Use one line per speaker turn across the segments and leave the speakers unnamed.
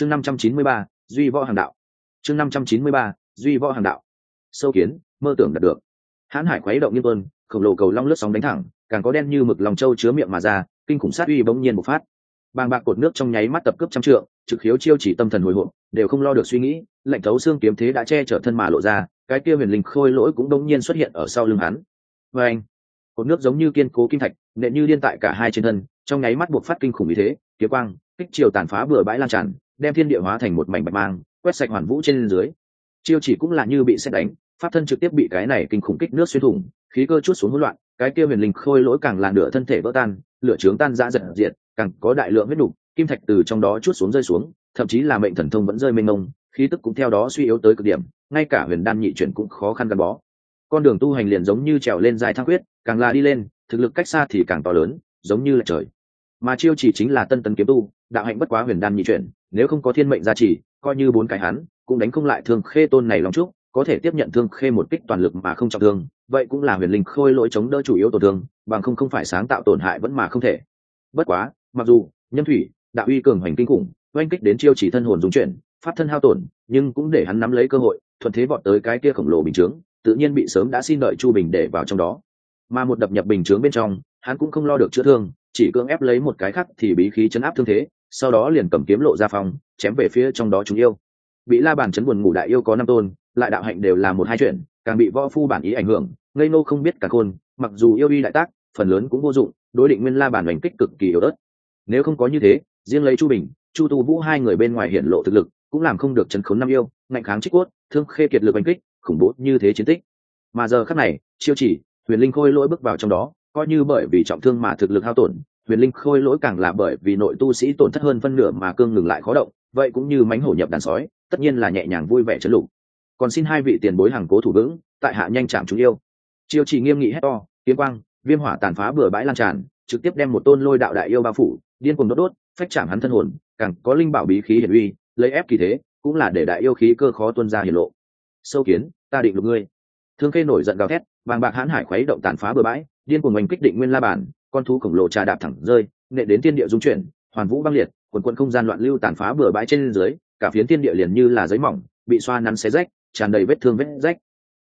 chương năm trăm chín mươi ba, duy võ hàng đạo. Chương năm trăm chín mươi ba, duy võ hàng đạo. Sâu kiến, mơ tưởng đạt được. Hãn hải khuấy động nghiêm tuân khổng lồ cầu long lướt sóng đánh thẳng, càng có đen như mực lòng châu chứa miệng mà ra, kinh khủng sát uy bỗng nhiên một phát. Bàng bạc cột nước trong nháy mắt tập cướp trăm trượng, trực khiếu chiêu chỉ tâm thần hồi hộp, đều không lo được suy nghĩ lệnh thấu xương kiếm thế đã che chở thân mà lộ ra, cái kia huyền linh khôi lỗi cũng đống nhiên xuất hiện ở sau lưng hắn. Và anh cột nước giống như kiên cố kim thạch, nện như liên tại cả hai trên thân, trong nháy mắt buộc phát kinh khủng như thế, kiếm quang, kích chiều tàn phá bừa bãi lan tràn đem thiên địa hóa thành một mảnh bạch mang quét sạch hoàn vũ trên dưới. Chiêu chỉ cũng là như bị xét đánh pháp thân trực tiếp bị cái này kinh khủng kích nước xuyên thủng khí cơ chút xuống hỗn loạn cái kia huyền linh khôi lỗi càng là nửa thân thể vỡ tan lửa trướng tan ra giật diệt càng có đại lượng huyết đủ, kim thạch từ trong đó chút xuống rơi xuống thậm chí là mệnh thần thông vẫn rơi mênh mông khí tức cũng theo đó suy yếu tới cực điểm ngay cả huyền đan nhị chuyển cũng khó khăn gắn bó. Con đường tu hành liền giống như trèo lên dài thang quyết càng là đi lên thực lực cách xa thì càng to lớn giống như là trời. Mà chiêu chỉ chính là tân tấn kiếm tu đạo hạnh bất quá huyền đan nhị chuyển nếu không có thiên mệnh gia trì, coi như bốn cái hắn, cũng đánh không lại thương khê tôn này lòng trúc, có thể tiếp nhận thương khê một kích toàn lực mà không trọng thương, vậy cũng là huyền linh khôi lỗi chống đỡ chủ yếu tổn thương, bằng không không phải sáng tạo tổn hại vẫn mà không thể. Bất quá, mặc dù, nhân thủy, đạo uy cường hoành kinh khủng, oanh kích đến chiêu chỉ thân hồn dung chuyển, pháp thân hao tổn, nhưng cũng để hắn nắm lấy cơ hội, thuận thế vọt tới cái kia khổng lồ bình chướng, tự nhiên bị sớm đã xin đợi chu bình để vào trong đó. Mà một đập nhập bình chướng bên trong, hắn cũng không lo được chữa thương, chỉ cưỡng ép lấy một cái khác thì bí khí chấn áp thương thế sau đó liền cầm kiếm lộ ra phòng chém về phía trong đó chúng yêu. Bị la bàn chấn buồn ngủ đại yêu có năm tôn, lại đạo hạnh đều là một hai chuyện, càng bị võ phu bản ý ảnh hưởng, ngây nô không biết cả khôn, mặc dù yêu uy đại tác, phần lớn cũng vô dụng, đối định nguyên la bản hành kích cực kỳ yếu ớt. Nếu không có như thế, riêng lấy chu bình, chu tu vũ hai người bên ngoài hiện lộ thực lực, cũng làm không được chấn khốn năm yêu, ngạnh kháng trích quất, thương khê kiệt lực hành kích, khủng bố như thế chiến tích. Mà giờ khắc này, chiêu chỉ, huyền linh khôi lỗi bước vào trong đó, coi như bởi vì trọng thương mà thực lực hao tổn huyền linh khôi lỗi càng là bởi vì nội tu sĩ tổn thất hơn phân nửa mà cương ngừng lại khó động, vậy cũng như mánh hổ nhập đàn sói, tất nhiên là nhẹ nhàng vui vẻ chấn lục. Còn xin hai vị tiền bối hàng cố thủ vững, tại hạ nhanh chạm chúng yêu. Chiêu chỉ nghiêm nghị hét to, kiếm quang, viêm hỏa tàn phá bừa bãi lan tràn, trực tiếp đem một tôn lôi đạo đại yêu bao phủ, điên cuồng đốt đốt, phách chạm hắn thân hồn, càng có linh bảo bí khí hiển uy, lấy ép kỳ thế, cũng là để đại yêu khí cơ khó tuân ra hiển lộ. Sâu kiến, ta định lục ngươi. Thương khê nổi giận gào thét, vàng bạc hãn hải khuấy động tàn phá bừa bãi, điên cuồng oanh kích định nguyên la bản con thú khổng lồ trà đạp thẳng rơi nệ đến tiên địa dung chuyển, hoàn vũ băng liệt, quần quân không gian loạn lưu tàn phá bừa bãi trên dưới, cả phiến tiên địa liền như là giấy mỏng, bị xoa nắn xé rách, tràn đầy vết thương vết rách.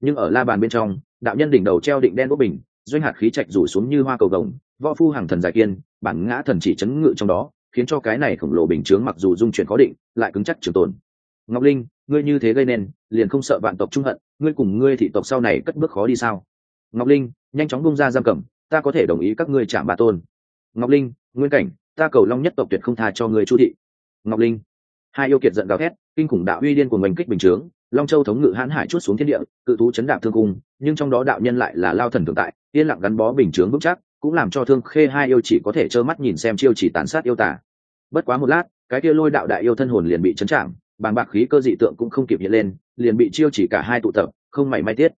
Nhưng ở la bàn bên trong, đạo nhân đỉnh đầu treo định đen bốc bình, doanh hạt khí trạch rủ xuống như hoa cầu gồng, võ phu hàng thần giải kiên, bản ngã thần chỉ chấn ngự trong đó, khiến cho cái này khổng lồ bình chướng mặc dù dung chuyển khó định, lại cứng chắc trường tồn. Ngọc linh, ngươi như thế gây nên, liền không sợ vạn tộc trung hận, ngươi cùng ngươi thị tộc sau này cất bước khó đi sao? Ngọc linh, nhanh chóng bung ra giam cầm ta có thể đồng ý các ngươi chạm bà tôn. Ngọc linh, nguyên cảnh, ta cầu long nhất tộc tuyệt không tha cho ngươi chu thị. Ngọc linh, hai yêu kiệt giận gào thét, kinh khủng đạo uy điên của mình kích bình chướng, long châu thống ngự hãn hải chút xuống thiên địa, cự thú chấn đạp thương cung, nhưng trong đó đạo nhân lại là lao thần tồn tại, yên lặng gắn bó bình chướng vững chắc, cũng làm cho thương khê hai yêu chỉ có thể trơ mắt nhìn xem chiêu chỉ tàn sát yêu tả bất quá một lát, cái kia lôi đạo đại yêu thân hồn liền bị chấn chạm, bàng bạc khí cơ dị tượng cũng không kịp hiện lên, liền bị chiêu chỉ cả hai tụ tập, không mảy may tiết.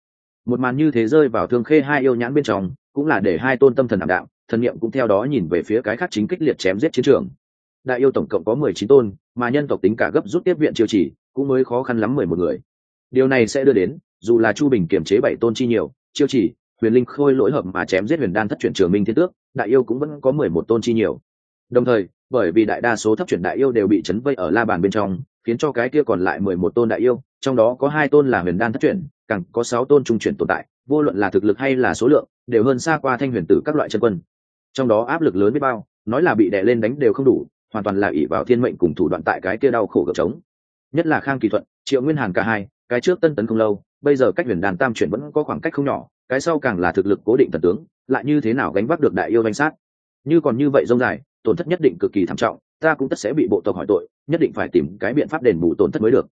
Một màn như thế rơi vào thương khê hai yêu nhãn bên trong cũng là để hai tôn tâm thần ảm đạm thần niệm cũng theo đó nhìn về phía cái khác chính kích liệt chém giết chiến trường. Đại yêu tổng cộng có mười chín tôn, mà nhân tộc tính cả gấp rút tiếp viện chiêu chỉ, cũng mới khó khăn lắm mười một người. Điều này sẽ đưa đến, dù là chu bình kiềm chế bảy tôn chi nhiều, chiêu chỉ, huyền linh khôi lỗi hợp mà chém giết huyền đan thất chuyển trường minh thiên tước, đại yêu cũng vẫn có mười một tôn chi nhiều. Đồng thời, bởi vì đại đa số thấp chuyển đại yêu đều bị chấn vây ở la bàn bên trong, khiến cho cái kia còn lại mười một tôn đại yêu, trong đó có hai tôn là huyền đan thất chuyển càng có sáu tôn trung chuyển tồn tại, vô luận là thực lực hay là số lượng, đều hơn xa qua thanh huyền tử các loại chân quân. Trong đó áp lực lớn biết bao, nói là bị đè lên đánh đều không đủ, hoàn toàn là ỷ vào thiên mệnh cùng thủ đoạn tại cái kia đau khổ gợp trống. Nhất là khang kỳ thuận, triệu nguyên hàn cả hai, cái trước tân tấn không lâu, bây giờ cách huyền đàn tam chuyển vẫn có khoảng cách không nhỏ, cái sau càng là thực lực cố định thần tướng, lại như thế nào gánh vác được đại yêu danh sát? Như còn như vậy rông dài, tổn thất nhất định cực kỳ thảm trọng, ta cũng tất sẽ bị bộ tộc hỏi tội, nhất định phải tìm cái biện pháp đền bù tổn thất mới được.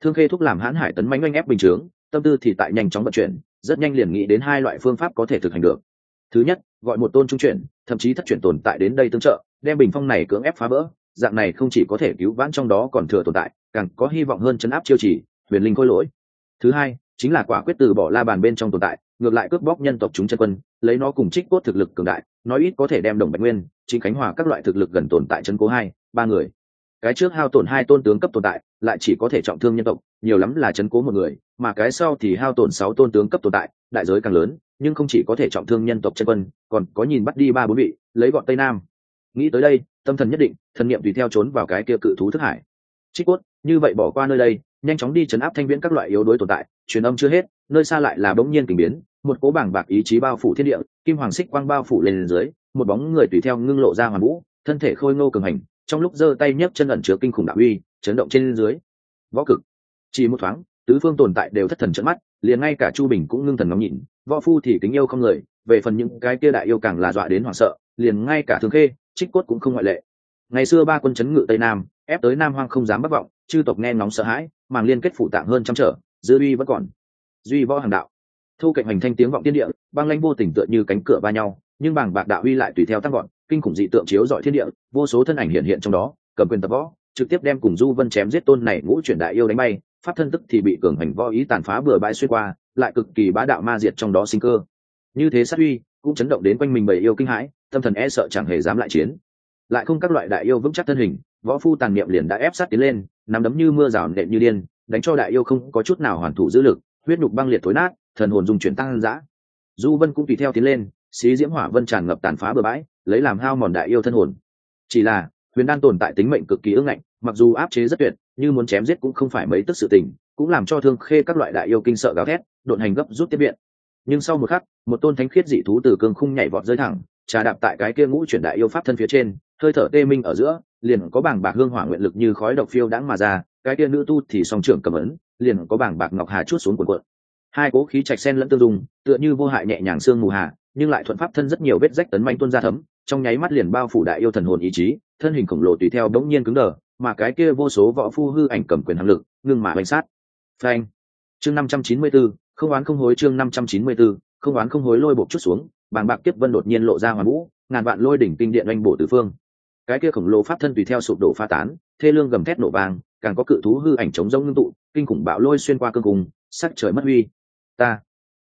Thương khê thúc làm hãn hải tấn mánh oanh ép bình chướng tâm tư thì tại nhanh chóng vận chuyển, rất nhanh liền nghĩ đến hai loại phương pháp có thể thực hành được. Thứ nhất, gọi một tôn trung chuyển, thậm chí thất chuyển tồn tại đến đây tương trợ, đem bình phong này cưỡng ép phá vỡ, dạng này không chỉ có thể cứu vãn trong đó còn thừa tồn tại, càng có hy vọng hơn chấn áp chiêu chỉ huyền linh khôi lỗi. Thứ hai, chính là quả quyết từ bỏ la bàn bên trong tồn tại, ngược lại cướp bóc nhân tộc chúng chân quân, lấy nó cùng trích cốt thực lực cường đại, nói ít có thể đem đồng bạch nguyên chính khánh hòa các loại thực lực gần tồn tại chân cố hai, ba người cái trước hao tổn hai tôn tướng cấp tồn tại, lại chỉ có thể trọng thương nhân tộc, nhiều lắm là chấn cố một người, mà cái sau thì hao tổn sáu tôn tướng cấp tồn tại, đại giới càng lớn, nhưng không chỉ có thể trọng thương nhân tộc chân quân, còn có nhìn bắt đi ba bốn vị, lấy gọn tây nam. Nghĩ tới đây, tâm thần nhất định, thần niệm tùy theo trốn vào cái kia cự thú thức hải. Trích cốt, như vậy bỏ qua nơi đây, nhanh chóng đi chấn áp thanh viễn các loại yếu đối tồn tại, truyền âm chưa hết, nơi xa lại là bỗng nhiên kình biến, một cố bảng bạc ý chí bao phủ thiên địa, kim hoàng xích quang bao phủ lên dưới, một bóng người tùy theo ngưng lộ ra hoàn vũ, thân thể khôi ngô cường hành trong lúc giơ tay nhấc chân ẩn chứa kinh khủng đạo uy, chấn động trên dưới. Võ cực. Chỉ một thoáng, tứ phương tồn tại đều thất thần trận mắt, liền ngay cả chu bình cũng ngưng thần ngắm nhìn. Võ phu thì kính yêu không lời về phần những cái kia đại yêu càng là dọa đến hoảng sợ, liền ngay cả thường khê, trích cốt cũng không ngoại lệ. Ngày xưa ba quân chấn ngự tây nam, ép tới nam hoang không dám bất vọng, chư tộc nghe ngóng sợ hãi, màng liên kết phủ tạng hơn trăm trở, dư uy vẫn còn. Duy võ hàng đạo. Thu cạnh hành thanh tiếng vọng tiên địa, băng lãnh vô tình tựa như cánh cửa ba nhau, nhưng bảng bạc đạo uy lại tùy theo tăng gọn kinh khủng dị tượng chiếu dọi thiên địa, vô số thân ảnh hiện hiện trong đó, cầm quyền tập võ, trực tiếp đem cùng du vân chém giết tôn này ngũ chuyển đại yêu đánh bay, pháp thân tức thì bị cường hành võ ý tàn phá bừa bãi xuyên qua, lại cực kỳ bá đạo ma diệt trong đó sinh cơ. Như thế sát uy, cũng chấn động đến quanh mình bầy yêu kinh hãi, tâm thần e sợ chẳng hề dám lại chiến. Lại không các loại đại yêu vững chắc thân hình, võ phu tàn niệm liền đã ép sát tiến lên, nắm đấm như mưa rào nện như điên, đánh cho đại yêu không có chút nào hoàn thủ giữ lực, huyết nhục băng liệt thối nát, thần hồn dùng chuyển tăng dã. Du vân cũng tùy theo tiến lên, xí diễm hỏa vân tràn ngập tàn phá bừa bãi lấy làm hao mòn đại yêu thân hồn. Chỉ là, huyền đan tồn tại tính mệnh cực kỳ ưng ngạnh, mặc dù áp chế rất tuyệt, như muốn chém giết cũng không phải mấy tức sự tình, cũng làm cho thương khê các loại đại yêu kinh sợ gào thét, độn hành gấp rút tiếp viện. Nhưng sau một khắc, một tôn thánh khiết dị thú từ cương khung nhảy vọt rơi thẳng, trà đạp tại cái kia ngũ chuyển đại yêu pháp thân phía trên, hơi thở tê minh ở giữa, liền có bảng bạc hương hỏa nguyện lực như khói độc phiêu đãng mà ra, cái kia nữ tu thì song trưởng cầm ấn, liền có bảng bạc ngọc hà chút xuống cuộn cuộn. Hai cố khí chạch sen lẫn tương dung, tựa như vô hại nhẹ nhàng xương mù hà, nhưng lại thuận pháp thân rất nhiều vết rách tấn manh tuôn ra thấm trong nháy mắt liền bao phủ đại yêu thần hồn ý chí thân hình khổng lồ tùy theo đống nhiên cứng đờ mà cái kia vô số võ phu hư ảnh cầm quyền hạng lực ngưng mà bánh sát. Phanh. Chương năm trăm chín mươi 594, không oán không hối chương năm trăm chín mươi 594, không oán không hối lôi bột chút xuống bàng bạc tiếp vân đột nhiên lộ ra hoàn vũ ngàn vạn lôi đỉnh kinh điện oanh bổ tứ phương. Cái kia khổng lồ pháp thân tùy theo sụp đổ pha tán thê lương gầm thét nổ vàng càng có cự thú hư ảnh chống rông ngưng tụ kinh khủng bạo lôi xuyên qua cương cùng sắc trời mất huy ta.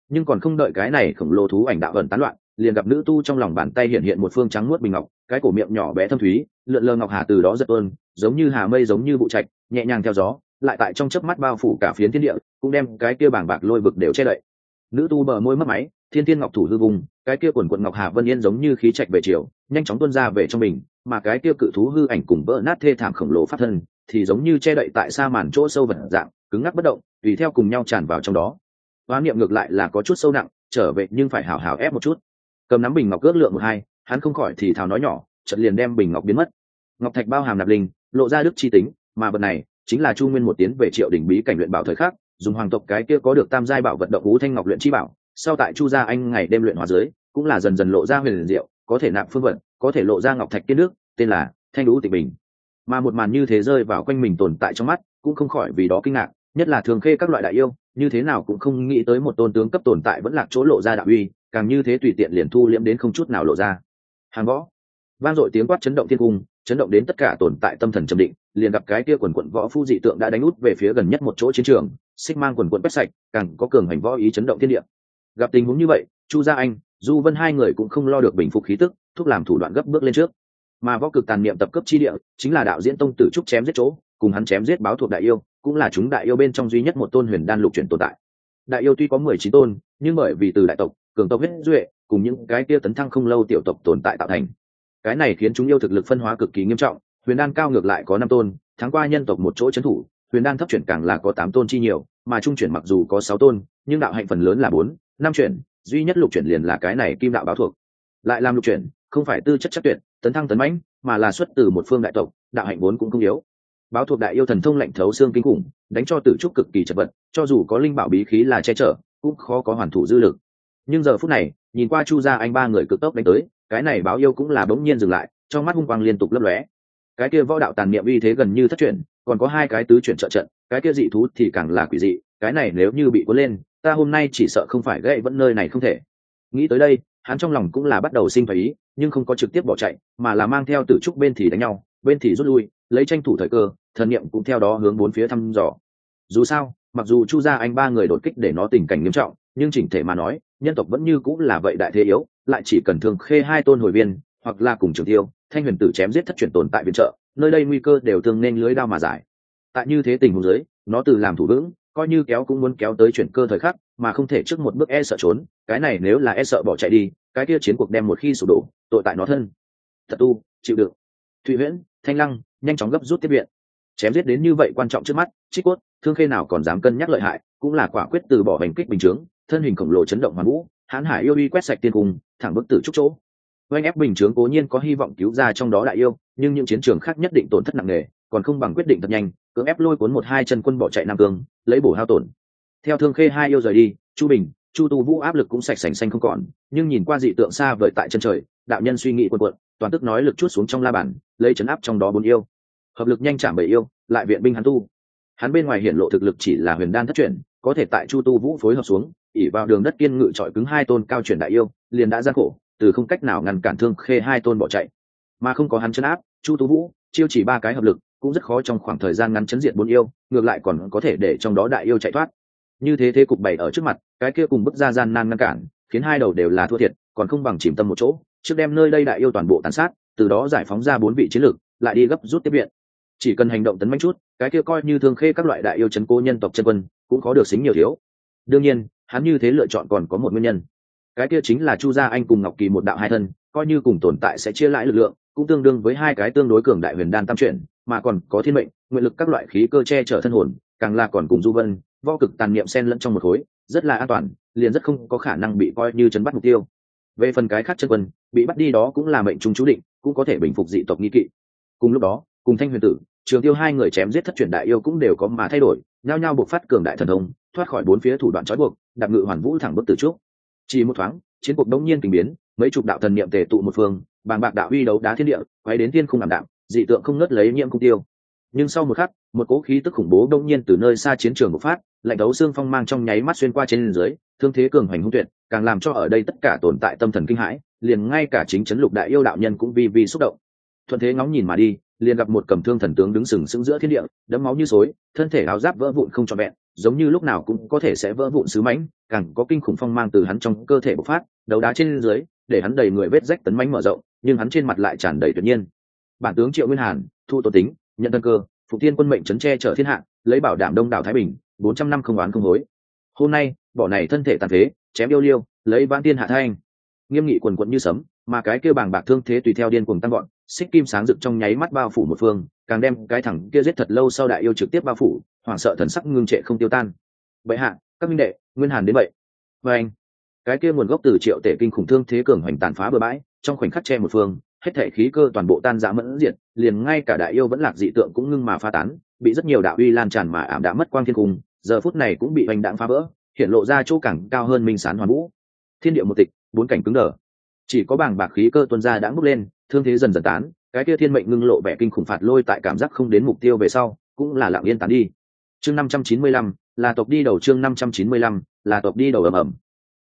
Nhưng còn không đợi cái này khổng lồ thú ảnh đạo ẩn tán loạn liền gặp nữ tu trong lòng bàn tay hiện hiện một phương trắng nuốt bình ngọc, cái cổ miệng nhỏ bé thâm thúy, lượn lờ ngọc hà từ đó giật ơn giống như hà mây giống như vụ trạch, nhẹ nhàng theo gió, lại tại trong chớp mắt bao phủ cả phiến thiên địa, cũng đem cái kia bảng bạc lôi vực đều che đậy. Nữ tu bờ môi mất máy, thiên thiên ngọc thủ hư vùng, cái kia quần quận ngọc hà vân yên giống như khí trạch về chiều, nhanh chóng tuôn ra về trong mình, mà cái kia cự thú hư ảnh cùng vỡ nát thê thảm khổng lồ phát thân, thì giống như che đậy tại xa màn chỗ sâu vật dạng, cứng ngắc bất động, tùy theo cùng nhau tràn vào trong đó. Hoán niệm ngược lại là có chút sâu nặng, trở về nhưng phải hào hào ép một chút cầm nắm bình ngọc ước lượng một hai, hắn không khỏi thì thào nói nhỏ, chợt liền đem bình ngọc biến mất. Ngọc thạch bao hàm nạp linh, lộ ra đức chi tính, mà vật này chính là chu nguyên một tiến về triệu đỉnh bí cảnh luyện bảo thời khắc, dùng hoàng tộc cái kia có được tam giai bảo vật động vũ thanh ngọc luyện chi bảo, sau tại chu gia anh ngày đêm luyện hóa dưới, cũng là dần dần lộ ra huyền diệu, có thể nạp phương vận, có thể lộ ra ngọc thạch kiên nước tên là thanh lũ tịch bình. Mà một màn như thế rơi vào quanh mình tồn tại trong mắt, cũng không khỏi vì đó kinh ngạc, nhất là thường khê các loại đại yêu, như thế nào cũng không nghĩ tới một tôn tướng cấp tồn tại vẫn là chỗ lộ ra đạo uy càng như thế tùy tiện liền thu liễm đến không chút nào lộ ra. Hàng võ. Vang dội tiếng quát chấn động thiên cung, chấn động đến tất cả tồn tại tâm thần trầm định, liền gặp cái kia quần quận võ phu dị tượng đã đánh út về phía gần nhất một chỗ chiến trường, xích mang quần quận quét sạch, càng có cường hành võ ý chấn động thiên địa. Gặp tình huống như vậy, chu gia anh, du vân hai người cũng không lo được bình phục khí tức, thúc làm thủ đoạn gấp bước lên trước. Mà võ cực tàn niệm tập cấp chi địa, chính là đạo diễn tông tử trúc chém giết chỗ, cùng hắn chém giết báo thuộc đại yêu, cũng là chúng đại yêu bên trong duy nhất một tôn huyền đan lục chuyển tồn tại. Đại yêu tuy có mười chín tôn, nhưng bởi vì từ đại tộc cường tộc huyết duệ, cùng những cái kia tấn thăng không lâu tiểu tộc tồn tại tạo thành. Cái này khiến chúng yêu thực lực phân hóa cực kỳ nghiêm trọng, huyền đan cao ngược lại có năm tôn tháng qua nhân tộc một chỗ trấn thủ, huyền đan thấp chuyển càng là có tám tôn chi nhiều, mà trung chuyển mặc dù có sáu tôn, nhưng đạo hạnh phần lớn là bốn, năm chuyển, duy nhất lục chuyển liền là cái này kim đạo báo thuộc. Lại làm lục chuyển, không phải tư chất chắc tuyệt, tấn thăng tấn mãnh, mà là xuất từ một phương đại tộc, đạo hạnh vốn cũng không yếu. Báo thuộc đại yêu thần thông lạnh thấu xương kinh khủng, đánh cho tử trúc cực kỳ chật vật, cho dù có linh bảo bí khí là che chở, cũng khó có hoàn thủ dư lực nhưng giờ phút này nhìn qua chu gia anh ba người cực tốc đánh tới cái này báo yêu cũng là bỗng nhiên dừng lại trong mắt hung quang liên tục lấp lóe. Cái kia võ đạo tàn niệm uy thế gần như thất truyền, còn có hai cái tứ chuyển trợ trận cái kia dị thú thì càng là quỷ dị cái này nếu như bị cuốn lên ta hôm nay chỉ sợ không phải gãy vẫn nơi này không thể. Nghĩ tới đây hắn trong lòng cũng là bắt đầu sinh phải ý nhưng không có trực tiếp bỏ chạy mà là mang theo tử trúc bên thì đánh nhau bên thì rút lui lấy tranh thủ thời cơ thần niệm cũng theo đó hướng bốn phía thăm dò. Dù sao mặc dù chu gia anh ba người đột kích để nó tình cảnh nghiêm trọng nhưng chỉnh thể mà nói nhân tộc vẫn như cũng là vậy đại thế yếu, lại chỉ cần thương khê hai tôn hồi viên, hoặc là cùng trường tiêu, thanh huyền tử chém giết thất truyền tồn tại viện trợ, nơi đây nguy cơ đều tương nên lưới đao mà giải. Tại như thế tình huống dưới, nó từ làm thủ vững, coi như kéo cũng muốn kéo tới chuyển cơ thời khắc, mà không thể trước một bước e sợ trốn, cái này nếu là e sợ bỏ chạy đi, cái kia chiến cuộc đem một khi sụp đổ, tội tại nó thân. Thật tu, chịu đựng. Thụy viễn thanh lăng, nhanh chóng gấp rút tiếp viện. Chém giết đến như vậy quan trọng trước mắt trích quất, thương khê nào còn dám cân nhắc lợi hại, cũng là quả quyết từ bỏ hành kích bình chướng thân hình khổng lồ chấn động hoàn vũ, hãn hải yêu uy quét sạch tiên cung, thẳng bức tử trúc chỗ. Oanh ép bình chướng cố nhiên có hy vọng cứu ra trong đó đại yêu, nhưng những chiến trường khác nhất định tổn thất nặng nề, còn không bằng quyết định thật nhanh, cưỡng ép lôi cuốn một hai chân quân bỏ chạy nam cương, lấy bổ hao tổn. Theo thương khê hai yêu rời đi, chu bình, chu tu vũ áp lực cũng sạch sành xanh không còn, nhưng nhìn qua dị tượng xa vời tại chân trời, đạo nhân suy nghĩ quần quận toàn tức nói lực chút xuống trong la bản lấy chấn áp trong đó bốn yêu. Hợp lực nhanh chạm bảy yêu, lại viện binh hắn tu. Hắn bên ngoài hiển lộ thực lực chỉ là huyền đan thất truyền có thể tại chu tu vũ phối hợp xuống ỉ vào đường đất kiên ngự trọi cứng hai tôn cao truyền đại yêu, liền đã gian khổ, từ không cách nào ngăn cản thương khê hai tôn bỏ chạy. Mà không có hắn chấn áp, chu tu vũ, chiêu chỉ ba cái hợp lực, cũng rất khó trong khoảng thời gian ngắn chấn diện bốn yêu, ngược lại còn có thể để trong đó đại yêu chạy thoát. Như thế thế cục bày ở trước mặt, cái kia cùng bức ra gian nan ngăn cản, khiến hai đầu đều là thua thiệt, còn không bằng chìm tâm một chỗ, trước đem nơi đây đại yêu toàn bộ tàn sát, từ đó giải phóng ra bốn vị chiến lược, lại đi gấp rút tiếp viện. Chỉ cần hành động tấn manh chút cái kia coi như thương khê các loại đại yêu chấn cố nhân tộc chân quân, cũng khó được xính nhiều thiếu. Đương nhiên, hắn như thế lựa chọn còn có một nguyên nhân. Cái kia chính là chu gia anh cùng ngọc kỳ một đạo hai thân, coi như cùng tồn tại sẽ chia lãi lực lượng, cũng tương đương với hai cái tương đối cường đại huyền đan tam chuyển, mà còn có thiên mệnh, nguyện lực các loại khí cơ che chở thân hồn, càng là còn cùng du vân vo cực tàn niệm sen lẫn trong một khối, rất là an toàn, liền rất không có khả năng bị coi như chấn bắt mục tiêu. Về phần cái khác chân quân, bị bắt đi đó cũng là mệnh trung chú định, cũng có thể bình phục dị tộc nghi kỵ. Cùng lúc đó, cùng thanh huyền tử trường tiêu hai người chém giết thất truyền đại yêu cũng đều có mà thay đổi, nhao nhao buộc phát cường đại thần thông, thoát khỏi bốn phía thủ đoạn trói buộc, đạp ngự hoàn vũ thẳng bước từ trước. Chỉ một thoáng, chiến cuộc đông nhiên tình biến, mấy chục đạo thần niệm tề tụ một phương, bàng bạc đạo huy đấu đá thiên địa quay đến tiên không ảm đạm, dị tượng không ngớt lấy nhiễm cung tiêu. Nhưng sau một khắc, một cỗ khí tức khủng bố đông nhiên từ nơi xa chiến trường bộc phát, lạnh đấu xương phong mang trong nháy mắt xuyên qua trên dưới, thương thế cường hoành hung tuyệt, càng làm cho ở đây tất cả tồn tại tâm thần kinh hãi, liền ngay cả chính chấn lục đại yêu đạo nhân cũng vi vi xúc động. Thuận thế ngóng nhìn mà đi liền gặp một cầm thương thần tướng đứng sừng sững giữa thiên địa, đẫm máu như xối thân thể áo giáp vỡ vụn không trọn vẹn, giống như lúc nào cũng có thể sẽ vỡ vụn sứ mãnh, càng có kinh khủng phong mang từ hắn trong cơ thể bộc phát đầu đá trên dưới, để hắn đầy người vết rách tấn mãnh mở rộng, nhưng hắn trên mặt lại tràn đầy tuyệt nhiên. Bản tướng triệu nguyên hàn, thu tổ tính, nhận thân cơ phục tiên quân mệnh trấn tre chở thiên hạ, lấy bảo đảm đông đảo thái bình, bốn trăm năm không oán không hối. Hôm nay, bỏ này thân thể tàn thế chém yêu liêu, lấy vãn tiên hạ thanh. Nghiêm nghị quần quận như sấm mà cái kia bàng bạc thương thế tùy theo điên cuồng tăng gọn xích kim sáng rực trong nháy mắt bao phủ một phương, càng đem cái thẳng kia giết thật lâu sau đại yêu trực tiếp bao phủ, hoảng sợ thần sắc ngưng trệ không tiêu tan. Vậy hạ, các minh đệ, nguyên hàn đến vậy. Và anh, cái kia nguồn gốc từ triệu tể kinh khủng thương thế cường hoành tàn phá bừa bãi, trong khoảnh khắc che một phương, hết thể khí cơ toàn bộ tan dã mẫn diệt, liền ngay cả đại yêu vẫn lạc dị tượng cũng ngưng mà pha tán, bị rất nhiều đạo uy lan tràn mà ảm đã mất quang thiên cung, giờ phút này cũng bị hoành đạn phá vỡ, hiện lộ ra chỗ cẳng cao hơn minh sán hoàn vũ. Thiên địa một tịch, bốn cảnh cứng đờ chỉ có bảng bạc khí cơ tuân ra đã bước lên, thương thế dần dần tán, cái kia thiên mệnh ngưng lộ vẻ kinh khủng phạt lôi tại cảm giác không đến mục tiêu về sau, cũng là lặng yên tán đi. Chương năm trăm chín mươi lăm, là tộc đi đầu chương năm trăm chín mươi lăm, là tộc đi đầu ầm ầm.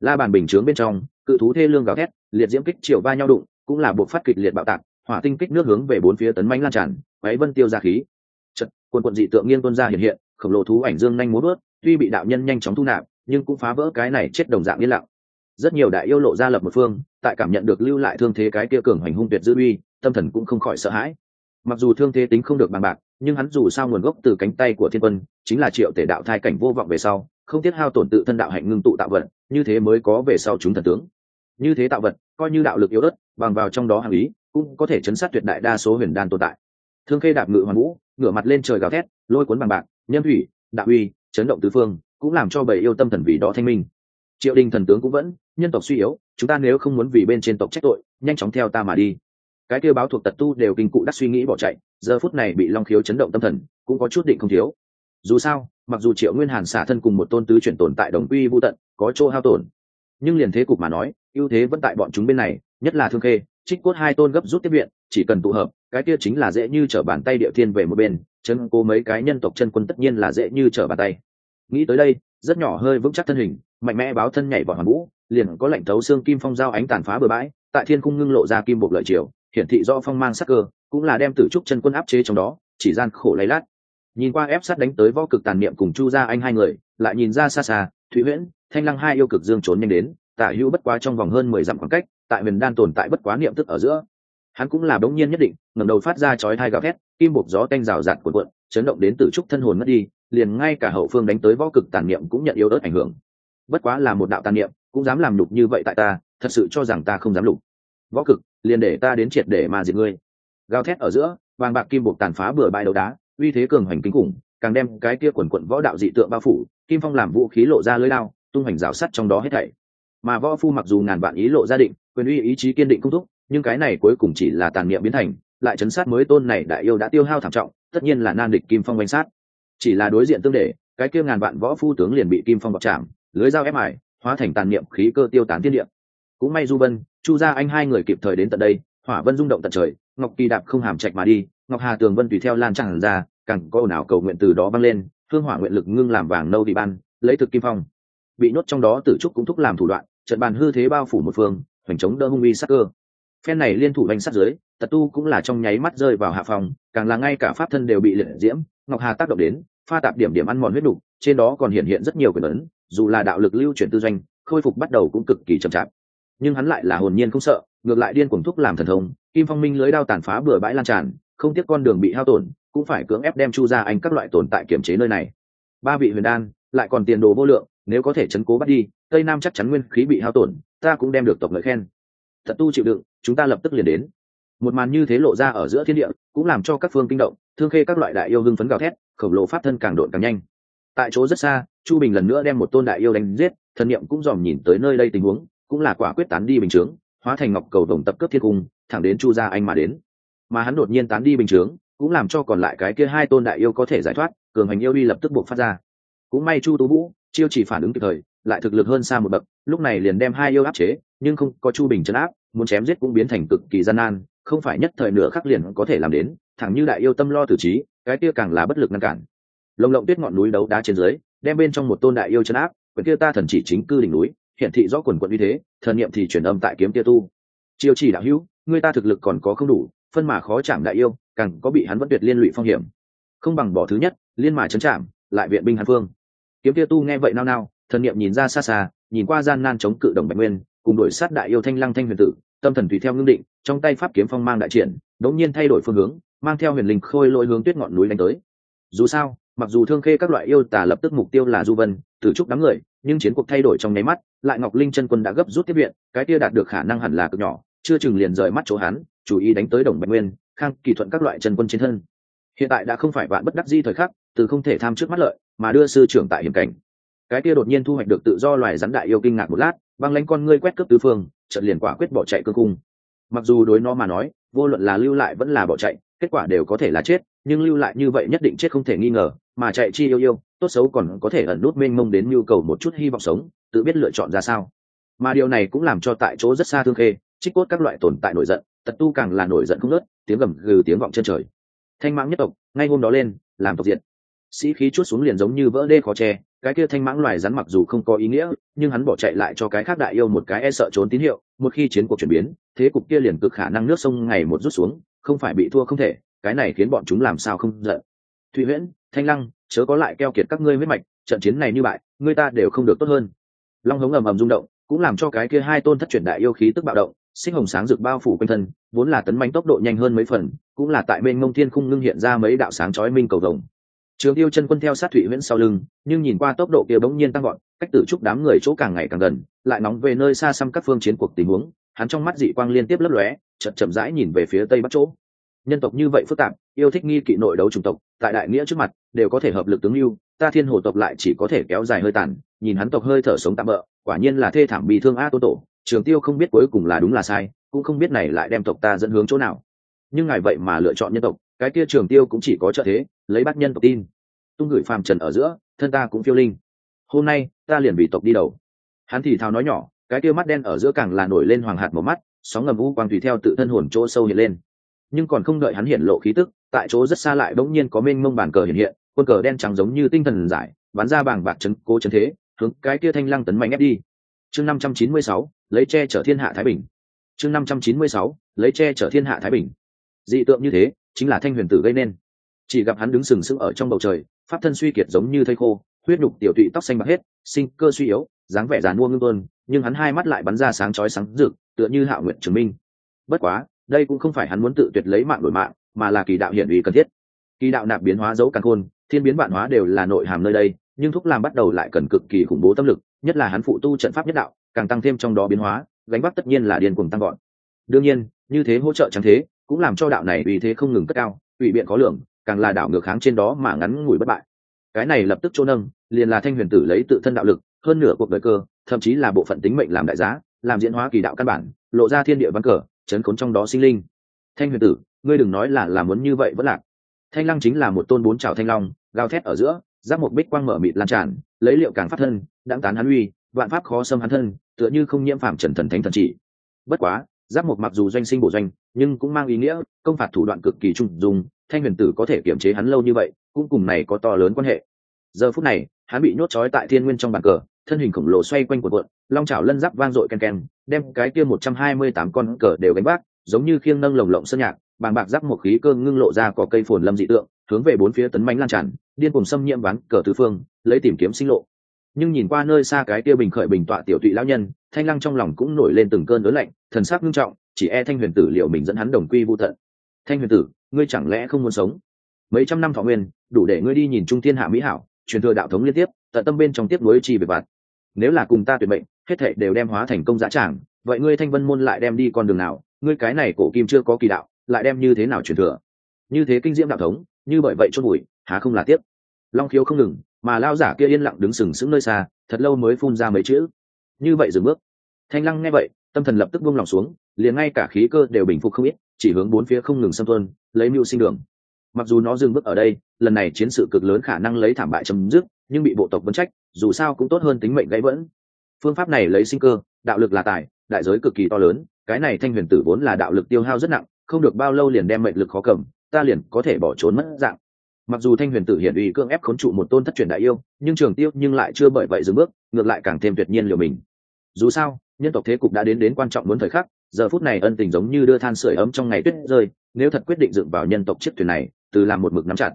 La bàn bình chướng bên trong, cự thú thê lương gào thét, liệt diễm kích triệu va nhau đụng, cũng là buộc phát kịch liệt bạo tạc, hỏa tinh kích nước hướng về bốn phía tấn mãnh lan tràn quáy vân tiêu ra khí. Trận quân quận dị tượng nghiêng tuân ra hiện hiện, khổng lồ thú ảnh dương nhanh muốn bước tuy bị đạo nhân nhanh chóng thu nạp, nhưng cũng phá vỡ cái này chết đồng dạng yên lặng. Rất nhiều đại yêu lộ ra lập một phương tại cảm nhận được lưu lại thương thế cái kia cường hành hung tuyệt dư uy, tâm thần cũng không khỏi sợ hãi. Mặc dù thương thế tính không được bằng bạc, nhưng hắn dù sao nguồn gốc từ cánh tay của thiên quân, chính là triệu tể đạo thai cảnh vô vọng về sau, không tiết hao tổn tự thân đạo hạnh ngưng tụ tạo vật, như thế mới có về sau chúng thần tướng. Như thế tạo vật, coi như đạo lực yếu ớt, bằng vào trong đó hàng ý, cũng có thể chấn sát tuyệt đại đa số huyền đan tồn tại. Thương khê đạp ngự hoàn vũ, ngửa mặt lên trời gào thét, lôi cuốn bằng bạc, nhân thủy, đạo uy, chấn động tứ phương, cũng làm cho bầy yêu tâm thần vì đó thanh minh triệu đình thần tướng cũng vẫn, nhân tộc suy yếu, chúng ta nếu không muốn vì bên trên tộc trách tội, nhanh chóng theo ta mà đi. Cái kêu báo thuộc tật tu đều kinh cụ đắc suy nghĩ bỏ chạy, giờ phút này bị long khiếu chấn động tâm thần, cũng có chút định không thiếu. Dù sao, mặc dù triệu nguyên hàn xả thân cùng một tôn tứ chuyển tồn tại đồng quy vô tận, có chỗ hao tổn, nhưng liền thế cục mà nói, ưu thế vẫn tại bọn chúng bên này, nhất là thương khê, trích cốt hai tôn gấp rút tiếp viện, chỉ cần tụ hợp, cái kia chính là dễ như trở bàn tay địa thiên về một bên, chân cô mấy cái nhân tộc chân quân tất nhiên là dễ như trở bàn tay. Nghĩ tới đây, rất nhỏ hơi vững chắc thân hình mạnh mẽ báo thân nhảy vào hoàn vũ liền có lệnh thấu xương kim phong giao ánh tàn phá bừa bãi, tại thiên cung ngưng lộ ra kim bộc lợi chiều hiển thị do phong mang sắc cơ, cũng là đem tử trúc chân quân áp chế trong đó, chỉ gian khổ lấy lát. Nhìn qua ép sát đánh tới võ cực tàn niệm cùng chu ra anh hai người, lại nhìn ra xa xa, thụy huyễn, thanh lăng hai yêu cực dương trốn nhanh đến, tả hữu bất quá trong vòng hơn mười dặm khoảng cách, tại miền đan tồn tại bất quá niệm tức ở giữa. Hắn cũng là đống nhiên nhất định, ngẩng đầu phát ra chói thai gào thét, kim bột gió canh rào rạt cuộn cuộn, chấn động đến từ trúc thân hồn mất đi, liền ngay cả hậu phương đánh tới võ cực tàn niệm cũng nhận yếu ớt ảnh hưởng bất quá là một đạo tàn niệm, cũng dám làm lục như vậy tại ta, thật sự cho rằng ta không dám lục. Võ cực, liền để ta đến triệt để mà diệt ngươi. Gào thét ở giữa, vàng bạc kim bột tàn phá bừa bãi đấu đá, uy thế cường hoành kinh khủng, càng đem cái kia quần quận võ đạo dị tượng bao phủ, kim phong làm vũ khí lộ ra lưới lao, tung hoành rào sắt trong đó hết thảy. Mà võ phu mặc dù ngàn vạn ý lộ gia định, quyền uy ý chí kiên định công thúc, nhưng cái này cuối cùng chỉ là tàn niệm biến thành, lại chấn sát mới tôn này đại yêu đã tiêu hao thảm trọng, tất nhiên là nan địch kim phong bánh sát. Chỉ là đối diện tương để, cái kia ngàn vạn võ phu tướng liền bị kim phong bọc chạm lưới dao ép mải hóa thành tàn niệm khí cơ tiêu tán thiên địa. Cũng may du vân, chu gia anh hai người kịp thời đến tận đây, hỏa vân rung động tận trời, ngọc kỳ đạp không hàm trạch mà đi, ngọc hà tường vân tùy theo lan tràn ra, càng có ồn ào cầu nguyện từ đó băng lên hương hỏa nguyện lực ngưng làm vàng nâu vị ban, lấy thực kim phong. Bị nhốt trong đó tử trúc cũng thúc làm thủ đoạn, trận bàn hư thế bao phủ một phương, hoành chống đỡ hung uy sắc cơ. Phen này liên thủ đánh sát dưới, tật tu cũng là trong nháy mắt rơi vào hạ phòng, càng là ngay cả pháp thân đều bị liệt diễm, ngọc hà tác động đến, pha tạp điểm điểm ăn mòn huyết đủ trên đó còn hiện hiện rất nhiều quyền ấn dù là đạo lực lưu chuyển tư doanh, khôi phục bắt đầu cũng cực kỳ chậm chạp. Nhưng hắn lại là hồn nhiên không sợ, ngược lại điên cuồng thúc làm thần thông, kim phong minh lưới đao tàn phá bừa bãi lan tràn, không tiếc con đường bị hao tổn, cũng phải cưỡng ép đem chu ra anh các loại tồn tại kiểm chế nơi này. Ba vị huyền đan, lại còn tiền đồ vô lượng, nếu có thể chấn cố bắt đi, tây nam chắc chắn nguyên khí bị hao tổn, ta cũng đem được tộc ngợi khen. Thật tu chịu đựng, chúng ta lập tức liền đến. Một màn như thế lộ ra ở giữa thiên địa, cũng làm cho các phương kinh động, thương khê các loại đại yêu hưng phấn gào thét, khổng lồ pháp thân càng độn càng nhanh. Tại chỗ rất xa chu bình lần nữa đem một tôn đại yêu đánh giết, thần niệm cũng dòm nhìn tới nơi đây tình huống, cũng là quả quyết tán đi bình chướng, hóa thành ngọc cầu đồng tập cấp thiết cung, thẳng đến chu gia anh mà đến. Mà hắn đột nhiên tán đi bình chướng, cũng làm cho còn lại cái kia hai tôn đại yêu có thể giải thoát, cường hành yêu uy lập tức buộc phát ra. Cũng may chu tú vũ, chiêu chỉ phản ứng kịp thời, lại thực lực hơn xa một bậc, lúc này liền đem hai yêu áp chế, nhưng không có chu bình chấn áp, muốn chém giết cũng biến thành cực kỳ gian nan, không phải nhất thời nửa khắc liền có thể làm đến, thẳng như đại yêu tâm lo tử trí, cái kia càng là bất lực ngăn cản. Lồng lộng tuyết ngọn núi đấu đá trên dưới đem bên trong một tôn đại yêu chân áp, quyển kia ta thần chỉ chính cư đỉnh núi, hiện thị rõ quần quận uy thế, thần niệm thì truyền âm tại kiếm kia tu. Chiêu chỉ đạo hữu, người ta thực lực còn có không đủ, phân mà khó chạm đại yêu, càng có bị hắn vẫn tuyệt liên lụy phong hiểm. Không bằng bỏ thứ nhất, liên mà chấn chạm, lại viện binh hàn phương. Kiếm kia tu nghe vậy nao nao, thần niệm nhìn ra xa xa, nhìn qua gian nan chống cự đồng bạch nguyên, cùng đổi sát đại yêu thanh lăng thanh huyền tử, tâm thần tùy theo ngưng định, trong tay pháp kiếm phong mang đại triển, đống nhiên thay đổi phương hướng, mang theo huyền linh khôi lôi hướng tuyết ngọn núi đánh tới. Dù sao mặc dù thương khê các loại yêu tà lập tức mục tiêu là du vân, tử trúc đám người, nhưng chiến cuộc thay đổi trong nháy mắt, lại ngọc linh chân quân đã gấp rút tiếp viện, cái kia đạt được khả năng hẳn là cực nhỏ, chưa chừng liền rời mắt chỗ hắn chú ý đánh tới đồng bạch nguyên, khang kỳ thuận các loại chân quân chiến thân. Hiện tại đã không phải bạn bất đắc di thời khắc, từ không thể tham trước mắt lợi, mà đưa sư trưởng tại hiểm cảnh. Cái kia đột nhiên thu hoạch được tự do loài rắn đại yêu kinh ngạc một lát, băng lánh con ngươi quét cướp tứ phương trận liền quả quyết bỏ chạy cơ cung. Mặc dù đối nó mà nói, vô luận là lưu lại vẫn là bỏ chạy, kết quả đều có thể là chết, nhưng lưu lại như vậy nhất định chết không thể nghi ngờ mà chạy chi yêu yêu, tốt xấu còn có thể ẩn nút mênh mông đến nhu cầu một chút hy vọng sống, tự biết lựa chọn ra sao. Mà điều này cũng làm cho tại chỗ rất xa thương khê, trích cốt các loại tồn tại nổi giận, tật tu càng là nổi giận không nớt tiếng gầm gừ tiếng vọng chân trời. Thanh mãng nhất tộc, ngay hôm đó lên, làm tộc diện. Sĩ khí chút xuống liền giống như vỡ đê khó che, cái kia thanh mãng loài rắn mặc dù không có ý nghĩa, nhưng hắn bỏ chạy lại cho cái khác đại yêu một cái e sợ trốn tín hiệu, một khi chiến cuộc chuyển biến, thế cục kia liền cực khả năng nước sông ngày một rút xuống, không phải bị thua không thể, cái này khiến bọn chúng làm sao không giận. Thụy huyễn thanh lăng, chớ có lại keo kiệt các ngươi huyết mạch, trận chiến này như bại, ngươi ta đều không được tốt hơn. Long hống ầm ầm rung động, cũng làm cho cái kia hai tôn thất truyền đại yêu khí tức bạo động sinh hồng sáng rực bao phủ quanh thân, vốn là tấn bánh tốc độ nhanh hơn mấy phần, cũng là tại bên ngông thiên khung ngưng hiện ra mấy đạo sáng chói minh cầu rồng trường tiêu chân quân theo sát thụy nguyễn sau lưng, nhưng nhìn qua tốc độ kia bỗng nhiên tăng gọn cách tử trúc đám người chỗ càng ngày càng gần, lại nóng về nơi xa xăm các phương chiến cuộc tình huống, hắn trong mắt dị quang liên tiếp lấp lóe, chậm chậm rãi nhìn về phía tây bắc chỗ nhân tộc như vậy phức tạp, yêu thích nghi kỵ nội đấu chủng tộc, tại đại nghĩa trước mặt, đều có thể hợp lực tướng lưu, ta thiên hồ tộc lại chỉ có thể kéo dài hơi tàn, nhìn hắn tộc hơi thở sống tạm bỡ quả nhiên là thê thảm bị thương a tô tổ, trường tiêu không biết cuối cùng là đúng là sai, cũng không biết này lại đem tộc ta dẫn hướng chỗ nào. Nhưng ngài vậy mà lựa chọn nhân tộc, cái kia trường tiêu cũng chỉ có trợ thế, lấy bắt nhân tộc tin. Tung gửi phàm trần ở giữa, thân ta cũng phiêu linh. Hôm nay, ta liền bị tộc đi đầu. Hắn thì thào nói nhỏ, cái kia mắt đen ở giữa càng là nổi lên hoàng hạt một mắt, sóng ngầm u quang tùy theo tự thân hồn chỗ sâu hiện lên nhưng còn không đợi hắn hiện lộ khí tức, tại chỗ rất xa lại bỗng nhiên có mênh mông bàn cờ hiện hiện, quân cờ đen trắng giống như tinh thần giải, bắn ra bảng bạc chấn cố chấn thế, hướng cái kia thanh lăng tấn mạnh ép đi. Chương năm trăm chín mươi sáu, lấy che chở thiên hạ thái bình. Chương năm trăm chín mươi sáu, lấy che chở thiên hạ thái bình. Dị tượng như thế, chính là thanh huyền tử gây nên. Chỉ gặp hắn đứng sừng sững ở trong bầu trời, pháp thân suy kiệt giống như thây khô, huyết nhục tiểu tụy tóc xanh bạc hết, sinh cơ suy yếu, dáng vẻ dàn mua ngưng tuôn nhưng hắn hai mắt lại bắn ra sáng chói sáng rực, tựa như hạo nguyện chứng minh. Bất quá đây cũng không phải hắn muốn tự tuyệt lấy mạng đổi mạng, mà là kỳ đạo hiển uy cần thiết. Kỳ đạo nạp biến hóa dấu càng khôn, thiên biến bản hóa đều là nội hàm nơi đây, nhưng thúc làm bắt đầu lại cần cực kỳ khủng bố tâm lực, nhất là hắn phụ tu trận pháp nhất đạo, càng tăng thêm trong đó biến hóa, gánh bắt tất nhiên là điên cuồng tăng gọn đương nhiên, như thế hỗ trợ chẳng thế, cũng làm cho đạo này vì thế không ngừng cất cao ủy biện có lượng càng là đảo ngược kháng trên đó mà ngắn ngủi bất bại. Cái này lập tức chỗ nâng, liền là thanh huyền tử lấy tự thân đạo lực, hơn nửa cuộc đời cơ, thậm chí là bộ phận tính mệnh làm đại giá, làm diễn hóa kỳ đạo căn bản, lộ ra thiên địa văn cờ chấn khốn trong đó sinh linh. Thanh huyền tử, ngươi đừng nói là làm muốn như vậy vẫn lạc. Thanh lăng chính là một tôn bốn trào thanh long, gào thét ở giữa, giáp một bích quang mở mịt lan tràn, lấy liệu càng phát thân, đãng tán hắn uy, vạn pháp khó xâm hắn thân, tựa như không nhiễm phạm trần thần thánh thần chỉ. Bất quá, giáp một mặc dù doanh sinh bổ doanh, nhưng cũng mang ý nghĩa, công phạt thủ đoạn cực kỳ trung dùng thanh huyền tử có thể kiểm chế hắn lâu như vậy, cũng cùng này có to lớn quan hệ. Giờ phút này, hắn bị nhốt trói tại thiên nguyên trong bàn cờ, thân hình khổng lồ xoay quanh cuộn long chảo lân giáp vang dội ken ken, đem cái kia một trăm hai mươi tám con cờ đều gánh vác, giống như khiêng nâng lồng lộng sân nhạc, bàng bạc giáp một khí cơ ngưng lộ ra có cây phồn lâm dị tượng, hướng về bốn phía tấn mánh lan tràn, điên cùng xâm nhiễm ván cờ tứ phương, lấy tìm kiếm sinh lộ. Nhưng nhìn qua nơi xa cái kia bình khởi bình tọa tiểu tụy lão nhân, thanh lăng trong lòng cũng nổi lên từng cơn lớn lạnh, thần sắc nghiêm trọng, chỉ e thanh huyền tử liệu mình dẫn hắn đồng quy vô tận. Thanh huyền tử, ngươi chẳng lẽ không muốn sống? Mấy trăm năm thọ nguyên, đủ để ngươi đi nhìn trung thiên hạ mỹ hảo, truyền thừa đạo thống liên tiếp, tận tâm bên trong tiếp nối chi về bạt. Nếu là cùng ta tuyệt mệnh hết thệ đều đem hóa thành công giá tràng, vậy ngươi thanh vân môn lại đem đi con đường nào? Ngươi cái này cổ kim chưa có kỳ đạo, lại đem như thế nào truyền thừa? Như thế kinh diễm đạo thống, như bởi vậy chốt bụi, há không là tiếp long khiếu không ngừng, mà lao giả kia yên lặng đứng sừng sững nơi xa, thật lâu mới phun ra mấy chữ. Như vậy dừng bước. Thanh lăng nghe vậy, tâm thần lập tức buông lòng xuống, liền ngay cả khí cơ đều bình phục không ít, chỉ hướng bốn phía không ngừng xâm tuân, lấy mưu sinh đường. Mặc dù nó dừng bước ở đây, lần này chiến sự cực lớn khả năng lấy thảm bại chấm dứt, nhưng bị bộ tộc vấn trách, dù sao cũng tốt hơn tính mệnh gãy vẫn phương pháp này lấy sinh cơ, đạo lực là tài, đại giới cực kỳ to lớn, cái này thanh huyền tử vốn là đạo lực tiêu hao rất nặng, không được bao lâu liền đem mệnh lực khó cầm, ta liền có thể bỏ trốn mất dạng. Mặc dù thanh huyền tử hiển uy cưỡng ép khốn trụ một tôn thất truyền đại yêu, nhưng trường tiêu nhưng lại chưa bởi vậy dừng bước, ngược lại càng thêm tuyệt nhiên liều mình. Dù sao, nhân tộc thế cục đã đến đến quan trọng muốn thời khắc, giờ phút này ân tình giống như đưa than sưởi ấm trong ngày tuyết rơi, nếu thật quyết định dựng vào nhân tộc chiếc thuyền này, từ làm một mực nắm chặt.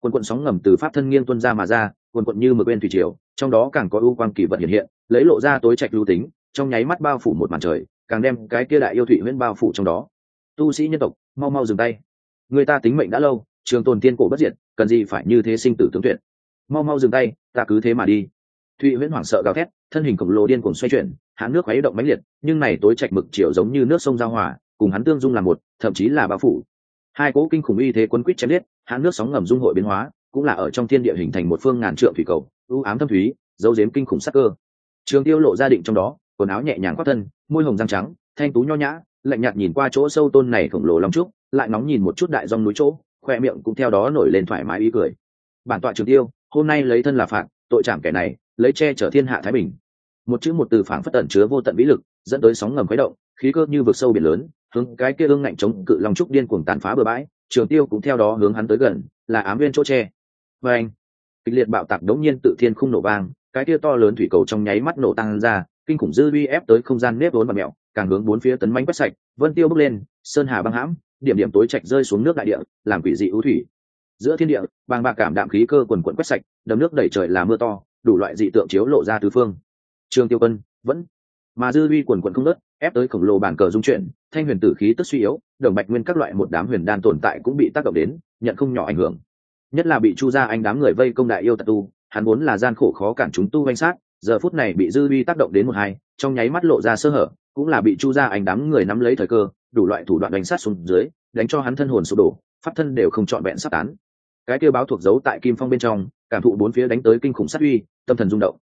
Quân quận sóng ngầm từ pháp thân nghiêng tuân ra mà ra quần quận như mực bên thủy triều, trong đó càng có ưu quang kỳ vật hiện hiện, lấy lộ ra tối trạch lưu tính, trong nháy mắt bao phủ một màn trời, càng đem cái kia đại yêu thụy huyễn bao phủ trong đó. Tu sĩ nhân tộc, mau mau dừng tay. Người ta tính mệnh đã lâu, trường tồn tiên cổ bất diệt, cần gì phải như thế sinh tử tướng tuyệt. Mau mau dừng tay, ta cứ thế mà đi. Thụy huyễn hoảng sợ gào thét, thân hình khổng lồ điên cuồng xoay chuyển hãn nước khuấy động mãnh liệt, nhưng này tối trạch mực chiều giống như nước sông giao hòa, cùng hắn tương dung là một, thậm chí là bao phủ. Hai cỗ kinh khủng uy thế quân quýt chém liệt hãn nước sóng ngầm dung hội biến hóa cũng là ở trong thiên địa hình thành một phương ngàn trượng thủy cầu ưu ám thâm thúy, dấu dếm kinh khủng sắc cơ. Trường tiêu lộ gia định trong đó, quần áo nhẹ nhàng khoác thân, môi hồng răng trắng, thanh tú nho nhã, lạnh nhạt nhìn qua chỗ sâu tôn này khổng lồ long trúc, lại nóng nhìn một chút đại dòng núi chỗ, khoe miệng cũng theo đó nổi lên thoải mái ý cười. Bản tọa trường tiêu, hôm nay lấy thân là phạt tội trảm kẻ này, lấy che chở thiên hạ thái bình. Một chữ một từ phảng phất tận chứa vô tận vĩ lực, dẫn tới sóng ngầm khuấy động, khí cơ như vực sâu biển lớn, hướng cái kia ương ngạnh chống cự long trúc điên cuồng tàn phá bờ bãi. Trường tiêu cũng theo đó hướng hắn tới gần, là ám viên chỗ che và anh, kịch liệt bạo tạc đống nhiên tự thiên không nổ vang, cái kia to lớn thủy cầu trong nháy mắt nổ tăng ra, kinh khủng dư uy ép tới không gian nếp vốn và mẹo, càng hướng bốn phía tấn mánh quét sạch, vân tiêu bước lên, sơn hà băng hãm, điểm điểm tối trạch rơi xuống nước đại địa, làm quỷ dị ưu thủy. Giữa thiên địa, bàng bạc cảm đạm khí cơ quần quận quét sạch, đầm nước đẩy trời là mưa to, đủ loại dị tượng chiếu lộ ra tứ phương. Trường tiêu quân, vẫn, mà dư uy quần quận không đất ép tới khổng lồ bàn cờ dung chuyển, thanh huyền tử khí tức suy yếu, đồng bạch nguyên các loại một đám huyền đan tồn tại cũng bị tác động đến, nhận không nhỏ ảnh hưởng nhất là bị chu gia anh đám người vây công đại yêu tật tu, hắn vốn là gian khổ khó cản chúng tu danh sát, giờ phút này bị dư vi tác động đến một hai, trong nháy mắt lộ ra sơ hở, cũng là bị chu gia anh đám người nắm lấy thời cơ, đủ loại thủ đoạn đánh sát xuống dưới, đánh cho hắn thân hồn sụp đổ, pháp thân đều không trọn vẹn sắp tán. Cái kêu báo thuộc giấu tại kim phong bên trong, cảm thụ bốn phía đánh tới kinh khủng sát uy, tâm thần rung động.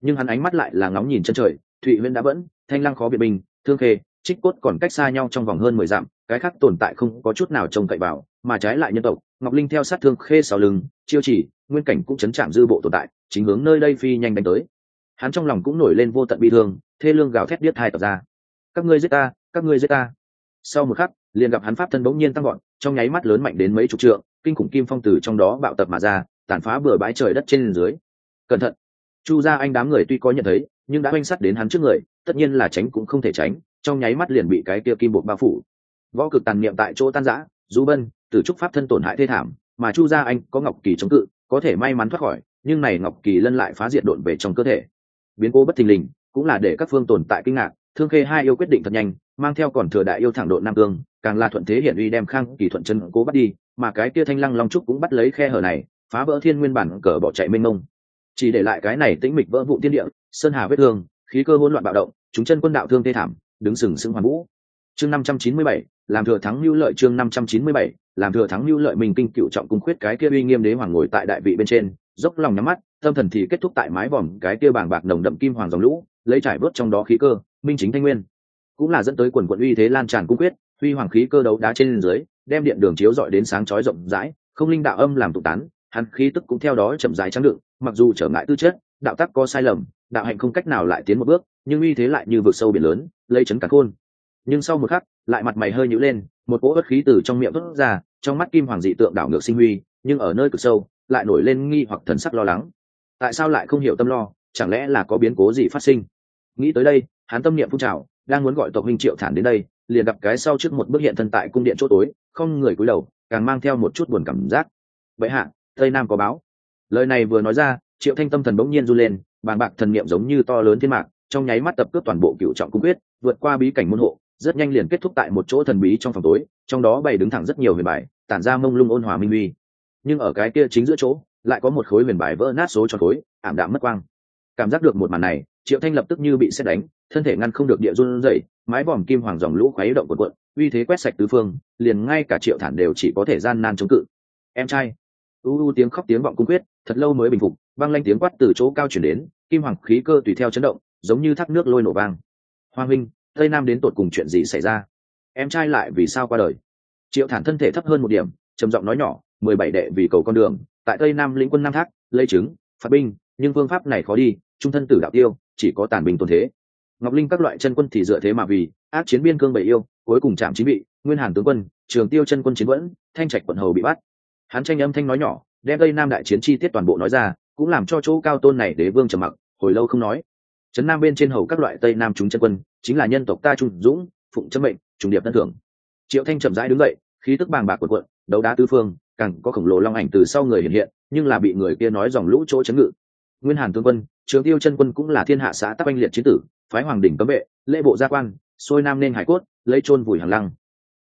Nhưng hắn ánh mắt lại là ngóng nhìn chân trời, thụy huyên đã vẫn, thanh lăng khó biệt bình, thương khê, trích cốt còn cách xa nhau trong vòng hơn mười dặm, cái khác tồn tại không có chút nào trông cậy vào mà trái lại nhân tộc, ngọc linh theo sát thương khê sau lưng, chiêu chỉ, nguyên cảnh cũng chấn chạm dư bộ tồn tại, chính hướng nơi đây phi nhanh đánh tới. Hắn trong lòng cũng nổi lên vô tận bi thương, thê lương gào thét điếc hai tập ra. Các ngươi giết ta, các ngươi giết ta. Sau một khắc, liền gặp hắn pháp thân bỗng nhiên tăng gọn trong nháy mắt lớn mạnh đến mấy chục trượng, kinh khủng kim phong từ trong đó bạo tập mà ra, tàn phá bừa bãi trời đất trên dưới. Cẩn thận. Chu ra anh đám người tuy có nhận thấy, nhưng đã oanh sắt đến hắn trước người, tất nhiên là tránh cũng không thể tránh, trong nháy mắt liền bị cái kia kim bột bao phủ. Võ cực tàn niệm tại chỗ tan giã du bân từ trúc pháp thân tổn hại thê thảm, mà chu gia anh có ngọc kỳ chống cự, có thể may mắn thoát khỏi, nhưng này ngọc kỳ lân lại phá diệt đột về trong cơ thể. Biến cố bất thình lình, cũng là để các phương tồn tại kinh ngạc, thương khê hai yêu quyết định thật nhanh, mang theo còn thừa đại yêu thẳng độ nam cương, càng là thuận thế hiện uy đem khang kỳ thuận chân cố bắt đi, mà cái kia thanh lăng long trúc cũng bắt lấy khe hở này, phá vỡ thiên nguyên bản cờ bỏ chạy mênh mông. Chỉ để lại cái này tĩnh mịch vỡ vụ tiên địa, sơn hà vết thương, khí cơ hỗn loạn bạo động, chúng chân quân đạo thương tê thảm, đứng sừng sững hoàn vũ chương năm trăm chín mươi bảy, làm thừa thắng lưu lợi chương năm trăm chín mươi bảy, làm thừa thắng lưu lợi mình kinh cựu trọng cung khuyết cái kia uy nghiêm đế hoàng ngồi tại đại vị bên trên, dốc lòng nhắm mắt, tâm thần thì kết thúc tại mái vòm cái kia bàng bạc nồng đậm kim hoàng dòng lũ, lấy trải bớt trong đó khí cơ, minh chính thanh nguyên. Cũng là dẫn tới quần quận uy thế lan tràn cung quyết, huy hoàng khí cơ đấu đá trên dưới, đem điện đường chiếu dọi đến sáng chói rộng rãi, không linh đạo âm làm tụ tán, hắn khí tức cũng theo đó chậm dài trắng đựng, mặc dù trở ngại tư chất, đạo tắc có sai lầm, đạo hạnh không cách nào lại tiến một bước, nhưng uy thế lại như vực sâu biển lớn, lấy chấn cả khôn nhưng sau một khắc, lại mặt mày hơi nhữ lên, một cỗ ớt khí từ trong miệng vớt ra, trong mắt kim hoàng dị tượng đảo ngược sinh huy, nhưng ở nơi cực sâu, lại nổi lên nghi hoặc thần sắc lo lắng. Tại sao lại không hiểu tâm lo, chẳng lẽ là có biến cố gì phát sinh? Nghĩ tới đây, hắn tâm niệm phun trào, đang muốn gọi tộc huynh triệu thản đến đây, liền gặp cái sau trước một bước hiện thân tại cung điện chỗ tối, không người cúi đầu, càng mang theo một chút buồn cảm giác. Vậy hạ, tây nam có báo. Lời này vừa nói ra, triệu thanh tâm thần bỗng nhiên run lên bàn bạc thần niệm giống như to lớn thiên mạc, trong nháy mắt tập cướp toàn bộ cựu trọng cung quyết, vượt qua bí cảnh môn hộ rất nhanh liền kết thúc tại một chỗ thần bí trong phòng tối, trong đó bày đứng thẳng rất nhiều huyền bài, tản ra mông lung ôn hòa minh uy nhưng ở cái kia chính giữa chỗ, lại có một khối huyền bài vỡ nát số cho khối, ảm đạm mất quang. Cảm giác được một màn này, triệu thanh lập tức như bị xét đánh, thân thể ngăn không được địa run rẩy, mái vòm kim hoàng dòng lũ khuấy động quần quận uy thế quét sạch tứ phương, liền ngay cả triệu thản đều chỉ có thể gian nan chống cự. Em trai. U u tiếng khóc tiếng vọng cung quyết, thật lâu mới bình phục băng lanh tiếng quát từ chỗ cao chuyển đến, kim hoàng khí cơ tùy theo chấn động, giống như thác nước lôi nổ vang. Hoa huynh tây nam đến tột cùng chuyện gì xảy ra? Em trai lại vì sao qua đời? Triệu thản thân thể thấp hơn một điểm, trầm giọng nói nhỏ, mười bảy đệ vì cầu con đường, tại tây nam lĩnh quân nam thác Lây chứng, phạt binh, nhưng phương pháp này khó đi, trung thân tử đạo tiêu, chỉ có tàn bình tồn thế. Ngọc linh các loại chân quân thì dựa thế mà vì áp chiến biên cương bảy yêu, cuối cùng chạm chín bị, nguyên hàn tướng quân, trường tiêu chân quân chiến vẫn, thanh trạch quận hầu bị bắt. Hắn tranh âm thanh nói nhỏ, đem tây nam đại chiến chi tiết toàn bộ nói ra, cũng làm cho chỗ cao tôn này đế vương trầm mặc, hồi lâu không nói. Trấn nam bên trên hầu các loại tây nam chúng chân quân chính là nhân tộc ta trung dũng, phụng chấm mệnh, trùng điệp tân thưởng. Triệu thanh chậm rãi đứng dậy, khí tức bàng bạc của quận đấu đá tư phương, càng có khổng lồ long ảnh từ sau người hiện hiện, nhưng là bị người kia nói dòng lũ chỗ chấn ngự. Nguyên hàn tướng quân, trường tiêu chân quân cũng là thiên hạ xã tắc anh liệt chiến tử, phái hoàng đỉnh cấm vệ, lễ bộ gia quan, xuôi nam nên hải cốt, lấy chôn vùi hàng lăng.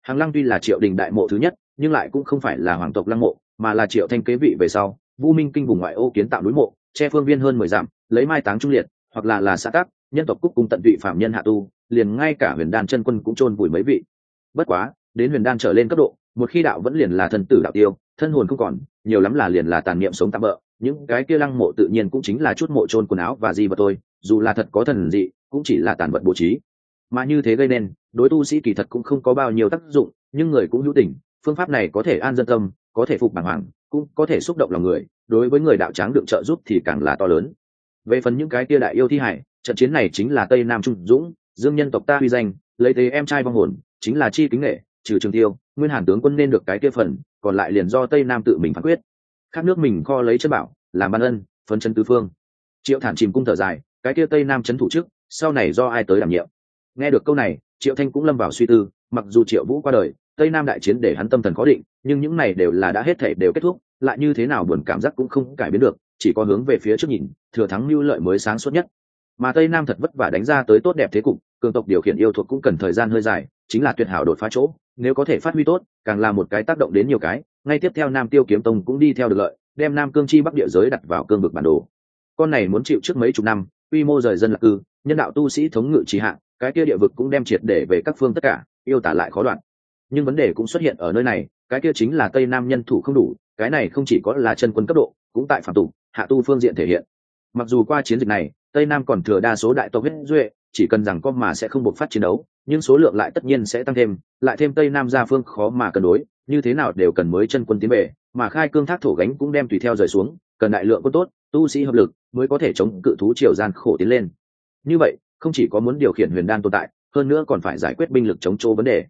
Hàng lăng tuy là triệu đình đại mộ thứ nhất, nhưng lại cũng không phải là hoàng tộc lăng mộ, mà là triệu thanh kế vị về sau. Vu minh kinh vùng ngoại ô kiến tạo núi mộ, che phương viên hơn mười dặm, lấy mai táng trung liệt, hoặc là là xã tắc nhân tộc cúc cung tận vị phạm nhân hạ tu, liền ngay cả huyền đan chân quân cũng chôn vùi mấy vị. Bất quá, đến huyền đan trở lên cấp độ, một khi đạo vẫn liền là thân tử đạo tiêu, thân hồn không còn, nhiều lắm là liền là tàn niệm sống tạm bỡ những cái kia lăng mộ tự nhiên cũng chính là chút mộ trôn quần áo và gì vật thôi, dù là thật có thần dị, cũng chỉ là tàn vật bố trí. Mà như thế gây nên, đối tu sĩ kỳ thật cũng không có bao nhiêu tác dụng, nhưng người cũng hữu tình, phương pháp này có thể an dân tâm, có thể phục bàng hoàng, cũng có thể xúc động lòng người, đối với người đạo tráng được trợ giúp thì càng là to lớn. Về phần những cái kia đại yêu thi hải trận chiến này chính là tây nam trung dũng, dương nhân tộc ta huy danh, lấy thế em trai vong hồn, chính là chi kính nghệ, trừ trường tiêu, nguyên hàn tướng quân nên được cái kia phần, còn lại liền do tây nam tự mình phán quyết. Khác nước mình kho lấy chân bảo, làm ban ân, phấn chân tứ phương. Triệu thản chìm cung thở dài, cái kia tây nam c thủ chức sau này do ai tới đảm nhiệm? Nghe được câu này, triệu thanh cũng lâm vào suy tư, mặc dù triệu vũ qua đời, tây nam đại chiến để hắn tâm thần khó định, nhưng những này đều là đã hết thể đều kết thúc, lại như thế nào buồn cảm giác cũng không cải biến được, chỉ có hướng về phía trước nhìn, thừa thắng mưu lợi mới sáng suốt nhất mà tây nam thật vất vả đánh ra tới tốt đẹp thế cục, cường tộc điều khiển yêu thuộc cũng cần thời gian hơi dài, chính là tuyệt hảo đột phá chỗ, nếu có thể phát huy tốt, càng là một cái tác động đến nhiều cái, ngay tiếp theo nam tiêu kiếm tông cũng đi theo được lợi, đem nam cương chi bắc địa giới đặt vào cương vực bản đồ. Con này muốn chịu trước mấy chục năm, quy mô rời dân lạc cư, nhân đạo tu sĩ thống ngự trì hạng cái kia địa vực cũng đem triệt để về các phương tất cả, yêu tả lại khó đoạn. Nhưng vấn đề cũng xuất hiện ở nơi này, cái kia chính là tây nam nhân thủ không đủ, cái này không chỉ có là chân quân cấp độ, cũng tại phạm tục hạ tu phương diện thể hiện. Mặc dù qua chiến dịch này tây nam còn thừa đa số đại tộc huyết duệ, chỉ cần rằng có mà sẽ không buộc phát chiến đấu, nhưng số lượng lại tất nhiên sẽ tăng thêm, lại thêm tây nam gia phương khó mà cân đối, như thế nào đều cần mới chân quân tiến về, mà khai cương thác thổ gánh cũng đem tùy theo rời xuống, cần đại lượng quân tốt, tu sĩ hợp lực mới có thể chống cự thú triều gian khổ tiến lên. Như vậy, không chỉ có muốn điều khiển huyền đan tồn tại, hơn nữa còn phải giải quyết binh lực chống chỗ vấn đề.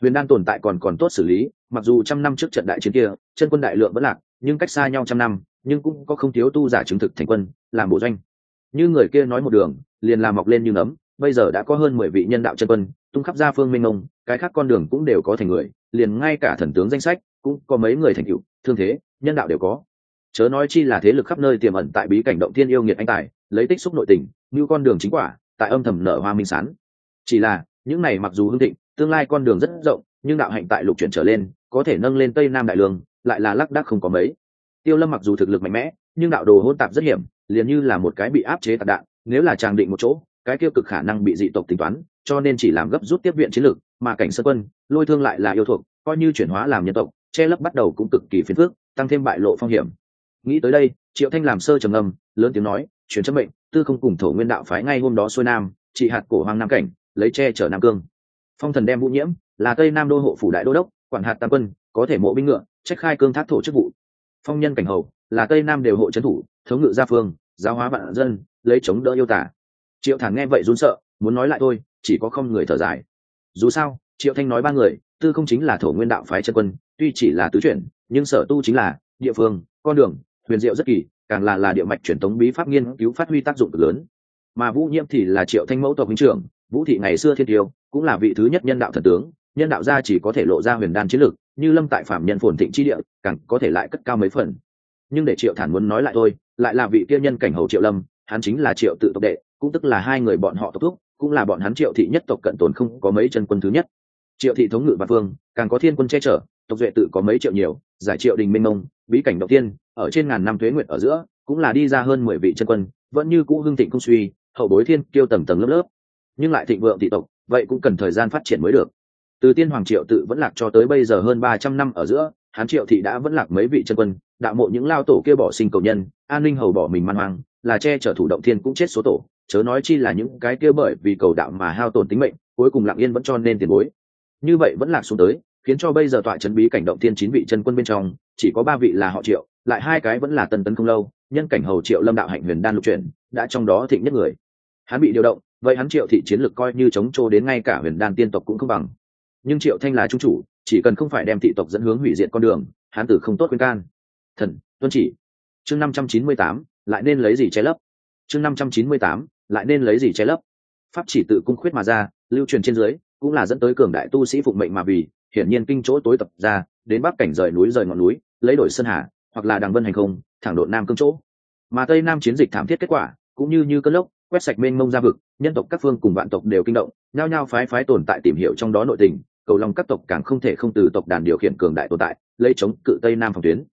Huyền đan tồn tại còn còn tốt xử lý, mặc dù trăm năm trước trận đại chiến kia, chân quân đại lượng vẫn lạc, nhưng cách xa nhau trăm năm, nhưng cũng có không thiếu tu giả chứng thực thành quân, làm bộ doanh như người kia nói một đường, liền làm mọc lên như nấm, bây giờ đã có hơn mười vị nhân đạo chân quân, tung khắp ra phương minh ông cái khác con đường cũng đều có thành người, liền ngay cả thần tướng danh sách cũng có mấy người thành cựu thương thế, nhân đạo đều có. Chớ nói chi là thế lực khắp nơi tiềm ẩn tại bí cảnh động thiên yêu nghiệt anh tài, lấy tích xúc nội tình, như con đường chính quả, tại âm thầm nở hoa minh sán. Chỉ là, những này mặc dù hưng thịnh, tương lai con đường rất rộng, nhưng đạo hạnh tại lục chuyển trở lên, có thể nâng lên tây nam đại lương, lại là lắc đắc không có mấy. Tiêu lâm mặc dù thực lực mạnh mẽ, nhưng đạo đồ hôn tạp rất hiểm liền như là một cái bị áp chế tạc đạn, nếu là tràng định một chỗ, cái tiêu cực khả năng bị dị tộc tính toán, cho nên chỉ làm gấp rút tiếp viện chiến lược, mà cảnh sơ quân, lôi thương lại là yêu thuộc, coi như chuyển hóa làm nhân tộc, che lấp bắt đầu cũng cực kỳ phiền phức, tăng thêm bại lộ phong hiểm. Nghĩ tới đây, triệu thanh làm sơ trầm ngâm, lớn tiếng nói, chuyển chấp mệnh, tư không cùng thổ nguyên đạo phái ngay hôm đó xuôi nam, trị hạt cổ hoàng nam cảnh, lấy che chở nam cương. Phong thần đem vũ nhiễm, là tây nam đô hộ phủ đại đô đốc, quản hạt tam quân, có thể mộ binh ngựa, trách khai cương thác thổ chức vụ. Phong nhân cảnh hầu là tây nam đều hộ trấn thủ, thống ngự gia phương, giáo hóa vạn dân, lấy chống đỡ yêu tả. Triệu thản nghe vậy run sợ, muốn nói lại thôi, chỉ có không người thở dài. Dù sao, triệu thanh nói ba người, tư không chính là thổ nguyên đạo phái chân quân, tuy chỉ là tứ chuyển, nhưng sở tu chính là địa phương, con đường, huyền diệu rất kỳ, càng là là địa mạch truyền thống bí pháp nghiên cứu phát huy tác dụng cực lớn. Mà vũ nhiễm thì là triệu thanh mẫu tộc huynh trưởng, vũ thị ngày xưa thiên tiêu, cũng là vị thứ nhất nhân đạo thần tướng, nhân đạo gia chỉ có thể lộ ra huyền đan chiến lược như lâm tại phạm nhân phồn thịnh chi địa, càng có thể lại cất cao mấy phần nhưng để triệu thản muốn nói lại thôi, lại là vị kia nhân cảnh hầu triệu lâm, hắn chính là triệu tự tộc đệ, cũng tức là hai người bọn họ tộc thúc, cũng là bọn hắn triệu thị nhất tộc cận tồn không có mấy chân quân thứ nhất. Triệu thị thống ngự và phương càng có thiên quân che chở, tộc duệ tự có mấy triệu nhiều, giải triệu đình minh mông, bí cảnh đầu tiên, ở trên ngàn năm thuế nguyện ở giữa, cũng là đi ra hơn mười vị chân quân, vẫn như cũ hưng thịnh công suy, hậu bối thiên kêu tầng tầng lớp lớp. Nhưng lại thịnh vượng thị tộc, vậy cũng cần thời gian phát triển mới được. Từ tiên hoàng triệu tự vẫn lạc cho tới bây giờ hơn ba trăm năm ở giữa hán triệu thị đã vẫn lạc mấy vị chân quân đạo mộ những lao tổ kia bỏ sinh cầu nhân, an ninh hầu bỏ mình man hoang, là che chở thủ động thiên cũng chết số tổ. Chớ nói chi là những cái kia bởi vì cầu đạo mà hao tổn tính mệnh, cuối cùng lặng yên vẫn cho nên tiền bối. Như vậy vẫn lạc xuống tới, khiến cho bây giờ tọa chấn bí cảnh động thiên chín vị chân quân bên trong, chỉ có ba vị là họ triệu, lại hai cái vẫn là tân tấn không lâu, nhân cảnh hầu triệu lâm đạo hạnh huyền đan lục chuyển, đã trong đó thịnh nhất người. Hắn bị điều động, vậy hắn triệu thị chiến lược coi như chống trô đến ngay cả huyền đan tiên tộc cũng không bằng. Nhưng triệu thanh là trung chủ, chỉ cần không phải đem thị tộc dẫn hướng hủy diệt con đường, hắn tử không tốt khuyên can thần, tuân chỉ. Chương năm trăm chín mươi tám, lại nên lấy gì che lấp? Chương năm trăm chín mươi tám, lại nên lấy gì che lấp? Pháp chỉ tự cung khuyết mà ra, lưu truyền trên dưới, cũng là dẫn tới cường đại tu sĩ phụng mệnh mà vì, hiển nhiên kinh chỗ tối tập ra, đến bắc cảnh rời núi rời ngọn núi, lấy đổi sơn hà, hoặc là đằng vân hành không, thẳng đột nam cương chỗ. Mà tây nam chiến dịch thảm thiết kết quả, cũng như như cơn lốc, quét sạch mênh mông ra vực, nhân tộc các phương cùng vạn tộc đều kinh động, nhao nhao phái phái tồn tại tìm hiểu trong đó nội tình, cầu long các tộc càng không thể không từ tộc đàn điều khiển cường đại tồn tại, lấy chống cự tây nam phòng tuyến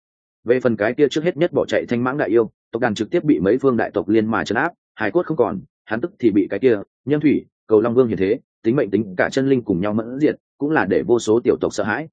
về phần cái kia trước hết nhất bỏ chạy thanh mãng đại yêu, tộc đàn trực tiếp bị mấy phương đại tộc liên mà chấn áp hải cốt không còn, hắn tức thì bị cái kia nhân thủy, cầu long vương như thế, tính mệnh tính cả chân linh cùng nhau mẫn diệt, cũng là để vô số tiểu tộc sợ hãi.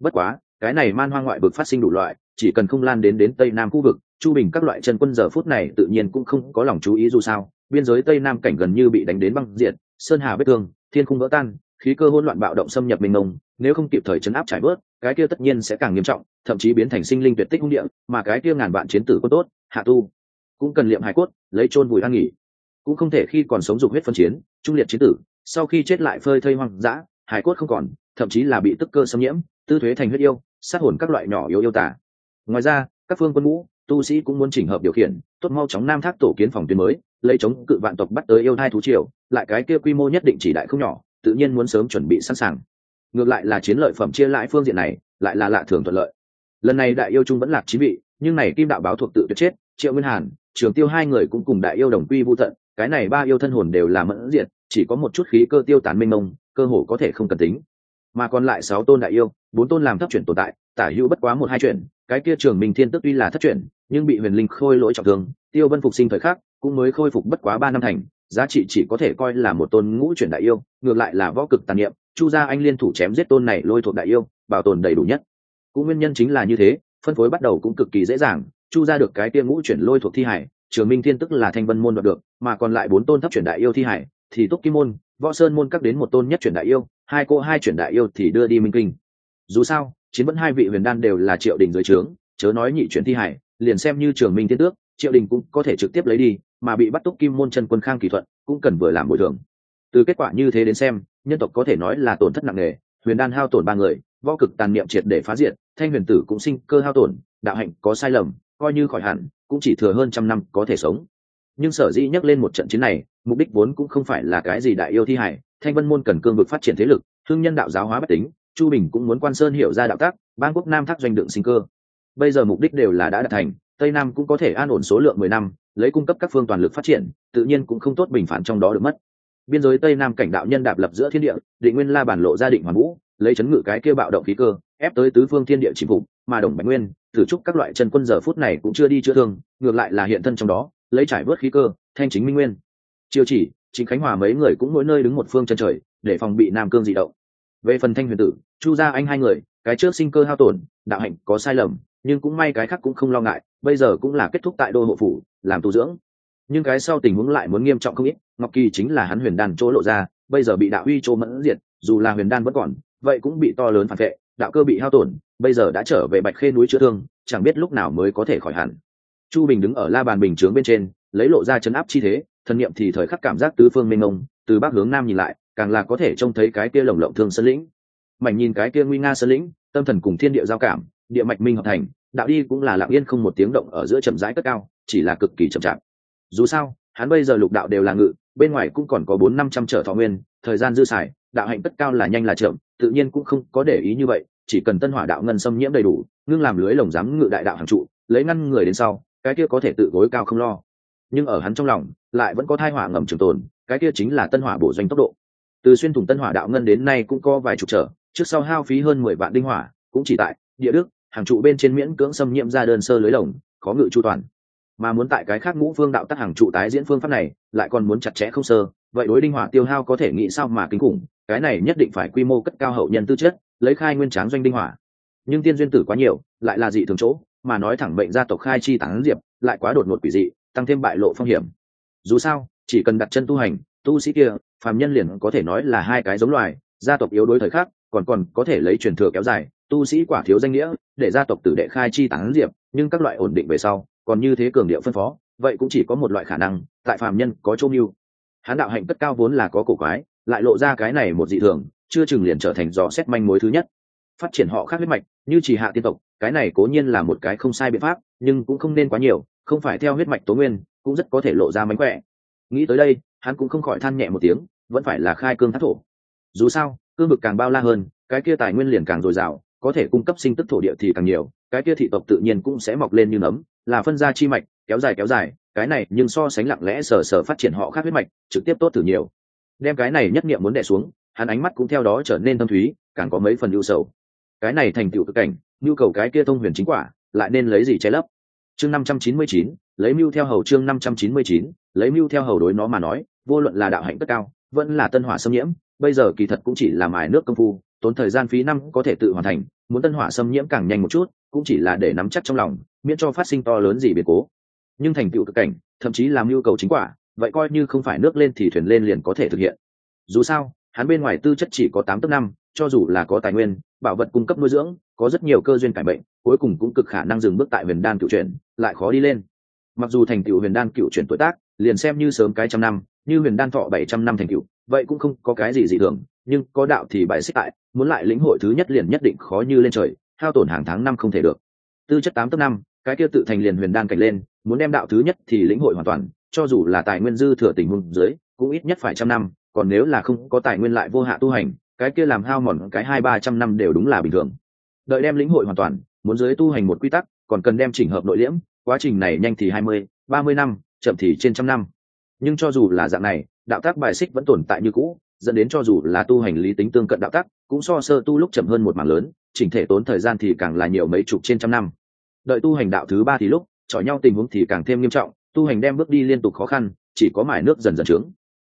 Bất quá, cái này man hoang ngoại vực phát sinh đủ loại, chỉ cần không lan đến đến tây nam khu vực, chu bình các loại chân quân giờ phút này tự nhiên cũng không có lòng chú ý dù sao, biên giới tây nam cảnh gần như bị đánh đến băng diệt, sơn hà vết thương, thiên khung vỡ tan, khí cơ hỗn loạn bạo động xâm nhập mình ngông nếu không kịp thời chấn áp trải bớt, cái kia tất nhiên sẽ càng nghiêm trọng, thậm chí biến thành sinh linh tuyệt tích hung địa, mà cái kia ngàn vạn chiến tử có tốt, hạ tu. Cũng cần liệm hải cốt, lấy chôn vùi an nghỉ. Cũng không thể khi còn sống dục huyết phân chiến, trung liệt chiến tử, sau khi chết lại phơi thây hoang dã, hải cốt không còn, thậm chí là bị tức cơ xâm nhiễm, tư thuế thành huyết yêu, sát hồn các loại nhỏ yếu yêu tả ngoài ra, các phương quân ngũ, tu sĩ cũng muốn chỉnh hợp điều khiển, tốt mau chóng nam thác tổ kiến phòng tuyến mới, lấy chống cự vạn tộc bắt tới yêu thai thú triều, lại cái kia quy mô nhất định chỉ đại không nhỏ, tự nhiên muốn sớm chuẩn bị sẵn sàng ngược lại là chiến lợi phẩm chia lãi phương diện này lại là lạ thường thuận lợi. Lần này đại yêu trung vẫn lạc chín vị nhưng này kim đạo báo thuộc tự tuyệt chết triệu nguyên hàn trường tiêu hai người cũng cùng đại yêu đồng quy vô tận cái này ba yêu thân hồn đều là mẫn diện, chỉ có một chút khí cơ tiêu tán mênh mông cơ hồ có thể không cần tính. Mà còn lại sáu tôn đại yêu bốn tôn làm thấp chuyển tồn tại tả hữu bất quá một hai chuyện cái kia trường minh thiên tức tuy là thất chuyển nhưng bị huyền linh khôi lỗi trọng thương tiêu vân phục sinh thời khắc cũng mới khôi phục bất quá ba năm thành giá trị chỉ có thể coi là một tôn ngũ chuyển đại yêu ngược lại là võ cực tàn niệm chu gia anh liên thủ chém giết tôn này lôi thuộc đại yêu, bảo tồn đầy đủ nhất. Cũng nguyên nhân chính là như thế, phân phối bắt đầu cũng cực kỳ dễ dàng, chu ra được cái tiêm ngũ chuyển lôi thuộc thi hải, trường minh thiên tức là thanh vân môn đoạt được, mà còn lại bốn tôn thấp chuyển đại yêu thi hải, thì túc kim môn, võ sơn môn các đến một tôn nhất chuyển đại yêu, hai cô hai chuyển đại yêu thì đưa đi minh kinh. Dù sao, chiến vẫn hai vị huyền đan đều là triệu đình dưới trướng, chớ nói nhị chuyển thi hải, liền xem như trường minh thiên tước, triệu đình cũng có thể trực tiếp lấy đi, mà bị bắt túc kim môn chân quân khang kỳ thuận cũng cần vừa làm bồi thường. Từ kết quả như thế đến xem nhân tộc có thể nói là tổn thất nặng nề, huyền đan hao tổn ba người, võ cực tàn niệm triệt để phá diệt, thanh huyền tử cũng sinh cơ hao tổn, đạo hạnh có sai lầm, coi như khỏi hẳn, cũng chỉ thừa hơn trăm năm có thể sống. Nhưng sở dĩ nhắc lên một trận chiến này, mục đích vốn cũng không phải là cái gì đại yêu thi hải, thanh vân môn cần cương vực phát triển thế lực, thương nhân đạo giáo hóa bất tính, chu bình cũng muốn quan sơn hiểu ra đạo tác bang quốc nam thác doanh đựng sinh cơ. Bây giờ mục đích đều là đã đạt thành, tây nam cũng có thể an ổn số lượng mười năm, lấy cung cấp các phương toàn lực phát triển, tự nhiên cũng không tốt bình phản trong đó được mất biên giới tây nam cảnh đạo nhân đạp lập giữa thiên địa, định nguyên la bản lộ gia định hoàn vũ, lấy chấn ngự cái kia bạo động khí cơ, ép tới tứ phương thiên địa chỉ phục, mà đồng bạch nguyên, thử trúc các loại chân quân giờ phút này cũng chưa đi chữa thương, ngược lại là hiện thân trong đó, lấy trải bớt khí cơ, thanh chính minh nguyên. Chiêu chỉ, chính khánh hòa mấy người cũng mỗi nơi đứng một phương chân trời, để phòng bị nam cương dị động. Về phần thanh huyền tử, chu gia anh hai người, cái trước sinh cơ hao tổn, đạo hạnh có sai lầm, nhưng cũng may cái khác cũng không lo ngại, bây giờ cũng là kết thúc tại đô hộ phủ, làm tu dưỡng. Nhưng cái sau tình huống lại muốn nghiêm trọng không ít ngọc kỳ chính là hắn huyền đan chỗ lộ ra, bây giờ bị đạo uy chỗ mẫn diệt, dù là huyền đan vẫn còn, vậy cũng bị to lớn phản vệ, đạo cơ bị hao tổn, bây giờ đã trở về bạch khê núi chữa thương, chẳng biết lúc nào mới có thể khỏi hẳn. Chu bình đứng ở la bàn bình chướng bên trên, lấy lộ ra chấn áp chi thế, thân nhiệm thì thời khắc cảm giác tứ phương mênh mông, từ bắc hướng nam nhìn lại, càng là có thể trông thấy cái kia lồng lộng thương sơn lĩnh. Mảnh nhìn cái kia nguy nga sơn lĩnh, tâm thần cùng thiên địa giao cảm, địa mạch minh hợp thành, đạo đi cũng là lặng yên không một tiếng động ở giữa chậm rãi cất cao, chỉ là cực kỳ chậm chạp. Dù sao, hắn bây giờ lục đạo đều là ngự bên ngoài cũng còn có bốn năm trăm trở thọ nguyên, thời gian dư xài, đạo hạnh tất cao là nhanh là chậm, tự nhiên cũng không có để ý như vậy, chỉ cần tân hỏa đạo ngân xâm nhiễm đầy đủ, ngưng làm lưới lồng dám ngự đại đạo hàng trụ, lấy ngăn người đến sau, cái kia có thể tự gối cao không lo. Nhưng ở hắn trong lòng, lại vẫn có thai hỏa ngầm trường tồn, cái kia chính là tân hỏa bổ doanh tốc độ. Từ xuyên thủng tân hỏa đạo ngân đến nay cũng có vài chục trở trước sau hao phí hơn mười vạn đinh hỏa, cũng chỉ tại địa đức, hàng trụ bên trên miễn cưỡng xâm nhiễm ra đơn sơ lưới lồng, khó ngự chu toàn mà muốn tại cái khác ngũ phương đạo tắc hàng trụ tái diễn phương pháp này, lại còn muốn chặt chẽ không sơ. Vậy đối đinh hỏa tiêu hao có thể nghĩ sao mà kinh khủng, cái này nhất định phải quy mô cất cao hậu nhân tư chất, lấy khai nguyên tráng doanh đinh hỏa. Nhưng tiên duyên tử quá nhiều, lại là dị thường chỗ, mà nói thẳng bệnh gia tộc khai chi tán diệp, lại quá đột ngột quỷ dị, tăng thêm bại lộ phong hiểm. Dù sao, chỉ cần đặt chân tu hành, tu sĩ kia, phàm nhân liền có thể nói là hai cái giống loài, gia tộc yếu đối thời khác còn còn có thể lấy truyền thừa kéo dài, tu sĩ quả thiếu danh nghĩa, để gia tộc tử đệ khai chi tán diệp, nhưng các loại ổn định về sau còn như thế cường điệu phân phó, vậy cũng chỉ có một loại khả năng, tại phạm nhân có châu mưu. Hán đạo hạnh cất cao vốn là có cổ quái, lại lộ ra cái này một dị thường, chưa chừng liền trở thành dò xét manh mối thứ nhất. Phát triển họ khác huyết mạch, như chỉ hạ tiên tộc, cái này cố nhiên là một cái không sai biện pháp, nhưng cũng không nên quá nhiều, không phải theo huyết mạch tố nguyên, cũng rất có thể lộ ra mánh khỏe. Nghĩ tới đây, hắn cũng không khỏi than nhẹ một tiếng, vẫn phải là khai cương thác thổ. Dù sao, cương vực càng bao la hơn, cái kia tài nguyên liền càng dồi dào, có thể cung cấp sinh tức thổ địa thì càng nhiều, cái kia thị tộc tự nhiên cũng sẽ mọc lên như nấm là phân ra chi mạch, kéo dài kéo dài, cái này nhưng so sánh lặng lẽ sờ sờ phát triển họ khác huyết mạch, trực tiếp tốt thử nhiều. Đem cái này nhất nghiệm muốn đẻ xuống, hắn ánh mắt cũng theo đó trở nên thâm thúy, càng có mấy phần ưu sầu. Cái này thành tựu cực cảnh, nhu cầu cái kia thông huyền chính quả, lại nên lấy gì che lấp? Chương năm trăm chín mươi chín, lấy mưu theo hầu chương năm trăm chín mươi chín, lấy mưu theo hầu đối nó mà nói, vô luận là đạo hạnh tất cao, vẫn là tân hỏa xâm nhiễm, bây giờ kỳ thật cũng chỉ là mài nước công phu, tốn thời gian phí năm có thể tự hoàn thành, muốn tân hỏa xâm nhiễm càng nhanh một chút, cũng chỉ là để nắm chắc trong lòng miễn cho phát sinh to lớn gì biến cố. Nhưng thành tựu cực cảnh, thậm chí làm nhu cầu chính quả, vậy coi như không phải nước lên thì thuyền lên liền có thể thực hiện. Dù sao, hắn bên ngoài tư chất chỉ có tám tấc năm, cho dù là có tài nguyên, bảo vật cung cấp nuôi dưỡng, có rất nhiều cơ duyên cải bệnh cuối cùng cũng cực khả năng dừng bước tại huyền đan cựu chuyển lại khó đi lên. Mặc dù thành tựu huyền đan cựu chuyển tuổi tác, liền xem như sớm cái trăm năm, như huyền đan thọ bảy trăm năm thành cựu vậy cũng không có cái gì dị thường, nhưng có đạo thì bài xích tại, muốn lại lĩnh hội thứ nhất liền nhất định khó như lên trời, hao tổn hàng tháng năm không thể được. Tư chất tám tấc năm cái kia tự thành liền huyền đan cảnh lên, muốn đem đạo thứ nhất thì lĩnh hội hoàn toàn, cho dù là tài nguyên dư thừa tình huống dưới, cũng ít nhất phải trăm năm, còn nếu là không có tài nguyên lại vô hạ tu hành, cái kia làm hao mòn cái hai ba trăm năm đều đúng là bình thường. Đợi đem lĩnh hội hoàn toàn, muốn dưới tu hành một quy tắc, còn cần đem chỉnh hợp nội liễm, quá trình này nhanh thì hai mươi, ba mươi năm, chậm thì trên trăm năm. Nhưng cho dù là dạng này, đạo tác bài xích vẫn tồn tại như cũ, dẫn đến cho dù là tu hành lý tính tương cận đạo tác, cũng so sơ tu lúc chậm hơn một mảng lớn, chỉnh thể tốn thời gian thì càng là nhiều mấy chục trên trăm năm đợi tu hành đạo thứ ba thì lúc, chọi nhau tình huống thì càng thêm nghiêm trọng, tu hành đem bước đi liên tục khó khăn, chỉ có mải nước dần dần trướng.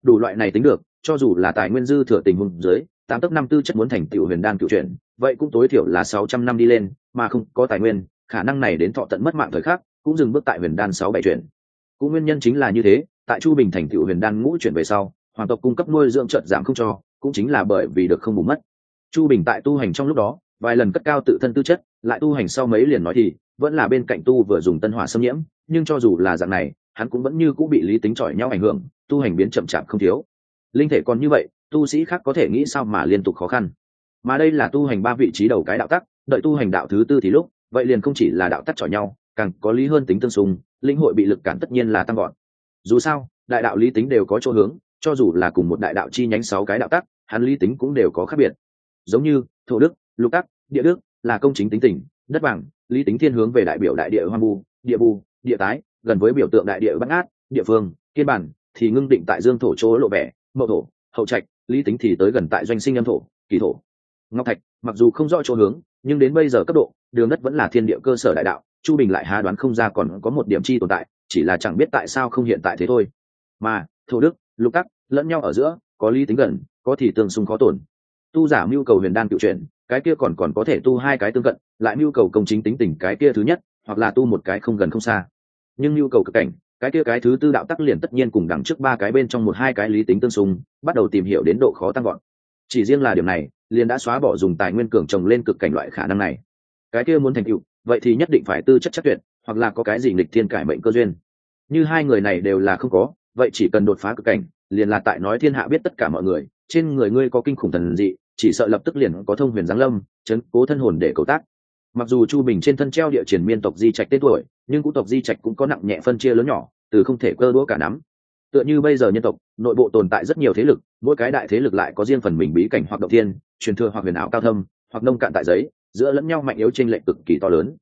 Đủ loại này tính được, cho dù là tài nguyên dư thừa tình huống dưới, tám tấc năm tư chất muốn thành tựu huyền đan cựu chuyển vậy cũng tối thiểu là sáu trăm năm đi lên, mà không có tài nguyên, khả năng này đến thọ tận mất mạng thời khắc, cũng dừng bước tại huyền đan sáu bảy chuyển cũng nguyên nhân chính là như thế, tại chu bình thành tựu huyền đan ngũ chuyển về sau, hoàng tộc cung cấp nuôi dưỡng trợt giảm không cho, cũng chính là bởi vì được không bù mất. Chu bình tại tu hành trong lúc đó, vài lần cất cao tự thân tư chất, lại tu hành sau mấy liền nói thì vẫn là bên cạnh tu vừa dùng tân hỏa xâm nhiễm, nhưng cho dù là dạng này, hắn cũng vẫn như cũng bị lý tính chọi nhau ảnh hưởng, tu hành biến chậm chạp không thiếu. Linh thể còn như vậy, tu sĩ khác có thể nghĩ sao mà liên tục khó khăn. Mà đây là tu hành ba vị trí đầu cái đạo tắc, đợi tu hành đạo thứ tư thì lúc, vậy liền không chỉ là đạo tắc chọi nhau, càng có lý hơn tính tương xung, linh hội bị lực cản tất nhiên là tăng gọn dù sao, đại đạo lý tính đều có chỗ hướng, cho dù là cùng một đại đạo chi nhánh sáu cái đạo tắc, hắn lý tính cũng đều có khác biệt. Giống như, thổ đức, lục tắc, địa đức là công chính tính tình, đất bằng lý tính thiên hướng về đại biểu đại địa hoang vu, địa vu, địa tái, gần với biểu tượng đại địa bắt ngát, địa phương, kiên bản, thì ngưng định tại dương thổ chỗ lộ vẻ, mậu thổ, hậu trạch, lý tính thì tới gần tại doanh sinh âm thổ, kỳ thổ. Ngọc thạch, mặc dù không rõ chỗ hướng, nhưng đến bây giờ cấp độ, đường đất vẫn là thiên địa cơ sở đại đạo, chu bình lại há đoán không ra còn có một điểm chi tồn tại, chỉ là chẳng biết tại sao không hiện tại thế thôi. Mà, thổ đức, lục tắc, lẫn nhau ở giữa, có lý tính gần, có thì tương xung khó tổn. Tu giả mưu cầu huyền đan cựu truyền cái kia còn còn có thể tu hai cái tương cận, lại nhu cầu công chính tính tình cái kia thứ nhất, hoặc là tu một cái không gần không xa. Nhưng nhu cầu cực cảnh, cái kia cái thứ tư đạo tắc liền tất nhiên cùng đằng trước ba cái bên trong một hai cái lý tính tương xung, bắt đầu tìm hiểu đến độ khó tăng gọn chỉ riêng là điểm này, liền đã xóa bỏ dùng tài nguyên cường trồng lên cực cảnh loại khả năng này. Cái kia muốn thành tựu, vậy thì nhất định phải tư chất chắc tuyệt, hoặc là có cái gì nghịch thiên cải mệnh cơ duyên. Như hai người này đều là không có, vậy chỉ cần đột phá cực cảnh, liền là tại nói thiên hạ biết tất cả mọi người, trên người ngươi có kinh khủng thần dị chỉ sợ lập tức liền có thông huyền giáng lâm, chấn cố thân hồn để cầu tác. Mặc dù chu bình trên thân treo địa triển miên tộc di trạch tên tuổi, nhưng cũ tộc di trạch cũng có nặng nhẹ phân chia lớn nhỏ, từ không thể cơ đũa cả nắm. Tựa như bây giờ nhân tộc, nội bộ tồn tại rất nhiều thế lực, mỗi cái đại thế lực lại có riêng phần mình bí cảnh hoặc động thiên, truyền thừa hoặc huyền ảo cao thâm, hoặc nông cạn tại giấy, giữa lẫn nhau mạnh yếu trên lệnh cực kỳ to lớn.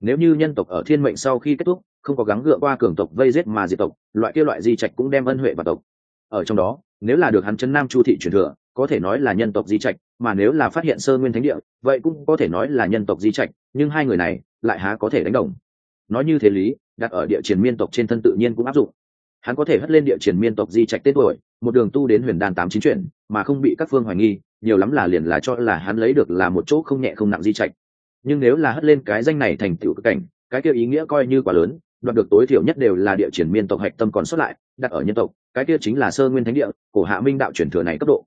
Nếu như nhân tộc ở thiên mệnh sau khi kết thúc, không có gắng gượng qua cường tộc vây giết mà diệt tộc, loại kia loại di trạch cũng đem ân huệ vào tộc. Ở trong đó, nếu là được hắn chân nam chu thị truyền thừa có thể nói là nhân tộc di trạch, mà nếu là phát hiện sơ nguyên thánh địa, vậy cũng có thể nói là nhân tộc di trạch, nhưng hai người này lại há có thể đánh đồng. Nói như thế lý, đặt ở địa triển miên tộc trên thân tự nhiên cũng áp dụng. Hắn có thể hất lên địa triển miên tộc di trạch tên tuổi, một đường tu đến huyền đan tám chín chuyển, mà không bị các phương hoài nghi, nhiều lắm là liền là cho là hắn lấy được là một chỗ không nhẹ không nặng di trạch. Nhưng nếu là hất lên cái danh này thành tựu cảnh, cái kia ý nghĩa coi như quá lớn, đoạt được tối thiểu nhất đều là địa triển miên tộc hạch tâm còn xuất lại, đặt ở nhân tộc, cái kia chính là sơ nguyên thánh địa của hạ minh đạo truyền thừa này cấp độ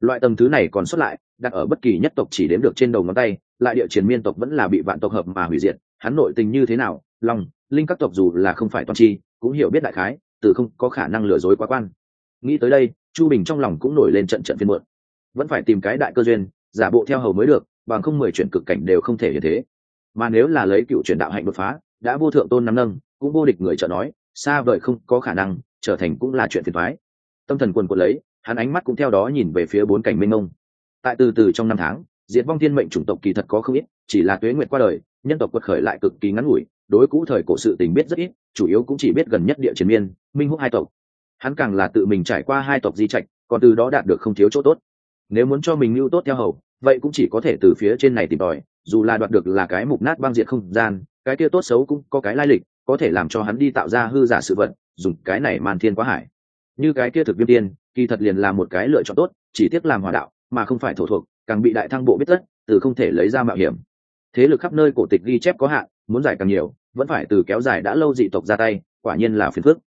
loại tầng thứ này còn xuất lại, đặt ở bất kỳ nhất tộc chỉ đếm được trên đầu ngón tay, lại địa chiến miên tộc vẫn là bị vạn tộc hợp mà hủy diệt. Hắn nội tình như thế nào? Lòng linh các tộc dù là không phải toàn chi, cũng hiểu biết đại khái, từ không có khả năng lừa dối quá quan. Nghĩ tới đây, chu bình trong lòng cũng nổi lên trận trận phiên muộn. Vẫn phải tìm cái đại cơ duyên, giả bộ theo hầu mới được, bằng không mười chuyện cực cảnh đều không thể hiện thế. Mà nếu là lấy cựu truyền đạo hạnh đột phá, đã vô thượng tôn nắm nâng, cũng vô địch người trợ nói, xa vời không có khả năng, trở thành cũng là chuyện phiền thoái tâm thần quần quật lấy hắn ánh mắt cũng theo đó nhìn về phía bốn cảnh mênh mông. Tại từ từ trong năm tháng, diệt vong thiên mệnh chủng tộc kỳ thật có không ít, chỉ là tuế nguyệt qua đời, nhân tộc quật khởi lại cực kỳ ngắn ngủi, đối cũ thời cổ sự tình biết rất ít, chủ yếu cũng chỉ biết gần nhất địa chiến miên, minh húc hai tộc. Hắn càng là tự mình trải qua hai tộc di trạch, còn từ đó đạt được không thiếu chỗ tốt. Nếu muốn cho mình lưu tốt theo hầu, vậy cũng chỉ có thể từ phía trên này tìm tòi, dù là đoạt được là cái mục nát băng diệt không gian, cái kia tốt xấu cũng có cái lai lịch, có thể làm cho hắn đi tạo ra hư giả sự vật, dùng cái này man thiên quá hải. Như cái kia thực viêm tiên kỳ thật liền là một cái lựa chọn tốt, chỉ tiếc làm hòa đạo, mà không phải thổ thuộc, càng bị đại thăng bộ biết tất, từ không thể lấy ra mạo hiểm. Thế lực khắp nơi cổ tịch ghi chép có hạn, muốn giải càng nhiều, vẫn phải từ kéo dài đã lâu dị tộc ra tay, quả nhiên là phiền phức.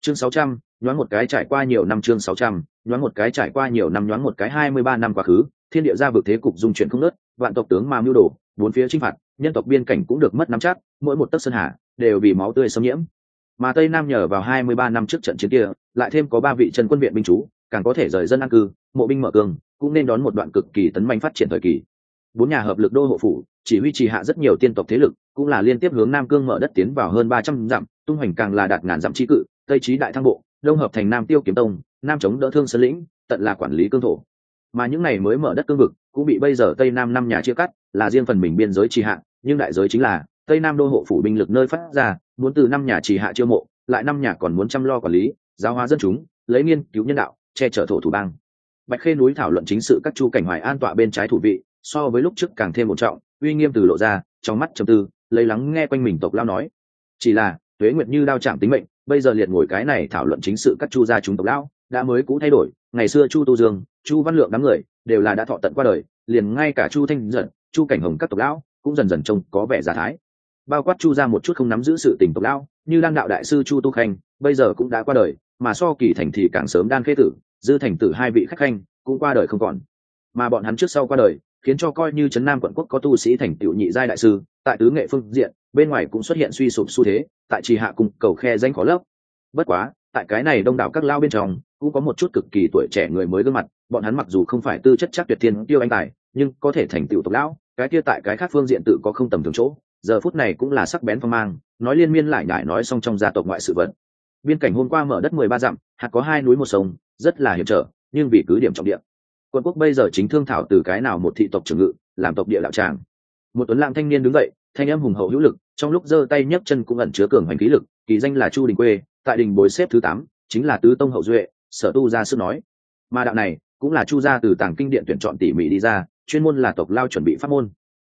Chương sáu trăm, nhoáng một cái trải qua nhiều năm chương sáu trăm, nhoáng một cái trải qua nhiều năm nhoáng một cái hai mươi ba năm quá khứ, thiên địa ra vực thế cục dung chuyển không nớt vạn tộc tướng mà mưu đồ, bốn phía chinh phạt, nhân tộc biên cảnh cũng được mất nắm chắc, mỗi một tấc sơn hà đều vì máu tươi xâm nhiễm. Mà tây nam nhờ vào hai mươi ba năm trước trận chiến kia, lại thêm có ba vị chân quân viện binh chú càng có thể rời dân an cư, mộ binh mở cương, cũng nên đón một đoạn cực kỳ tấn manh phát triển thời kỳ. Bốn nhà hợp lực đô hộ phủ, chỉ huy trì hạ rất nhiều tiên tộc thế lực, cũng là liên tiếp hướng nam cương mở đất tiến vào hơn ba trăm dặm, tung hoành càng là đạt ngàn dặm trí cự, tây trí đại thăng bộ, đông hợp thành nam tiêu kiếm tông, nam chống đỡ thương sơn lĩnh, tận là quản lý cương thổ. Mà những này mới mở đất cương vực, cũng bị bây giờ tây nam năm nhà chia cắt, là riêng phần mình biên giới trì hạ, nhưng đại giới chính là, tây nam đô hộ phủ binh lực nơi phát ra, muốn từ năm nhà trì hạ chiêu mộ, lại năm nhà còn muốn chăm lo quản lý, giáo hóa dân chúng, lấy nghiên cứu nhân đạo che chở thổ thủ bang. Bạch khê núi thảo luận chính sự các chu cảnh hoài an tọa bên trái thủ vị, so với lúc trước càng thêm một trọng, uy nghiêm từ lộ ra, trong mắt trầm tư, lấy lắng nghe quanh mình tộc lao nói. Chỉ là, tuế nguyệt như đao chạm tính mệnh, bây giờ liệt ngồi cái này thảo luận chính sự các chu gia chúng tộc lão, đã mới cũ thay đổi, ngày xưa chu tu dương, chu văn lượng đám người, đều là đã thọ tận qua đời, liền ngay cả chu thanh giận chu cảnh hồng các tộc lão, cũng dần dần trông có vẻ giả thái. Bao quát chu ra một chút không nắm giữ sự tình tộc lão, như đan đạo đại sư chu tu khanh, bây giờ cũng đã qua đời, mà so kỳ thành thì càng sớm đan khê tử dư thành tử hai vị khách khanh cũng qua đời không còn. Mà bọn hắn trước sau qua đời, khiến cho coi như trấn nam quận quốc có tu sĩ thành tựu nhị giai đại sư, tại tứ nghệ phương diện, bên ngoài cũng xuất hiện suy sụp xu thế, tại trì hạ cùng cầu khe danh khó lấp. Bất quá, tại cái này đông đảo các lao bên trong, cũng có một chút cực kỳ tuổi trẻ người mới gương mặt, bọn hắn mặc dù không phải tư chất chắc tuyệt thiên tiêu anh tài, nhưng có thể thành tựu tộc lão, cái kia tại cái khác phương diện tự có không tầm thường chỗ. Giờ phút này cũng là sắc bén phong mang, nói liên miên lại nhải nói xong trong gia tộc ngoại sự vật. Biên cảnh hôm qua mở đất mười ba dặm, hạt có hai núi một sông rất là hiểm trở, nhưng vì cứ điểm trọng địa. Quân quốc bây giờ chính thương thảo từ cái nào một thị tộc trưởng ngự, làm tộc địa đạo tràng. Một tuấn lãng thanh niên đứng dậy, thanh âm hùng hậu hữu lực, trong lúc giơ tay nhấc chân cũng ẩn chứa cường hoành khí lực, kỳ danh là chu đình quê, tại đình bồi xếp thứ tám, chính là tứ tông hậu duệ, sở tu ra sức nói. Mà đạo này, cũng là chu gia từ tàng kinh điện tuyển chọn tỉ mỉ đi ra, chuyên môn là tộc lao chuẩn bị pháp môn.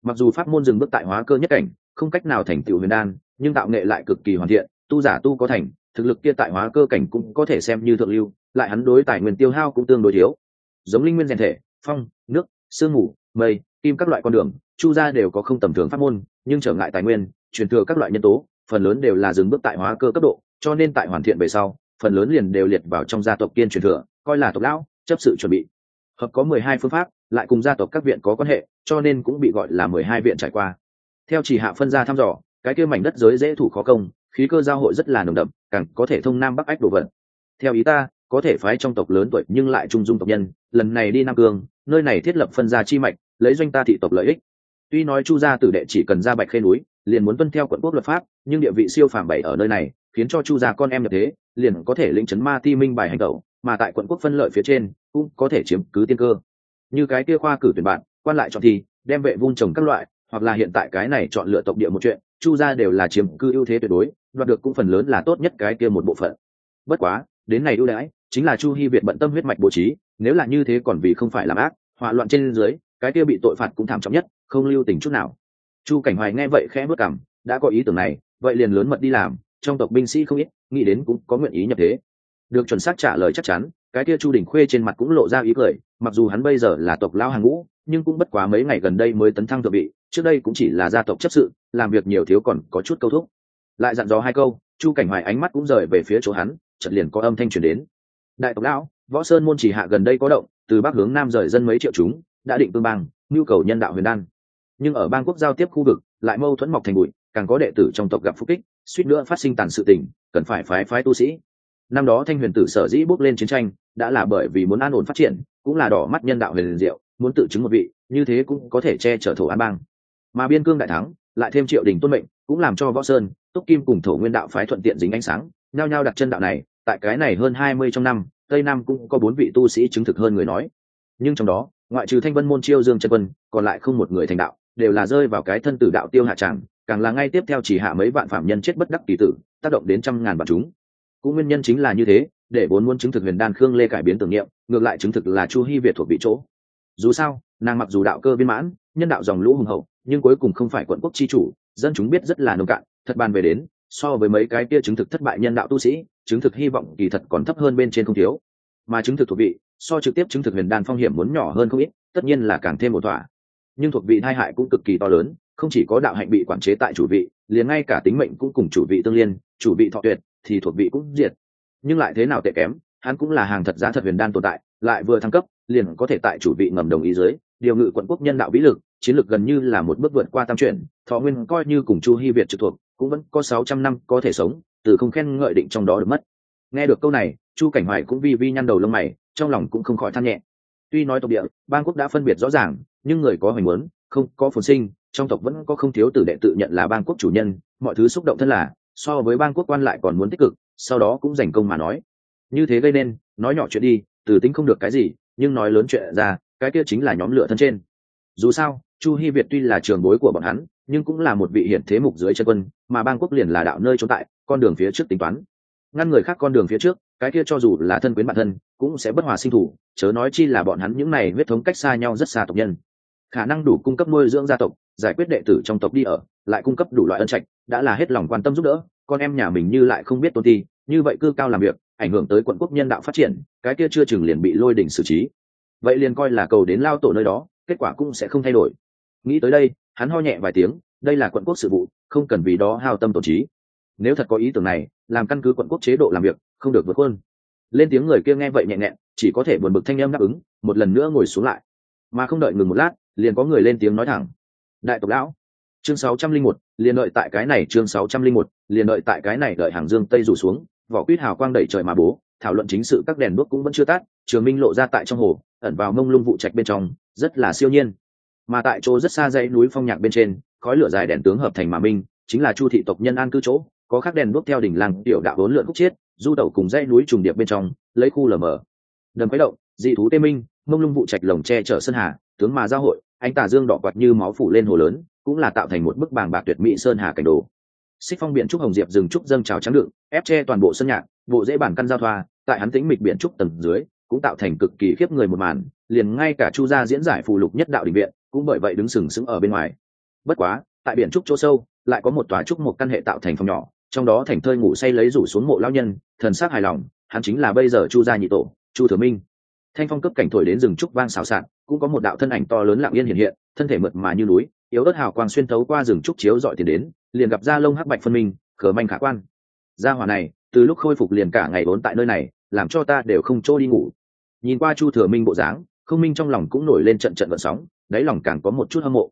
Mặc dù pháp môn dừng bước tại hóa cơ nhất cảnh, không cách nào thành tựu huyền đan, nhưng tạo nghệ lại cực kỳ hoàn thiện, tu giả tu có thành, thực lực kia tại hóa cơ cảnh cũng có thể xem như thượng lưu lại hắn đối tài nguyên tiêu hao cũng tương đối thiếu. Giống linh nguyên rèn thể, phong, nước, sương mù, mây, kim các loại con đường, chu gia đều có không tầm thường pháp môn, nhưng trở ngại tài nguyên, truyền thừa các loại nhân tố, phần lớn đều là dừng bước tại hóa cơ cấp độ, cho nên tại hoàn thiện về sau, phần lớn liền đều liệt vào trong gia tộc kiên truyền thừa, coi là tộc lão, chấp sự chuẩn bị. Hợp có mười hai phương pháp, lại cùng gia tộc các viện có quan hệ, cho nên cũng bị gọi là mười hai viện trải qua. Theo chỉ hạ phân ra thăm dò, cái kia mảnh đất giới dễ thủ khó công, khí cơ giao hội rất là nồng đậm, càng có thể thông nam bắc ách đồ vật. Theo ý ta có thể phái trong tộc lớn tuổi nhưng lại trung dung tộc nhân, lần này đi nam cương, nơi này thiết lập phân gia chi mạch, lấy doanh ta thị tộc lợi ích. Tuy nói chu gia tử đệ chỉ cần ra bạch khê núi, liền muốn tuân theo quận quốc luật pháp, nhưng địa vị siêu phàm bảy ở nơi này, khiến cho chu gia con em nhập thế, liền có thể lĩnh chấn ma ti minh bài hành tẩu, mà tại quận quốc phân lợi phía trên, cũng có thể chiếm cứ tiên cơ. Như cái kia khoa cử tuyển bạn, quan lại chọn thi, đem vệ vun trồng các loại, hoặc là hiện tại cái này chọn lựa tộc địa một chuyện, chu gia đều là chiếm cư ưu thế tuyệt đối, đoạt được cũng phần lớn là tốt nhất cái kia một bộ phận. Bất quá, đến này ưu đãi chính là chu hy việt bận tâm huyết mạch bố trí, nếu là như thế còn vì không phải làm ác, hỏa loạn trên dưới, cái kia bị tội phạt cũng thảm trọng nhất, không lưu tình chút nào. Chu cảnh hoài nghe vậy khẽ bước cảm đã có ý tưởng này, vậy liền lớn mật đi làm, trong tộc binh sĩ không ít, nghĩ đến cũng có nguyện ý nhập thế. Được chuẩn xác trả lời chắc chắn, cái kia chu đình khuê trên mặt cũng lộ ra ý cười, mặc dù hắn bây giờ là tộc lao hàng ngũ, nhưng cũng bất quá mấy ngày gần đây mới tấn thăng thượng vị, trước đây cũng chỉ là gia tộc chấp sự, làm việc nhiều thiếu còn có chút câu thúc. Lại dặn dò hai câu, chu cảnh hoài ánh mắt cũng rời về phía chỗ hắn, chợt liền có âm thanh truyền đến đại tộc lão, võ sơn môn chỉ hạ gần đây có động, từ bắc hướng nam rời dân mấy triệu chúng, đã định tương bang, nhu cầu nhân đạo huyền đan. Nhưng ở bang quốc giao tiếp khu vực, lại mâu thuẫn mọc thành bụi, càng có đệ tử trong tộc gặp phúc kích, suýt nữa phát sinh tàn sự tình, cần phải phái phái tu sĩ. Năm đó thanh huyền tử sở dĩ bước lên chiến tranh, đã là bởi vì muốn an ổn phát triển, cũng là đỏ mắt nhân đạo huyền diệu, muốn tự chứng một vị, như thế cũng có thể che chở thổ an bang. Mà biên cương đại thắng, lại thêm triệu đình tôn mệnh, cũng làm cho võ sơn, túc kim cùng thổ nguyên đạo phái thuận tiện dính ánh sáng, nhao nhao đặt chân đạo này tại cái này hơn hai mươi trong năm, tây nam cũng có bốn vị tu sĩ chứng thực hơn người nói. Nhưng trong đó, ngoại trừ thanh vân môn chiêu dương chân quân, còn lại không một người thành đạo, đều là rơi vào cái thân tử đạo tiêu hạ tràng, càng là ngay tiếp theo chỉ hạ mấy vạn phạm nhân chết bất đắc kỳ tử, tác động đến trăm ngàn vạn chúng. Cũng nguyên nhân chính là như thế, để vốn muốn chứng thực huyền đan khương lê cải biến tưởng niệm, ngược lại chứng thực là chu hy việt thuộc vị chỗ. Dù sao, nàng mặc dù đạo cơ viên mãn, nhân đạo dòng lũ hùng hậu, nhưng cuối cùng không phải quận quốc chi chủ, dân chúng biết rất là nông cạn, thật bàn về đến so với mấy cái kia chứng thực thất bại nhân đạo tu sĩ, chứng thực hy vọng kỳ thật còn thấp hơn bên trên không thiếu. Mà chứng thực thuộc vị, so trực tiếp chứng thực huyền đan phong hiểm muốn nhỏ hơn không ít, tất nhiên là càng thêm một thỏa nhưng thuộc vị hai hại cũng cực kỳ to lớn, không chỉ có đạo hạnh bị quản chế tại chủ vị, liền ngay cả tính mệnh cũng cùng chủ vị tương liên, chủ vị thọ tuyệt thì thuộc vị cũng diệt. Nhưng lại thế nào tệ kém, hắn cũng là hàng thật giá thật huyền đan tồn tại, lại vừa thăng cấp, liền có thể tại chủ vị ngầm đồng ý dưới, điều ngự quận quốc nhân đạo vĩ lực chiến lược gần như là một bước vượt qua tam chuyển, thọ nguyên coi như cùng chu hy việt trực thuộc, cũng vẫn có sáu trăm năm có thể sống, từ không khen ngợi định trong đó được mất. Nghe được câu này, chu cảnh hoài cũng vi vi nhăn đầu lông mày, trong lòng cũng không khỏi than nhẹ. Tuy nói tộc địa, bang quốc đã phân biệt rõ ràng, nhưng người có hoành muốn, không có phồn sinh, trong tộc vẫn có không thiếu tử đệ tự nhận là bang quốc chủ nhân, mọi thứ xúc động thân là, so với bang quốc quan lại còn muốn tích cực, sau đó cũng giành công mà nói. Như thế gây nên, nói nhỏ chuyện đi, từ tính không được cái gì, nhưng nói lớn chuyện ra, cái kia chính là nhóm lửa thân trên. Dù sao chu hy việt tuy là trường bối của bọn hắn, nhưng cũng là một vị hiển thế mục dưới chân quân, mà bang quốc liền là đạo nơi trốn tại, con đường phía trước tính toán. Ngăn người khác con đường phía trước, cái kia cho dù là thân quyến bản thân, cũng sẽ bất hòa sinh thủ, chớ nói chi là bọn hắn những này huyết thống cách xa nhau rất xa tộc nhân. Khả năng đủ cung cấp nuôi dưỡng gia tộc, giải quyết đệ tử trong tộc đi ở, lại cung cấp đủ loại ân trạch, đã là hết lòng quan tâm giúp đỡ, con em nhà mình như lại không biết tôn ti, như vậy cư cao làm việc, ảnh hưởng tới quận quốc nhân đạo phát triển, cái kia chưa chừng liền bị lôi đỉnh xử trí. Vậy liền coi là cầu đến lao tổ nơi đó, kết quả cũng sẽ không thay đổi nghĩ tới đây, hắn ho nhẹ vài tiếng, đây là quận quốc sự vụ, không cần vì đó hao tâm tổ trí. Nếu thật có ý tưởng này, làm căn cứ quận quốc chế độ làm việc, không được vượt hơn lên tiếng người kia nghe vậy nhẹ nhẹ chỉ có thể buồn bực thanh em đáp ứng, một lần nữa ngồi xuống lại. Mà không đợi ngừng một lát, liền có người lên tiếng nói thẳng. Đại tộc lão, chương sáu trăm linh một, liền đợi tại cái này chương sáu trăm linh một, liền đợi tại cái này đợi hàng dương tây rủ xuống, vỏ quýt hào quang đẩy trời mà bố, thảo luận chính sự các đèn đuốc cũng vẫn chưa tắt, trường minh lộ ra tại trong hồ, ẩn vào mông lung vụ trạch bên trong, rất là siêu nhiên mà tại chỗ rất xa dãy núi phong nhạc bên trên, khói lửa dài đèn tướng hợp thành mà minh, chính là chu thị tộc nhân an cư chỗ, có khắc đèn đuốc theo đỉnh làng tiểu đạo bốn lượn khúc chiết, du tẩu cùng dãy núi trùng điệp bên trong, lấy khu lở mở đầm quấy động, dị thú tê minh, mông lung vụ trạch lồng che chở sơn hà, tướng mà giao hội anh tà dương đỏ quạt như máu phủ lên hồ lớn, cũng là tạo thành một bức bàng bạc tuyệt mỹ sơn hà cảnh đồ. Xích phong biển trúc hồng diệp rừng trúc dâng trào trắng đựng, ép che toàn bộ sân nhạc, bộ dễ bản căn giao thoa, tại hắn tĩnh mịch biển trúc tầng dưới, cũng tạo thành cực kỳ khiếp người một màn, liền ngay cả chu gia diễn giải phù lục nhất đạo đình viện cũng bởi vậy đứng sừng sững ở bên ngoài. Bất quá, tại biển trúc chỗ sâu, lại có một tòa trúc một căn hệ tạo thành phòng nhỏ, trong đó thành thơi ngủ say lấy rủ xuống mộ lao nhân, thần sắc hài lòng, hắn chính là bây giờ chu gia nhị tổ, chu thừa minh. Thanh phong cấp cảnh thổi đến rừng trúc vang xào xạc, cũng có một đạo thân ảnh to lớn lặng yên hiện hiện, thân thể mượt mà như núi, yếu ớt hào quang xuyên thấu qua rừng trúc chiếu dọi tiền đến, liền gặp da lông hắc bạch phân minh khở manh khả quan. Gia hỏa này, từ lúc khôi phục liền cả ngày vốn tại nơi này, làm cho ta đều không trôi đi ngủ. Nhìn qua chu thừa minh bộ dáng không minh trong lòng cũng nổi lên trận trận vận sóng đáy lòng càng có một chút hâm mộ.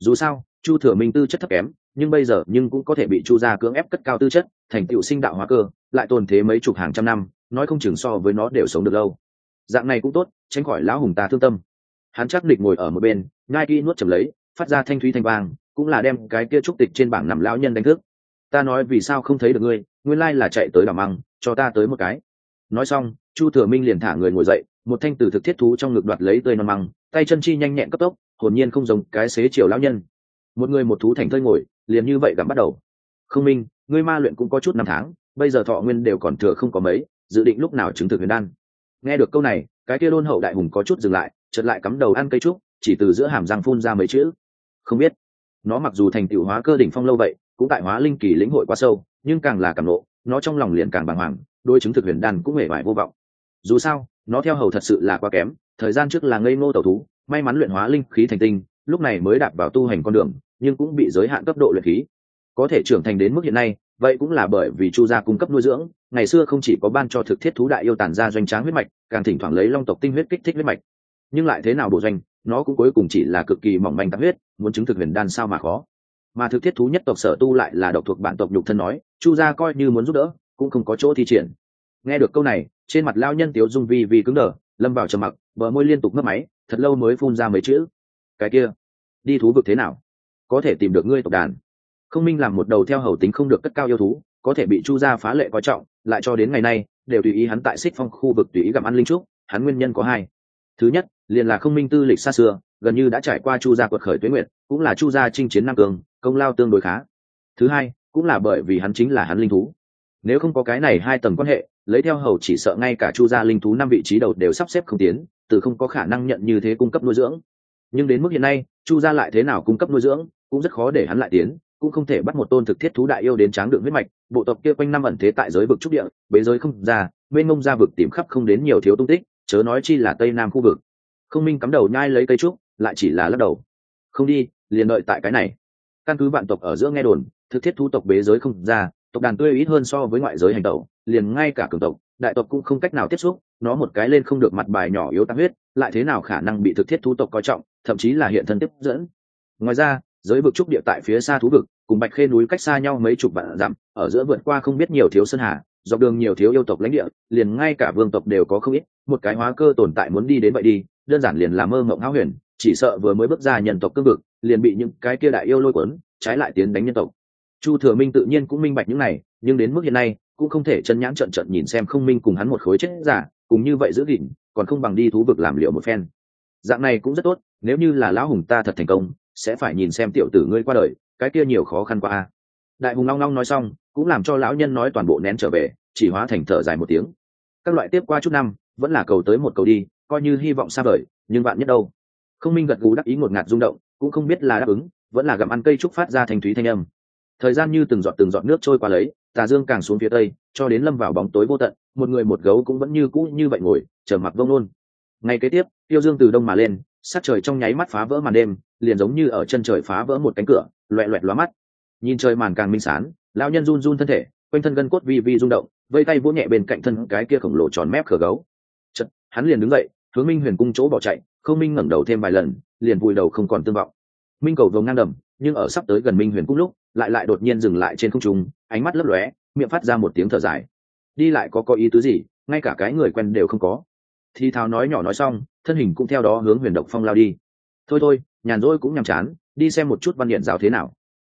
Dù sao, chu thừa minh tư chất thấp kém, nhưng bây giờ nhưng cũng có thể bị chu gia cưỡng ép cất cao tư chất, thành tựu sinh đạo hóa cơ, lại tồn thế mấy chục hàng trăm năm, nói không chừng so với nó đều sống được lâu. Dạng này cũng tốt, tránh khỏi lão hùng ta thương tâm. Hắn chắc địch ngồi ở một bên ngai kỹ nuốt chầm lấy, phát ra thanh thúy thanh vang, cũng là đem cái kia trúc tịch trên bảng nằm lão nhân đánh thức. Ta nói vì sao không thấy được ngươi, nguyên lai là chạy tới đảo măng, cho ta tới một cái. Nói xong, chu thừa minh liền thả người ngồi dậy một thanh từ thực thiết thú trong ngực đoạt lấy tươi non măng, tay chân chi nhanh nhẹn cấp tốc, hồn nhiên không giống cái xế chiều lão nhân. Một người một thú thành thơi ngồi, liền như vậy gặm bắt đầu. Không minh, ngươi ma luyện cũng có chút năm tháng, bây giờ thọ nguyên đều còn thừa không có mấy, dự định lúc nào chứng thực huyền đan. Nghe được câu này, cái kia đôn hậu đại hùng có chút dừng lại, chợt lại cắm đầu ăn cây trúc, chỉ từ giữa hàm răng phun ra mấy chữ. Không biết. Nó mặc dù thành tựu hóa cơ đỉnh phong lâu vậy, cũng tại hóa linh kỳ lĩnh hội quá sâu, nhưng càng là càng nộ nó trong lòng liền càng bàng hoàng đôi chứng thực huyền đan cũng hề vải vô vọng dù sao, nó theo hầu thật sự là quá kém, thời gian trước là ngây ngô tẩu thú, may mắn luyện hóa linh khí thành tinh, lúc này mới đạp vào tu hành con đường, nhưng cũng bị giới hạn cấp độ luyện khí. Có thể trưởng thành đến mức hiện nay, vậy cũng là bởi vì chu gia cung cấp nuôi dưỡng, ngày xưa không chỉ có ban cho thực thiết thú đại yêu tàn ra doanh tráng huyết mạch, càng thỉnh thoảng lấy long tộc tinh huyết kích thích huyết mạch. Nhưng lại thế nào bổ doanh, nó cũng cuối cùng chỉ là cực kỳ mỏng manh tạp huyết, muốn chứng thực huyền đan sao mà khó. Mà thực thiết thú nhất tộc sở tu lại là độc thuộc bản tộc nhục thân nói, chu gia coi như muốn giúp đỡ, cũng không có chỗ thi triển. Nghe được câu này trên mặt lao nhân tiếu dung vi vi cứng đờ, lâm vào trầm mặc, bờ môi liên tục mất máy, thật lâu mới phun ra mấy chữ. Cái kia, đi thú vực thế nào? Có thể tìm được ngươi tộc đàn. Không minh làm một đầu theo hầu tính không được cất cao yêu thú, có thể bị chu gia phá lệ coi trọng, lại cho đến ngày nay, đều tùy ý hắn tại xích phong khu vực tùy ý gặm ăn linh trúc, hắn nguyên nhân có hai. Thứ nhất, liền là không minh tư lịch xa xưa, gần như đã trải qua chu gia quật khởi tuế nguyện cũng là chu gia chinh chiến nam cường, công lao tương đối khá. Thứ hai, cũng là bởi vì hắn chính là hắn linh thú nếu không có cái này hai tầng quan hệ, lấy theo hầu chỉ sợ ngay cả chu gia linh thú năm vị trí đầu đều sắp xếp không tiến, từ không có khả năng nhận như thế cung cấp nuôi dưỡng. Nhưng đến mức hiện nay, chu gia lại thế nào cung cấp nuôi dưỡng, cũng rất khó để hắn lại tiến, cũng không thể bắt một tôn thực thiết thú đại yêu đến tráng đựng huyết mạch, bộ tộc kia quanh năm ẩn thế tại giới vực trúc địa, bế giới không ra bên ngông ra vực tìm khắp không đến nhiều thiếu tung tích, chớ nói chi là tây nam khu vực. Không minh cắm đầu nhai lấy cây trúc, lại chỉ là lắc đầu. Không đi, liền đợi tại cái này. Căn cứ vạn tộc ở giữa nghe đồn, thực thiết thú tộc bế giới không ra tộc đàn tươi ít hơn so với ngoại giới hành tẩu, liền ngay cả cường tộc, đại tộc cũng không cách nào tiếp xúc, nó một cái lên không được mặt bài nhỏ yếu tăng huyết, lại thế nào khả năng bị thực thiết thú tộc coi trọng, thậm chí là hiện thân tiếp dẫn. Ngoài ra, giới vực trúc địa tại phía xa thú vực, cùng bạch khê núi cách xa nhau mấy chục vạn dặm, ở giữa vượt qua không biết nhiều thiếu sơn hà, dọc đường nhiều thiếu yêu tộc lãnh địa, liền ngay cả vương tộc đều có không ít, một cái hóa cơ tồn tại muốn đi đến vậy đi, đơn giản liền là mơ mộng háo huyền, chỉ sợ vừa mới bước ra nhân tộc cương vực, liền bị những cái kia đại yêu lôi cuốn, trái lại tiến đánh nhân tộc chu thừa minh tự nhiên cũng minh bạch những này, nhưng đến mức hiện nay, cũng không thể chân nhãn trận trận nhìn xem không minh cùng hắn một khối chết giả, cùng như vậy giữ gìn, còn không bằng đi thú vực làm liệu một phen. Dạng này cũng rất tốt, nếu như là lão hùng ta thật thành công, sẽ phải nhìn xem tiểu tử ngươi qua đời, cái kia nhiều khó khăn qua a. Đại hùng long long nói xong, cũng làm cho lão nhân nói toàn bộ nén trở về, chỉ hóa thành thở dài một tiếng. Các loại tiếp qua chút năm, vẫn là cầu tới một cầu đi, coi như hy vọng xa vời, nhưng bạn nhất đâu? Không minh gật gù đắc ý ngột ngạt rung động, cũng không biết là đáp ứng, vẫn là gặm ăn cây trúc phát ra thành thúy thanh âm thời gian như từng giọt từng giọt nước trôi qua lấy, tà dương càng xuống phía tây, cho đến lâm vào bóng tối vô tận, một người một gấu cũng vẫn như cũ như vậy ngồi, chờ mặc vông nôn ngày kế tiếp, tiêu dương từ đông mà lên sát trời trong nháy mắt phá vỡ màn đêm, liền giống như ở chân trời phá vỡ một cánh cửa, loẹ loẹt lóa mắt. Nhìn trời màn càng minh sán lão nhân run run thân thể, quanh thân gân cốt vi vi rung động, vây tay vỗ nhẹ bên cạnh thân cái kia khổng lồ tròn mép khở gấu. Chật hắn liền đứng dậy, hướng minh huyền cung chỗ bỏ chạy, không minh ngẩng đầu thêm vài lần, liền vùi đầu không còn tương vọng. Minh cầu vồng ngang đầm, nhưng ở sắp tới gần minh huyền cung lúc lại lại đột nhiên dừng lại trên không trung ánh mắt lấp lóe miệng phát ra một tiếng thở dài. Đi lại có có ý tứ gì? Ngay cả cái người quen đều không có. Thì thào nói nhỏ nói xong thân hình cũng theo đó hướng huyền độc phong lao đi. Thôi thôi nhàn rỗi cũng nhàm chán đi xem một chút văn điện giáo thế nào.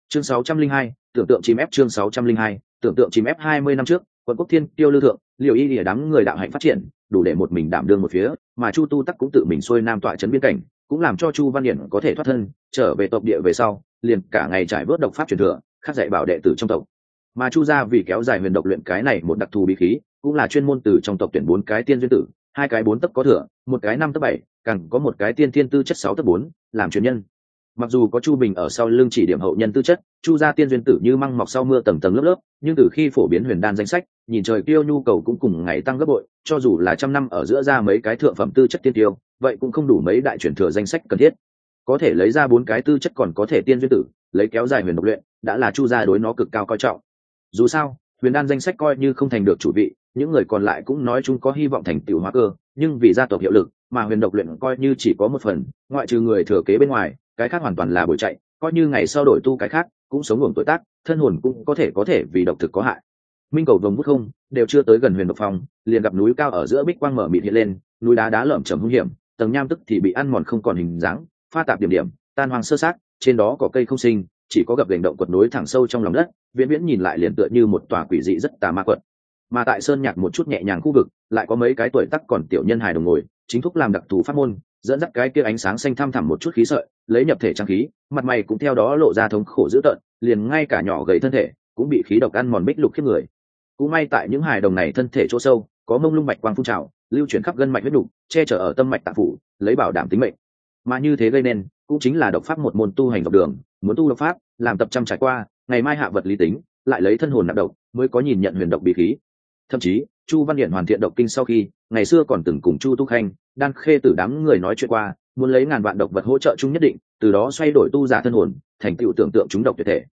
Chương 602, tưởng tượng chim ép chương 602, tưởng tượng chim ép 20 năm trước quận quốc thiên tiêu lưu thượng liệu y lìa đám người đạo hạnh phát triển đủ để một mình đảm đương một phía mà chu tu tắc cũng tự mình xuôi nam tọa trấn biên cảnh cũng làm cho chu văn điển có thể thoát thân trở về tộc địa về sau liền cả ngày trải vớt độc pháp truyền thừa, khắc dạy bảo đệ tử trong tộc. Mà chu gia vì kéo dài huyền độc luyện cái này một đặc thù bí khí, cũng là chuyên môn từ trong tộc tuyển bốn cái tiên duyên tử, hai cái bốn tấc có thừa, một cái năm tấc bảy, càng có một cái tiên thiên tư chất sáu tấc bốn, làm truyền nhân. Mặc dù có chu bình ở sau lưng chỉ điểm hậu nhân tư chất, chu gia tiên duyên tử như măng mọc sau mưa tầng tầng lớp lớp, nhưng từ khi phổ biến huyền đan danh sách, nhìn trời tiêu nhu cầu cũng cùng ngày tăng gấp bội, cho dù là trăm năm ở giữa ra mấy cái thượng phẩm tư chất tiên tiêu, vậy cũng không đủ mấy đại truyền thừa danh sách cần thiết có thể lấy ra bốn cái tư chất còn có thể tiên duyên tử, lấy kéo dài huyền độc luyện, đã là chu gia đối nó cực cao coi trọng. Dù sao, huyền đan danh sách coi như không thành được chủ vị, những người còn lại cũng nói chúng có hy vọng thành tiểu hóa cơ, nhưng vì gia tộc hiệu lực, mà huyền độc luyện coi như chỉ có một phần, ngoại trừ người thừa kế bên ngoài, cái khác hoàn toàn là bồi chạy, coi như ngày sau đổi tu cái khác, cũng sống hưởng tuổi tác, thân hồn cũng có thể có thể vì độc thực có hại. Minh cầu vồng bút không, đều chưa tới gần huyền độc phong liền gặp núi cao ở giữa bích quang mở mịt hiện lên, núi đá đá lởm chởm hung hiểm, tầng nham tức thì bị ăn mòn không còn hình dáng pha tạp điểm điểm tan hoang sơ sát trên đó có cây không sinh chỉ có gặp gành động quật nối thẳng sâu trong lòng đất viễn viễn nhìn lại liền tựa như một tòa quỷ dị rất tà ma quật. Mà tại sơn nhạc một chút nhẹ nhàng khu vực lại có mấy cái tuổi tắc còn tiểu nhân hài đồng ngồi chính thúc làm đặc thù pháp môn dẫn dắt cái kia ánh sáng xanh thăm thẳm một chút khí sợi lấy nhập thể trang khí mặt mày cũng theo đó lộ ra thống khổ dữ tợn liền ngay cả nhỏ gầy thân thể cũng bị khí độc ăn mòn bích lục khiếp người. Cũng may tại những hài đồng này thân thể chỗ sâu có mông lung mạch quang phun trào lưu chuyển khắp gân mạch huyết đủ, che chở ở tâm mạch tạng phủ lấy bảo đảm tính mệnh mà như thế gây nên, cũng chính là độc pháp một môn tu hành độc đường, muốn tu độc pháp, làm tập trăm trải qua, ngày mai hạ vật lý tính, lại lấy thân hồn nạp độc, mới có nhìn nhận huyền độc bí khí. Thậm chí, chu văn điện hoàn thiện độc kinh sau khi, ngày xưa còn từng cùng chu tu khanh, đan khê tử đám người nói chuyện qua, muốn lấy ngàn vạn độc vật hỗ trợ chung nhất định, từ đó xoay đổi tu giả thân hồn, thành tựu tưởng tượng chúng độc tuyệt thể.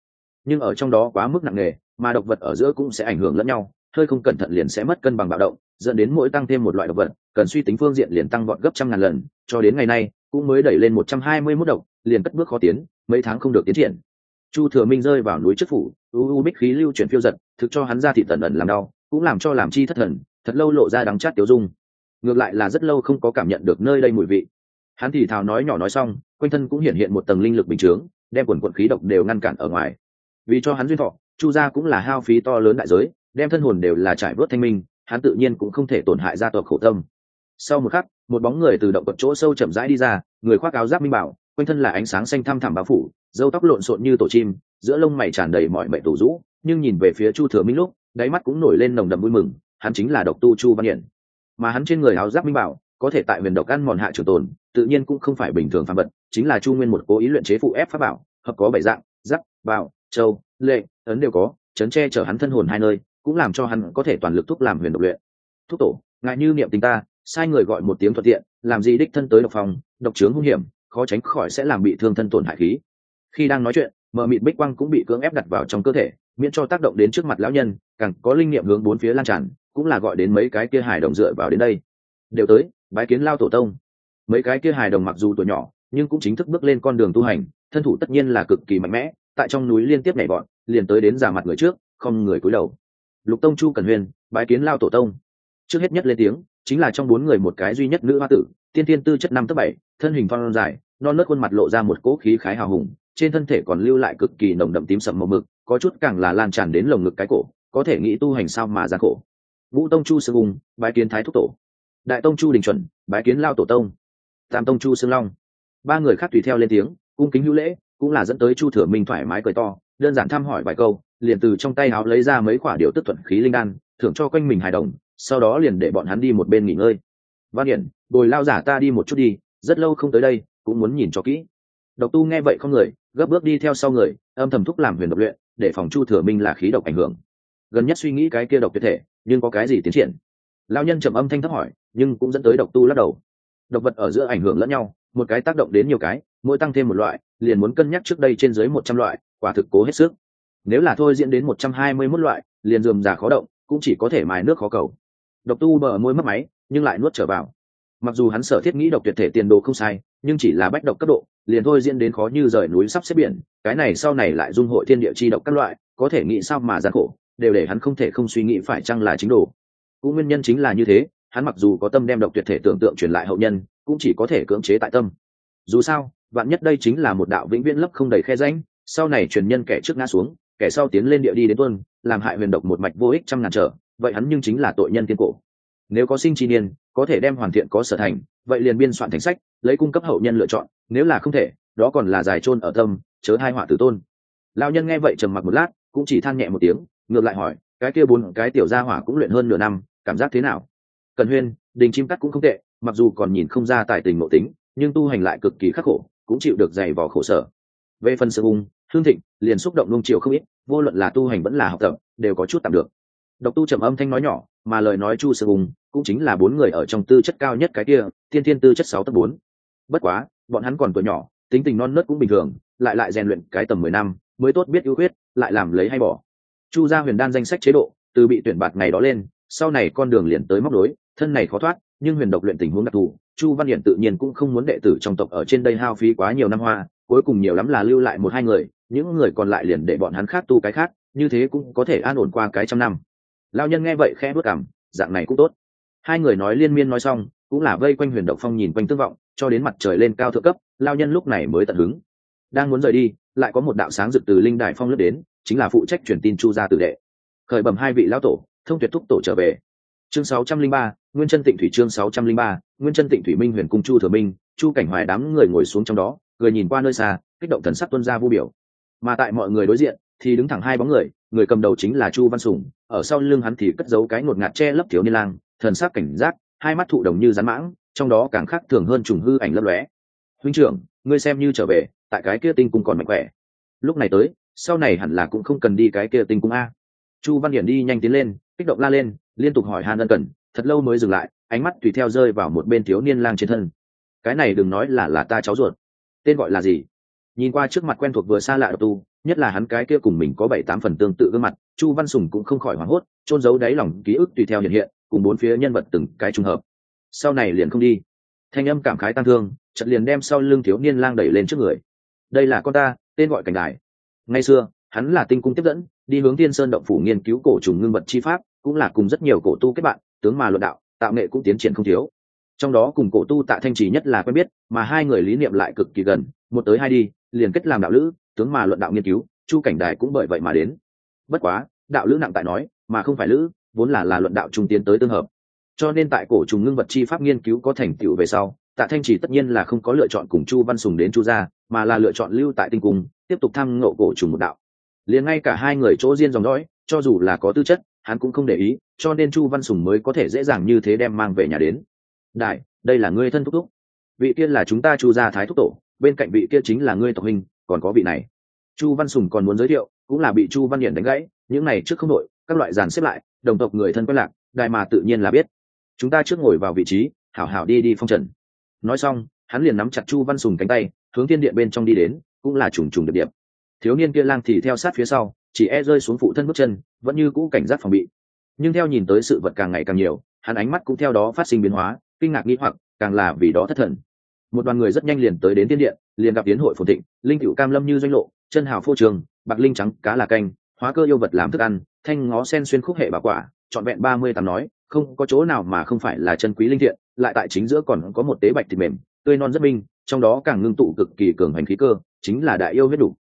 Nhưng ở trong đó quá mức nặng nề, mà độc vật ở giữa cũng sẽ ảnh hưởng lẫn nhau, hơi không cẩn thận liền sẽ mất cân bằng bạo động, dẫn đến mỗi tăng thêm một loại độc vật, cần suy tính phương diện liền tăng vọt gấp trăm ngàn lần, cho đến ngày nay cũng mới đẩy lên một trăm hai mươi mốt độc, liền cất bước khó tiến, mấy tháng không được tiến triển. Chu thừa minh rơi vào núi trước phủ, u u bích khí lưu chuyển phiêu giật, thực cho hắn ra thị tần ẩn làm đau, cũng làm cho làm chi thất thần, thật lâu lộ ra đắng chát tiêu dung. Ngược lại là rất lâu không có cảm nhận được nơi đây mùi vị. Hắn thì thào nói nhỏ nói xong, quanh thân cũng hiện hiện một tầng linh lực bình chướng, đem quần quần khí độc đều ngăn cản ở ngoài. Vì cho hắn duyên thọ, chu gia cũng là hao phí to lớn đại giới, đem thân hồn đều là trải bớt thanh minh, hắn tự nhiên cũng không thể tổn hại gia tộc khổ tâm sau một khắc, một bóng người từ động vật chỗ sâu chậm rãi đi ra, người khoác áo giáp minh bảo, quanh thân là ánh sáng xanh thăm thẳm bao phủ dâu tóc lộn xộn như tổ chim, giữa lông mày tràn đầy mọi mệnh tủ rũ, nhưng nhìn về phía chu thừa minh lúc, đáy mắt cũng nổi lên nồng đậm vui mừng, hắn chính là độc tu chu văn hiển. Mà hắn trên người áo giáp minh bảo, có thể tại huyền độc ăn mòn hạ trường tồn, tự nhiên cũng không phải bình thường phàm vật, chính là chu nguyên một cố ý luyện chế phụ ép pháp bảo, hợp có bảy dạng, giáp, bảo, châu, lệ, ấn đều có, chấn che chở hắn thân hồn hai nơi, cũng làm cho hắn có thể toàn lực thúc làm huyền độc luyện. Thúc tổ ngại như niệm tình ta sai người gọi một tiếng thuận tiện, làm gì đích thân tới độc phòng, độc trướng hung hiểm, khó tránh khỏi sẽ làm bị thương thân tổn hại khí. Khi đang nói chuyện, mờ mịt bích quang cũng bị cưỡng ép đặt vào trong cơ thể, miễn cho tác động đến trước mặt lão nhân, càng có linh nghiệm hướng bốn phía lan tràn, cũng là gọi đến mấy cái kia hài đồng dựa vào đến đây. Đều tới, bái kiến lao tổ tông. Mấy cái kia hài đồng mặc dù tuổi nhỏ, nhưng cũng chính thức bước lên con đường tu hành, thân thủ tất nhiên là cực kỳ mạnh mẽ, tại trong núi liên tiếp nhảy bọn liền tới đến giả mặt người trước, không người cúi đầu. Lục tông chu cần huyền bái kiến lao tổ tông. Trước hết nhất lên tiếng chính là trong bốn người một cái duy nhất nữ hoa tử, tiên tiên tư chất năm thứ bảy, thân hình phong dài, non nớt khuôn mặt lộ ra một cỗ khí khái hào hùng, trên thân thể còn lưu lại cực kỳ nồng đậm tím sậm màu mực, có chút càng là lan tràn đến lồng ngực cái cổ, có thể nghĩ tu hành sao mà ra khổ. Vũ tông chu sư hùng bái kiến thái thúc tổ. Đại tông chu đình chuẩn, bái kiến lao tổ tông. Tam tông chu sương long. Ba người khác tùy theo lên tiếng, cung kính hữu lễ, cũng là dẫn tới chu thừa minh thoải mái cười to, đơn giản thăm hỏi vài câu, liền từ trong tay áo lấy ra mấy quả điệu tức thuận khí linh đan, thưởng cho quanh mình hài đồng sau đó liền để bọn hắn đi một bên nghỉ ngơi. Văn hiển bồi lao giả ta đi một chút đi, rất lâu không tới đây, cũng muốn nhìn cho kỹ. Độc tu nghe vậy không người, gấp bước đi theo sau người, âm thầm thúc làm huyền độc luyện, để phòng chu thừa minh là khí độc ảnh hưởng. Gần nhất suy nghĩ cái kia độc tuyệt thể, nhưng có cái gì tiến triển? Lao nhân trầm âm thanh thấp hỏi, nhưng cũng dẫn tới độc tu lắc đầu. Độc vật ở giữa ảnh hưởng lẫn nhau, một cái tác động đến nhiều cái, mỗi tăng thêm một loại, liền muốn cân nhắc trước đây trên dưới một trăm loại, quả thực cố hết sức. Nếu là thôi diễn đến một trăm hai mươi mốt loại, liền dườm già khó động, cũng chỉ có thể mài nước khó cầu độc tu bờ môi mất máy, nhưng lại nuốt trở vào. Mặc dù hắn sở thiết nghĩ độc tuyệt thể tiền đồ không sai, nhưng chỉ là bách độc cấp độ, liền thôi diễn đến khó như rời núi sắp xếp biển, cái này sau này lại dung hội thiên địa chi độc các loại, có thể nghĩ sao mà gian khổ, đều để hắn không thể không suy nghĩ phải chăng là chính đồ. Cũng nguyên nhân chính là như thế, hắn mặc dù có tâm đem độc tuyệt thể tưởng tượng truyền lại hậu nhân, cũng chỉ có thể cưỡng chế tại tâm. Dù sao, vạn nhất đây chính là một đạo vĩnh viễn lấp không đầy khe rãnh, sau này truyền nhân kẻ trước ngã xuống, kẻ sau tiến lên địa đi đến tuân làm hại huyền độc một mạch vô ích trăm ngàn trở vậy hắn nhưng chính là tội nhân tiên cổ. Nếu có sinh chi niên, có thể đem hoàn thiện có sở thành, vậy liền biên soạn thành sách, lấy cung cấp hậu nhân lựa chọn, nếu là không thể, đó còn là dài chôn ở tâm, chớ hai họa tử tôn. Lao nhân nghe vậy trầm mặc một lát, cũng chỉ than nhẹ một tiếng, ngược lại hỏi, cái kia bốn cái tiểu gia hỏa cũng luyện hơn nửa năm, cảm giác thế nào? Cần huyên, đình chim cắt cũng không tệ, mặc dù còn nhìn không ra tài tình nội tính, nhưng tu hành lại cực kỳ khắc khổ, cũng chịu được dày vò khổ sở. Về phần sự hùng hương thịnh, liền xúc động nung chiều không ít, vô luận là tu hành vẫn là học tập, đều có chút tạm được độc tu trầm âm thanh nói nhỏ, mà lời nói chu sư hùng cũng chính là bốn người ở trong tư chất cao nhất cái kia, thiên thiên tư chất sáu tấp bốn. Bất quá, bọn hắn còn tuổi nhỏ, tính tình non nớt cũng bình thường, lại lại rèn luyện cái tầm mười năm, mới tốt biết ưu khuyết, lại làm lấy hay bỏ. Chu gia huyền đan danh sách chế độ, từ bị tuyển bạt ngày đó lên, sau này con đường liền tới móc đối thân này khó thoát, nhưng huyền độc luyện tình huống đặc thù, chu văn hiển tự nhiên cũng không muốn đệ tử trong tộc ở trên đây hao phí quá nhiều năm hoa, cuối cùng nhiều lắm là lưu lại một hai người, những người còn lại liền để bọn hắn khác tu cái khác, như thế cũng có thể an ổn qua cái trăm năm lao nhân nghe vậy khẽ bước cảm dạng này cũng tốt. Hai người nói liên miên nói xong cũng là vây quanh huyền độc phong nhìn quanh tương vọng cho đến mặt trời lên cao thượng cấp lao nhân lúc này mới tận hứng. Đang muốn rời đi lại có một đạo sáng rực từ linh đài phong lướt đến chính là phụ trách truyền tin chu gia tử đệ. Khởi bẩm hai vị lão tổ thông tuyệt thúc tổ trở về. Chương 603, nguyên chân tịnh thủy chương 603, nguyên chân tịnh thủy minh huyền cung chu thừa minh chu cảnh hoài đám người ngồi xuống trong đó người nhìn qua nơi xa kích động thần sắc tuân ra vu biểu. Mà tại mọi người đối diện thì đứng thẳng hai bóng người người cầm đầu chính là chu văn sùng, ở sau lưng hắn thì cất giấu cái ngột ngạt che lấp thiếu niên lang, thần sắc cảnh giác, hai mắt thụ đồng như rắn mãng, trong đó càng khác thường hơn trùng hư ảnh lấp lóe. Huynh trưởng, ngươi xem như trở về, tại cái kia tinh cung còn mạnh khỏe. Lúc này tới, sau này hẳn là cũng không cần đi cái kia tinh cung a. Chu văn điển đi nhanh tiến lên, kích động la lên, liên tục hỏi hàn ân cần, thật lâu mới dừng lại, ánh mắt tùy theo rơi vào một bên thiếu niên lang trên thân. Cái này đừng nói là là ta cháu ruột. Tên gọi là gì? Nhìn qua trước mặt quen thuộc vừa xa lạ độc tu nhất là hắn cái kia cùng mình có bảy tám phần tương tự gương mặt, chu văn sùng cũng không khỏi hoảng hốt trôn giấu đáy lòng ký ức tùy theo hiện hiện, cùng bốn phía nhân vật từng cái trùng hợp. Sau này liền không đi. Thanh âm cảm khái tăng thương, chợt liền đem sau lưng thiếu niên lang đẩy lên trước người. Đây là con ta, tên gọi cảnh đài. Ngày xưa, hắn là tinh cung tiếp dẫn, đi hướng tiên sơn động phủ nghiên cứu cổ trùng ngưng vật chi pháp, cũng là cùng rất nhiều cổ tu kết bạn, tướng mà luận đạo, tạo nghệ cũng tiến triển không thiếu. Trong đó cùng cổ tu tạ thanh trì nhất là quen biết, mà hai người lý niệm lại cực kỳ gần, một tới hai đi, liền kết làm đạo lữ tướng mà luận đạo nghiên cứu, chu cảnh đài cũng bởi vậy mà đến. Bất quá, đạo lữ nặng tại nói, mà không phải lữ, vốn là là luận đạo trung tiến tới tương hợp. Cho nên tại cổ trùng ngưng vật chi pháp nghiên cứu có thành tựu về sau, tạ thanh chỉ tất nhiên là không có lựa chọn cùng chu văn sùng đến chu gia, mà là lựa chọn lưu tại tinh cung, tiếp tục thăm ngộ cổ trùng một đạo. Liền ngay cả hai người chỗ riêng dòng dõi, cho dù là có tư chất, hắn cũng không để ý, cho nên chu văn sùng mới có thể dễ dàng như thế đem mang về nhà đến. Đại đây là ngươi thân thúc thúc. Vị kia là chúng ta chu gia thái thúc tổ, bên cạnh vị kia chính là ngươi tộc hình còn có vị này. Chu văn sùng còn muốn giới thiệu, cũng là bị chu văn hiển đánh gãy, những này trước không đội, các loại dàn xếp lại, đồng tộc người thân quen lạc, đại mà tự nhiên là biết. Chúng ta trước ngồi vào vị trí, hảo hảo đi đi phong trần. Nói xong, hắn liền nắm chặt chu văn sùng cánh tay, hướng thiên điện bên trong đi đến, cũng là trùng trùng được điệp. Thiếu niên kia lang thì theo sát phía sau, chỉ e rơi xuống phụ thân bước chân, vẫn như cũ cảnh giác phòng bị. Nhưng theo nhìn tới sự vật càng ngày càng nhiều, hắn ánh mắt cũng theo đó phát sinh biến hóa, kinh ngạc nghĩ hoặc, càng là vì đó thất thần. Một đoàn người rất nhanh liền tới đến tiên điện liền gặp tiến hội phồn thịnh, linh cựu cam lâm như doanh lộ, chân hào phô trường, bạc linh trắng, cá là canh, hóa cơ yêu vật làm thức ăn, thanh ngó sen xuyên khúc hệ bảo quả, trọn vẹn ba mươi tám nói, không có chỗ nào mà không phải là chân quý linh thiện, lại tại chính giữa còn có một tế bạch thịt mềm, tươi non rất minh, trong đó càng ngưng tụ cực kỳ cường hành khí cơ, chính là đại yêu huyết đủ.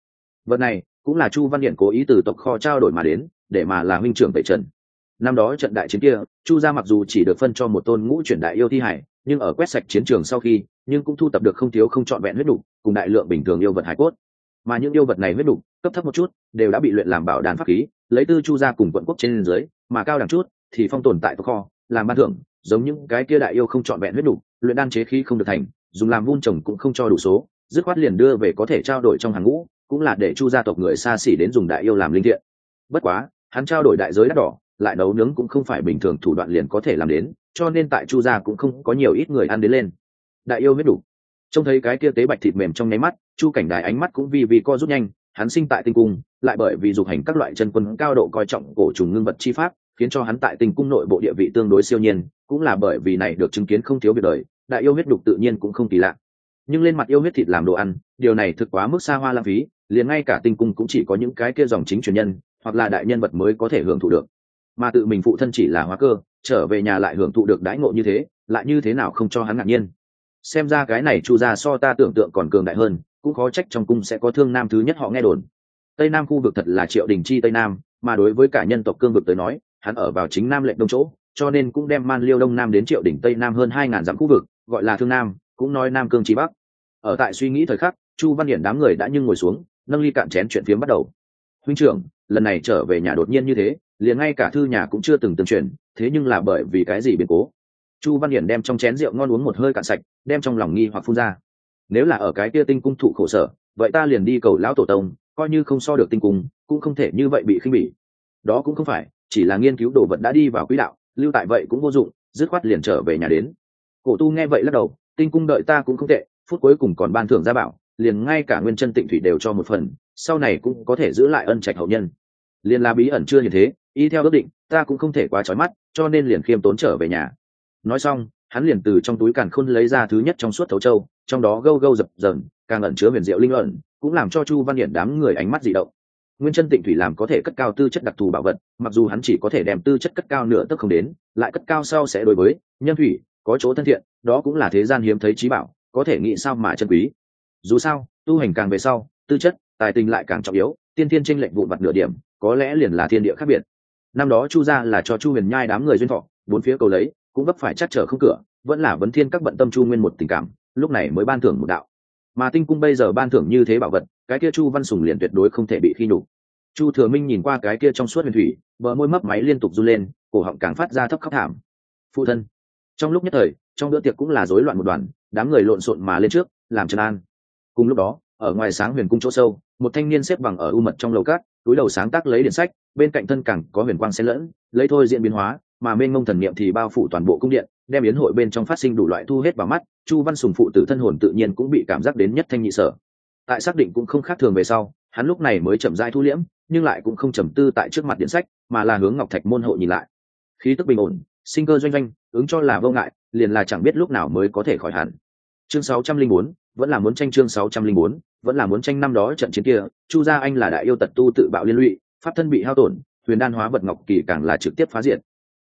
Vật này cũng là chu văn điện cố ý từ tộc kho trao đổi mà đến, để mà là huynh trưởng tẩy trần năm đó trận đại chiến kia, chu gia mặc dù chỉ được phân cho một tôn ngũ chuyển đại yêu thi hải nhưng ở quét sạch chiến trường sau khi, nhưng cũng thu tập được không thiếu không trọn vẹn huyết đủ, cùng đại lượng bình thường yêu vật hải cốt. Mà những yêu vật này huyết đủ, cấp thấp một chút, đều đã bị luyện làm bảo đàn pháp khí, lấy tư chu gia cùng quận quốc trên dưới, mà cao đẳng chút, thì phong tồn tại kho, làm ban thưởng, giống những cái kia đại yêu không trọn vẹn huyết đủ, luyện đan chế khí không được thành, dùng làm vun trồng cũng không cho đủ số, dứt khoát liền đưa về có thể trao đổi trong hàng ngũ, cũng là để chu gia tộc người xa xỉ đến dùng đại yêu làm linh thiện. Bất quá, hắn trao đổi đại giới đắt đỏ, lại nấu nướng cũng không phải bình thường thủ đoạn liền có thể làm đến cho nên tại chu gia cũng không có nhiều ít người ăn đến lên. Đại yêu huyết đủ. Trông thấy cái kia tế bạch thịt mềm trong nháy mắt, chu cảnh đài ánh mắt cũng vì vì co rút nhanh, hắn sinh tại tinh cung, lại bởi vì dục hành các loại chân quân cao độ coi trọng cổ trùng ngưng vật chi pháp, khiến cho hắn tại tinh cung nội bộ địa vị tương đối siêu nhiên, cũng là bởi vì này được chứng kiến không thiếu việc đời, đại yêu huyết đục tự nhiên cũng không kỳ lạ. Nhưng lên mặt yêu huyết thịt làm đồ ăn, điều này thực quá mức xa hoa lãng phí, liền ngay cả tinh cung cũng chỉ có những cái kia dòng chính truyền nhân, hoặc là đại nhân vật mới có thể hưởng thụ được. Mà tự mình phụ thân chỉ là hóa cơ trở về nhà lại hưởng thụ được đãi ngộ như thế, lại như thế nào không cho hắn ngạc nhiên. Xem ra cái này chu ra so ta tưởng tượng còn cường đại hơn, cũng khó trách trong cung sẽ có thương nam thứ nhất họ nghe đồn. Tây nam khu vực thật là triệu đình chi tây nam, mà đối với cả nhân tộc cương vực tới nói, hắn ở vào chính nam lệnh đông chỗ, cho nên cũng đem man liêu đông nam đến triệu đỉnh tây nam hơn hai ngàn dặm khu vực, gọi là thương nam, cũng nói nam cương trí bắc. Ở tại suy nghĩ thời khắc, chu văn hiển đám người đã nhưng ngồi xuống, nâng ly cạn chén chuyện phiếm bắt đầu. Huynh trưởng, lần này trở về nhà đột nhiên như thế, liền ngay cả thư nhà cũng chưa từng từng chuyển thế nhưng là bởi vì cái gì biến cố? Chu văn hiển đem trong chén rượu ngon uống một hơi cạn sạch, đem trong lòng nghi hoặc phun ra. Nếu là ở cái kia tinh cung thụ khổ sở, vậy ta liền đi cầu lão tổ tông, coi như không so được tinh cung, cũng không thể như vậy bị khinh bỉ. Đó cũng không phải, chỉ là nghiên cứu đồ vật đã đi vào quỹ đạo, lưu tại vậy cũng vô dụng, dứt khoát liền trở về nhà đến. Cổ tu nghe vậy lắc đầu, tinh cung đợi ta cũng không tệ, phút cuối cùng còn ban thưởng gia bảo, liền ngay cả nguyên chân tịnh thủy đều cho một phần, sau này cũng có thể giữ lại ân trạch hậu nhân. Liền là bí ẩn chưa như thế, y theo ước định ta cũng không thể quá trói mắt, cho nên liền khiêm tốn trở về nhà. Nói xong, hắn liền từ trong túi càn khôn lấy ra thứ nhất trong suốt thấu châu trong đó gâu gâu dập dần càng ẩn chứa huyền diệu linh ẩn, cũng làm cho chu văn hiển đám người ánh mắt dị động. Nguyên chân tịnh thủy làm có thể cất cao tư chất đặc thù bảo vật, mặc dù hắn chỉ có thể đem tư chất cất cao nửa tức không đến, lại cất cao sau sẽ đối với nhân thủy, có chỗ thân thiện, đó cũng là thế gian hiếm thấy trí bảo, có thể nghĩ sao mà chân quý. Dù sao, tu hành càng về sau, tư chất, tài tình lại càng trọng yếu, tiên Thiên tranh lệnh vụn vặt nửa điểm, có lẽ liền là thiên địa khác biệt năm đó chu gia là cho chu huyền nhai đám người duyên thọ, bốn phía cầu lấy, cũng vấp phải chắc trở không cửa, vẫn là vấn thiên các bận tâm chu nguyên một tình cảm, lúc này mới ban thưởng một đạo. Mà tinh cung bây giờ ban thưởng như thế bảo vật, cái kia chu văn sùng liền tuyệt đối không thể bị khi nhục. Chu thừa minh nhìn qua cái kia trong suốt huyền thủy, bờ môi mấp máy liên tục run lên, cổ họng càng phát ra thấp khóc thảm. Phụ thân, trong lúc nhất thời, trong bữa tiệc cũng là rối loạn một đoàn, đám người lộn xộn mà lên trước, làm trần an. Cùng lúc đó, ở ngoài sáng huyền cung chỗ sâu, một thanh niên xếp bằng ở u mật trong lầu cát túi đầu sáng tác lấy điện sách bên cạnh thân cẳng có huyền quang xen lẫn lấy thôi diễn biến hóa mà mênh mông thần niệm thì bao phủ toàn bộ cung điện đem yến hội bên trong phát sinh đủ loại thu hết vào mắt chu văn sùng phụ tử thân hồn tự nhiên cũng bị cảm giác đến nhất thanh nhị sở. Tại xác định cũng không khác thường về sau hắn lúc này mới chậm rãi thu liễm nhưng lại cũng không trầm tư tại trước mặt điện sách mà là hướng ngọc thạch môn hộ nhìn lại. Khí tức bình ổn sinh cơ doanh doanh ứng cho là vô ngại liền là chẳng biết lúc nào mới có thể khỏi hẳn. Chương 604, vẫn là muốn tranh chương 604, vẫn là muốn tranh năm đó trận chiến kia chu gia anh là đại yêu tật tu tự bạo liên lụy pháp thân bị hao tổn huyền đan hóa vật ngọc kỳ càng là trực tiếp phá diện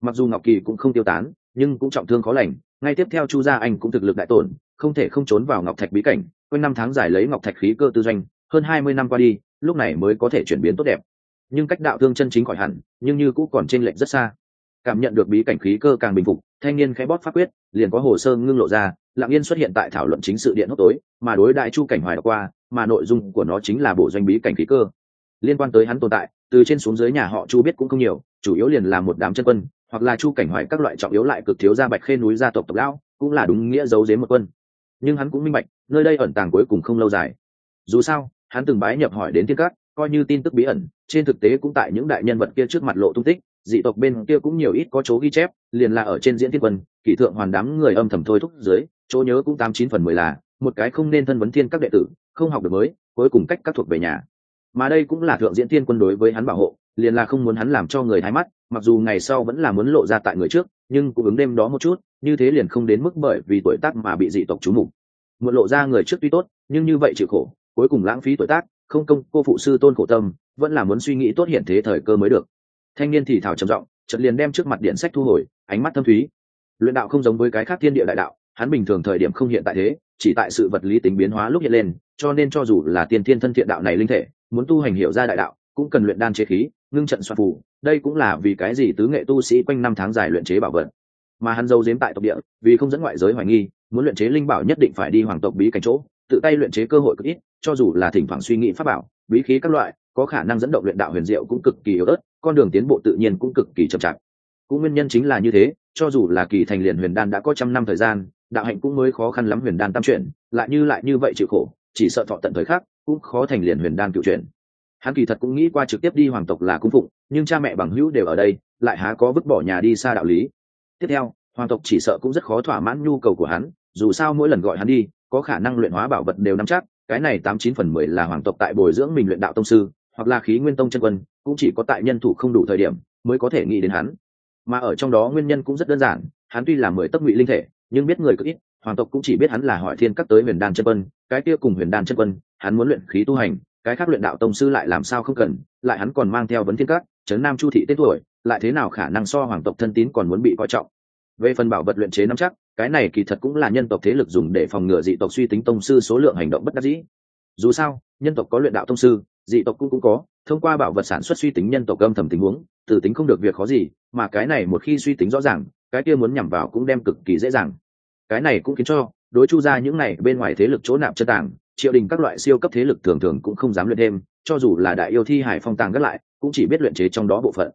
mặc dù ngọc kỳ cũng không tiêu tán nhưng cũng trọng thương khó lành ngay tiếp theo chu gia anh cũng thực lực đại tổn không thể không trốn vào ngọc thạch bí cảnh quanh năm tháng giải lấy ngọc thạch khí cơ tư doanh hơn hai mươi năm qua đi lúc này mới có thể chuyển biến tốt đẹp. Nhưng cách đạo thương chân chính khỏi hẳn nhưng như cũng còn trên lệch rất xa. Cảm nhận được bí cảnh khí cơ càng bình phục thanh niên khẽ bóp pháp quyết liền có hồ sơ ngưng lộ ra lặng yên xuất hiện tại thảo luận chính sự điện hốc tối, mà đối đại chu cảnh hoài đã qua, mà nội dung của nó chính là bộ doanh bí cảnh khí cơ. Liên quan tới hắn tồn tại, từ trên xuống dưới nhà họ chu biết cũng không nhiều, chủ yếu liền là một đám chân quân, hoặc là chu cảnh hoài các loại trọng yếu lại cực thiếu gia bạch khê núi gia tộc tộc lão, cũng là đúng nghĩa giấu giếm một quân. Nhưng hắn cũng minh bạch, nơi đây ẩn tàng cuối cùng không lâu dài. Dù sao, hắn từng bái nhập hỏi đến thiên cát coi như tin tức bí ẩn, trên thực tế cũng tại những đại nhân vật kia trước mặt lộ tung tích, dị tộc bên kia cũng nhiều ít có chỗ ghi chép, liền là ở trên diễn thiên quân, kỷ thượng hoàn đám người âm thầm thôi thúc dưới chỗ nhớ cũng tám chín phần mười là, một cái không nên thân vấn thiên các đệ tử, không học được mới, cuối cùng cách các thuộc về nhà. Mà đây cũng là thượng diễn thiên quân đối với hắn bảo hộ, liền là không muốn hắn làm cho người thái mắt, mặc dù ngày sau vẫn là muốn lộ ra tại người trước, nhưng cũng ứng đêm đó một chút, như thế liền không đến mức bởi vì tuổi tác mà bị dị tộc trú mục. Một lộ ra người trước tuy tốt, nhưng như vậy chịu khổ, cuối cùng lãng phí tuổi tác, không công, cô phụ sư tôn khổ tâm, vẫn là muốn suy nghĩ tốt hiện thế thời cơ mới được. Thanh niên thì thảo trầm giọng, chợt liền đem trước mặt điện sách thu hồi, ánh mắt thâm thúy. Luyện đạo không giống với cái khác thiên địa đại đạo hắn bình thường thời điểm không hiện tại thế, chỉ tại sự vật lý tính biến hóa lúc hiện lên, cho nên cho dù là tiên thiên thân thiện đạo này linh thể, muốn tu hành hiểu ra đại đạo, cũng cần luyện đan chế khí, ngưng trận soạn phù, đây cũng là vì cái gì tứ nghệ tu sĩ quanh năm tháng dài luyện chế bảo vật. Mà hắn dâu dếm tại tộc địa, vì không dẫn ngoại giới hoài nghi, muốn luyện chế linh bảo nhất định phải đi hoàng tộc bí cảnh chỗ, tự tay luyện chế cơ hội cực ít, cho dù là thỉnh thoảng suy nghĩ pháp bảo, bí khí các loại, có khả năng dẫn động luyện đạo huyền diệu cũng cực kỳ yếu ớt, con đường tiến bộ tự nhiên cũng cực kỳ chậm chạp. Cũng nguyên nhân chính là như thế, cho dù là kỳ thành liền huyền đan đã có trăm năm thời gian đạo hạnh cũng mới khó khăn lắm huyền đan tam chuyển, lại như lại như vậy chịu khổ, chỉ sợ thọ tận thời khắc, cũng khó thành liền huyền đan cựu chuyển. Hắn kỳ thật cũng nghĩ qua trực tiếp đi hoàng tộc là cung phụng, nhưng cha mẹ bằng hữu đều ở đây, lại há có vứt bỏ nhà đi xa đạo lý. Tiếp theo, hoàng tộc chỉ sợ cũng rất khó thỏa mãn nhu cầu của hắn, dù sao mỗi lần gọi hắn đi, có khả năng luyện hóa bảo vật đều nắm chắc, cái này tám chín phần mười là hoàng tộc tại bồi dưỡng mình luyện đạo tông sư, hoặc là khí nguyên tông chân quân, cũng chỉ có tại nhân thủ không đủ thời điểm, mới có thể nghĩ đến hắn. Mà ở trong đó nguyên nhân cũng rất đơn giản, hắn tuy là mười tấc ngụy linh thể nhưng biết người cực ít, hoàng tộc cũng chỉ biết hắn là hỏi thiên các tới huyền đan chân quân, cái kia cùng huyền đan chân quân, hắn muốn luyện khí tu hành, cái khác luyện đạo tông sư lại làm sao không cần, lại hắn còn mang theo vấn thiên các, trấn nam chu thị tên tuổi, lại thế nào khả năng so hoàng tộc thân tín còn muốn bị coi trọng. Về phần bảo vật luyện chế nắm chắc, cái này kỳ thật cũng là nhân tộc thế lực dùng để phòng ngừa dị tộc suy tính tông sư số lượng hành động bất đắc dĩ. Dù sao, nhân tộc có luyện đạo tông sư, dị tộc cũng cũng có, thông qua bảo vật sản xuất suy tính nhân tộc âm thầm tình huống tử tính không được việc khó gì, mà cái này một khi suy tính rõ ràng cái kia muốn nhằm vào cũng đem cực kỳ dễ dàng. Cái này cũng khiến cho đối chu ra những này bên ngoài thế lực chỗ nạp chân tảng triệu đình các loại siêu cấp thế lực thường thường cũng không dám luyện thêm, cho dù là đại yêu thi hải phong tàng gác lại, cũng chỉ biết luyện chế trong đó bộ phận.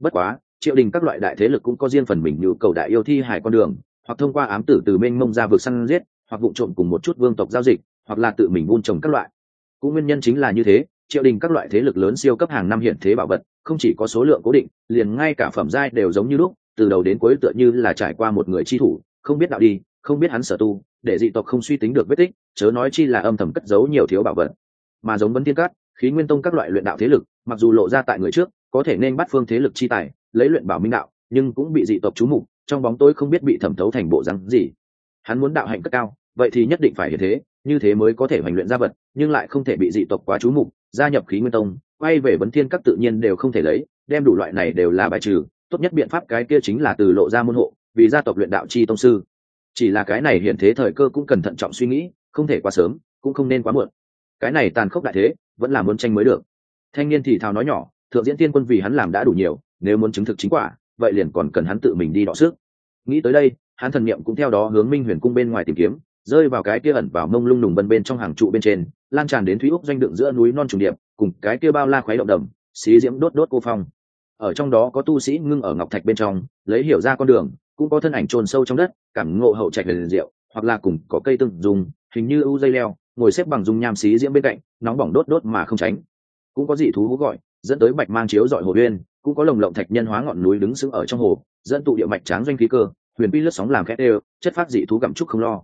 Bất quá triệu đình các loại đại thế lực cũng có riêng phần mình nhu cầu đại yêu thi hải con đường, hoặc thông qua ám tử từ mênh mông ra vực săn giết, hoặc vụ trộm cùng một chút vương tộc giao dịch, hoặc là tự mình buôn trồng các loại. Cũng nguyên nhân chính là như thế triệu đình các loại thế lực lớn siêu cấp hàng năm hiện thế bảo vật, không chỉ có số lượng cố định, liền ngay cả phẩm giai đều giống như lúc từ đầu đến cuối tựa như là trải qua một người chi thủ, không biết đạo đi, không biết hắn sở tu, để dị tộc không suy tính được vết tích, chớ nói chi là âm thầm cất giấu nhiều thiếu bảo vật. Mà giống vấn thiên cát, khí nguyên tông các loại luyện đạo thế lực, mặc dù lộ ra tại người trước, có thể nên bắt phương thế lực chi tài, lấy luyện bảo minh đạo, nhưng cũng bị dị tộc chú mục, trong bóng tối không biết bị thẩm thấu thành bộ rắn gì. Hắn muốn đạo hạnh cất cao, vậy thì nhất định phải như thế như thế mới có thể hoành luyện ra vật, nhưng lại không thể bị dị tộc quá chú mục, gia nhập khí nguyên tông, quay về vấn thiên các tự nhiên đều không thể lấy, đem đủ loại này đều là bài trừ tốt nhất biện pháp cái kia chính là từ lộ ra môn hộ, vì gia tộc luyện đạo chi tông sư. Chỉ là cái này hiện thế thời cơ cũng cần thận trọng suy nghĩ, không thể quá sớm, cũng không nên quá muộn. Cái này tàn khốc đại thế, vẫn là muốn tranh mới được. Thanh niên thì thào nói nhỏ, thượng diễn tiên quân vì hắn làm đã đủ nhiều, nếu muốn chứng thực chính quả, vậy liền còn cần hắn tự mình đi đọ sức. Nghĩ tới đây, hắn thần niệm cũng theo đó hướng minh huyền cung bên ngoài tìm kiếm, rơi vào cái kia ẩn vào mông lung nùng bân bên trong hàng trụ bên trên, lan tràn đến thúy úc doanh đựng giữa núi non trùng điệp, cùng cái kia bao la khoái động đầm, xí diễm đốt đốt cô phong ở trong đó có tu sĩ ngưng ở ngọc thạch bên trong, lấy hiểu ra con đường, cũng có thân ảnh trôn sâu trong đất, cảm ngộ hậu trạch liền rượu, hoặc là cùng có cây tương dùng, hình như ưu dây leo, ngồi xếp bằng dung nham xí diễm bên cạnh, nóng bỏng đốt đốt mà không tránh. Cũng có dị thú hú gọi, dẫn tới bạch mang chiếu dọi hồ uyên, cũng có lồng lộng thạch nhân hóa ngọn núi đứng sững ở trong hồ, dẫn tụ địa mạch tráng doanh khí cơ, huyền pi lướt sóng làm khét đều, chất phát dị thú gặm trúc không lo.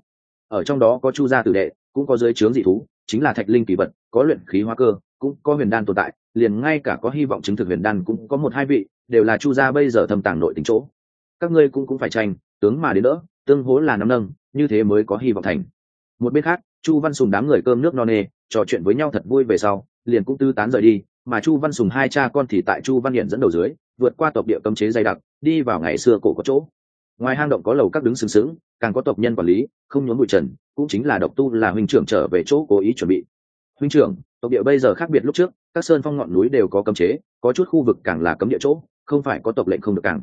Ở trong đó có chu gia tử đệ, cũng có dưới trướng dị thú, chính là thạch linh kỳ vật, có luyện khí hóa cơ, cũng có huyền đan tồn tại liền ngay cả có hy vọng chứng thực huyền đan cũng có một hai vị, đều là chu gia bây giờ thâm tàng nội tính chỗ. Các ngươi cũng cũng phải tranh, tướng mà đến đỡ, tương hố là nắm nâng, như thế mới có hy vọng thành. Một bên khác, chu văn sùng đám người cơm nước no nê, trò chuyện với nhau thật vui về sau, liền cũng tư tán rời đi, mà chu văn sùng hai cha con thì tại chu văn hiển dẫn đầu dưới, vượt qua tộc địa cấm chế dày đặc, đi vào ngày xưa cổ có chỗ. Ngoài hang động có lầu các đứng sừng sững, càng có tộc nhân quản lý, không nhốn bụi trần, cũng chính là độc tu là huynh trưởng trở về chỗ cố ý chuẩn bị huynh trưởng, tộc địa bây giờ khác biệt lúc trước, các sơn phong ngọn núi đều có cấm chế, có chút khu vực càng là cấm địa chỗ, không phải có tộc lệnh không được càng.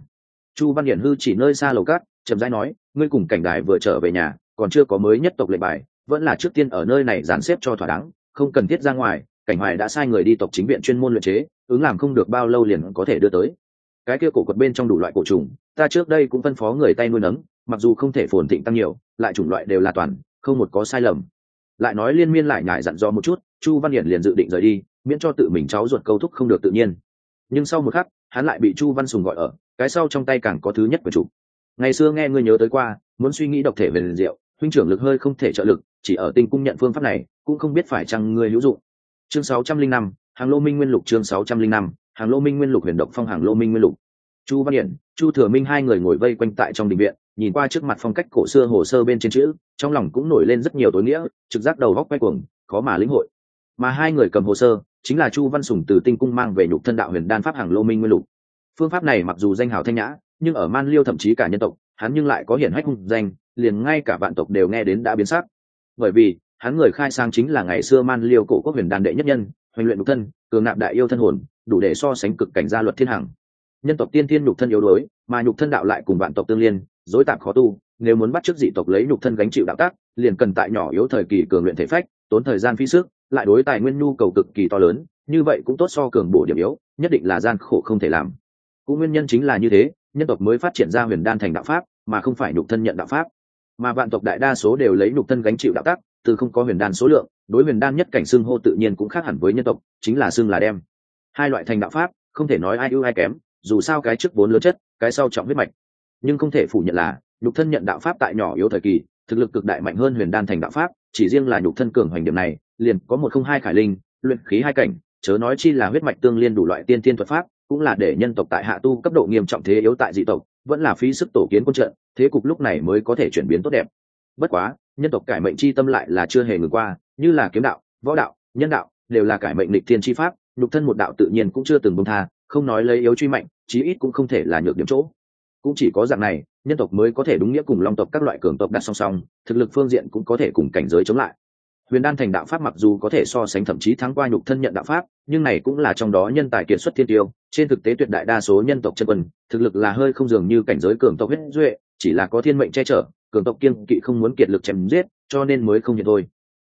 Chu văn hiển hư chỉ nơi xa lầu cát, chậm rãi nói, ngươi cùng cảnh đài vừa trở về nhà, còn chưa có mới nhất tộc lệnh bài, vẫn là trước tiên ở nơi này dàn xếp cho thỏa đáng, không cần thiết ra ngoài, cảnh hoài đã sai người đi tộc chính viện chuyên môn luyện chế, ứng làm không được bao lâu liền có thể đưa tới. Cái kia cổ quật bên trong đủ loại cổ trùng, ta trước đây cũng phân phó người tay nuôi nấng, mặc dù không thể phồn thịnh tăng nhiều, lại chủng loại đều là toàn, không một có sai lầm. Lại nói liên miên lại nhải dặn dò một chút chu văn hiển liền dự định rời đi miễn cho tự mình cháu ruột câu thúc không được tự nhiên. Nhưng sau một khắc hắn lại bị chu văn sùng gọi ở cái sau trong tay càng có thứ nhất của chủ. Ngày xưa nghe ngươi nhớ tới qua muốn suy nghĩ độc thể về liền diệu huynh trưởng lực hơi không thể trợ lực chỉ ở tinh cung nhận phương pháp này cũng không biết phải chăng ngươi hữu dụng. Chương 605, hàng lô minh nguyên lục chương 605, hàng lô minh nguyên lục huyền độc phong hàng lô minh nguyên lục. Chu văn hiển chu thừa minh hai người ngồi vây quanh tại trong đình viện nhìn qua trước mặt phong cách cổ xưa hồ sơ bên trên chữ trong lòng cũng nổi lên rất nhiều tối nghĩa trực giác đầu góc quay cuồng khó mà lĩnh hội mà hai người cầm hồ sơ, chính là chu văn sùng từ tinh cung mang về nhục thân đạo huyền đan pháp hàng lô minh nguyên lục. Phương pháp này mặc dù danh hào thanh nhã, nhưng ở man liêu thậm chí cả nhân tộc, hắn nhưng lại có hiển hách hung danh, liền ngay cả vạn tộc đều nghe đến đã biến sắc. Bởi vì, hắn người khai sang chính là ngày xưa man liêu cổ quốc huyền đan đệ nhất nhân, hoành luyện nhục thân, cường nạp đại yêu thân hồn, đủ để so sánh cực cảnh gia luật thiên hằng. Nhân tộc tiên thiên nhục thân yếu đuối, mà nhục thân đạo lại cùng vạn tộc tương liên, dối tạp khó tu, nếu muốn bắt chước dị tộc lấy nhục thân gánh chịu đạo tác, liền cần tại nhỏ yếu thời kỳ cường luyện thể phách, tốn thời gian phí sức lại đối tài nguyên nhu cầu cực kỳ to lớn, như vậy cũng tốt so cường bổ điểm yếu, nhất định là gian khổ không thể làm. Cũng nguyên nhân chính là như thế, nhân tộc mới phát triển ra huyền đan thành đạo pháp, mà không phải nhục thân nhận đạo pháp. Mà vạn tộc đại đa số đều lấy nhục thân gánh chịu đạo tắc, từ không có huyền đan số lượng, đối huyền đan nhất cảnh xưng hô tự nhiên cũng khác hẳn với nhân tộc, chính là xưng là đem. Hai loại thành đạo pháp, không thể nói ai ưu ai kém, dù sao cái trước vốn lớn chất, cái sau trọng huyết mạch. Nhưng không thể phủ nhận là, nhục thân nhận đạo pháp tại nhỏ yếu thời kỳ, thực lực cực đại mạnh hơn huyền đan thành đạo pháp chỉ riêng là nhục thân cường hoành điểm này, liền có một không hai khải linh, luyện khí hai cảnh, chớ nói chi là huyết mạch tương liên đủ loại tiên tiên thuật pháp, cũng là để nhân tộc tại hạ tu cấp độ nghiêm trọng thế yếu tại dị tộc, vẫn là phí sức tổ kiến quân trận, thế cục lúc này mới có thể chuyển biến tốt đẹp. Bất quá, nhân tộc cải mệnh chi tâm lại là chưa hề ngừng qua, như là kiếm đạo, võ đạo, nhân đạo, đều là cải mệnh lịch thiên chi pháp, nhục thân một đạo tự nhiên cũng chưa từng bông tha, không nói lấy yếu truy mạnh, chí ít cũng không thể là nhược điểm chỗ. Cũng chỉ có dạng này nhân tộc mới có thể đúng nghĩa cùng long tộc các loại cường tộc đặt song song, thực lực phương diện cũng có thể cùng cảnh giới chống lại. Huyền đan thành đạo pháp mặc dù có thể so sánh thậm chí thắng qua nhục thân nhận đạo pháp, nhưng này cũng là trong đó nhân tài kiệt xuất thiên tiêu, trên thực tế tuyệt đại đa số nhân tộc chân quân, thực lực là hơi không dường như cảnh giới cường tộc huyết duệ, chỉ là có thiên mệnh che chở, cường tộc kiên kỵ không muốn kiệt lực chém giết, cho nên mới không nhận thôi.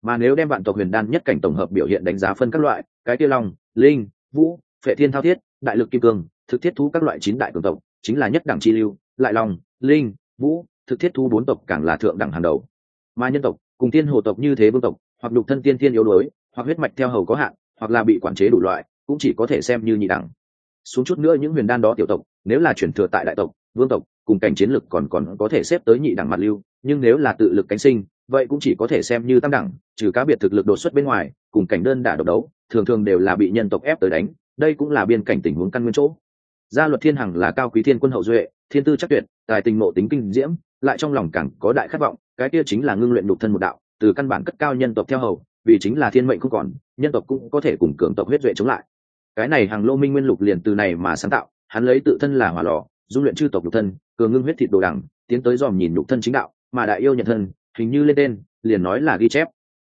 Mà nếu đem vạn tộc huyền đan nhất cảnh tổng hợp biểu hiện đánh giá phân các loại, cái tiêu long, linh, vũ, phệ thiên thao thiết, đại lực kim cương, thực thiết thú các loại chín đại cường tộc, chính là nhất đẳng chi lưu, lại long linh, vũ, thực thiết thu bốn tộc càng là thượng đẳng hàng đầu. Mà nhân tộc, cùng tiên hồ tộc như thế vương tộc, hoặc lục thân tiên tiên yếu đuối, hoặc huyết mạch theo hầu có hạn, hoặc là bị quản chế đủ loại, cũng chỉ có thể xem như nhị đẳng. Xuống chút nữa những huyền đan đó tiểu tộc, nếu là chuyển thừa tại đại tộc, vương tộc, cùng cảnh chiến lực còn còn có thể xếp tới nhị đẳng mặt lưu, nhưng nếu là tự lực cánh sinh, vậy cũng chỉ có thể xem như tam đẳng, trừ cá biệt thực lực đột xuất bên ngoài, cùng cảnh đơn đả độc đấu, thường thường đều là bị nhân tộc ép tới đánh, đây cũng là biên cảnh tình huống căn nguyên chỗ. Gia luật thiên hằng là cao quý thiên quân hậu duệ thiên tư chắc tuyệt, tài tình mộ tính kinh diễm, lại trong lòng càng có đại khát vọng, cái kia chính là ngưng luyện đục thân một đạo, từ căn bản cất cao nhân tộc theo hầu, vì chính là thiên mệnh không còn, nhân tộc cũng có thể cùng cường tộc huyết duệ chống lại. Cái này hàng lô minh nguyên lục liền từ này mà sáng tạo, hắn lấy tự thân là hỏa lò, dung luyện chư tộc nhục thân, cường ngưng huyết thịt đồ đẳng tiến tới dòm nhìn nhục thân chính đạo, mà đại yêu nhận thân, hình như lên tên, liền nói là ghi chép.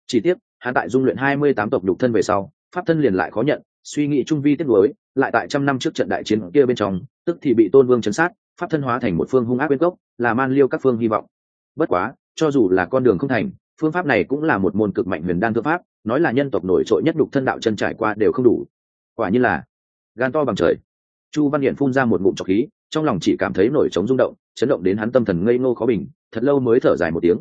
Chỉ tiếc, hắn tại dung luyện hai mươi tám tộc nhục thân về sau, pháp thân liền lại khó nhận, suy nghĩ trung vi tiết đối lại tại trăm năm trước trận đại chiến kia bên trong, tức thì bị tôn vương chấn sát pháp thân hóa thành một phương hung ác bên gốc, là man liêu các phương hy vọng. Bất quá, cho dù là con đường không thành, phương pháp này cũng là một môn cực mạnh huyền đan thư pháp, nói là nhân tộc nổi trội nhất đục thân đạo chân trải qua đều không đủ. Quả như là, gan to bằng trời. Chu văn điện phun ra một ngụm trọc khí, trong lòng chỉ cảm thấy nổi trống rung động, chấn động đến hắn tâm thần ngây ngô khó bình, thật lâu mới thở dài một tiếng.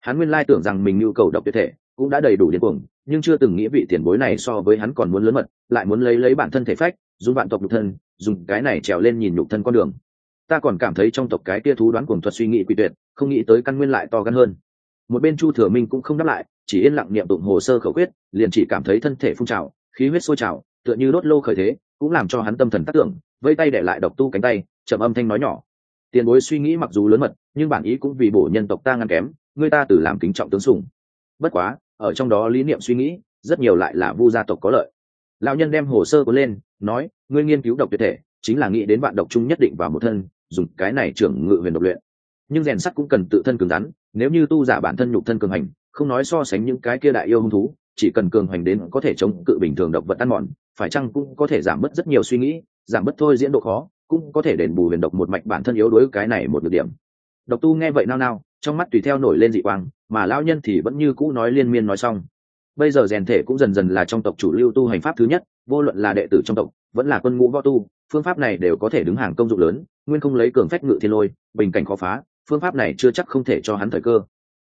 Hắn nguyên lai tưởng rằng mình nhu cầu độc tuyệt thể, cũng đã đầy đủ điên cuồng, nhưng chưa từng nghĩ vị tiền bối này so với hắn còn muốn lớn mật, lại muốn lấy lấy bản thân thể phách, dùng vạn tộc nhục thân, dùng cái này trèo lên nhìn nhục thân con đường ta còn cảm thấy trong tộc cái kia thú đoán cuồng thuật suy nghĩ quy tuyệt, không nghĩ tới căn nguyên lại to gan hơn. Một bên chu thừa minh cũng không đáp lại, chỉ yên lặng niệm tụng hồ sơ khẩu quyết, liền chỉ cảm thấy thân thể phun trào, khí huyết sôi trào, tựa như đốt lô khởi thế, cũng làm cho hắn tâm thần tác tưởng vây tay để lại độc tu cánh tay chậm âm thanh nói nhỏ. Tiền bối suy nghĩ mặc dù lớn mật, nhưng bản ý cũng vì bổ nhân tộc ta ngăn kém, người ta từ làm kính trọng tướng sùng bất quá, ở trong đó lý niệm suy nghĩ, rất nhiều lại là vu gia tộc có lợi. Lão nhân đem hồ sơ có lên, nói, ngươi nghiên cứu độc tuyệt thể, chính là nghĩ đến bạn độc chung nhất định vào một thân dùng cái này trưởng ngự huyền độc luyện. Nhưng rèn sắt cũng cần tự thân cứng rắn, nếu như tu giả bản thân nhục thân cường hành, không nói so sánh những cái kia đại yêu hung thú, chỉ cần cường hành đến có thể chống cự bình thường độc vật ăn mòn, phải chăng cũng có thể giảm bớt rất nhiều suy nghĩ, giảm bớt thôi diễn độ khó, cũng có thể đền bù huyền độc một mạch bản thân yếu đối cái này một được điểm. Độc tu nghe vậy nao nao, trong mắt tùy theo nổi lên dị quang, mà lão nhân thì vẫn như cũ nói liên miên nói xong. Bây giờ rèn thể cũng dần dần là trong tộc chủ lưu tu hành pháp thứ nhất, vô luận là đệ tử trong tộc, vẫn là quân ngũ võ tu phương pháp này đều có thể đứng hàng công dụng lớn, nguyên không lấy cường phách ngự thiên lôi, bình cảnh khó phá, phương pháp này chưa chắc không thể cho hắn thời cơ.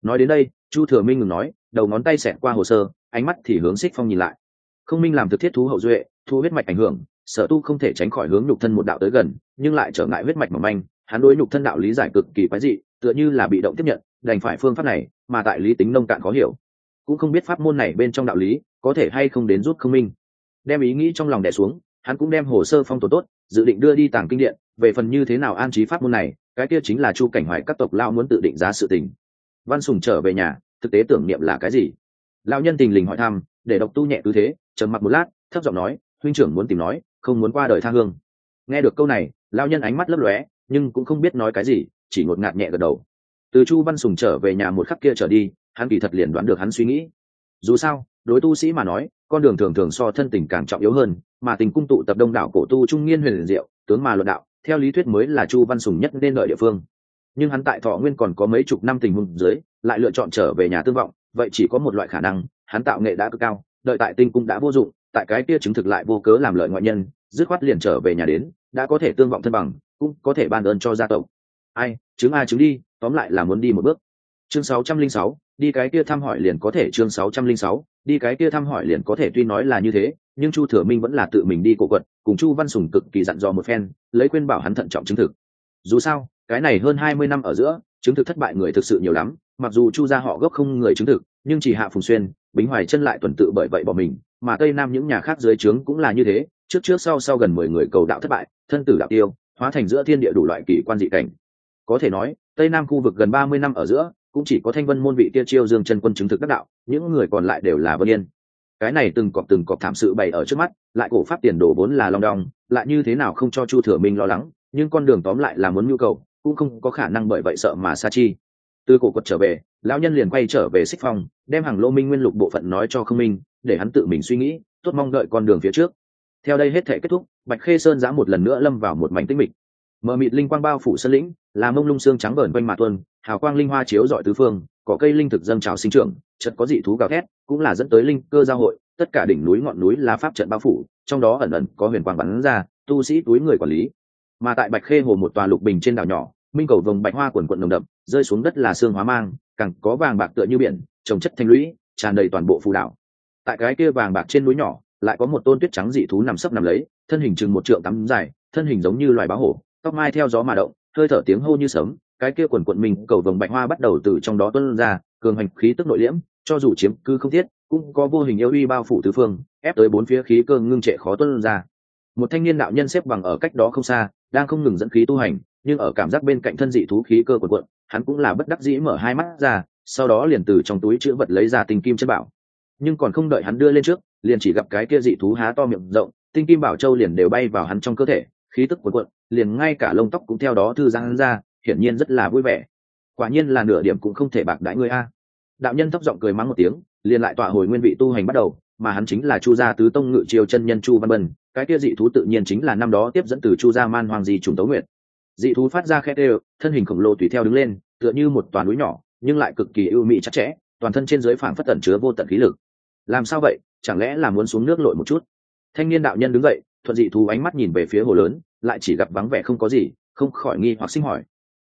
Nói đến đây, chu thừa minh ngừng nói, đầu ngón tay xẹt qua hồ sơ, ánh mắt thì hướng xích phong nhìn lại. Không minh làm thực thiết thú hậu duệ, thu huyết mạch ảnh hưởng, sở tu không thể tránh khỏi hướng nhục thân một đạo tới gần, nhưng lại trở ngại huyết mạch mỏng manh, hắn đối nhục thân đạo lý giải cực kỳ quái dị, tựa như là bị động tiếp nhận, đành phải phương pháp này, mà tại lý tính nông cạn khó hiểu. Cũng không biết pháp môn này bên trong đạo lý, có thể hay không đến rút không minh. Đem ý nghĩ trong lòng đẻ xuống hắn cũng đem hồ sơ phong tổ tốt, dự định đưa đi tàng kinh điện, về phần như thế nào an trí pháp môn này, cái kia chính là chu cảnh hoài các tộc lao muốn tự định giá sự tình. Văn sùng trở về nhà, thực tế tưởng niệm là cái gì? Lao nhân tình lình hỏi thăm, để độc tu nhẹ tư thế, trầm mặc một lát, thấp giọng nói, huynh trưởng muốn tìm nói, không muốn qua đời tha hương. Nghe được câu này lao nhân ánh mắt lấp lóe, nhưng cũng không biết nói cái gì, chỉ ngột ngạt nhẹ gật đầu. Từ chu văn sùng trở về nhà một khắc kia trở đi, hắn kỳ thật liền đoán được hắn suy nghĩ. Dù sao đối tu sĩ mà nói con đường thường thường so thân tình càng trọng yếu hơn mà tình cung tụ tập đông đảo cổ tu trung niên huyền diệu tướng mà luận đạo theo lý thuyết mới là chu văn sùng nhất nên đợi địa phương. Nhưng hắn tại thọ nguyên còn có mấy chục năm tình huống dưới lại lựa chọn trở về nhà tương vọng vậy chỉ có một loại khả năng hắn tạo nghệ đã cực cao đợi tại tinh cung đã vô dụng tại cái kia chứng thực lại vô cớ làm lợi ngoại nhân dứt khoát liền trở về nhà đến đã có thể tương vọng thân bằng cũng có thể ban ơn cho gia tộc. Ai chứng a chứng đi tóm lại là muốn đi một bước. Chương 606, đi cái kia thăm hỏi liền có thể chương 606, đi cái kia thăm hỏi liền có thể tuy nói là như thế, nhưng chu thừa minh vẫn là tự mình đi cổ quật, cùng chu văn sùng cực kỳ dặn dò một phen, lấy khuyên bảo hắn thận trọng chứng thực. Dù sao, cái này hơn hai mươi năm ở giữa, chứng thực thất bại người thực sự nhiều lắm, mặc dù chu gia họ gốc không người chứng thực, nhưng chỉ hạ phùng xuyên, bính hoài chân lại tuần tự bởi vậy bỏ mình, mà tây nam những nhà khác dưới trướng cũng là như thế, trước trước sau sau gần mười người cầu đạo thất bại, thân tử đạo tiêu, hóa thành giữa thiên địa đủ loại kỳ quan dị cảnh. Có thể nói, tây nam khu vực gần ba mươi năm ở giữa cũng chỉ có thanh vân môn vị kia chiêu dương chân quân chứng thực đắc đạo, những người còn lại đều là vân yên. Cái này từng cọp từng cọp thảm sự bày ở trước mắt, lại cổ pháp tiền đổ vốn là long đong, lại như thế nào không cho chu thừa minh lo lắng, nhưng con đường tóm lại là muốn nhu cầu, cũng không có khả năng bởi vậy sợ mà sa chi. Từ cổ quật trở về, lão nhân liền quay trở về xích phong, đem hàng lô minh nguyên lục bộ phận nói cho không minh, để hắn tự mình suy nghĩ, tốt mong đợi con đường phía trước. Theo đây hết thể kết thúc, bạch khê sơn giã một lần nữa lâm vào một mảnh tinh mịch mờ mịt linh quang bao phủ sân lĩnh, là mông lung xương trắng bờn quanh mạ tuân hào quang linh hoa chiếu dọi tứ phương có cây linh thực dâng trào sinh trưởng chật có dị thú gào thét, cũng là dẫn tới linh cơ giao hội, tất cả đỉnh núi ngọn núi là pháp trận bao phủ, trong đó ẩn ẩn có huyền quang bắn ra, tu sĩ túi người quản lý. Mà tại bạch khê hồ một tòa lục bình trên đảo nhỏ, minh cầu vồng bạch hoa quần quận nồng đậm, rơi xuống đất là xương hóa mang, càng có vàng bạc tựa như biển, trồng chất thanh lũy, tràn đầy toàn bộ phù đảo. Tại cái kia vàng bạc trên núi nhỏ, lại có một tôn tuyết trắng dị thú nằm sấp nằm lấy, thân hình chừng một trượng tắm dài, thân hình giống như loài báo hổ tóc mai theo gió mà động, hơi thở tiếng hô như sấm, cái kia quần quận mình, cầu vồng bạch hoa bắt đầu từ trong đó tuân ra, cường hành khí tức nội liễm, cho dù chiếm cư không thiết, cũng có vô hình yêu uy bao phủ tứ phương, ép tới bốn phía khí cơ ngưng trệ khó tuân ra. Một thanh niên đạo nhân xếp bằng ở cách đó không xa, đang không ngừng dẫn khí tu hành, nhưng ở cảm giác bên cạnh thân dị thú khí cơ quần quận, hắn cũng là bất đắc dĩ mở hai mắt ra, sau đó liền từ trong túi chữ vật lấy ra tinh kim chân bảo. Nhưng còn không đợi hắn đưa lên trước, liền chỉ gặp cái kia dị thú há to miệng rộng, tinh kim bảo châu liền đều bay vào hắn trong cơ thể khí tức cuộn cuộn, liền ngay cả lông tóc cũng theo đó thư giãn ra, hiển nhiên rất là vui vẻ. Quả nhiên là nửa điểm cũng không thể bạc đãi ngươi a. Đạo nhân thấp giọng cười mắng một tiếng, liền lại tọa hồi nguyên vị tu hành bắt đầu, mà hắn chính là chu gia tứ tông ngự triều chân nhân chu văn bân, cái kia dị thú tự nhiên chính là năm đó tiếp dẫn từ chu gia man hoàng di trùng tấu nguyệt. Dị thú phát ra khe tê thân hình khổng lồ tùy theo đứng lên, tựa như một toàn núi nhỏ, nhưng lại cực kỳ ưu mị chắc chẽ, toàn thân trên dưới phảng phất tẩn chứa vô tận khí lực. Làm sao vậy? Chẳng lẽ là muốn xuống nước lội một chút? Thanh niên đạo nhân đứng dậy, thuận dị thú ánh mắt nhìn về phía hồ lớn lại chỉ gặp vắng vẻ không có gì, không khỏi nghi hoặc sinh hỏi.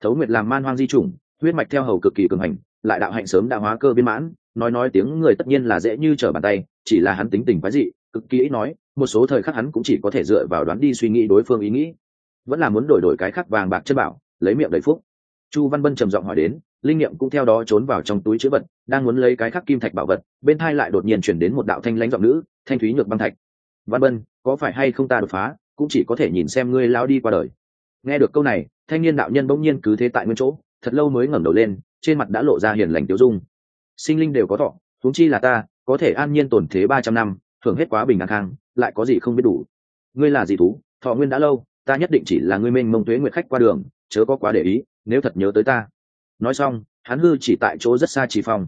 Thấu nguyệt làm man hoang di chủng, huyết mạch theo hầu cực kỳ cường hành, lại đạo hạnh sớm đã hóa cơ biên mãn, nói nói tiếng người tất nhiên là dễ như trở bàn tay, chỉ là hắn tính tình quái dị, cực kỳ ít nói, một số thời khắc hắn cũng chỉ có thể dựa vào đoán đi suy nghĩ đối phương ý nghĩ. Vẫn là muốn đổi đổi cái khắc vàng bạc chất bảo, lấy miệng đầy phúc. Chu văn bân trầm giọng hỏi đến, linh nghiệm cũng theo đó trốn vào trong túi chữ vật, đang muốn lấy cái khắc kim thạch bảo vật, bên thai lại đột nhiên chuyển đến một đạo thanh lãnh giọng nữ, thanh thúy nhược băng thạch. Văn bân, có phải hay không ta đột phá? Cũng chỉ có thể nhìn xem ngươi lao đi qua đời. Nghe được câu này, thanh niên đạo nhân bỗng nhiên cứ thế tại nguyên chỗ, thật lâu mới ngẩng đầu lên, trên mặt đã lộ ra hiền lành tiêu dung. Sinh linh đều có thọ, huống chi là ta, có thể an nhiên tổn thế ba trăm năm thường hết quá bình an khang, lại có gì không biết đủ. Ngươi là gì thú, thọ nguyên đã lâu, ta nhất định chỉ là ngươi mênh mông tuế nguyệt khách qua đường, chớ có quá để ý, nếu thật nhớ tới ta. Nói xong, hắn hư chỉ tại chỗ rất xa chỉ phòng.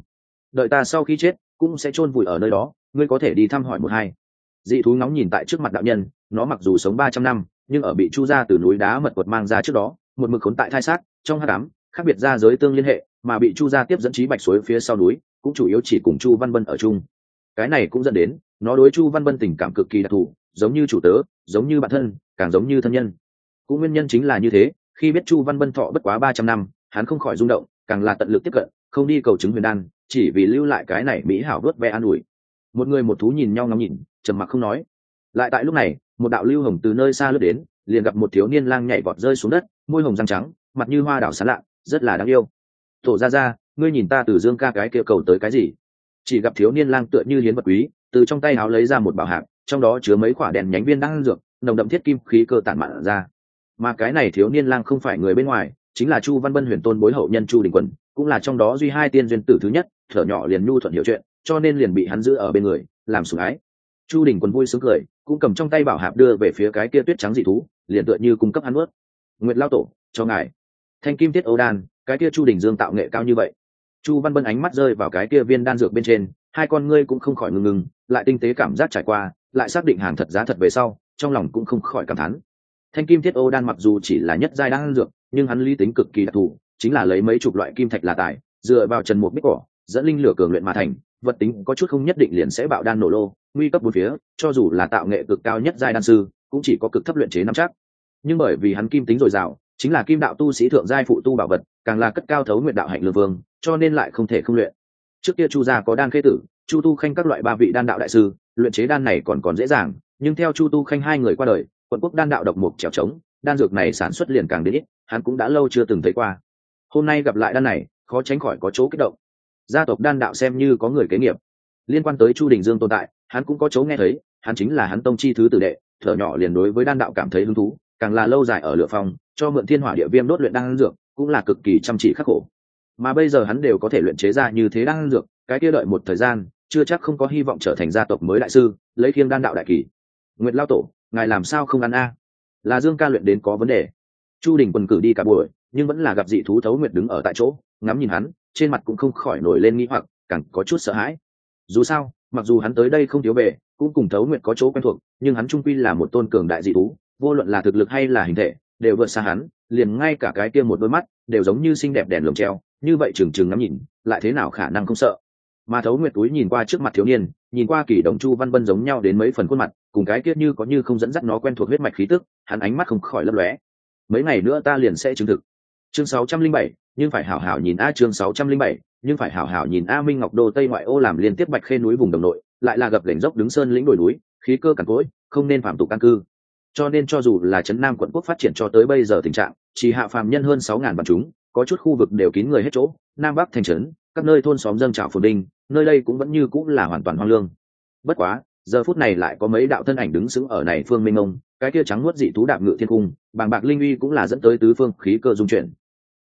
Đợi ta sau khi chết, cũng sẽ chôn vùi ở nơi đó, ngươi có thể đi thăm hỏi một hai. Dị thú nóng nhìn tại trước mặt đạo nhân nó mặc dù sống ba trăm năm, nhưng ở bị chu ra từ núi đá mật quật mang ra trước đó, một mực khốn tại thai sát trong hát đám khác biệt ra giới tương liên hệ, mà bị chu ra tiếp dẫn trí bạch suối phía sau núi, cũng chủ yếu chỉ cùng chu văn bân ở chung. Cái này cũng dẫn đến, nó đối chu văn bân tình cảm cực kỳ đặc thù, giống như chủ tớ, giống như bản thân, càng giống như thân nhân. Cũng nguyên nhân chính là như thế, khi biết chu văn bân thọ bất quá ba trăm năm, hắn không khỏi rung động, càng là tận lực tiếp cận, không đi cầu chứng huyền đan, chỉ vì lưu lại cái này mỹ hảo đốt ve an ủi. Một người một thú nhìn nhau ngắm nhìn, trầm mặc không nói lại tại lúc này một đạo lưu hồng từ nơi xa lướt đến liền gặp một thiếu niên lang nhảy vọt rơi xuống đất môi hồng răng trắng mặt như hoa đảo sán lạ rất là đáng yêu. Tổ ra ra ngươi nhìn ta từ dương ca cái kia cầu tới cái gì? Chỉ gặp thiếu niên lang tựa như hiến vật quý từ trong tay áo lấy ra một bảo hạc trong đó chứa mấy quả đèn nhánh viên đang dược nồng đậm thiết kim khí cơ tản mạn ra. Mà cái này thiếu niên lang không phải người bên ngoài chính là chu văn bân huyền tôn bối hậu nhân chu đình Quân, cũng là trong đó duy hai tiên duyên tử thứ nhất thở nhỏ liền nhu thuận hiểu chuyện cho nên liền bị hắn giữ ở bên người làm sủng ái chu đình quần vui sướng cười, cũng cầm trong tay bảo hạp đưa về phía cái kia tuyết trắng dị thú, liền tựa như cung cấp hắn ướt nguyệt lao tổ, cho ngài. Thanh kim tiết âu đan, cái kia chu đình dương tạo nghệ cao như vậy. Chu văn bân ánh mắt rơi vào cái kia viên đan dược bên trên, hai con ngươi cũng không khỏi ngừng ngừng, lại tinh tế cảm giác trải qua, lại xác định hàng thật giá thật về sau, trong lòng cũng không khỏi cảm thán. Thanh kim thiết ô đan mặc dù chỉ là nhất giai đan dược, nhưng hắn lý tính cực kỳ đặc thù, chính là lấy mấy chục loại kim thạch là tài, dựa vào trần một bích cỏ, dẫn linh lửa cường luyện mà thành, vật tính có chút không nhất định liền sẽ bạo đan nổ lô nguy cấp bốn phía, cho dù là tạo nghệ cực cao nhất giai đan sư, cũng chỉ có cực thấp luyện chế năm chắc. Nhưng bởi vì hắn kim tính dồi dào, chính là kim đạo tu sĩ thượng giai phụ tu bảo vật, càng là cất cao thấu nguyện đạo hạnh lương vương, cho nên lại không thể không luyện. Trước kia chu gia có đan khê tử, chu tu khanh các loại ba vị đan đạo đại sư, luyện chế đan này còn còn dễ dàng, nhưng theo chu tu khanh hai người qua đời, quận quốc đan đạo độc mục trèo trống, đan dược này sản xuất liền càng đến ít, hắn cũng đã lâu chưa từng thấy qua. Hôm nay gặp lại đan này, khó tránh khỏi có chỗ kích động. Gia tộc đan đạo xem như có người kế nghiệp. Liên quan tới chu đình dương tồn tại hắn cũng có chỗ nghe thấy, hắn chính là hắn tông chi thứ tử đệ, thở nhỏ liền đối với đan đạo cảm thấy hứng thú, càng là lâu dài ở lửa phòng, cho mượn thiên hỏa địa viêm đốt luyện đan dược, cũng là cực kỳ chăm chỉ khắc khổ. Mà bây giờ hắn đều có thể luyện chế ra như thế đan dược, cái kia đợi một thời gian, chưa chắc không có hy vọng trở thành gia tộc mới đại sư, lấy khiêng đan đạo đại kỳ. Nguyệt lao tổ, ngài làm sao không ăn a? Là dương ca luyện đến có vấn đề. Chu đình quần cử đi cả buổi, nhưng vẫn là gặp dị thú thấu nguyệt đứng ở tại chỗ, ngắm nhìn hắn, trên mặt cũng không khỏi nổi lên nghĩ hoặc, càng có chút sợ hãi. Dù sao mặc dù hắn tới đây không thiếu về cũng cùng thấu nguyệt có chỗ quen thuộc nhưng hắn trung quy là một tôn cường đại dị thú vô luận là thực lực hay là hình thể đều vượt xa hắn liền ngay cả cái kia một đôi mắt đều giống như xinh đẹp đèn lồng treo như vậy trừng trừng ngắm nhìn lại thế nào khả năng không sợ. Mà thấu nguyệt túi nhìn qua trước mặt thiếu niên nhìn qua kỳ đồng chu văn vân giống nhau đến mấy phần khuôn mặt cùng cái kia như có như không dẫn dắt nó quen thuộc huyết mạch khí tức hắn ánh mắt không khỏi lấp lóe. Mấy ngày nữa ta liền sẽ chứng thực. Chương 607, nhưng phải hảo hảo nhìn a chương 607, nhưng phải hảo hảo nhìn a minh ngọc đô tây ngoại ô làm liên tiếp bạch khê núi vùng đồng nội, lại là gập gành dốc đứng sơn lĩnh đồi núi, khí cơ cằn cỗi, không nên phạm tục căn cư. Cho nên cho dù là trấn nam quận quốc phát triển cho tới bây giờ tình trạng, chỉ hạ phàm nhân hơn sáu ngàn vạn chúng, có chút khu vực đều kín người hết chỗ, nam bắc thành trấn, các nơi thôn xóm dâng trào phồn đinh, nơi đây cũng vẫn như cũng là hoàn toàn hoang lương. Bất quá, giờ phút này lại có mấy đạo thân ảnh đứng sững ở này phương minh ông, cái kia trắng nuốt dị thú đạp ngự thiên cung, bàng bạc linh uy cũng là dẫn tới tứ phương khí cơ dung chuyển.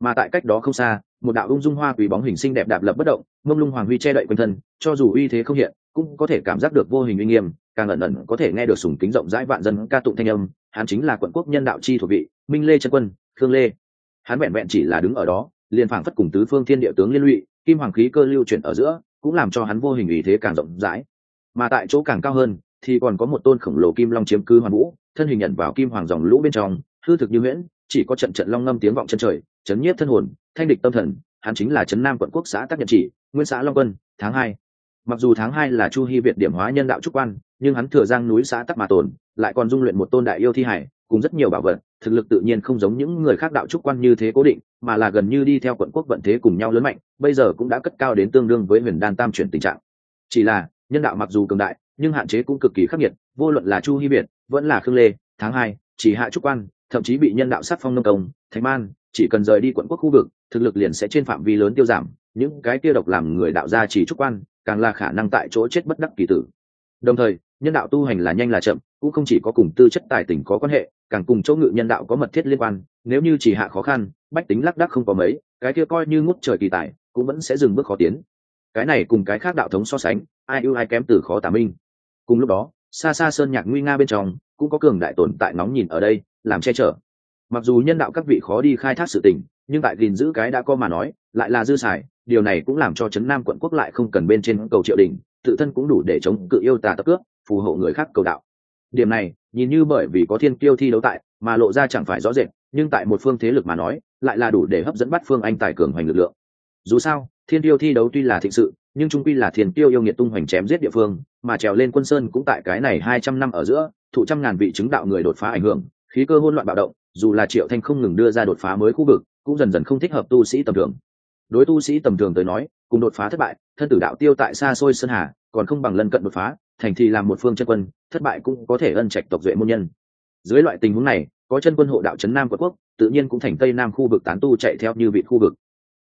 Mà tại cách đó không xa một đạo ung dung hoa quý bóng hình sinh đẹp đạp lập bất động, mông lung hoàng huy che đậy quanh thân, cho dù uy thế không hiện, cũng có thể cảm giác được vô hình uy nghiêm, càng ẩn ẩn có thể nghe được sùng kính rộng rãi vạn dân ca tụng thanh âm, hắn chính là quận quốc nhân đạo chi thuộc vị, minh lê trân quân, khương lê. Hắn vẹn vẹn chỉ là đứng ở đó, liền phảng phất cùng tứ phương thiên địa tướng liên lụy, kim hoàng khí cơ lưu chuyển ở giữa, cũng làm cho hắn vô hình ý thế càng rộng rãi. Mà tại chỗ càng cao hơn, thì còn có một tôn khổng lồ kim long chiếm cứ hoàn vũ, thân hình nhận vào kim hoàng dòng lũ bên trong, hư thực như nguyễn chỉ có trận trận long ngâm tiếng vọng chân trời, chấn nhiếp thân hồn thanh địch tâm thần, hắn chính là trấn nam quận quốc xã tác nhận chỉ, nguyên xã long quân, tháng hai. Mặc dù tháng hai là chu hy việt điểm hóa nhân đạo trúc quan, nhưng hắn thừa giang núi xã tắc mà tồn, lại còn dung luyện một tôn đại yêu thi hải, cùng rất nhiều bảo vật, thực lực tự nhiên không giống những người khác đạo trúc quan như thế cố định, mà là gần như đi theo quận quốc vận thế cùng nhau lớn mạnh, bây giờ cũng đã cất cao đến tương đương với huyền đan tam chuyển tình trạng. Chỉ là, nhân đạo mặc dù cường đại, nhưng hạn chế cũng cực kỳ khắc nghiệt, vô luận là chu hy việt, vẫn là khương lê, tháng hai, chỉ hạ trúc quan, thậm chí bị nhân đạo sát phong nông công, thạch man, chỉ cần rời đi quận quốc khu vực thực lực liền sẽ trên phạm vi lớn tiêu giảm, những cái kia độc làm người đạo gia chỉ trúc quan, càng là khả năng tại chỗ chết bất đắc kỳ tử. Đồng thời, nhân đạo tu hành là nhanh là chậm, cũng không chỉ có cùng tư chất tài tình có quan hệ, càng cùng chỗ ngự nhân đạo có mật thiết liên quan, nếu như chỉ hạ khó khăn, bách tính lác đác không có mấy, cái kia coi như ngút trời kỳ tài, cũng vẫn sẽ dừng bước khó tiến. Cái này cùng cái khác đạo thống so sánh, ai ưu ai kém từ khó tả minh. Cùng lúc đó, xa xa sơn nhạc nguy nga bên trong, cũng có cường đại tồn tại nóng nhìn ở đây, làm che chở. Mặc dù nhân đạo các vị khó đi khai thác sự tình nhưng tại gìn giữ cái đã có mà nói, lại là dư xài, điều này cũng làm cho trấn nam quận quốc lại không cần bên trên cầu triệu đình, tự thân cũng đủ để chống cự yêu tà tập cướp, phù hộ người khác cầu đạo. Điểm này, nhìn như bởi vì có thiên kiêu thi đấu tại, mà lộ ra chẳng phải rõ rệt, nhưng tại một phương thế lực mà nói, lại là đủ để hấp dẫn bắt phương anh tài cường hoành lực lượng. Dù sao, thiên tiêu thi đấu tuy là thịnh sự, nhưng trung quy là thiên tiêu yêu nghiệt tung hoành chém giết địa phương, mà trèo lên quân sơn cũng tại cái này hai trăm năm ở giữa, thụ trăm ngàn vị chứng đạo người đột phá ảnh hưởng, khí cơ hỗn loạn bạo động, dù là triệu thanh không ngừng đưa ra đột phá mới khu vực cũng dần dần không thích hợp tu sĩ tầm thường. Đối tu sĩ tầm thường tới nói, cùng đột phá thất bại, thân tử đạo tiêu tại xa xôi sơn hà, còn không bằng lân cận đột phá, thành thì làm một phương chân quân, thất bại cũng có thể ân trạch tộc duệ môn nhân. Dưới loại tình huống này, có chân quân hộ đạo trấn nam quận quốc, tự nhiên cũng thành tây nam khu vực tán tu chạy theo như vị khu vực.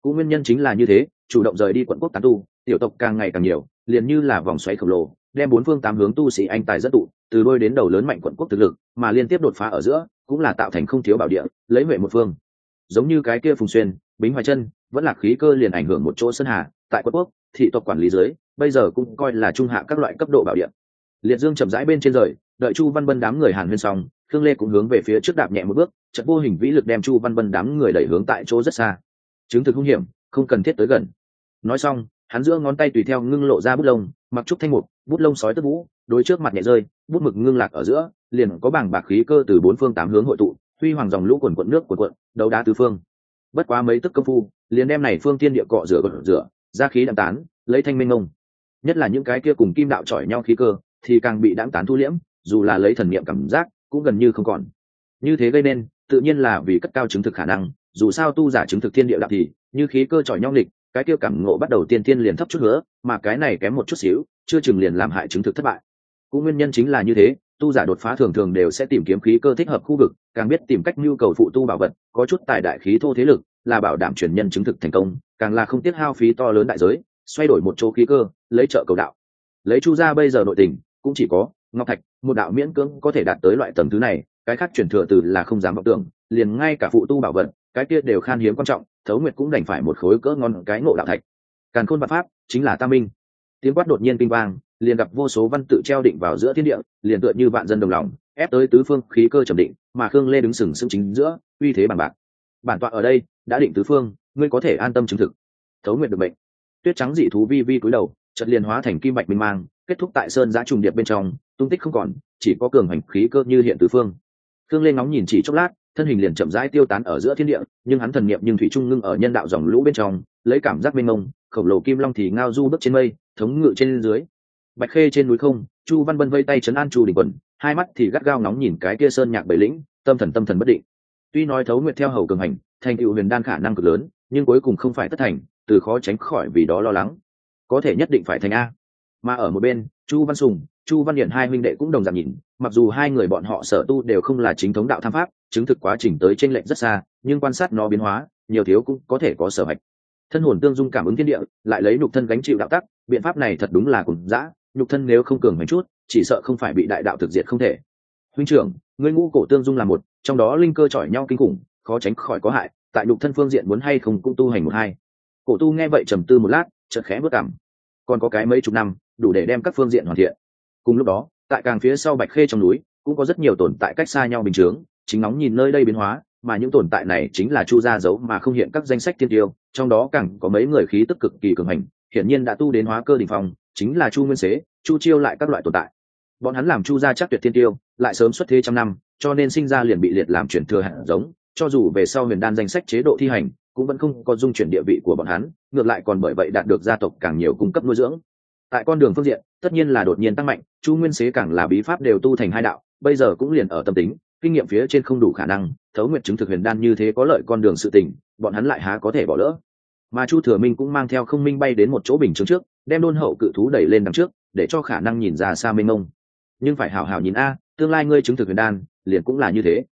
Cũng nguyên nhân chính là như thế, chủ động rời đi quận quốc tán tu, tiểu tộc càng ngày càng nhiều, liền như là vòng xoáy khổng lồ, đem bốn phương tám hướng tu sĩ anh tài dẫn tụ, từ đôi đến đầu lớn mạnh quận quốc thực lực, mà liên tiếp đột phá ở giữa, cũng là tạo thành không thiếu bảo địa, lấy huệ một phương giống như cái kia phùng xuyên, bính hoài chân vẫn là khí cơ liền ảnh hưởng một chỗ sơn hà, tại quận quốc, thị tộc quản lý dưới, bây giờ cũng coi là trung hạ các loại cấp độ bảo địa. Liệt dương chậm rãi bên trên rời, đợi chu văn bân đám người hàn huyên xong, khương lê cũng hướng về phía trước đạp nhẹ một bước chật vô hình vĩ lực đem chu văn bân đám người đẩy hướng tại chỗ rất xa. Chứng thực hung hiểm, không cần thiết tới gần. Nói xong, hắn giữa ngón tay tùy theo ngưng lộ ra bút lông, mặc trúc thanh mục, bút lông sói tất vũ đối trước mặt nhẹ rơi, bút mực ngưng lạc ở giữa, liền có bảng bạc khí cơ từ bốn phương tám hướng hội tụ huy hoàng dòng lũ quần quận nước quần quận, đấu đá tứ phương. Bất quá mấy tức công phu, liền đem này phương tiên địa cọ rửa gột rửa, ra khí đạm tán, lấy thanh minh ngông. Nhất là những cái kia cùng kim đạo chọi nhau khí cơ, thì càng bị đạm tán thu liễm, dù là lấy thần niệm cảm giác, cũng gần như không còn. Như thế gây nên, tự nhiên là vì cất cao chứng thực khả năng, dù sao tu giả chứng thực thiên địa đạo thì, như khí cơ chọi nhau lịch cái kia cảm ngộ bắt đầu tiên tiên liền thấp chút nữa, mà cái này kém một chút xíu, chưa chừng liền làm hại chứng thực thất bại. Cũng nguyên nhân chính là như thế tu giả đột phá thường thường đều sẽ tìm kiếm khí cơ thích hợp khu vực, càng biết tìm cách nhu cầu phụ tu bảo vật, có chút tài đại khí thô thế lực, là bảo đảm truyền nhân chứng thực thành công, càng là không tiết hao phí to lớn đại giới, xoay đổi một chỗ khí cơ, lấy trợ cầu đạo. Lấy chu ra bây giờ nội tình, cũng chỉ có ngọc thạch, một đạo miễn cưỡng có thể đạt tới loại tầng thứ này, cái khác truyền thừa từ là không dám vọng tưởng, liền ngay cả phụ tu bảo vật, cái kia đều khan hiếm quan trọng, thấu nguyệt cũng đành phải một khối cỡ ngon cái ngộ đạo thạch. Càn khôn văn pháp chính là tam minh tiếng quát đột nhiên kinh vang, liền gặp vô số văn tự treo định vào giữa thiên địa, liền tựa như vạn dân đồng lòng, ép tới tứ phương khí cơ trầm định, mà khương lê đứng sừng sững chính giữa, uy thế bằng bạc. Bản tọa ở đây, đã định tứ phương, ngươi có thể an tâm chứng thực. Thấu nguyện được bệnh tuyết trắng dị thú vi vi cúi đầu, chợt liền hóa thành kim bạch minh mang, kết thúc tại sơn giã trùng điệp bên trong, tung tích không còn, chỉ có cường hành khí cơ như hiện tứ phương. Khương lê ngóng nhìn chỉ chốc lát, thân hình liền chậm rãi tiêu tán ở giữa thiên địa, nhưng hắn thần niệm nhưng thủy trung ngưng ở nhân đạo dòng lũ bên trong, lấy cảm giác mênh mông khổng lồ kim long thì ngao du bước trên mây, thống ngự trên dưới. Bạch khê trên núi không, chu văn bân vây tay chấn an chu đình quần hai mắt thì gắt gao nóng nhìn cái kia sơn nhạc bảy lĩnh, tâm thần tâm thần bất định. Tuy nói thấu nguyệt theo hầu cường hành, thành tựu huyền đan khả năng cực lớn, nhưng cuối cùng không phải tất thành, từ khó tránh khỏi vì đó lo lắng. Có thể nhất định phải thành a. Mà ở một bên, chu văn sùng, chu văn điện hai minh đệ cũng đồng dạng nhìn, mặc dù hai người bọn họ sở tu đều không là chính thống đạo tham pháp, chứng thực quá trình tới tranh lệch rất xa, nhưng quan sát nó biến hóa, nhiều thiếu cũng có thể có sở hạch thân hồn tương dung cảm ứng thiên địa, lại lấy nhục thân gánh chịu đạo tắc, biện pháp này thật đúng là cùng dã, nhục thân nếu không cường mấy chút, chỉ sợ không phải bị đại đạo thực diệt không thể. Huynh trưởng, ngươi ngũ cổ tương dung là một, trong đó linh cơ chọi nhau kinh khủng, khó tránh khỏi có hại, tại nhục thân phương diện muốn hay không cũng tu hành một hai. Cổ tu nghe vậy trầm tư một lát, chợt khẽ bước cảm còn có cái mấy chục năm, đủ để đem các phương diện hoàn thiện. Cùng lúc đó, tại càng phía sau bạch khê trong núi, cũng có rất nhiều tồn tại cách xa nhau bình chướng chính nóng nhìn nơi đây biến hóa, mà những tồn tại này chính là chu gia giấu mà không hiện các danh sách tiên tiêu trong đó càng có mấy người khí tức cực kỳ cường hành, hiển nhiên đã tu đến hóa cơ đỉnh phong, chính là chu nguyên xế, chu chiêu lại các loại tồn tại. Bọn hắn làm chu gia chắc tuyệt thiên tiêu, lại sớm xuất thế trăm năm, cho nên sinh ra liền bị liệt làm chuyển thừa hạt giống, cho dù về sau huyền đan danh sách chế độ thi hành, cũng vẫn không có dung chuyển địa vị của bọn hắn, ngược lại còn bởi vậy đạt được gia tộc càng nhiều cung cấp nuôi dưỡng. Tại con đường phương diện, tất nhiên là đột nhiên tăng mạnh, chu nguyên xế càng là bí pháp đều tu thành hai đạo, bây giờ cũng liền ở tâm tính, kinh nghiệm phía trên không đủ khả năng, thấu nguyện chứng thực huyền đan như thế có lợi con đường sự tình, bọn hắn lại há có thể bỏ lỡ mà chu thừa minh cũng mang theo không minh bay đến một chỗ bình chứng trước đem đôn hậu cự thú đẩy lên đằng trước để cho khả năng nhìn ra xa mênh mông nhưng phải hảo hảo nhìn a tương lai ngươi chứng thực huyền đan liền cũng là như thế.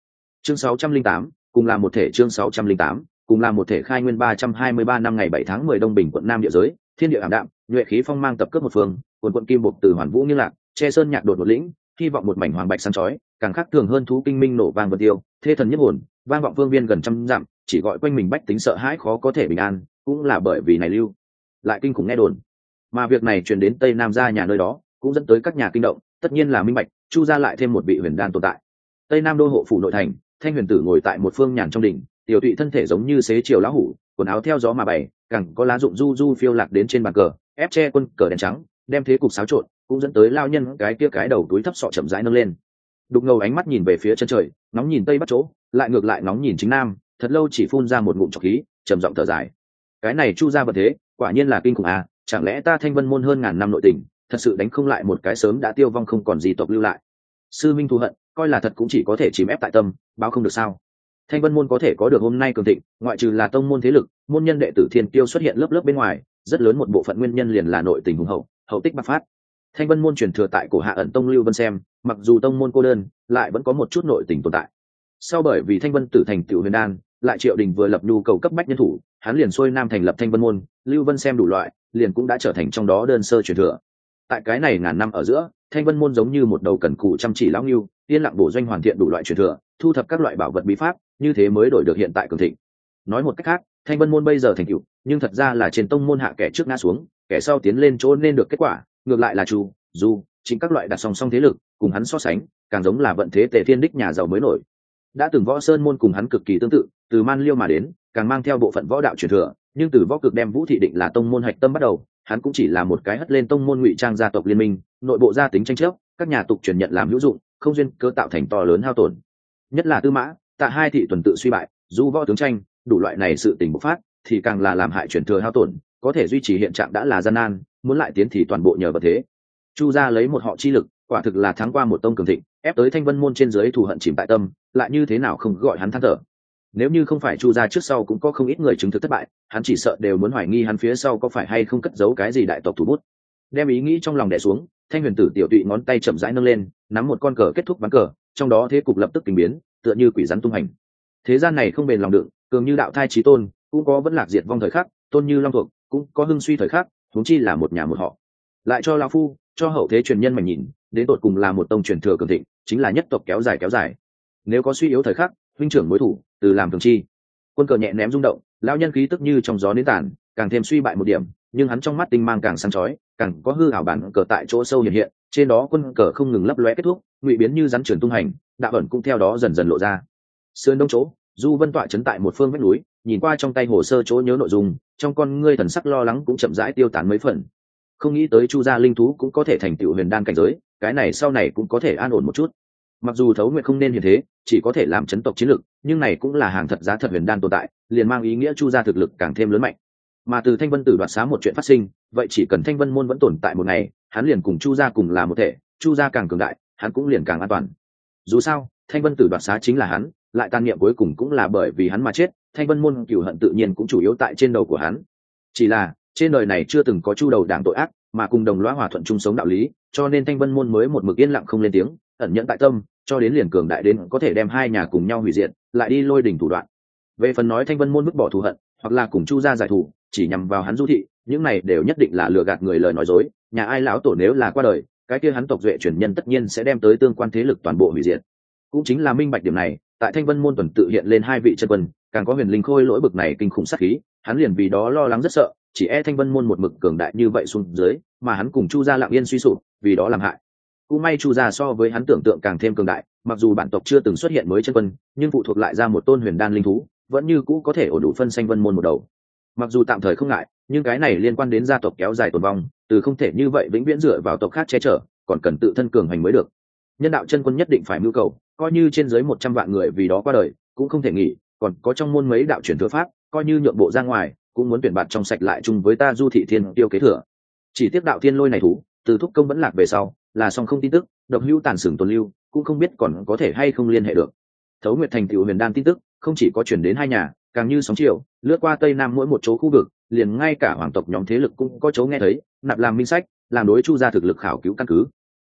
Chương 608, cùng là một thể chương 608, cùng là một thể khai nguyên 323 năm ngày 7 tháng 10 đông bình quận nam địa giới thiên địa ảm đạm nhuệ khí phong mang tập cướp một phương quần quận kim bột từ hoàn vũ nghiêng lạc che sơn nhạc đột một lĩnh hy vọng một mảnh hoàng bạch sáng chói càng khác thường hơn thú kinh minh nổ vang vật tiêu thê thần nhất hồn vang vọng vương viên gần trăm dặm chỉ gọi quanh mình bách tính sợ hãi khó có thể bình an cũng là bởi vì này lưu. Lại kinh khủng nghe đồn. Mà việc này truyền đến tây nam gia nhà nơi đó, cũng dẫn tới các nhà kinh động, tất nhiên là minh bạch, chu ra lại thêm một vị huyền đan tồn tại. Tây nam đô hộ phủ nội thành, thanh huyền tử ngồi tại một phương nhàn trong đỉnh, tiểu tụy thân thể giống như xế chiều lão hủ, quần áo theo gió mà bày, cẳng có lá dụng du du phiêu lạc đến trên bàn cờ, ép che quân cờ đèn trắng, đem thế cục xáo trộn, cũng dẫn tới lao nhân cái kia cái đầu túi thấp sọ chậm rãi nâng lên. Đục ngầu ánh mắt nhìn về phía chân trời nóng nhìn tây bắt chỗ, lại ngược lại nóng nhìn chính nam, thật lâu chỉ phun ra một ngụm trọc khí, trầm giọng thở dài cái này chu ra vật thế, quả nhiên là kinh khủng à chẳng lẽ ta thanh vân môn hơn ngàn năm nội tình, thật sự đánh không lại một cái sớm đã tiêu vong không còn gì tộc lưu lại. Sư minh thù hận, coi là thật cũng chỉ có thể chìm ép tại tâm, báo không được sao? Thanh vân môn có thể có được hôm nay cường thịnh, ngoại trừ là tông môn thế lực, môn nhân đệ tử thiên tiêu xuất hiện lớp lớp bên ngoài, rất lớn một bộ phận nguyên nhân liền là nội tình hùng hậu hậu tích bắc phát. Thanh vân môn truyền thừa tại cổ hạ ẩn tông lưu vân xem, mặc dù tông môn cô đơn, lại vẫn có một chút nội tình tồn tại. Sau bởi vì thanh vân tử thành tiểu huyền đan lại triệu đình vừa lập nhu cầu cấp bách nhân thủ, hắn liền xuôi nam thành lập thanh vân môn, lưu vân xem đủ loại, liền cũng đã trở thành trong đó đơn sơ truyền thừa. Tại cái này ngàn năm ở giữa, thanh vân môn giống như một đầu cần cụ chăm chỉ lão nghiêu yên lặng bổ doanh hoàn thiện đủ loại truyền thừa, thu thập các loại bảo vật bí pháp, như thế mới đổi được hiện tại cường thịnh. Nói một cách khác, thanh vân môn bây giờ thành cựu nhưng thật ra là trên tông môn hạ kẻ trước ngã xuống, kẻ sau tiến lên chỗ nên được kết quả, ngược lại là chu, du, chính các loại đặt song song thế lực, cùng hắn so sánh, càng giống là vận thế tề thiên đích nhà giàu mới nổi đã từng võ sơn môn cùng hắn cực kỳ tương tự, từ man liêu mà đến, càng mang theo bộ phận võ đạo truyền thừa, nhưng từ võ cực đem vũ thị định là tông môn hạch tâm bắt đầu, hắn cũng chỉ là một cái hất lên tông môn ngụy trang gia tộc liên minh, nội bộ gia tính tranh chấp, các nhà tục truyền nhận làm hữu dụng, không duyên cơ tạo thành to lớn hao tổn. Nhất là tư mã tạ hai thị tuần tự suy bại du võ tướng tranh, đủ loại này sự tình bộc phát, thì càng là làm hại truyền thừa hao tổn, có thể duy trì hiện trạng đã là gian nan, muốn lại tiến thì toàn bộ nhờ vào thế. Chu gia lấy một họ chi lực quả thực là thắng qua một tông cường thịnh, ép tới thanh vân môn trên dưới thù hận chìm tại tâm, lại như thế nào không gọi hắn than thở. Nếu như không phải chu gia trước sau cũng có không ít người chứng thực thất bại, hắn chỉ sợ đều muốn hoài nghi hắn phía sau có phải hay không cất giấu cái gì đại tộc thủ bút. Đem ý nghĩ trong lòng đẻ xuống, thanh huyền tử tiểu tụy ngón tay chậm rãi nâng lên, nắm một con cờ kết thúc ván cờ, trong đó thế cục lập tức tình biến, tựa như quỷ rắn tung hành. Thế gian này không bền lòng đựng cường như đạo thai trí tôn, cũng có vẫn lạc diệt vong thời khắc, tôn như long thuộc, cũng có hưng suy thời khắc, huống chi là một nhà một họ. Lại cho lão phu, cho hậu thế truyền nhân mà nhìn đến tột cùng là một tông truyền thừa cường thịnh, chính là nhất tộc kéo dài kéo dài. Nếu có suy yếu thời khắc, huynh trưởng mối thủ, từ làm thường chi. Quân cờ nhẹ ném rung động, lão nhân khí tức như trong gió nến tàn, càng thêm suy bại một điểm, nhưng hắn trong mắt tinh mang càng sáng chói, càng có hư ảo bản cờ tại chỗ sâu hiện hiện, trên đó quân cờ không ngừng lấp lóe kết thúc, ngụy biến như rắn chuyển tung hành, đạo ẩn cũng theo đó dần dần lộ ra. Sườn đông chỗ, du vân tọa chấn tại một phương vách núi, nhìn qua trong tay hồ sơ chỗ nhớ nội dung, trong con ngươi thần sắc lo lắng cũng chậm rãi tiêu tán mấy phần không nghĩ tới chu gia linh thú cũng có thể thành tựu huyền đan cảnh giới, cái này sau này cũng có thể an ổn một chút. Mặc dù thấu nguyện không nên như thế, chỉ có thể làm chấn tộc chiến lực nhưng này cũng là hàng thật giá thật huyền đan tồn tại, liền mang ý nghĩa chu gia thực lực càng thêm lớn mạnh. Mà từ thanh vân tử đoạt xá một chuyện phát sinh, vậy chỉ cần thanh vân môn vẫn tồn tại một ngày, hắn liền cùng chu gia cùng là một thể, chu gia càng cường đại, hắn cũng liền càng an toàn. Dù sao, thanh vân tử đoạt xá chính là hắn, lại tan niệm cuối cùng cũng là bởi vì hắn mà chết, thanh vân môn cửu hận tự nhiên cũng chủ yếu tại trên đầu của hắn. Chỉ là trên đời này chưa từng có chu đầu đảng tội ác, mà cùng đồng loa hòa thuận chung sống đạo lý, cho nên thanh vân môn mới một mực yên lặng không lên tiếng, ẩn nhận tại tâm, cho đến liền cường đại đến có thể đem hai nhà cùng nhau hủy diệt, lại đi lôi đỉnh thủ đoạn. Về phần nói thanh vân môn mức bỏ thù hận, hoặc là cùng chu gia giải thù, chỉ nhằm vào hắn du thị, những này đều nhất định là lừa gạt người lời nói dối, nhà ai lão tổ nếu là qua đời, cái kia hắn tộc duệ truyền nhân tất nhiên sẽ đem tới tương quan thế lực toàn bộ hủy diệt. Cũng chính là minh bạch điểm này, tại thanh vân môn tuần tự hiện lên hai vị chân quân, càng có huyền linh khôi lỗi bực này kinh khủng sát khí, hắn liền vì đó lo lắng rất sợ chỉ e thanh vân môn một mực cường đại như vậy xuống dưới, mà hắn cùng chu gia lặng yên suy sụp, vì đó làm hại. Cũng may chu gia so với hắn tưởng tượng càng thêm cường đại, mặc dù bản tộc chưa từng xuất hiện mới chân quân, nhưng phụ thuộc lại ra một tôn huyền đan linh thú, vẫn như cũ có thể ổn đủ phân xanh vân môn một đầu. Mặc dù tạm thời không ngại, nhưng cái này liên quan đến gia tộc kéo dài tồn vong, từ không thể như vậy vĩnh viễn dựa vào tộc khác che chở, còn cần tự thân cường hành mới được. Nhân đạo chân quân nhất định phải mưu cầu, coi như trên dưới một trăm vạn người vì đó qua đời, cũng không thể nghỉ, còn có trong môn mấy đạo truyền thừa pháp, coi như nhượng bộ ra ngoài cũng muốn tuyển bạt trong sạch lại chung với ta du thị thiên tiêu kế thừa. Chỉ tiếc đạo thiên lôi này thú, từ thúc công vẫn lạc về sau, là song không tin tức, độc hữu tàn sừng tồn lưu, cũng không biết còn có thể hay không liên hệ được. Thấu nguyệt thành tựu huyền đan tin tức, không chỉ có chuyển đến hai nhà, càng như sóng chiều, lướt qua tây nam mỗi một chỗ khu vực, liền ngay cả hoàng tộc nhóm thế lực cũng có chỗ nghe thấy, nạp làm minh sách, làm đối chu ra thực lực khảo cứu căn cứ.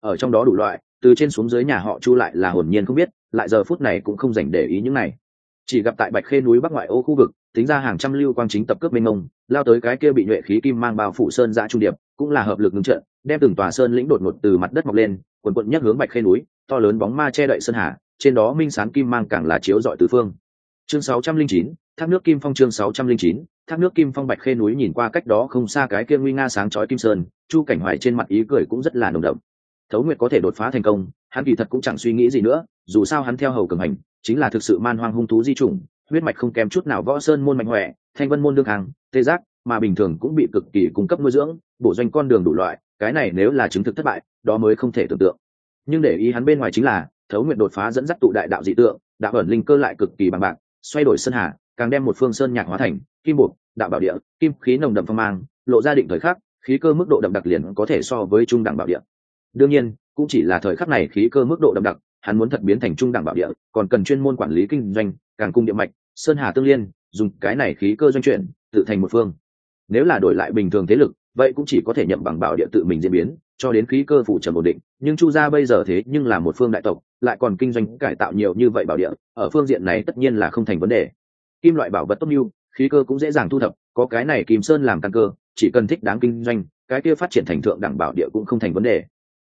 Ở trong đó đủ loại, từ trên xuống dưới nhà họ chu lại là hồn nhiên không biết, lại giờ phút này cũng không dành để ý những này. Chỉ gặp tại bạch khê núi bắc ngoại ô khu vực tính ra hàng trăm lưu quang chính tập cướp mênh mông lao tới cái kia bị nhuệ khí kim mang bao phủ sơn giã trung điệp cũng là hợp lực ngưng trận đem từng tòa sơn lĩnh đột ngột từ mặt đất mọc lên quần quận nhắc hướng bạch khê núi to lớn bóng ma che đậy sơn hà trên đó minh sán kim mang càng là chiếu dọi tứ phương. Chương 609, thác nước kim phong chương 609, thác nước kim phong bạch khê núi nhìn qua cách đó không xa cái kia nguy nga sáng chói kim sơn chu cảnh hoài trên mặt ý cười cũng rất là nồng đậm. Thấu nguyệt có thể đột phá thành công hắn kỳ thật cũng chẳng suy nghĩ gì nữa dù sao hắn theo hầu cường hành chính là thực sự man hoang hung thú di chủng huyết mạch không kém chút nào võ sơn môn mạnh huệ thanh vân môn đương hàng, tê giác, mà bình thường cũng bị cực kỳ cung cấp nuôi dưỡng, bổ doanh con đường đủ loại, cái này nếu là chứng thực thất bại, đó mới không thể tưởng tượng. Nhưng để ý hắn bên ngoài chính là, thấu nguyện đột phá dẫn dắt tụ đại đạo dị tượng, đạo ẩn linh cơ lại cực kỳ bằng bạc, xoay đổi sơn hà, càng đem một phương sơn nhạc hóa thành, kim buộc đạo bảo địa, kim khí nồng đậm phong mang, lộ ra định thời khắc, khí cơ mức độ đậm đặc liền có thể so với trung đẳng bảo địa. Đương nhiên, cũng chỉ là thời khắc này khí cơ mức độ đậm đặc, hắn muốn thật biến thành trung đẳng bảo địa, còn cần chuyên môn quản lý kinh doanh càng cung địa mạch, sơn hà tương liên, dùng cái này khí cơ doanh chuyển, tự thành một phương. Nếu là đổi lại bình thường thế lực, vậy cũng chỉ có thể nhậm bằng bảo địa tự mình diễn biến, cho đến khí cơ phủ trầm ổn định. Nhưng chu gia bây giờ thế nhưng là một phương đại tộc, lại còn kinh doanh cải tạo nhiều như vậy bảo địa, ở phương diện này tất nhiên là không thành vấn đề. Kim loại bảo vật tốt như, khí cơ cũng dễ dàng thu thập, có cái này kim sơn làm căn cơ, chỉ cần thích đáng kinh doanh, cái kia phát triển thành thượng đẳng bảo địa cũng không thành vấn đề.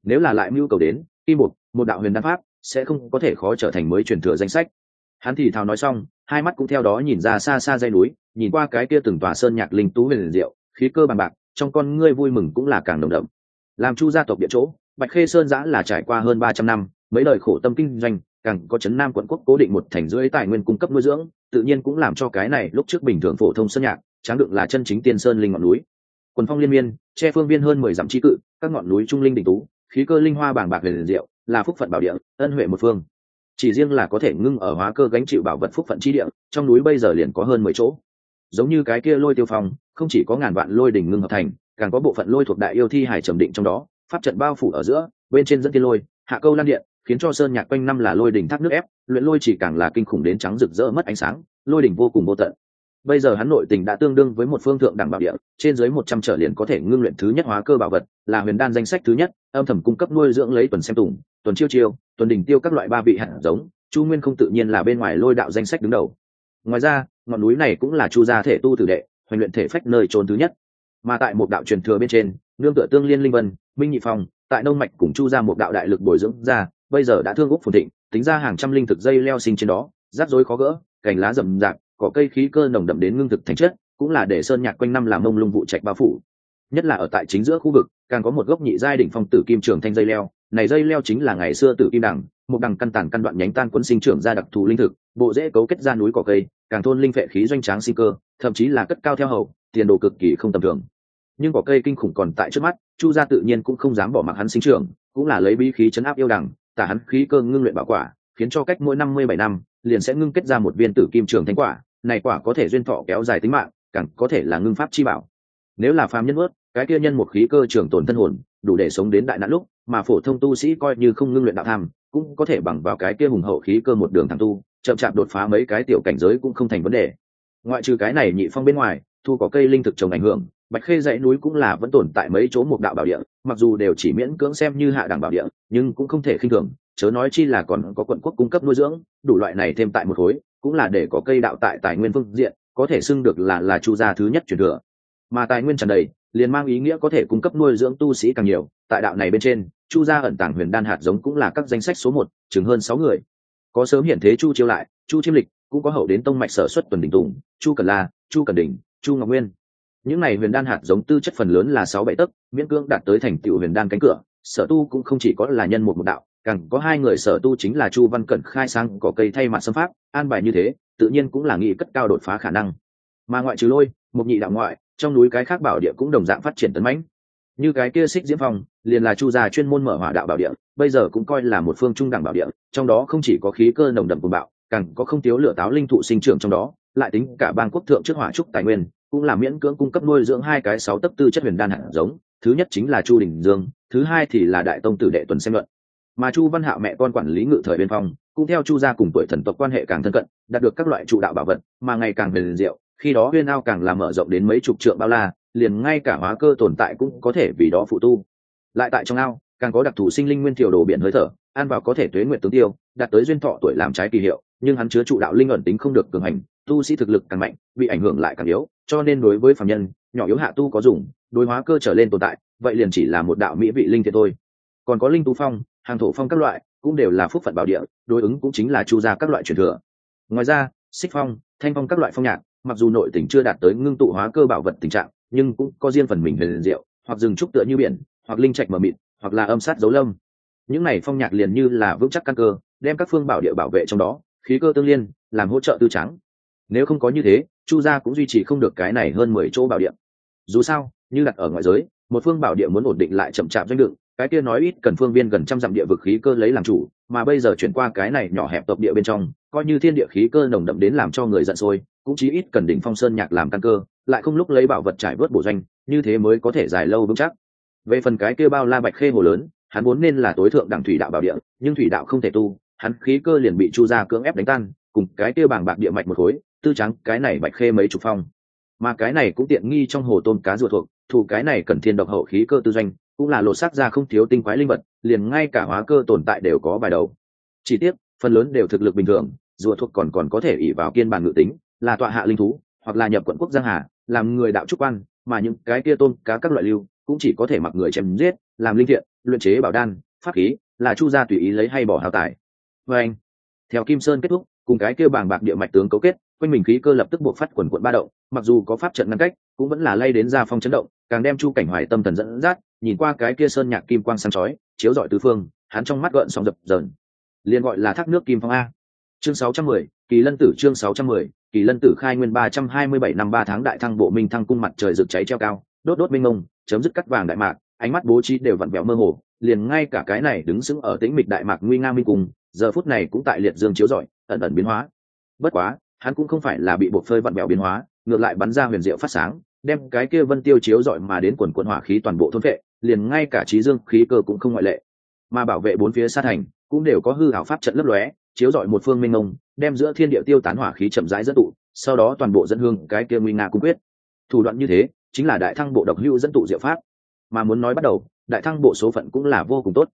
Nếu là lại mưu cầu đến, kim một một đạo huyền đan pháp, sẽ không có thể khó trở thành mới truyền thừa danh sách hắn thì thào nói xong, hai mắt cũng theo đó nhìn ra xa xa dây núi, nhìn qua cái kia từng tòa sơn nhạc linh tú huyền diệu, khí cơ bằng bạc, trong con ngươi vui mừng cũng là càng đồng đậm. Làm chu gia tộc địa chỗ, bạch khê sơn giã là trải qua hơn ba trăm năm, mấy lời khổ tâm kinh doanh, càng có chấn nam quận quốc cố định một thành rưỡi tài nguyên cung cấp nuôi dưỡng, tự nhiên cũng làm cho cái này lúc trước bình thường phổ thông sơn nhạc, tráng đựng là chân chính tiên sơn linh ngọn núi. Quần phong liên miên, che phương viên hơn mười dặm chi cự, các ngọn núi trung linh đỉnh tú, khí cơ linh hoa bàng bạc liền diệu, là phúc phận bảo địa, ân huệ một phương chỉ riêng là có thể ngưng ở hóa cơ gánh chịu bảo vật phúc phận chi địa, trong núi bây giờ liền có hơn mười chỗ. Giống như cái kia lôi tiêu phong, không chỉ có ngàn vạn lôi đỉnh ngưng hợp thành, càng có bộ phận lôi thuộc đại yêu thi hải trầm định trong đó, pháp trận bao phủ ở giữa, bên trên dẫn tiên lôi, hạ câu lan điện, khiến cho sơn nhạc quanh năm là lôi đỉnh thác nước ép, luyện lôi chỉ càng là kinh khủng đến trắng rực rỡ mất ánh sáng, lôi đỉnh vô cùng vô tận. Bây giờ hắn nội tình đã tương đương với một phương thượng đẳng bảo địa, trên dưới một trăm trở liền có thể ngưng luyện thứ nhất hóa cơ bảo vật, là huyền đan danh sách thứ nhất âm thầm cung cấp nuôi dưỡng lấy tuần xem tùng, tuần chiêu chiêu, tuần đỉnh tiêu các loại ba vị hạt giống, chu nguyên không tự nhiên là bên ngoài lôi đạo danh sách đứng đầu. Ngoài ra, ngọn núi này cũng là chu gia thể tu tử đệ, hoành luyện thể phách nơi trốn thứ nhất. Mà tại một đạo truyền thừa bên trên, nương tựa tương liên linh vân, minh nhị phong, tại nông mạch cùng chu ra một đạo đại lực bồi dưỡng ra, bây giờ đã thương úc phồn thịnh, tính ra hàng trăm linh thực dây leo sinh trên đó, rắc rối khó gỡ, cành lá rậm rạp, cỏ cây khí cơ nồng đậm đến ngưng thực thành chất, cũng là để sơn nhạc quanh năm làm mông lung vụ trạch bao phủ nhất là ở tại chính giữa khu vực, càng có một gốc nhị giai đỉnh phong tử kim trường thanh dây leo. Này dây leo chính là ngày xưa tử kim đẳng, một đằng căn tàn căn đoạn nhánh tan quân sinh trưởng ra đặc thù linh thực, bộ dễ cấu kết ra núi cỏ cây, càng thôn linh vệ khí doanh tráng sinh cơ, thậm chí là cất cao theo hậu tiền đồ cực kỳ không tầm thường. Nhưng cỏ cây kinh khủng còn tại trước mắt, chu gia tự nhiên cũng không dám bỏ mặc hắn sinh trưởng, cũng là lấy bí khí chấn áp yêu đằng tả hắn khí cơ ngưng luyện bảo quả, khiến cho cách mỗi năm mươi bảy năm, liền sẽ ngưng kết ra một viên tử kim trường thanh quả, này quả có thể duyên thọ kéo dài tính mạng, càng có thể là ngưng pháp chi bảo. Nếu là phàm nhân ướt cái kia nhân một khí cơ trường tồn thân hồn, đủ để sống đến đại nạn lúc, mà phổ thông tu sĩ coi như không ngưng luyện đạo tham, cũng có thể bằng vào cái kia hùng hậu khí cơ một đường thẳng tu, chậm chạp đột phá mấy cái tiểu cảnh giới cũng không thành vấn đề. Ngoại trừ cái này nhị phong bên ngoài, thu có cây linh thực trồng ảnh hưởng, bạch khê dãy núi cũng là vẫn tồn tại mấy chỗ một đạo bảo địa, mặc dù đều chỉ miễn cưỡng xem như hạ đẳng bảo địa, nhưng cũng không thể khinh thường, chớ nói chi là còn có quận quốc cung cấp nuôi dưỡng, đủ loại này thêm tại một khối, cũng là để có cây đạo tại tài nguyên phương diện, có thể xưng được là là chu gia thứ nhất truyền thừa. Mà tài nguyên tràn đầy liền mang ý nghĩa có thể cung cấp nuôi dưỡng tu sĩ càng nhiều. Tại đạo này bên trên, chu gia ẩn tàng huyền đan hạt giống cũng là các danh sách số một, chừng hơn sáu người. Có sớm hiện thế chu chiêu lại, chu chiêm lịch, cũng có hậu đến tông mạch sở xuất tuần đình tùng, chu cần la, chu cần đình chu ngọc nguyên. Những này huyền đan hạt giống tư chất phần lớn là sáu bảy tấc, miễn cưỡng đạt tới thành tựu huyền đan cánh cửa. Sở tu cũng không chỉ có là nhân một một đạo, càng có hai người sở tu chính là chu văn cẩn khai sang có cây thay mặt xâm pháp, an bài như thế, tự nhiên cũng là nghị cất cao đột phá khả năng. Mà ngoại trừ lôi, một nhị đạo ngoại trong núi cái khác bảo địa cũng đồng dạng phát triển tấn mãnh. Như cái kia xích diễm phong, liền là chu gia chuyên môn mở hỏa đạo bảo địa, bây giờ cũng coi là một phương trung đẳng bảo địa, trong đó không chỉ có khí cơ nồng đậm của bạo, càng có không thiếu lửa táo linh thụ sinh trưởng trong đó, lại tính cả bang quốc thượng trước hỏa trúc tài nguyên, cũng là miễn cưỡng cung cấp nuôi dưỡng hai cái sáu tấp tư chất huyền đan hạt giống, thứ nhất chính là chu đình dương, thứ hai thì là đại tông tử đệ tuần xem luận. Mà chu văn hạo mẹ con quản lý ngự thời biên phong, cũng theo chu gia cùng tuổi thần tộc quan hệ càng thân cận, đạt được các loại trụ đạo bảo vật, mà ngày càng bền diệu khi đó huyên ao càng làm mở rộng đến mấy chục trượng bao la, liền ngay cả hóa cơ tồn tại cũng có thể vì đó phụ tu. Lại tại trong ao, càng có đặc thù sinh linh nguyên thiểu đồ biển hơi thở, ăn vào có thể tuế nguyện tướng tiêu, đạt tới duyên thọ tuổi làm trái kỳ hiệu, nhưng hắn chứa trụ đạo linh ẩn tính không được cường hành, tu sĩ thực lực càng mạnh, bị ảnh hưởng lại càng yếu, cho nên đối với phạm nhân, nhỏ yếu hạ tu có dùng, đối hóa cơ trở lên tồn tại, vậy liền chỉ là một đạo mỹ vị linh thiệt thôi. Còn có linh tu phong, hàng thổ phong các loại, cũng đều là phúc phận bảo địa, đối ứng cũng chính là chu gia các loại truyền thừa. Ngoài ra, xích phong, thanh phong các loại phong nhạc mặc dù nội tình chưa đạt tới ngưng tụ hóa cơ bảo vật tình trạng, nhưng cũng có riêng phần mình huyền diệu, hoặc rừng trúc tựa như biển, hoặc linh trạch mờ mịt, hoặc là âm sát dấu lâm. Những này phong nhạc liền như là vững chắc căn cơ, đem các phương bảo địa bảo vệ trong đó, khí cơ tương liên, làm hỗ trợ tư trắng nếu không có như thế, chu gia cũng duy trì không được cái này hơn mười chỗ bảo địa. Dù sao, như đặt ở ngoại giới, một phương bảo địa muốn ổn định lại chậm chạp doanh đựng cái kia nói ít cần phương viên gần trăm dặm địa vực khí cơ lấy làm chủ, mà bây giờ chuyển qua cái này nhỏ hẹp tộc địa bên trong, coi như thiên địa khí cơ nồng đậm đến làm cho người giận sôi cũng chí ít cần đỉnh phong sơn nhạc làm căn cơ, lại không lúc lấy bảo vật trải vớt bổ doanh, như thế mới có thể dài lâu vững chắc. Về phần cái kêu bao la bạch khê hồ lớn, hắn vốn nên là tối thượng đẳng thủy đạo bảo địa, nhưng thủy đạo không thể tu, hắn khí cơ liền bị chu gia cưỡng ép đánh tan, cùng cái kêu bảng bạc địa mạch một khối, tư trắng, cái này bạch khê mấy chục phong. Mà cái này cũng tiện nghi trong hồ tôm cá ruột thuộc thủ cái này cần thiên độc hậu khí cơ tư doanh, cũng là lột xác ra không thiếu tinh quái linh vật, liền ngay cả hóa cơ tồn tại đều có vài đầu. Chỉ tiếc, phần lớn đều thực lực bình thường, rùa thuộc còn còn có thể ỉ vào kiên bản ngự tính là tọa hạ linh thú hoặc là nhập quận quốc giang hà làm người đạo trúc quan mà những cái kia tôn cá các loại lưu cũng chỉ có thể mặc người chém giết làm linh thiện luyện chế bảo đan pháp khí là chu gia tùy ý lấy hay bỏ hào tài. Và anh theo kim sơn kết thúc cùng cái kia bàng bạc địa mạch tướng cấu kết quanh mình khí cơ lập tức buộc phát quần quận ba động mặc dù có pháp trận ngăn cách cũng vẫn là lay đến ra phong chấn động càng đem chu cảnh hoài tâm thần dẫn dắt nhìn qua cái kia sơn nhạc kim quang sáng chói chiếu rọi tứ phương hắn trong mắt gợn sóng dập dờn. Liền gọi là thác nước kim phong a. Chương 610, kỳ lân tử chương 610, kỳ lân tử khai nguyên 327 năm ba tháng đại thăng bộ minh thăng cung mặt trời rực cháy treo cao, đốt đốt minh ngông chấm dứt cắt vàng đại mạc, ánh mắt bố trí đều vặn vẹo mơ hồ, liền ngay cả cái này đứng sững ở tĩnh mịch đại mạc nguy nga minh cùng giờ phút này cũng tại liệt dương chiếu rọi, ẩn ẩn biến hóa. Bất quá, hắn cũng không phải là bị buộc phơi vặn vẹo biến hóa, ngược lại bắn ra huyền diệu phát sáng, đem cái kia vân tiêu chiếu rọi mà đến quần quần hỏa khí toàn bộ thôn vệ, liền ngay cả trí dương khí cơ cũng không ngoại lệ. Mà bảo vệ bốn phía sát thành, cũng đều có hư hảo pháp trận lấp lóe chiếu rọi một phương minh ngông đem giữa thiên địa tiêu tán hỏa khí chậm rãi dẫn tụ, sau đó toàn bộ dẫn hương cái kia nguy nga cung quyết. Thủ đoạn như thế, chính là đại thăng bộ độc hữu dẫn tụ diệu pháp. Mà muốn nói bắt đầu, đại thăng bộ số phận cũng là vô cùng tốt.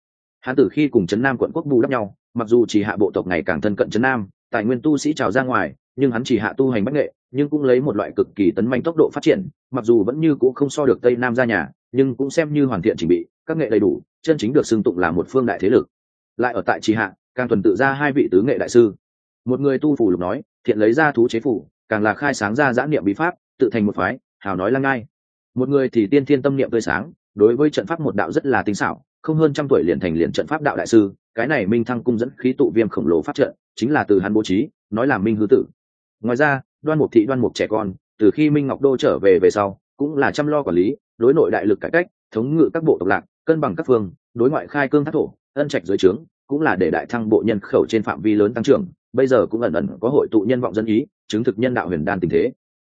Hắn từ khi cùng trấn nam quận quốc bù đắp nhau, mặc dù chỉ hạ bộ tộc ngày càng thân cận trấn nam, tài nguyên tu sĩ trào ra ngoài, nhưng hắn chỉ hạ tu hành bách nghệ, nhưng cũng lấy một loại cực kỳ tấn mạnh tốc độ phát triển, mặc dù vẫn như c ũ không so được tây nam ra nhà, nhưng cũng xem như hoàn thiện trình bị, các nghệ đầy đủ, chân chính được xưng tụng là một phương đại thế lực. Lại ở tại trì hạ càng tuần tự ra hai vị tứ nghệ đại sư. Một người tu phủ lục nói, thiện lấy ra thú chế phủ, càng là khai sáng ra giã niệm bí pháp, tự thành một phái, hào nói lăng ngai. Một người thì tiên thiên tâm niệm tươi sáng, đối với trận pháp một đạo rất là tinh xảo, không hơn trăm tuổi liền thành liền trận pháp đạo đại sư, cái này minh thăng cung dẫn khí tụ viêm khổng lồ phát trận, chính là từ hắn bố trí, nói là minh hư tử. Ngoài ra, đoan mục thị đoan mục trẻ con, từ khi minh ngọc đô trở về về sau, cũng là chăm lo quản lý, đối nội đại lực cải cách, thống ngự các bộ tộc lạc, cân bằng các phương, đối ngoại khai cương thác thổ, ân trạch dưới trướng cũng là để đại thăng bộ nhân khẩu trên phạm vi lớn tăng trưởng, bây giờ cũng ẩn ẩn có hội tụ nhân vọng dân ý, chứng thực nhân đạo huyền đan tình thế.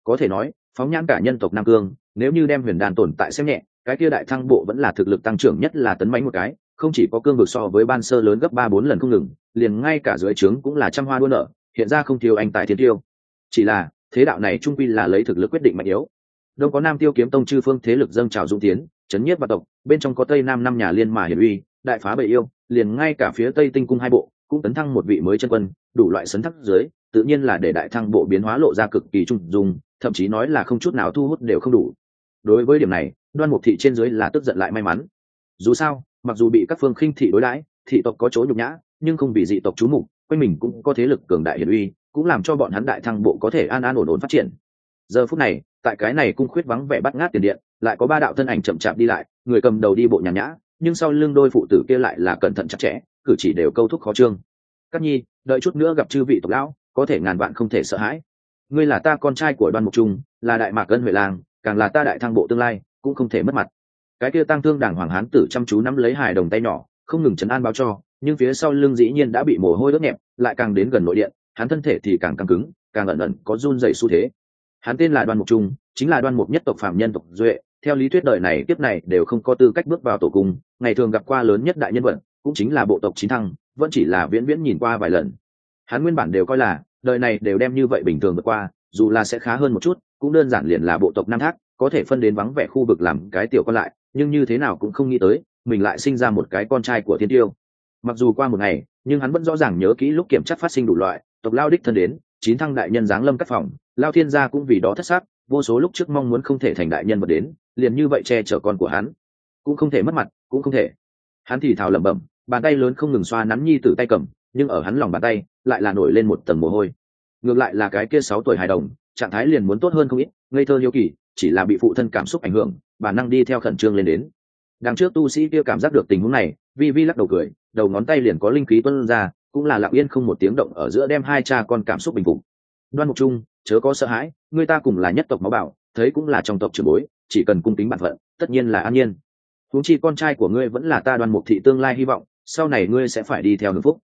Có thể nói, phóng nhãn cả nhân tộc nam cương, nếu như đem huyền đan tồn tại xem nhẹ, cái kia đại thăng bộ vẫn là thực lực tăng trưởng nhất là tấn mánh một cái, không chỉ có cương vực so với ban sơ lớn gấp ba bốn lần không ngừng, liền ngay cả dưới trướng cũng là trăm hoa đua nở, hiện ra không thiếu anh tài thiên tiêu. Chỉ là, thế đạo này trung quy là lấy thực lực quyết định mạnh yếu. Đông có nam tiêu kiếm tông chư phương thế lực dâng trào dũng tiến, chấn nhiếp và tộc, bên trong có tây nam năm nhà liên mà hiển uy, đại phá bệ yêu liền ngay cả phía tây tinh cung hai bộ cũng tấn thăng một vị mới chân quân, đủ loại sấn thắc dưới, tự nhiên là để đại thăng bộ biến hóa lộ ra cực kỳ trung dung, thậm chí nói là không chút nào thu hút đều không đủ. Đối với điểm này, đoan mục thị trên dưới là tức giận lại may mắn. Dù sao, mặc dù bị các phương khinh thị đối đãi, thị tộc có chỗ nhục nhã, nhưng không bị dị tộc chú mục, quanh mình cũng có thế lực cường đại hiển uy, cũng làm cho bọn hắn đại thăng bộ có thể an an ổn ổn phát triển. Giờ phút này, tại cái này cung khuyết vắng vẻ bắt ngát tiền điện, lại có ba đạo thân ảnh chậm chạp đi lại, người cầm đầu đi bộ nhàn nhã nhưng sau lưng đôi phụ tử kia lại là cẩn thận chặt chẽ cử chỉ đều câu thúc khó trương. Các nhi đợi chút nữa gặp chư vị tộc lão có thể ngàn vạn không thể sợ hãi. Ngươi là ta con trai của đoan mục trung là đại mạc ân huệ làng, càng là ta đại thăng bộ tương lai cũng không thể mất mặt. Cái kia tăng thương đảng hoàng hán tử chăm chú nắm lấy hài đồng tay nhỏ không ngừng chấn an báo cho nhưng phía sau lưng dĩ nhiên đã bị mồ hôi đốt nhẹp lại càng đến gần nội điện hắn thân thể thì càng căng cứng càng ẩn ẩn có run dày xu thế. Hắn tên là đoan mục trung chính là đoan mục nhất tộc phạm nhân tộc duệ theo lý thuyết đời này tiếp này đều không có tư cách bước vào tổ cung, ngày thường gặp qua lớn nhất đại nhân vật, cũng chính là bộ tộc chín thăng, vẫn chỉ là viễn viễn nhìn qua vài lần hắn nguyên bản đều coi là, đời này đều đem như vậy bình thường vượt qua, dù là sẽ khá hơn một chút, cũng đơn giản liền là bộ tộc nam thác, có thể phân đến vắng vẻ khu vực làm cái tiểu con lại, nhưng như thế nào cũng không nghĩ tới, mình lại sinh ra một cái con trai của thiên tiêu mặc dù qua một ngày, nhưng hắn vẫn rõ ràng nhớ kỹ lúc kiểm tra phát sinh đủ loại, tộc lao đích thân đến, chín thăng đại nhân giáng lâm các phòng, lao thiên gia cũng vì đó thất sắc vô số lúc trước mong muốn không thể thành đại nhân vật đến, liền như vậy che chở con của hắn. Cũng không thể mất mặt, cũng không thể. Hắn thì thào lẩm bẩm, bàn tay lớn không ngừng xoa nắn nhi tử tay cầm, nhưng ở hắn lòng bàn tay, lại là nổi lên một tầng mồ hôi. Ngược lại là cái kia sáu tuổi hài đồng, trạng thái liền muốn tốt hơn không ít, ngây thơ hiếu kỳ, chỉ là bị phụ thân cảm xúc ảnh hưởng, bản năng đi theo khẩn trương lên đến. Đằng trước tu sĩ kia cảm giác được tình huống này, vi vi lắc đầu cười, đầu ngón tay liền có linh khí tuân ra, cũng là lặng yên không một tiếng động ở giữa đem hai cha con cảm xúc bình phục. Đoan mục trung chớ có sợ hãi, người ta cùng là nhất tộc máu bảo, thấy cũng là trong tộc trưởng bối, chỉ cần cung kính bản phận, tất nhiên là an nhiên. Huống chi con trai của ngươi vẫn là ta đoan mục thị tương lai hy vọng, sau này ngươi sẽ phải đi theo hưng phúc.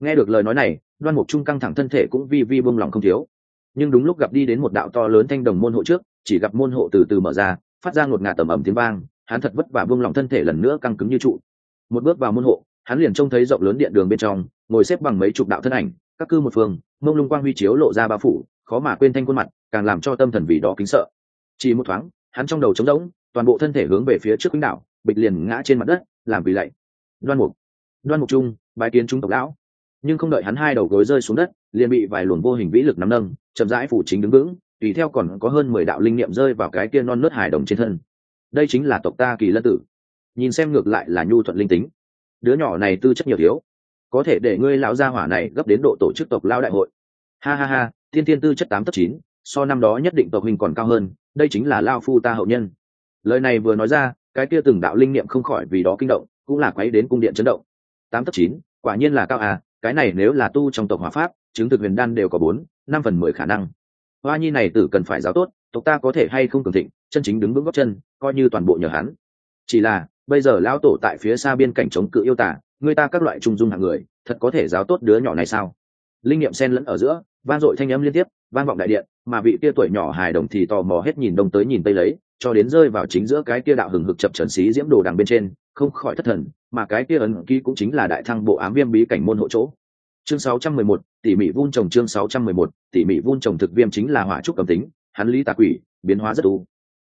Nghe được lời nói này, đoan mục trung căng thẳng thân thể cũng vi vi bông lòng không thiếu. Nhưng đúng lúc gặp đi đến một đạo to lớn thanh đồng môn hộ trước, chỉ gặp môn hộ từ từ mở ra, phát ra ngột ngạt tầm ẩm tiếng vang, hắn thật vất vả bông lòng thân thể lần nữa căng cứng như trụ. Một bước vào môn hộ, hắn liền trông thấy rộng lớn điện đường bên trong, ngồi xếp bằng mấy chục đạo thân ảnh, các cư một phương, mông lung quang huy chiếu lộ ra bao phủ khó mà quên thanh khuôn mặt, càng làm cho tâm thần vì đó kính sợ. Chỉ một thoáng, hắn trong đầu trống rỗng, toàn bộ thân thể hướng về phía trước quýnh đạo bịch liền ngã trên mặt đất, làm vì lạy. Đoan mục. Đoan mục trung bài kiến trung tộc lão. Nhưng không đợi hắn hai đầu gối rơi xuống đất, liền bị vài luồng vô hình vĩ lực nắm nâng, chậm rãi phủ chính đứng vững, tùy theo còn có hơn mười đạo linh niệm rơi vào cái kia non nớt hài đồng trên thân. Đây chính là tộc ta kỳ lân tử. Nhìn xem ngược lại là nhu thuận linh tính. Đứa nhỏ này tư chất nhiều thiếu. Có thể để ngươi lão gia hỏa này gấp đến độ tổ chức tộc lao đại hội. Ha ha ha thiên thiên tư chất tám tấp chín, so năm đó nhất định tộc hình còn cao hơn, đây chính là lao phu ta hậu nhân. Lời này vừa nói ra, cái kia từng đạo linh niệm không khỏi vì đó kinh động, cũng là quấy đến cung điện chấn động. Tám tấp chín, quả nhiên là cao à cái này nếu là tu trong tộc hòa pháp, chứng thực huyền đan đều có bốn, năm phần mười khả năng. Hoa nhi này tử cần phải giáo tốt, tộc ta có thể hay không cường thịnh, chân chính đứng vững góc chân, coi như toàn bộ nhờ hắn. Chỉ là, bây giờ lão tổ tại phía xa biên cảnh chống cự yêu tả, người ta các loại trung dung hạng người, thật có thể giáo tốt đứa nhỏ này sao? Linh nghiệm sen lẫn ở giữa vang dội thanh âm liên tiếp vang vọng đại điện mà vị kia tuổi nhỏ hài đồng thì tò mò hết nhìn đông tới nhìn tây lấy cho đến rơi vào chính giữa cái kia đạo hừng hực chập trần xí diễm đồ đằng bên trên không khỏi thất thần mà cái kia ấn ký cũng chính là đại thăng bộ ám viêm bí cảnh môn hộ chỗ. Chương 611, tỷ mỉ vun trồng chương 611, tỷ mỉ vun trồng thực viêm chính là hỏa trúc cầm tính hắn lý tà quỷ biến hóa rất đủ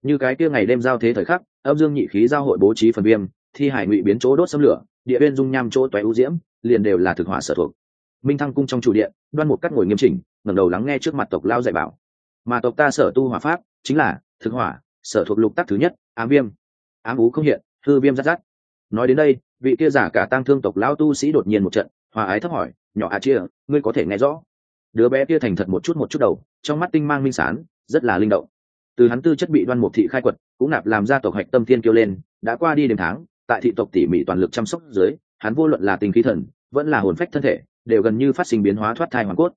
như cái kia ngày đêm giao thế thời khắc âm dương nhị khí giao hội bố trí phần viêm thi hải ngụy biến chỗ đốt xâm lửa địa bên dung nham chỗ toé ưu diễm liền đều là thực hỏa sở thuộc minh thăng cung trong chủ điện, đoan một cắt ngồi nghiêm chỉnh, ngẩng đầu lắng nghe trước mặt tộc lao dạy bảo. Mà tộc ta sở tu hỏa pháp, chính là thực hỏa, sở thuộc lục tắc thứ nhất, ám viêm. Ám ú không hiện, hư viêm rát rát. Nói đến đây, vị kia giả cả tăng thương tộc lao tu sĩ đột nhiên một trận, hòa ái thấp hỏi, nhỏ à chia, ngươi có thể nghe rõ? Đứa bé kia thành thật một chút một chút đầu, trong mắt tinh mang minh sán, rất là linh động. Từ hắn tư chất bị đoan mục thị khai quật, cũng nạp làm ra tộc hạch tâm thiên kêu lên, đã qua đi đêm tháng, tại thị tộc tỉ mỉ toàn lực chăm sóc dưới, hắn vô luận là tình khí thần, vẫn là hồn phách thân thể đều gần như phát sinh biến hóa thoát thai hoàn cốt.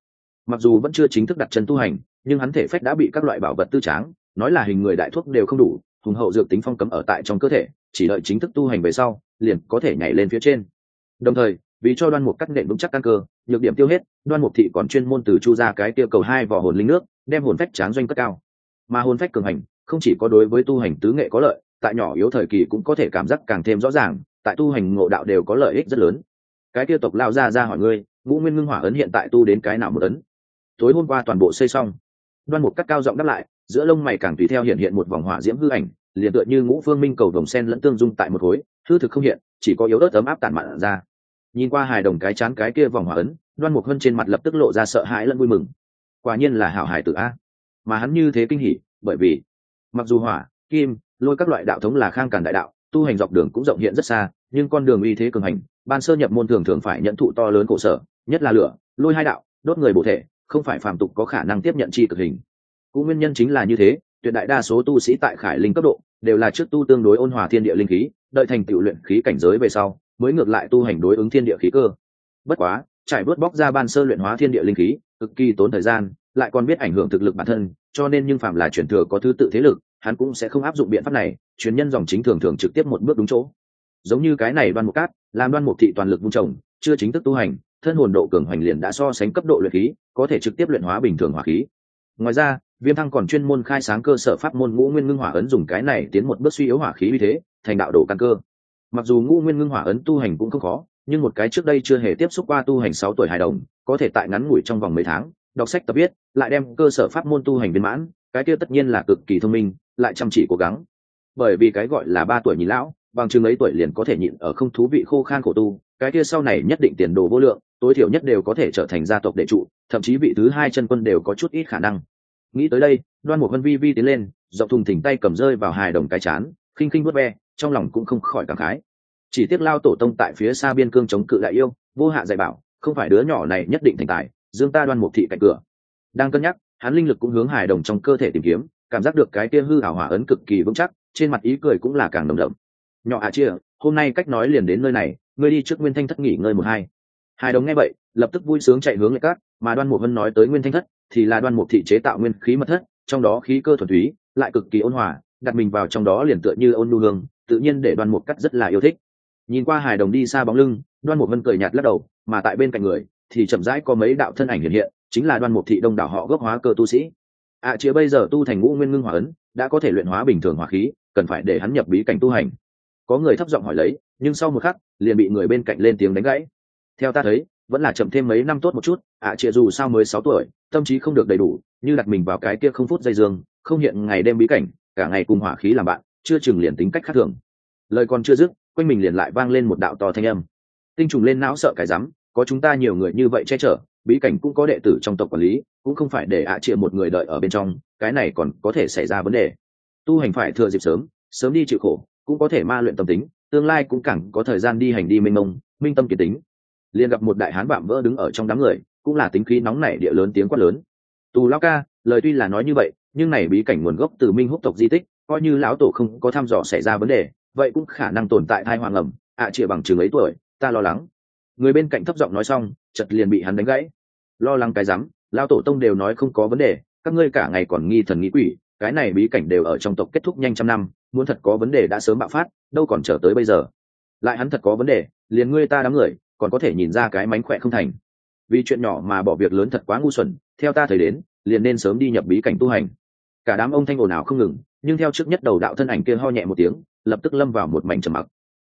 Mặc dù vẫn chưa chính thức đặt chân tu hành, nhưng hắn thể phách đã bị các loại bảo vật tư tráng, nói là hình người đại thuốc đều không đủ, hùng hậu dược tính phong cấm ở tại trong cơ thể, chỉ đợi chính thức tu hành về sau, liền có thể nhảy lên phía trên. Đồng thời, vì cho đoan mục cắt nện vững chắc căn cơ, nhược điểm tiêu hết, đoan mục thị còn chuyên môn từ chu ra cái tiêu cầu hai vỏ hồn linh nước, đem hồn phách tráng doanh cất cao. Mà hồn phách cường hành, không chỉ có đối với tu hành tứ nghệ có lợi, tại nhỏ yếu thời kỳ cũng có thể cảm giác càng thêm rõ ràng, tại tu hành ngộ đạo đều có lợi ích rất lớn. Cái tiêu tộc lao ra ra hỏi ngươi ngũ nguyên ngưng hỏa ấn hiện tại tu đến cái nào một ấn? Tối hôm qua toàn bộ xây xong. Đoan mục cắt cao giọng đáp lại, giữa lông mày càng tùy theo hiện hiện một vòng hỏa diễm hư ảnh, liền tựa như ngũ phương minh cầu đồng sen lẫn tương dung tại một khối, hư thực không hiện, chỉ có yếu ớt ấm áp tản mạn ra. Nhìn qua hài đồng cái chán cái kia vòng hỏa ấn, đoan mục hân trên mặt lập tức lộ ra sợ hãi lẫn vui mừng. Quả nhiên là hảo hải tử a. Mà hắn như thế kinh hỉ, bởi vì, mặc dù hỏa, kim, lôi các loại đạo thống là khang càn đại đạo, tu hành dọc đường cũng rộng hiện rất xa, nhưng con đường uy thế cường hành ban sơ nhập môn thường thường phải nhận thụ to lớn cổ sở, nhất là lửa, lôi hai đạo, đốt người bổ thể, không phải phàm tục có khả năng tiếp nhận chi cực hình. Cũng nguyên nhân chính là như thế, tuyệt đại đa số tu sĩ tại khải linh cấp độ đều là trước tu tương đối ôn hòa thiên địa linh khí, đợi thành tựu luyện khí cảnh giới về sau, mới ngược lại tu hành đối ứng thiên địa khí cơ. Bất quá, trải bớt bóc ra ban sơ luyện hóa thiên địa linh khí, cực kỳ tốn thời gian, lại còn biết ảnh hưởng thực lực bản thân, cho nên nhưng phạm là chuyển thừa có thứ tự thế lực, hắn cũng sẽ không áp dụng biện pháp này truyền nhân dòng chính thường thường trực tiếp một bước đúng chỗ giống như cái này đoan mục cát, làm đoan mục thị toàn lực vung trồng, chưa chính thức tu hành, thân hồn độ cường hoành liền đã so sánh cấp độ luyện khí, có thể trực tiếp luyện hóa bình thường hỏa khí. Ngoài ra, viêm thăng còn chuyên môn khai sáng cơ sở pháp môn ngũ nguyên ngưng hỏa ấn dùng cái này tiến một bước suy yếu hỏa khí như thế, thành đạo đồ căn cơ. Mặc dù ngũ nguyên ngưng hỏa ấn tu hành cũng không khó, nhưng một cái trước đây chưa hề tiếp xúc qua tu hành sáu tuổi hài đồng, có thể tại ngắn ngủi trong vòng mấy tháng, đọc sách tập biết lại đem cơ sở pháp môn tu hành viên mãn, cái kia tất nhiên là cực kỳ thông minh, lại chăm chỉ cố gắng. Bởi vì cái gọi là ba tuổi nhìn lão bằng chừng ấy tuổi liền có thể nhịn ở không thú vị khô khan khổ tu, cái kia sau này nhất định tiền đồ vô lượng, tối thiểu nhất đều có thể trở thành gia tộc đệ trụ, thậm chí vị thứ hai chân quân đều có chút ít khả năng. Nghĩ tới đây, đoan một vân vi vi tiến lên dọc thùng thỉnh tay cầm rơi vào hài đồng cái chán, khinh khinh vớt ve, trong lòng cũng không khỏi cảm khái. Chỉ tiếc lao tổ tông tại phía xa biên cương chống cự đại yêu, vô hạ dạy bảo, không phải đứa nhỏ này nhất định thành tài, dương ta đoan một thị cạnh cửa. Đang cân nhắc, hắn linh lực cũng hướng hài đồng trong cơ thể tìm kiếm, cảm giác được cái kia hư hảo hỏa ấn cực kỳ vững chắc, trên mặt ý cười cũng là càng nồng đậm nhỏ ạ chia hôm nay cách nói liền đến nơi này ngươi đi trước nguyên thanh thất nghỉ ngơi một hai. Hai đồng nghe vậy lập tức vui sướng chạy hướng lại cát mà đoan mục vân nói tới nguyên thanh thất thì là đoan mục thị chế tạo nguyên khí mật thất trong đó khí cơ thuần túy lại cực kỳ ôn hòa đặt mình vào trong đó liền tựa như ôn nu hương tự nhiên để đoan mục cắt rất là yêu thích. Nhìn qua hài đồng đi xa bóng lưng đoan mục vân cười nhạt lắc đầu mà tại bên cạnh người thì chậm rãi có mấy đạo thân ảnh hiện hiện chính là đoan mục thị đông đảo họ gốc hóa cơ tu sĩ. Ạ à, chĩa bây giờ tu thành ngũ nguyên ngưng hỏa ấn đã có thể luyện hóa bình thường hỏa khí cần phải để hắn nhập bí cảnh tu hành có người thấp giọng hỏi lấy nhưng sau một khắc liền bị người bên cạnh lên tiếng đánh gãy. Theo ta thấy vẫn là chậm thêm mấy năm tốt một chút ạ à, dù sao mới sáu tuổi tâm trí không được đầy đủ như đặt mình vào cái kia không phút dây dương không hiện ngày đêm bí cảnh cả ngày cùng hỏa khí làm bạn chưa chừng liền tính cách khác thường. Lời còn chưa dứt quanh mình liền lại vang lên một đạo to thanh âm. Tinh trùng lên não sợ cái rắm có chúng ta nhiều người như vậy che chở bí cảnh cũng có đệ tử trong tộc quản lý cũng không phải để ạ à một người đợi ở bên trong cái này còn có thể xảy ra vấn đề. Tu hành phải thừa dịp sớm sớm đi chịu khổ cũng có thể ma luyện tâm tính tương lai cũng càng có thời gian đi hành đi mênh mông minh tâm kỳ tính. Liền gặp một đại hán vạm vỡ đứng ở trong đám người cũng là tính khí nóng nảy địa lớn tiếng quát lớn. Tù lao ca lời tuy là nói như vậy nhưng này bí cảnh nguồn gốc từ minh húc tộc di tích coi như lão tổ không có thăm dò xảy ra vấn đề vậy cũng khả năng tồn tại thai hoàng ẩm ạ à, chịa bằng chừng ấy tuổi ta lo lắng. Người bên cạnh thấp giọng nói xong chật liền bị hắn đánh gãy. Lo lắng cái rắm lao tổ tông đều nói không có vấn đề các ngươi cả ngày còn nghi thần nghĩ quỷ cái này bí cảnh đều ở trong tộc kết thúc nhanh trăm năm muốn thật có vấn đề đã sớm bạo phát, đâu còn chờ tới bây giờ. Lại hắn thật có vấn đề, liền ngươi ta đám người, còn có thể nhìn ra cái mánh khỏe không thành. Vì chuyện nhỏ mà bỏ việc lớn thật quá ngu xuẩn, theo ta thời đến, liền nên sớm đi nhập bí cảnh tu hành. Cả đám ông thanh ồn ào không ngừng, nhưng theo trước nhất đầu đạo thân ảnh kia ho nhẹ một tiếng, lập tức lâm vào một mảnh trầm mặc.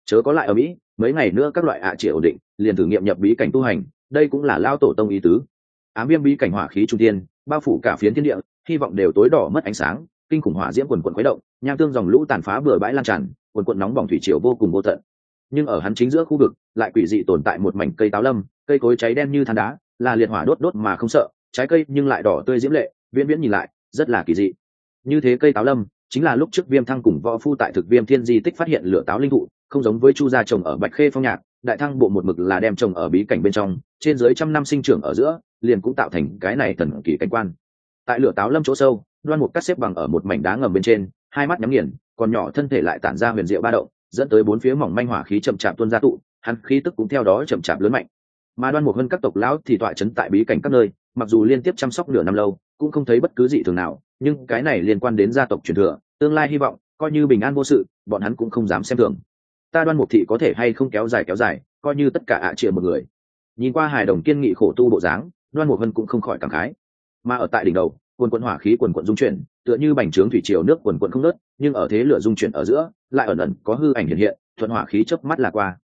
Chớ có lại ở mỹ, mấy ngày nữa các loại ạ chỉ ổn định, liền thử nghiệm nhập bí cảnh tu hành, đây cũng là lao tổ tông ý tứ. Ám viêm bí cảnh hỏa khí trung tiên bao phủ cả phiến thiên địa, hy vọng đều tối đỏ mất ánh sáng, kinh khủng hỏa diễm quần quần khuấy động nham tương dòng lũ tàn phá bừa bãi lan tràn quần quận nóng bỏng thủy triều vô cùng vô tận. Nhưng ở hắn chính giữa khu vực, lại quỷ dị tồn tại một mảnh cây táo lâm, cây cối cháy đen như than đá, là liệt hỏa đốt đốt mà không sợ, trái cây nhưng lại đỏ tươi diễm lệ, viễn viễn nhìn lại, rất là kỳ dị. Như thế cây táo lâm, chính là lúc trước viêm thăng cùng võ phu tại thực viêm thiên di tích phát hiện lửa táo linh thụ, không giống với chu gia trồng ở bạch khê phong nhạc, đại thăng bộ một mực là đem trồng ở bí cảnh bên trong, trên dưới trăm năm sinh trưởng ở giữa, liền cũng tạo thành cái này thần kỳ cảnh quan. Tại lửa táo lâm chỗ sâu, đoan một cắt xếp bằng ở một mảnh đá ngầm bên trên hai mắt nhắm nghiền, còn nhỏ thân thể lại tản ra huyền diệu ba động, dẫn tới bốn phía mỏng manh hỏa khí chậm chạp tuôn ra tụ, hắn khí tức cũng theo đó chậm chạp lớn mạnh. Mà đoan một hơn các tộc lão thì tọa chấn tại bí cảnh các nơi, mặc dù liên tiếp chăm sóc nửa năm lâu, cũng không thấy bất cứ gì thường nào, nhưng cái này liên quan đến gia tộc truyền thừa, tương lai hy vọng, coi như bình an vô sự, bọn hắn cũng không dám xem thường. Ta đoan mục thị có thể hay không kéo dài kéo dài, coi như tất cả ạ à một người. Nhìn qua hài đồng kiên nghị khổ tu bộ dáng, đoan mục vân cũng không khỏi cảm khái. Mà ở tại đỉnh đầu quần quận hỏa khí quần quận dung chuyển tựa như bành trướng thủy triều nước quần quận không nớt nhưng ở thế lửa dung chuyển ở giữa lại ẩn ẩn có hư ảnh hiện hiện thuận hỏa khí chớp mắt là qua.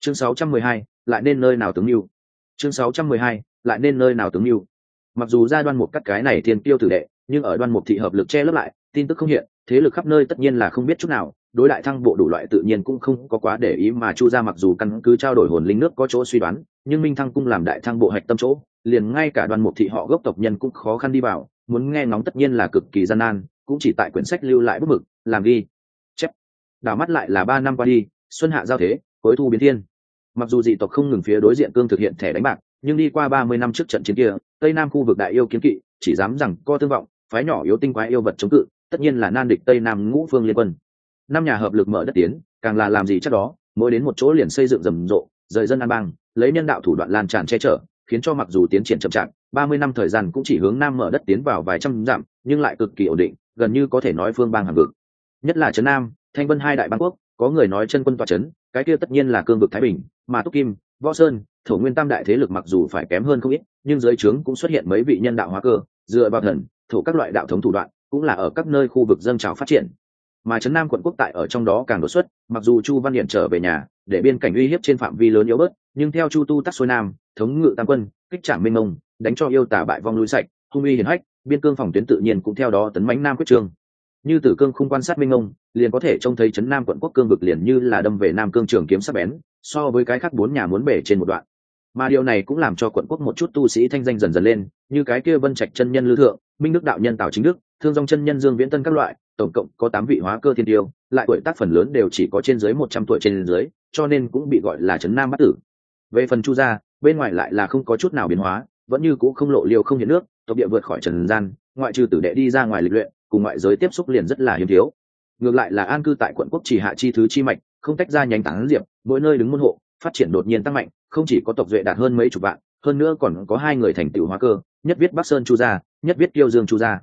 Chương 612, lại nên nơi nào tướng mưu? Chương 612, lại nên nơi nào tướng mưu? Mặc dù gia đoan một cắt cái này thiên tiêu tử đệ nhưng ở đoan mục thị hợp lực che lấp lại tin tức không hiện thế lực khắp nơi tất nhiên là không biết chút nào đối đại thăng bộ đủ loại tự nhiên cũng không có quá để ý mà chu ra mặc dù căn cứ trao đổi hồn linh nước có chỗ suy đoán nhưng minh thăng cung làm đại thăng bộ hạch tâm chỗ liền ngay cả đoàn mục thị họ gốc tộc nhân cũng khó khăn đi vào muốn nghe ngóng tất nhiên là cực kỳ gian nan, cũng chỉ tại quyển sách lưu lại bức mực, làm ghi. Chép. Đảo mắt lại là ba năm qua đi, xuân hạ giao thế cuối thu biến thiên. Mặc dù dị tộc không ngừng phía đối diện cương thực hiện thẻ đánh bạc, nhưng đi qua ba mươi năm trước trận chiến kia, tây nam khu vực đại yêu kiến kỵ, chỉ dám rằng co tương vọng, phái nhỏ yếu tinh quái yêu vật chống cự, tất nhiên là nan địch tây nam ngũ phương liên quân. Năm nhà hợp lực mở đất tiến, càng là làm gì chắc đó, mỗi đến một chỗ liền xây dựng rầm rộ, rời dân an bang, lấy nhân đạo thủ đoạn lan tràn che chở, khiến cho mặc dù tiến triển chậm chạp ba mươi năm thời gian cũng chỉ hướng nam mở đất tiến vào vài trăm dặm, nhưng lại cực kỳ ổn định, gần như có thể nói phương bang hàng vực. Nhất là trấn nam, thanh vân hai đại bang quốc, có người nói chân quân tòa trấn, cái kia tất nhiên là cương vực thái bình, mà túc kim, võ sơn, thổ nguyên tam đại thế lực mặc dù phải kém hơn không ít, nhưng dưới trướng cũng xuất hiện mấy vị nhân đạo hóa cơ, dựa vào thần, thổ các loại đạo thống thủ đoạn, cũng là ở các nơi khu vực dâng trào phát triển. Mà trấn nam quận quốc tại ở trong đó càng đột xuất, mặc dù chu văn điện trở về nhà, để biên cảnh uy hiếp trên phạm vi lớn yếu bớt, nhưng theo chu tu tắc xuôi nam, thống ngự tam quân, kích trạng minh mông đánh cho yêu tả bại vong lui sạch, hung uy hiển hách, biên cương phòng tuyến tự nhiên cũng theo đó tấn mánh nam quyết trương. Như tử cương không quan sát minh ông, liền có thể trông thấy trấn nam quận quốc cương vực liền như là đâm về nam cương trường kiếm sắc bén, so với cái khác bốn nhà muốn bể trên một đoạn. Mà điều này cũng làm cho quận quốc một chút tu sĩ thanh danh dần dần lên, như cái kia vân trạch chân nhân lưu thượng, minh đức đạo nhân tào chính đức, thương dòng chân nhân dương viễn tân các loại, tổng cộng có tám vị hóa cơ thiên tiêu, lại tuổi tác phần lớn đều chỉ có trên dưới một trăm tuổi trên dưới, cho nên cũng bị gọi là trấn nam bát tử. Về phần chu gia, bên ngoài lại là không có chút nào biến hóa vẫn như cũ không lộ liều không hiện nước, tộc địa vượt khỏi trần gian, ngoại trừ tử đệ đi ra ngoài lịch luyện, cùng ngoại giới tiếp xúc liền rất là hiếm thiếu. Ngược lại là an cư tại quận quốc chỉ hạ chi thứ chi mạch, không tách ra nhánh tán diệp, mỗi nơi đứng môn hộ, phát triển đột nhiên tăng mạnh, không chỉ có tộc duệ đạt hơn mấy chục vạn, hơn nữa còn có hai người thành tựu hóa cơ, nhất viết bắc sơn chu gia, nhất viết tiêu dương chu gia.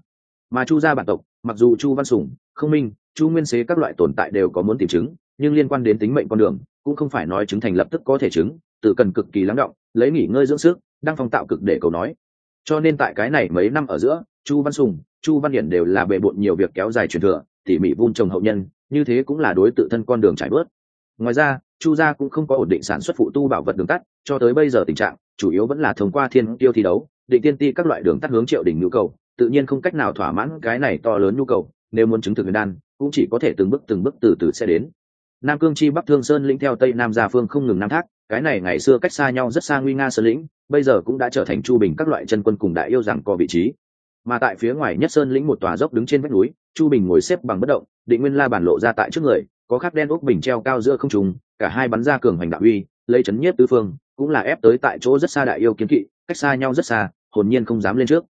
Mà chu gia bản tộc, mặc dù chu văn sủng không minh, chu nguyên xế các loại tồn tại đều có muốn tìm chứng, nhưng liên quan đến tính mệnh con đường, cũng không phải nói chứng thành lập tức có thể chứng tự cần cực kỳ lắng động, lấy nghỉ ngơi dưỡng sức đang phong tạo cực để cầu nói. Cho nên tại cái này mấy năm ở giữa, chu văn sùng, chu văn điển đều là bề bộn nhiều việc kéo dài truyền thừa, tỉ mỉ vun trồng hậu nhân, như thế cũng là đối tự thân con đường trải bớt ngoài ra, chu gia cũng không có ổn định sản xuất phụ tu bảo vật đường tắt, cho tới bây giờ tình trạng, chủ yếu vẫn là thông qua thiên tiêu thi đấu, định tiên ti các loại đường tắt hướng triệu đỉnh nhu cầu, tự nhiên không cách nào thỏa mãn cái này to lớn nhu cầu, nếu muốn chứng thực huyền đan, cũng chỉ có thể từng bước từng bước từ từ sẽ đến nam cương chi bắc thương sơn lĩnh theo tây nam gia phương không ngừng nam thác, cái này ngày xưa cách xa nhau rất xa nguy nga sơn lĩnh, bây giờ cũng đã trở thành chu bình các loại chân quân cùng đại yêu rằng có vị trí. Mà tại phía ngoài nhất sơn lĩnh một tòa dốc đứng trên vách núi, chu bình ngồi xếp bằng bất động, định nguyên la bản lộ ra tại trước người, có khắc đen ốc bình treo cao giữa không trùng cả hai bắn ra cường hoành đạo uy, lấy chấn nhiếp tứ phương, cũng là ép tới tại chỗ rất xa đại yêu kiến kỵ, cách xa nhau rất xa, hồn nhiên không dám lên trước.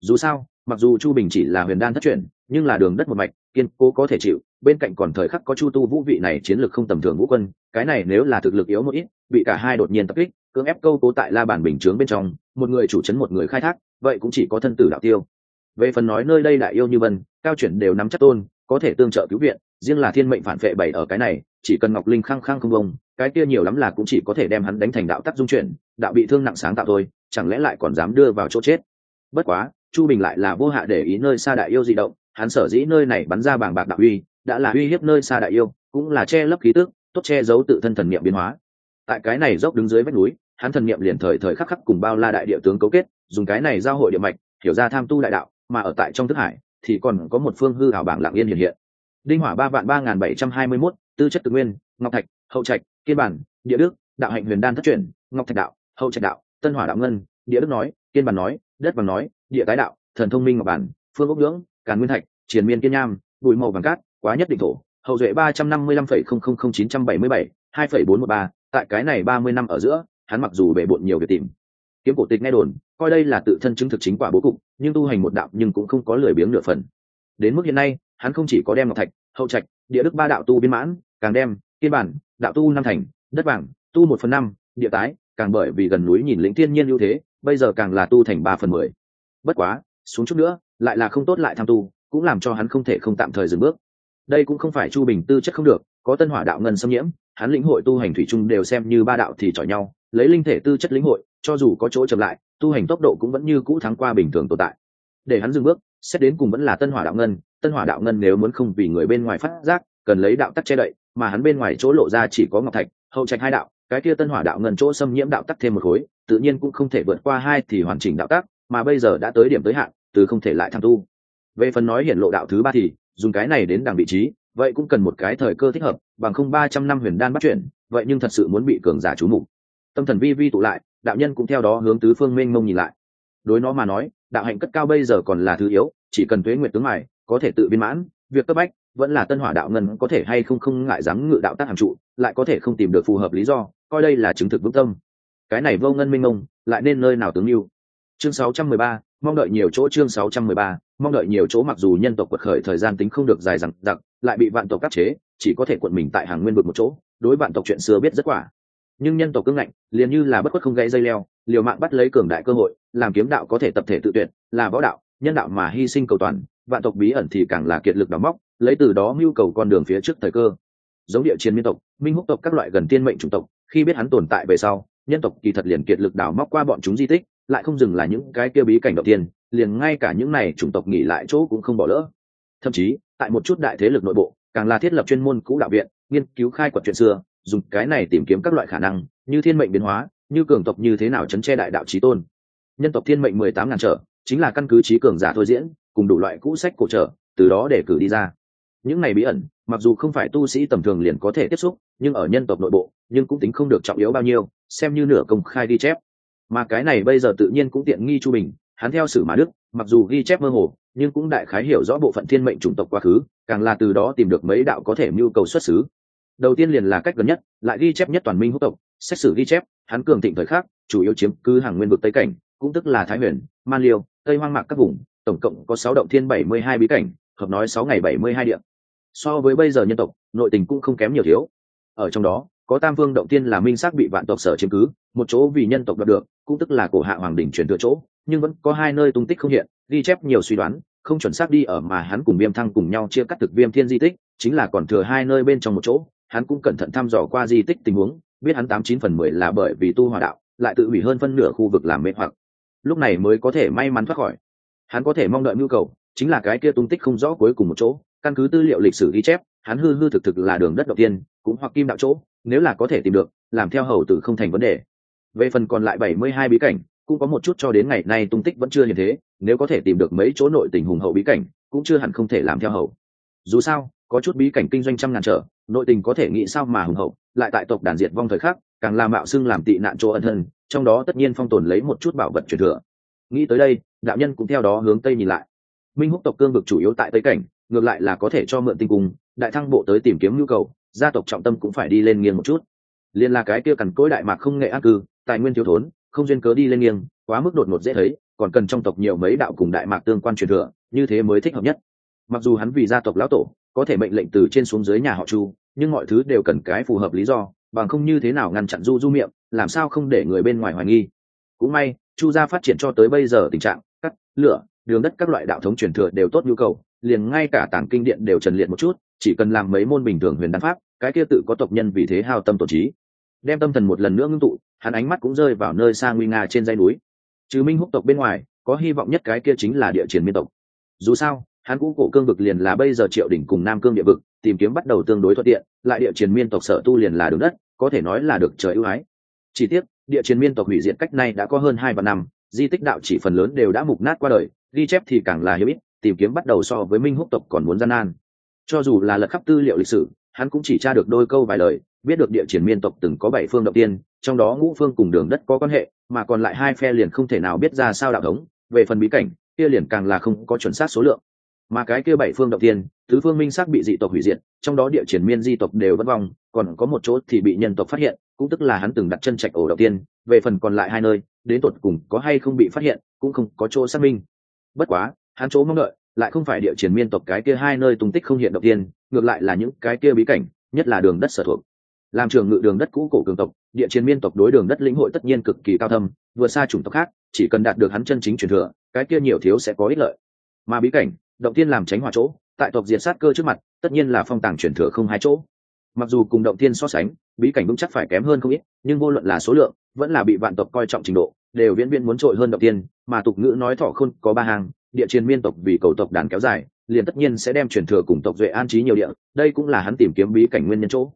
Dù sao, mặc dù chu bình chỉ là huyền đan thất truyền, nhưng là đường đất một mạch, kiên cố có thể chịu bên cạnh còn thời khắc có chu tu vũ vị này chiến lược không tầm thường vũ quân, cái này nếu là thực lực yếu một ít, bị cả hai đột nhiên tập kích, cưỡng ép câu cố tại la bản bình chướng bên trong, một người chủ chấn một người khai thác, vậy cũng chỉ có thân tử đạo tiêu. Về phần nói nơi đây đại yêu như vân, cao chuyển đều nắm chắc tôn, có thể tương trợ cứu viện, riêng là thiên mệnh phản vệ bảy ở cái này, chỉ cần ngọc linh khăng khăng không bông, cái kia nhiều lắm là cũng chỉ có thể đem hắn đánh thành đạo tắc dung chuyển, đạo bị thương nặng sáng tạo thôi, chẳng lẽ lại còn dám đưa vào chỗ chết? Bất quá, chu bình lại là vô hạ để ý nơi xa đại yêu di động, hắn sở dĩ nơi này bắn ra bảng bạc đạo uy đã là uy hiếp nơi xa đại yêu, cũng là che lấp khí tức, tốt che giấu tự thân thần niệm biến hóa. Tại cái này dốc đứng dưới vách núi, hắn thần niệm liền thời thời khắc khắc cùng bao la đại địa tướng cấu kết, dùng cái này giao hội địa mạch, hiểu ra tham tu đại đạo, mà ở tại trong thức hải, thì còn có một phương hư hảo bảng lạng yên hiện hiện. Đinh hỏa ba vạn ba n g h n bảy trăm hai mươi mốt, tư chất tự nguyên, ngọc thạch, hậu trạch, kiên bản, địa đức, đạo hạnh huyền đan thất truyền, ngọc thạch đạo, hậu trạch đạo, tân hỏa đạo ngân, địa đức nói, kiên bản nói, đất bằng nói, địa tái đạo, thần thông minh ngọc bản, phương ốc ngưỡng, càn nguyên thạch, triền miên kiên nham, bụi màu vàng cát quá nhất định thổ, hậu duệ ba trăm năm mươi lăm phẩy không không không chín trăm bảy mươi bảy, hai phẩy bốn một ba, tại cái này ba mươi năm ở giữa, hắn mặc dù bề bộn nhiều việc tìm. Kiếm cổ tịch nghe đồn, coi đây là tự thân chứng thực chính quả bố cục, nhưng tu hành một đạo nhưng cũng không có lười biếng nửa phần. Đến mức hiện nay, hắn không chỉ có đem ngọc thạch, hậu trạch, địa đức ba đạo tu biên mãn, càng đem, kiên bản, đạo tu năm thành, đất vàng, tu một phần năm, địa tái, càng bởi vì gần núi nhìn lĩnh thiên nhiên ưu thế, bây giờ càng là tu thành ba phần mười. Bất quá, xuống chút nữa, lại là không tốt lại tham tu, cũng làm cho hắn không thể không tạm thời dừng bước đây cũng không phải chu bình tư chất không được, có tân hỏa đạo ngân xâm nhiễm, hắn lĩnh hội tu hành thủy chung đều xem như ba đạo thì chọi nhau, lấy linh thể tư chất lĩnh hội, cho dù có chỗ chậm lại, tu hành tốc độ cũng vẫn như cũ thắng qua bình thường tồn tại. Để hắn dừng bước, xét đến cùng vẫn là tân hỏa đạo ngân, tân hỏa đạo ngân nếu muốn không vì người bên ngoài phát giác, cần lấy đạo tắc che đậy, mà hắn bên ngoài chỗ lộ ra chỉ có ngọc thạch, hậu trạch hai đạo, cái kia tân hỏa đạo ngân chỗ xâm nhiễm đạo tắc thêm một khối, tự nhiên cũng không thể vượt qua hai thì hoàn chỉnh đạo tắc, mà bây giờ đã tới điểm tới hạn, từ không thể lại tham tu. Về phần nói hiển lộ đạo thứ ba thì dùng cái này đến đằng vị trí vậy cũng cần một cái thời cơ thích hợp bằng không ba trăm năm huyền đan bắt chuyển vậy nhưng thật sự muốn bị cường giả chú mục. Tâm thần vi vi tụ lại đạo nhân cũng theo đó hướng tứ phương mênh mông nhìn lại. Đối nó mà nói đạo hạnh cất cao bây giờ còn là thứ yếu chỉ cần tuế nguyện tướng mài có thể tự viên mãn việc cấp bách vẫn là tân hỏa đạo ngân có thể hay không không ngại dám ngự đạo tác hàm trụ lại có thể không tìm được phù hợp lý do coi đây là chứng thực vững tâm. Cái này vô ngân minh ông lại nên nơi nào tướng mưu chương 613, mong đợi nhiều chỗ chương 613, mong đợi nhiều chỗ mặc dù nhân tộc quật khởi thời gian tính không được dài dằng dặc lại bị vạn tộc cắt chế chỉ có thể quận mình tại hàng nguyên vực một chỗ đối vạn tộc chuyện xưa biết rất quả. Nhưng nhân tộc cứng ngạnh liền như là bất khuất không gãy dây leo liều mạng bắt lấy cường đại cơ hội làm kiếm đạo có thể tập thể tự tuyệt là võ đạo nhân đạo mà hy sinh cầu toàn vạn tộc bí ẩn thì càng là kiệt lực đóng móc lấy từ đó mưu cầu con đường phía trước thời cơ. Giống địa chiến miên tộc minh húc tộc các loại gần tiên mệnh chủng tộc khi biết hắn tồn tại về sau nhân tộc kỳ thật liền kiệt lực đào móc qua bọn chúng di tích lại không dừng là những cái kia bí cảnh đầu tiên, liền ngay cả những này chủng tộc nghỉ lại chỗ cũng không bỏ lỡ. Thậm chí, tại một chút đại thế lực nội bộ, càng là thiết lập chuyên môn cũ đạo viện, nghiên cứu khai quật chuyện xưa, dùng cái này tìm kiếm các loại khả năng, như thiên mệnh biến hóa, như cường tộc như thế nào chấn che đại đạo trí tôn. Nhân tộc thiên mệnh mười tám ngàn trở, chính là căn cứ trí cường giả thôi diễn, cùng đủ loại cũ sách cổ trở, từ đó để cử đi ra. Những này bí ẩn, mặc dù không phải tu sĩ tầm thường liền có thể tiếp xúc, nhưng ở nhân tộc nội bộ, nhưng cũng tính không được trọng yếu bao nhiêu, xem như nửa công khai đi chép mà cái này bây giờ tự nhiên cũng tiện nghi chu bình, hắn theo sử mà đức, mặc dù ghi chép mơ hồ, nhưng cũng đại khái hiểu rõ bộ phận thiên mệnh chủng tộc quá khứ, càng là từ đó tìm được mấy đạo có thể mưu cầu xuất xứ đầu tiên liền là cách gần nhất, lại ghi chép nhất toàn minh húc tộc, xét xử ghi chép, hắn cường thịnh thời khắc, chủ yếu chiếm cứ hàng nguyên vực tây cảnh, cũng tức là thái huyền, man liêu, tây hoang mạc các vùng, tổng cộng có sáu động thiên bảy mươi hai bí cảnh, hợp nói sáu ngày bảy mươi hai địa. so với bây giờ nhân tộc, nội tình cũng không kém nhiều thiếu ở trong đó có tam vương động tiên là minh xác bị vạn tộc sở chiếm cứ, một chỗ vì nhân tộc đoạt được, cũng tức là cổ hạ hoàng đình chuyển thừa chỗ, nhưng vẫn có hai nơi tung tích không hiện, ghi chép nhiều suy đoán, không chuẩn xác đi ở mà hắn cùng viêm thăng cùng nhau chia cắt thực viêm thiên di tích, chính là còn thừa hai nơi bên trong một chỗ, hắn cũng cẩn thận thăm dò qua di tích tình huống, biết hắn tám chín phần mười là bởi vì tu hòa đạo, lại tự hủy hơn phân nửa khu vực làm mê hoặc. Lúc này mới có thể may mắn thoát khỏi. Hắn có thể mong đợi nhu cầu, chính là cái kia tung tích không rõ cuối cùng một chỗ, căn cứ tư liệu lịch sử ghi chép, hắn hư hư thực thực là đường đất đầu tiên, cũng hoặc kim đạo chỗ nếu là có thể tìm được, làm theo hầu tử không thành vấn đề. Về phần còn lại bảy mươi hai bí cảnh, cũng có một chút cho đến ngày nay tung tích vẫn chưa hiện thế, nếu có thể tìm được mấy chỗ nội tình hùng hậu bí cảnh, cũng chưa hẳn không thể làm theo hầu. Dù sao, có chút bí cảnh kinh doanh trăm ngàn trở, nội tình có thể nghĩ sao mà hùng hậu, lại tại tộc đàn diệt vong thời khắc, càng làm mạo xưng làm tị nạn chỗ ân thân, trong đó tất nhiên phong tồn lấy một chút bảo vật truyền thừa. Nghĩ tới đây, đạo nhân cũng theo đó hướng tây nhìn lại. Minh húc tộc cương vực chủ yếu tại tây cảnh, ngược lại là có thể cho mượn tinh cung, đại thăng bộ tới tìm kiếm nhu cầu gia tộc trọng tâm cũng phải đi lên nghiêng một chút. Liên là cái kia cằn cỗi đại mạc không nghệ ác cư, tài nguyên thiếu thốn, không duyên cớ đi lên nghiêng, quá mức đột ngột dễ thấy, còn cần trong tộc nhiều mấy đạo cùng đại mạc tương quan truyền thừa, như thế mới thích hợp nhất. Mặc dù hắn vì gia tộc lão tổ, có thể mệnh lệnh từ trên xuống dưới nhà họ chu, nhưng mọi thứ đều cần cái phù hợp lý do, bằng không như thế nào ngăn chặn du du miệng, làm sao không để người bên ngoài hoài nghi. Cũng may, chu gia phát triển cho tới bây giờ tình trạng, cắt, lửa, đường đất các loại đạo thống truyền thừa đều tốt nhu cầu, liền ngay cả tảng kinh điện đều trần liệt một chút chỉ cần làm mấy môn bình thường huyền đan pháp, cái kia tự có tộc nhân vì thế hao tâm tổ trí. Đem tâm thần một lần nữa ngưng tụ, hắn ánh mắt cũng rơi vào nơi xa nguy nga trên dây núi. Trừ minh húc tộc bên ngoài, có hy vọng nhất cái kia chính là địa chiến miên tộc. Dù sao, hắn cũ cổ cương vực liền là bây giờ triệu đỉnh cùng nam cương địa vực, tìm kiếm bắt đầu tương đối thuận tiện, lại địa chiến miên tộc sở tu liền là đường đất, có thể nói là được trời ưu ái. Chỉ tiếc, địa chiến miên tộc hủy diệt cách nay đã có hơn hai vạn năm, di tích đạo chỉ phần lớn đều đã mục nát qua đời, ghi chép thì càng là hiếm ít, tìm kiếm bắt đầu so với minh húc tộc còn muốn gian nan cho dù là lật khắp tư liệu lịch sử, hắn cũng chỉ tra được đôi câu vài lời, biết được địa triển miên tộc từng có bảy phương động tiên, trong đó ngũ phương cùng đường đất có quan hệ, mà còn lại hai phe liền không thể nào biết ra sao đạo thống. Về phần bí cảnh, kia liền càng là không có chuẩn xác số lượng. Mà cái kia bảy phương động tiên, tứ phương minh xác bị dị tộc hủy diệt, trong đó địa triển miên di tộc đều vất vong, còn có một chỗ thì bị nhân tộc phát hiện, cũng tức là hắn từng đặt chân trạch ổ đầu tiên. Về phần còn lại hai nơi, đến tột cùng có hay không bị phát hiện, cũng không có chỗ xác minh. Bất quá, hắn chỗ mong đợi lại không phải địa triển miên tộc cái kia hai nơi tung tích không hiện động tiên, ngược lại là những cái kia bí cảnh, nhất là đường đất sở thuộc. Làm trường ngự đường đất cũ cổ cường tộc, địa chiến miên tộc đối đường đất lĩnh hội tất nhiên cực kỳ cao thâm, vừa xa chủng tộc khác, chỉ cần đạt được hắn chân chính truyền thừa, cái kia nhiều thiếu sẽ có ích lợi. Mà bí cảnh, động tiên làm tránh hòa chỗ, tại tộc diệt sát cơ trước mặt, tất nhiên là phong tàng truyền thừa không hai chỗ. Mặc dù cùng động tiên so sánh, bí cảnh vững chắc phải kém hơn không ít, nhưng vô luận là số lượng, vẫn là bị vạn tộc coi trọng trình độ, đều viễn viễn muốn trội hơn động tiên, mà tục ngữ nói thọ khôn có ba hàng địa chiến miên tộc vì cầu tộc đàn kéo dài, liền tất nhiên sẽ đem truyền thừa cùng tộc duệ an trí nhiều địa, đây cũng là hắn tìm kiếm bí cảnh nguyên nhân chỗ.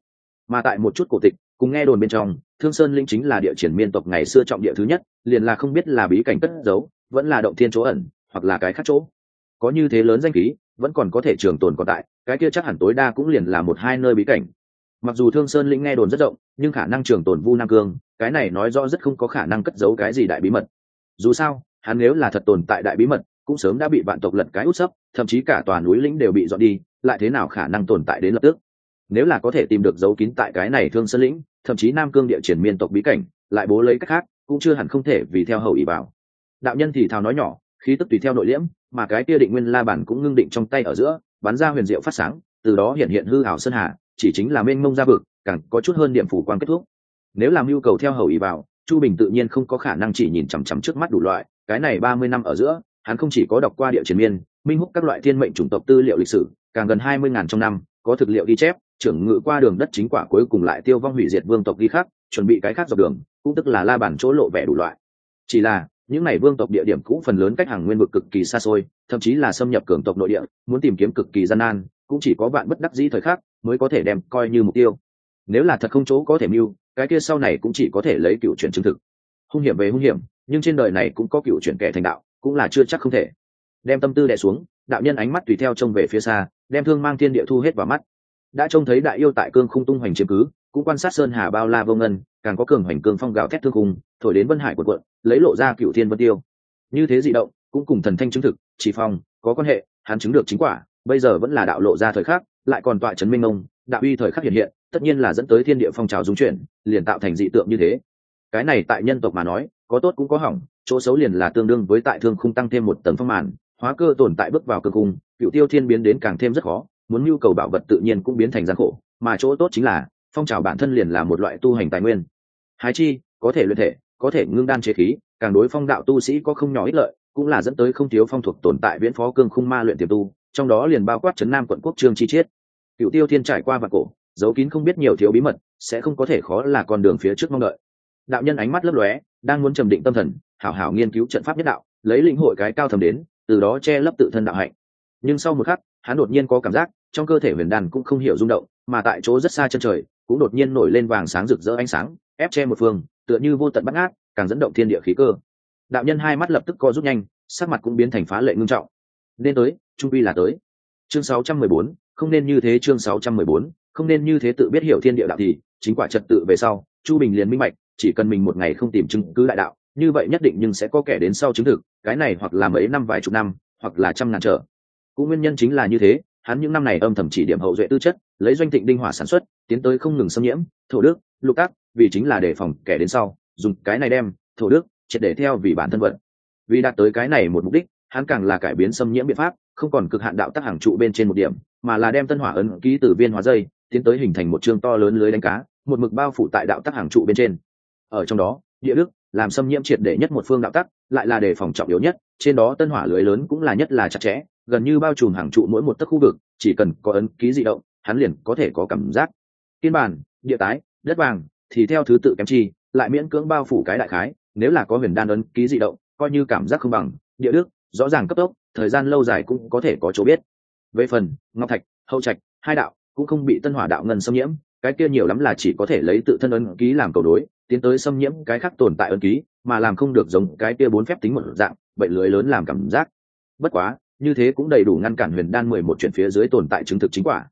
Mà tại một chút cổ tịch, cùng nghe đồn bên trong, thương sơn linh chính là địa triển miên tộc ngày xưa trọng địa thứ nhất, liền là không biết là bí cảnh cất giấu, vẫn là động thiên chỗ ẩn, hoặc là cái khác chỗ. Có như thế lớn danh khí, vẫn còn có thể trường tồn còn tại, cái kia chắc hẳn tối đa cũng liền là một hai nơi bí cảnh. Mặc dù thương sơn lĩnh nghe đồn rất rộng, nhưng khả năng trường tồn vu nam cương, cái này nói rõ rất không có khả năng cất giấu cái gì đại bí mật. Dù sao, hắn nếu là thật tồn tại đại bí mật cũng sớm đã bị vạn tộc lật cái út sấp thậm chí cả tòa núi lĩnh đều bị dọn đi lại thế nào khả năng tồn tại đến lập tức? Nếu là có thể tìm được dấu kín tại cái này thương sơn lĩnh thậm chí nam cương địa triển miên tộc bí cảnh lại bố lấy cách khác cũng chưa hẳn không thể vì theo hầu ý bảo. Đạo nhân thì thào nói nhỏ khí tức tùy theo nội liễm mà cái kia định nguyên la bản cũng ngưng định trong tay ở giữa bắn ra huyền diệu phát sáng từ đó hiện hiện hư hảo sơn hà chỉ chính là mênh mông ra vực càng có chút hơn điểm phủ quan kết thúc. Nếu làm nhu cầu theo hầu ý bảo, chu bình tự nhiên không có khả năng chỉ nhìn chằm chằm trước mắt đủ loại cái này ba mươi năm ở giữa hắn không chỉ có đọc qua địa chiến miên, minh húc các loại thiên mệnh chủng tộc tư liệu lịch sử, càng gần hai mươi ngàn trong năm, có thực liệu ghi chép, trưởng ngự qua đường đất chính quả cuối cùng lại tiêu vong hủy diệt vương tộc ghi khác chuẩn bị cái khác dọc đường, cũng tức là la bản chỗ lộ vẻ đủ loại. Chỉ là, những n à y vương tộc địa điểm cũ phần lớn cách hàng nguyên vực cực kỳ xa xôi, thậm chí là xâm nhập cường tộc nội địa, muốn tìm kiếm cực kỳ gian nan, cũng chỉ có bạn bất đắc dĩ thời khắc mới có thể đem coi như mục tiêu. Nếu là thật không chỗ có thể mưu, cái kia sau này cũng chỉ có thể lấy cựu chuyển chứng thực. Hung hiểm về hung hiểm, nhưng trên đời này cũng có cựu chuyển kẻ thành đạo cũng là chưa chắc không thể. Đem tâm tư đè xuống, đạo nhân ánh mắt tùy theo trông về phía xa, đem thương mang thiên địa thu hết vào mắt. Đã trông thấy đại yêu tại cương không tung hoành chiếm cứ, cũng quan sát sơn hà bao la vô ngân, càng có cường hoành cương phong gạo thét thương khung, thổi đến vân hải của quận lấy lộ ra cựu thiên vân tiêu. Như thế dị động, cũng cùng thần thanh chứng thực, chỉ phong, có quan hệ, hắn chứng được chính quả, bây giờ vẫn là đạo lộ ra thời khắc, lại còn tọa trấn minh ông, đạo uy thời khắc hiện hiện, tất nhiên là dẫn tới thiên địa phong trào dung chuyển, liền tạo thành dị tượng như thế. Cái này tại nhân tộc mà nói có tốt cũng có hỏng, chỗ xấu liền là tương đương với tại thương khung tăng thêm một tầng phong màn, hóa cơ tồn tại bước vào cơ cung cựu tiêu thiên biến đến càng thêm rất khó, muốn nhu cầu bảo vật tự nhiên cũng biến thành gian khổ, mà chỗ tốt chính là, phong trào bản thân liền là một loại tu hành tài nguyên. Hái chi, có thể luyện thể, có thể ngưng đan chế khí, càng đối phong đạo tu sĩ có không nhỏ ích lợi, cũng là dẫn tới không thiếu phong thuộc tồn tại viễn phó cương khung ma luyện tiềm tu, trong đó liền bao quát trấn nam quận quốc trương chi chiết. Cựu tiêu thiên trải qua và cổ, giấu kín không biết nhiều thiếu bí mật, sẽ không có thể khó là con đường phía trước mong đợi. Đạo nhân ánh mắt lấp lóe đang muốn trầm định tâm thần hảo hảo nghiên cứu trận pháp nhất đạo lấy lĩnh hội cái cao thầm đến từ đó che lấp tự thân đạo hạnh. Nhưng sau một khắc hắn đột nhiên có cảm giác trong cơ thể huyền đàn cũng không hiểu rung động mà tại chỗ rất xa chân trời cũng đột nhiên nổi lên vàng sáng rực rỡ ánh sáng ép che một phương tựa như vô tận bắt ngát càng dẫn động thiên địa khí cơ. Đạo nhân hai mắt lập tức co rút nhanh sắc mặt cũng biến thành phá lệ ngưng trọng. Nên tới trung vi là tới. Chương 614, không nên như thế chương 614, không nên như thế tự biết hiểu thiên địa đạo thì chính quả trật tự về sau chu bình liền minh bạch chỉ cần mình một ngày không tìm chứng cứ đại đạo, như vậy nhất định nhưng sẽ có kẻ đến sau chứng thực, cái này hoặc là mấy năm, vài chục năm, hoặc là trăm ngàn trở. Cũng nguyên nhân chính là như thế, hắn những năm này âm thầm chỉ điểm hậu duệ tư chất, lấy doanh thịnh đinh hỏa sản xuất, tiến tới không ngừng xâm nhiễm, thổ đức, lục tác vì chính là đề phòng kẻ đến sau, dùng cái này đem, thổ đức, triệt để theo vì bản thân vận. Vì đạt tới cái này một mục đích, hắn càng là cải biến xâm nhiễm biện pháp, không còn cực hạn đạo tác hàng trụ bên trên một điểm, mà là đem tân hỏa ấn ký từ viên hóa dây, tiến tới hình thành một chương to lớn lưới đánh cá, một mực bao phủ tại đạo tác hàng trụ bên trên ở trong đó, địa đức, làm xâm nhiễm triệt để nhất một phương đạo tắc, lại là đề phòng trọng yếu nhất, trên đó tân hỏa lưới lớn cũng là nhất là chặt chẽ, gần như bao trùm hàng trụ mỗi một tấc khu vực, chỉ cần có ấn ký di động, hắn liền có thể có cảm giác. Kiên bản địa tái, đất vàng, thì theo thứ tự kém chi, lại miễn cưỡng bao phủ cái đại khái, nếu là có huyền đan ấn ký di động, coi như cảm giác không bằng, địa đức, rõ ràng cấp tốc, thời gian lâu dài cũng có thể có chỗ biết. Về phần, ngọc thạch, hậu trạch, hai đạo, cũng không bị tân hỏa đạo ngân xâm nhiễm, cái kia nhiều lắm là chỉ có thể lấy tự thân ấn ký làm cầu đối tiến tới xâm nhiễm cái khác tồn tại ấn ký, mà làm không được giống cái kia bốn phép tính một dạng, bệnh lưới lớn làm cảm giác. Bất quá, như thế cũng đầy đủ ngăn cản huyền đan mười một chuyển phía dưới tồn tại chứng thực chính quả.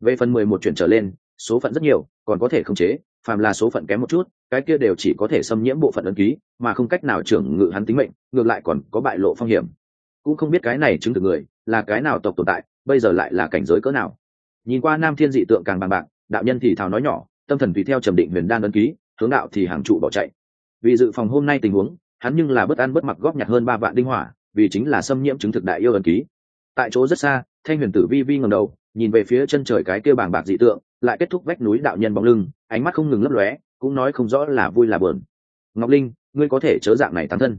Về phần mười một chuyển trở lên, số phận rất nhiều, còn có thể khống chế, phàm là số phận kém một chút, cái kia đều chỉ có thể xâm nhiễm bộ phận ấn ký, mà không cách nào trưởng ngự hắn tính mệnh, ngược lại còn có bại lộ phong hiểm. Cũng không biết cái này chứng thực người, là cái nào tộc tồn tại, bây giờ lại là cảnh giới cỡ nào. Nhìn qua nam thiên dị tượng càng bằng bạc, đạo nhân thì thào nói nhỏ, tâm thần tùy theo trầm định huyền đan ấn ký hướng đạo thì hàng trụ bỏ chạy. Vì dự phòng hôm nay tình huống, hắn nhưng là bất ăn bất mặc góp nhặt hơn ba vạn đinh hỏa, vì chính là xâm nhiễm chứng thực đại yêu ẩn ký. Tại chỗ rất xa, thanh huyền tử vi vi ngầm đầu, nhìn về phía chân trời cái kia bàng bạc dị tượng, lại kết thúc vách núi đạo nhân bóng lưng, ánh mắt không ngừng lấp lóe, cũng nói không rõ là vui là buồn. Ngọc linh, ngươi có thể chớ dạng này tán thân.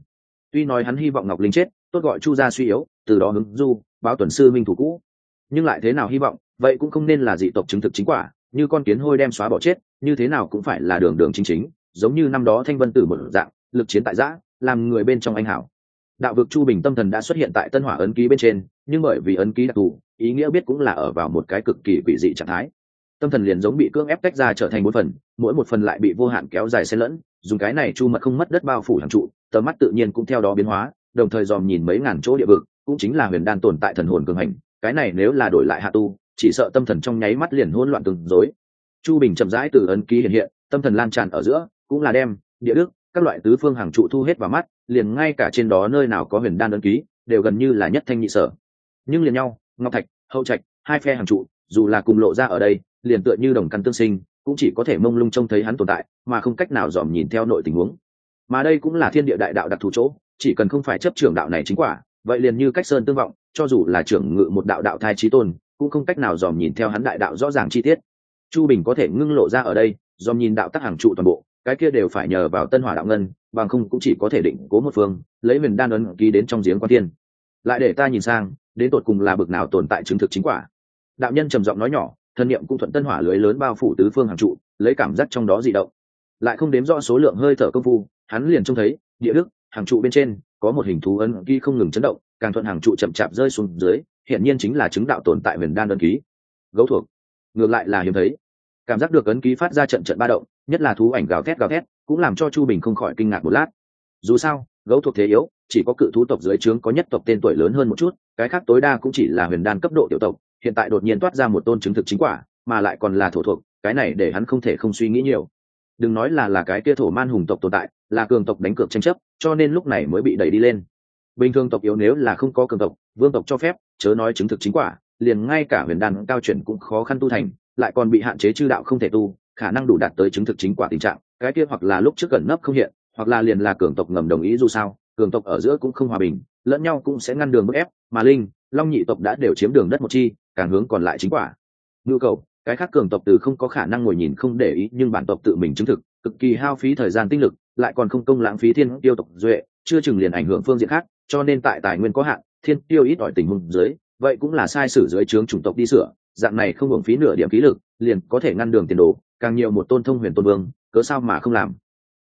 Tuy nói hắn hy vọng ngọc linh chết, tốt gọi chu gia suy yếu, từ đó hứng du, báo tuần sư minh thủ cũ. Nhưng lại thế nào hy vọng, vậy cũng không nên là dị tộc chứng thực chính quả như con kiến hôi đem xóa bỏ chết, như thế nào cũng phải là đường đường chính chính, giống như năm đó thanh vân tử một dạng, lực chiến tại giã làm người bên trong anh hảo. Đạo vực chu bình tâm thần đã xuất hiện tại tân hỏa ấn ký bên trên, nhưng bởi vì ấn ký đặc thù, ý nghĩa biết cũng là ở vào một cái cực kỳ quỷ dị trạng thái. Tâm thần liền giống bị cưỡng ép tách ra trở thành bốn phần, mỗi một phần lại bị vô hạn kéo dài xen lẫn, dùng cái này chu mật không mất đất bao phủ hàng trụ, tầm mắt tự nhiên cũng theo đó biến hóa, đồng thời dòm nhìn mấy ngàn chỗ địa vực, cũng chính là huyền đan tồn tại thần hồn cường hành, cái này nếu là đổi lại hạ tu chỉ sợ tâm thần trong nháy mắt liền hỗn loạn từng rối. Chu bình chậm rãi từ ấn ký hiện hiện, tâm thần lan tràn ở giữa, cũng là đem, địa đức, các loại tứ phương hàng trụ thu hết vào mắt, liền ngay cả trên đó nơi nào có huyền đan ấn ký, đều gần như là nhất thanh nhị sở. Nhưng liền nhau, ngọc thạch, hậu trạch, hai phe hàng trụ, dù là cùng lộ ra ở đây, liền tựa như đồng căn tương sinh, cũng chỉ có thể mông lung trông thấy hắn tồn tại, mà không cách nào dòm nhìn theo nội tình huống. Mà đây cũng là thiên địa đại đạo đặc thù chỗ, chỉ cần không phải chấp trưởng đạo này chính quả, vậy liền như cách sơn tương vọng, cho dù là trưởng ngự một đạo đạo thai trí tôn cũng không cách nào dòm nhìn theo hắn đại đạo rõ ràng chi tiết. Chu bình có thể ngưng lộ ra ở đây, dòm nhìn đạo tắc hàng trụ toàn bộ, cái kia đều phải nhờ vào tân hỏa đạo ngân, bằng không cũng chỉ có thể định cố một phương, lấy huyền đan ấn ký đến trong giếng quan tiên lại để ta nhìn sang, đến tột cùng là bực nào tồn tại chứng thực chính quả. Đạo nhân trầm giọng nói nhỏ, thân niệm cũng thuận tân hỏa lưới lớn bao phủ tứ phương hàng trụ, lấy cảm giác trong đó dị động. Lại không đếm rõ số lượng hơi thở công phu, hắn liền trông thấy, địa đức, hàng trụ bên trên, có một hình thú ấn ghi không ngừng chấn động, càng thuận hàng trụ chậm chạp rơi xuống dưới hiện nhiên chính là chứng đạo tồn tại huyền đan ấn ký. Gấu thuộc. Ngược lại là hiếm thấy. Cảm giác được ấn ký phát ra trận trận ba động, nhất là thú ảnh gào thét gào thét, cũng làm cho chu bình không khỏi kinh ngạc một lát. Dù sao, gấu thuộc thế yếu, chỉ có cự thú tộc dưới trướng có nhất tộc tên tuổi lớn hơn một chút, cái khác tối đa cũng chỉ là huyền đan cấp độ tiểu tộc, hiện tại đột nhiên toát ra một tôn chứng thực chính quả, mà lại còn là thổ thuộc, cái này để hắn không thể không suy nghĩ nhiều. Đừng nói là là cái kia thổ man hùng tộc tồn tại, là cường tộc đánh cược tranh chấp, cho nên lúc này mới bị đẩy đi lên. Bình thường tộc yếu nếu là không có cường tộc vương tộc cho phép, chớ nói chứng thực chính quả, liền ngay cả huyền đan cao chuyển cũng khó khăn tu thành, lại còn bị hạn chế chư đạo không thể tu, khả năng đủ đạt tới chứng thực chính quả tình trạng, cái kia hoặc là lúc trước gần nấp không hiện, hoặc là liền là cường tộc ngầm đồng ý dù sao, cường tộc ở giữa cũng không hòa bình, lẫn nhau cũng sẽ ngăn đường bức ép, mà linh, long nhị tộc đã đều chiếm đường đất một chi, càng hướng còn lại chính quả. Nhu cầu, cái khác cường tộc từ không có khả năng ngồi nhìn không để ý, nhưng bản tộc tự mình chứng thực, cực kỳ hao phí thời gian tinh lực, lại còn không công lãng phí thiên tiêu tộc duệ, chưa chừng liền ảnh hưởng phương diện khác, cho nên tại tài nguyên có hạn thiên tiêu ít ỏi tình huống dưới, vậy cũng là sai sử dưới trướng chủng tộc đi sửa, dạng này không hưởng phí nửa điểm khí lực, liền có thể ngăn đường tiền đồ, càng nhiều một tôn thông huyền tôn vương, cớ sao mà không làm.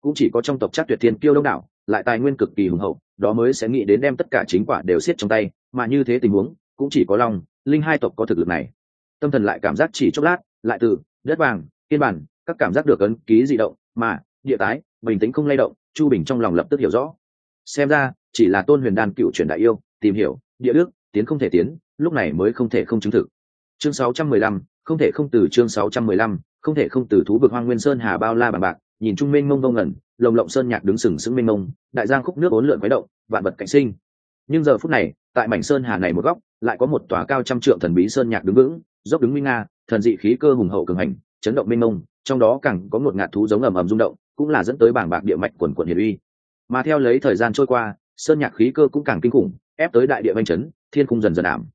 Cũng chỉ có trong tộc chắc tuyệt thiên kiêu đông đảo, lại tài nguyên cực kỳ hùng hậu, đó mới sẽ nghĩ đến đem tất cả chính quả đều siết trong tay, mà như thế tình huống, cũng chỉ có long linh hai tộc có thực lực này. Tâm thần lại cảm giác chỉ chốc lát, lại từ, đất vàng, kiên bản, các cảm giác được ấn ký dị động, mà, địa tái, bình tĩnh không lay động, chu bình trong lòng lập tức hiểu rõ. Xem ra, chỉ là tôn huyền đan cựu truyền đại yêu tìm hiểu địa đức tiến không thể tiến lúc này mới không thể không chứng thực. Chương 615, không thể không từ chương 615, không thể không từ thú vực hoang nguyên sơn hà bao la bằng bạc nhìn trung minh mông mông ngẩn lồng lộng sơn nhạc đứng sừng sững minh mông đại giang khúc nước bốn lượn quái động vạn vật cạnh sinh. Nhưng giờ phút này tại mảnh sơn hà này một góc lại có một tòa cao trăm trượng thần bí sơn nhạc đứng vững dốc đứng nguy nga thần dị khí cơ hùng hậu cường hành chấn động minh mông trong đó càng có một ngạt thú giống ầm ầm rung động cũng là dẫn tới bảng bạc địa mạch quần quần hiển uy. Mà theo lấy thời gian trôi qua sơn nhạc khí cơ cũng càng kinh khủng, ép tới đại địa banh chấn, thiên khung dần dần ảm.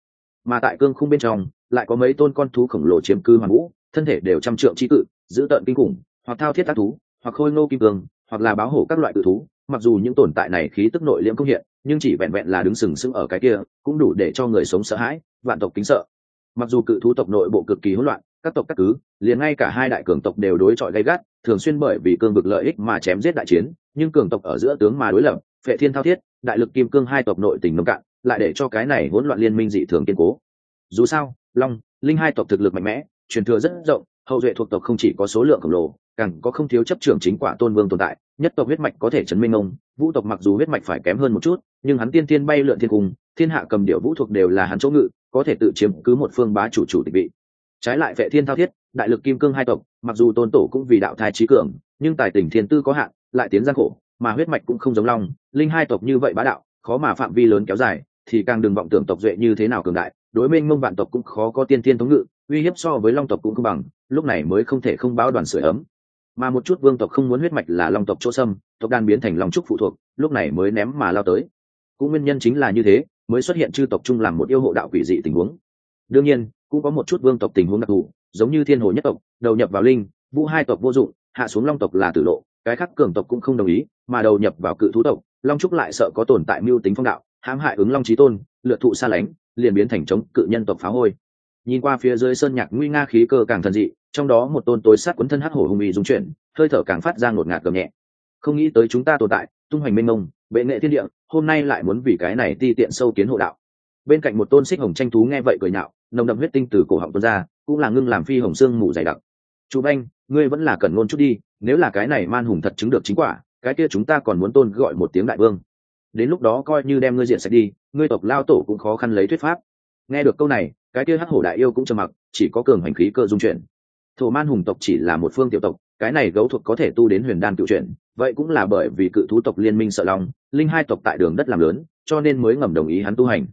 Mà tại cương khung bên trong, lại có mấy tôn con thú khổng lồ chiếm cư hoàn vũ, thân thể đều trăm trượng chi cự giữ tợn kinh khủng, hoặc thao thiết tác thú, hoặc khôi ngô kim cương, hoặc là báo hổ các loại tự thú. Mặc dù những tồn tại này khí tức nội liễm công hiện, nhưng chỉ vẹn vẹn là đứng sừng sững ở cái kia, cũng đủ để cho người sống sợ hãi, vạn tộc kính sợ. Mặc dù cự thú tộc nội bộ cực kỳ hỗn loạn, các tộc các cứ, liền ngay cả hai đại cường tộc đều đối chọi gay gắt, thường xuyên bởi vì cương vực lợi ích mà chém giết đại chiến, nhưng cường tộc ở giữa tướng mà đối lập, phệ thiên thao thiết đại lực kim cương hai tộc nội tình nông cạn, lại để cho cái này hỗn loạn liên minh dị thường kiên cố. Dù sao, long, linh hai tộc thực lực mạnh mẽ, truyền thừa rất rộng, hậu duệ thuộc tộc không chỉ có số lượng khổng lồ, càng có không thiếu chấp trưởng chính quả tôn vương tồn tại, nhất tộc huyết mạch có thể chấn minh ông, vũ tộc mặc dù huyết mạch phải kém hơn một chút, nhưng hắn tiên tiên bay lượn thiên cung, thiên hạ cầm điệu vũ thuộc đều là hắn chỗ ngự, có thể tự chiếm cứ một phương bá chủ chủ tịch vị. Trái lại vệ thiên thao thiết, đại lực kim cương hai tộc, mặc dù tôn tổ cũng vì đạo thai trí cường, nhưng tài tình thiên tư có hạn, lại tiến gian khổ mà huyết mạch cũng không giống long, linh hai tộc như vậy bá đạo, khó mà phạm vi lớn kéo dài, thì càng đừng vọng tưởng tộc duệ như thế nào cường đại, đối minh mông vạn tộc cũng khó có tiên thiên thống ngự, uy hiếp so với long tộc cũng không bằng, lúc này mới không thể không báo đoàn sửa ấm. Mà một chút vương tộc không muốn huyết mạch là long tộc chỗ sâm tộc đan biến thành long trúc phụ thuộc, lúc này mới ném mà lao tới. Cũng nguyên nhân chính là như thế, mới xuất hiện chư tộc chung làm một yêu hộ đạo quỷ dị tình huống. Đương nhiên, cũng có một chút vương tộc tình huống đặc thù, giống như thiên hồ nhất tộc, đầu nhập vào linh, vũ hai tộc vô dụng, hạ xuống long tộc là tử lộ cái khác cường tộc cũng không đồng ý, mà đầu nhập vào cự thú tộc, long trúc lại sợ có tồn tại mưu tính phong đạo, hãm hại ứng long trí tôn, lựa thụ xa lánh, liền biến thành chống cự nhân tộc phá hôi. Nhìn qua phía dưới sơn nhạc nguy nga khí cơ càng thần dị, trong đó một tôn tối sát quấn thân hắc hổ hùng uy dung chuyển, hơi thở càng phát ra ngột ngạt cầm nhẹ. Không nghĩ tới chúng ta tồn tại, tung hoành mênh mông, bệ nghệ thiên địa, hôm nay lại muốn vì cái này ti tiện sâu kiến hộ đạo. Bên cạnh một tôn xích hồng tranh thú nghe vậy cười nhạo, nồng đậm huyết tinh từ cổ họng tuôn ra, cũng là ngưng làm phi hồng xương mù dày đặc. Chú banh, ngươi vẫn là cần ngôn chút đi nếu là cái này man hùng thật chứng được chính quả, cái kia chúng ta còn muốn tôn gọi một tiếng đại vương. Đến lúc đó coi như đem ngươi diện sạch đi, ngươi tộc lao tổ cũng khó khăn lấy thuyết pháp. Nghe được câu này, cái kia hắc hổ đại yêu cũng trầm mặc, chỉ có cường hành khí cơ dung chuyển. Thổ man hùng tộc chỉ là một phương tiểu tộc, cái này gấu thuộc có thể tu đến huyền đan cựu chuyển, vậy cũng là bởi vì cự thú tộc liên minh sợ long linh hai tộc tại đường đất làm lớn, cho nên mới ngầm đồng ý hắn tu hành.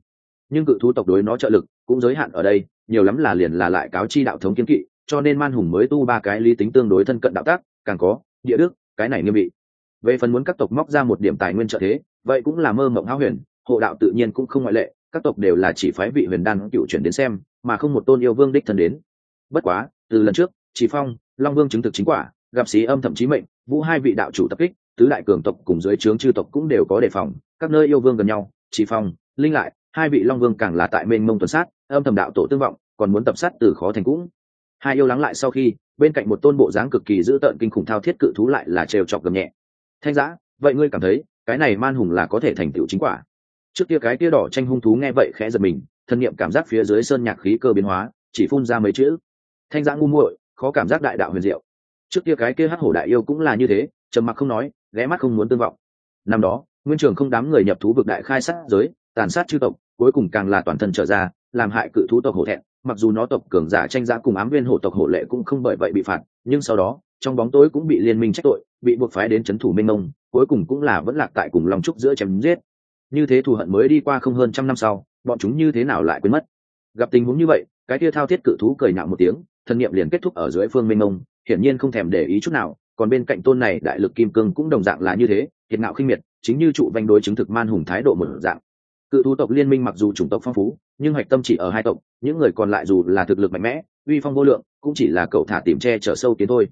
Nhưng cự thú tộc đối nó trợ lực, cũng giới hạn ở đây, nhiều lắm là liền là lại cáo chi đạo thống kiến kỵ, cho nên man hùng mới tu ba cái lý tính tương đối thân cận đạo tác càng có, địa đức, cái này nghiêm bị. Về phần muốn các tộc móc ra một điểm tài nguyên trợ thế, vậy cũng là mơ mộng háo huyền, hộ đạo tự nhiên cũng không ngoại lệ, các tộc đều là chỉ phái vị huyền đan cựu chuyển đến xem, mà không một tôn yêu vương đích thân đến. Bất quá, từ lần trước, chỉ phong, long vương chứng thực chính quả, gặp sĩ âm thậm chí mệnh, vũ hai vị đạo chủ tập kích, tứ đại cường tộc cùng dưới trướng chư tộc cũng đều có đề phòng, các nơi yêu vương gần nhau, chỉ phong, linh lại, hai vị long vương càng là tại mênh mông tuần sát, âm thầm đạo tổ tương vọng, còn muốn tập sát từ khó thành cũng hai yêu lắng lại sau khi, bên cạnh một tôn bộ dáng cực kỳ dữ tợn kinh khủng thao thiết cự thú lại là trêu chọc gầm nhẹ. Thanh giã, vậy ngươi cảm thấy cái này man hùng là có thể thành tựu chính quả? Trước kia cái tia đỏ tranh hung thú nghe vậy khẽ giật mình, thân nhiệm cảm giác phía dưới sơn nhạc khí cơ biến hóa, chỉ phun ra mấy chữ. Thanh giã ngu muội, khó cảm giác đại đạo huyền diệu. Trước kia cái kia hắc hổ đại yêu cũng là như thế, trầm mặc không nói, ghé mắt không muốn tương vọng. Năm đó, nguyên trường không đám người nhập thú vực đại khai sát giới, tàn sát chư tộc, cuối cùng càng là toàn thân trở ra, làm hại cự thú tộc hổ thẹn mặc dù nó tộc cường giả tranh giá cùng ám viên hổ tộc hổ lệ cũng không bởi vậy bị phạt, nhưng sau đó, trong bóng tối cũng bị liên minh trách tội, bị buộc phái đến c h ấ n thủ minh mông, cuối cùng cũng là vẫn lạc tại cùng lòng trúc giữa chém giết. Như thế thù hận mới đi qua không hơn trăm năm sau, bọn chúng như thế nào lại quên mất? Gặp tình huống như vậy, cái kia thao thiết cự thú cười nhạo một tiếng, thân nhiệm liền kết thúc ở dưới phương minh mông, hiển nhiên không thèm để ý chút nào, còn bên cạnh tôn này đại lực kim cương cũng đồng dạng là như thế thiệt ngạo khinh miệt, chính như trụ vanh đối chứng thực man hùng thái độ một dạng cự thú tộc liên minh mặc dù chủng tộc phong phú, nhưng hạch tâm chỉ ở hai tộc, những người còn lại dù là thực lực mạnh mẽ, uy phong vô lượng, cũng chỉ là cậu thả tìm tre trở sâu tiến thôi.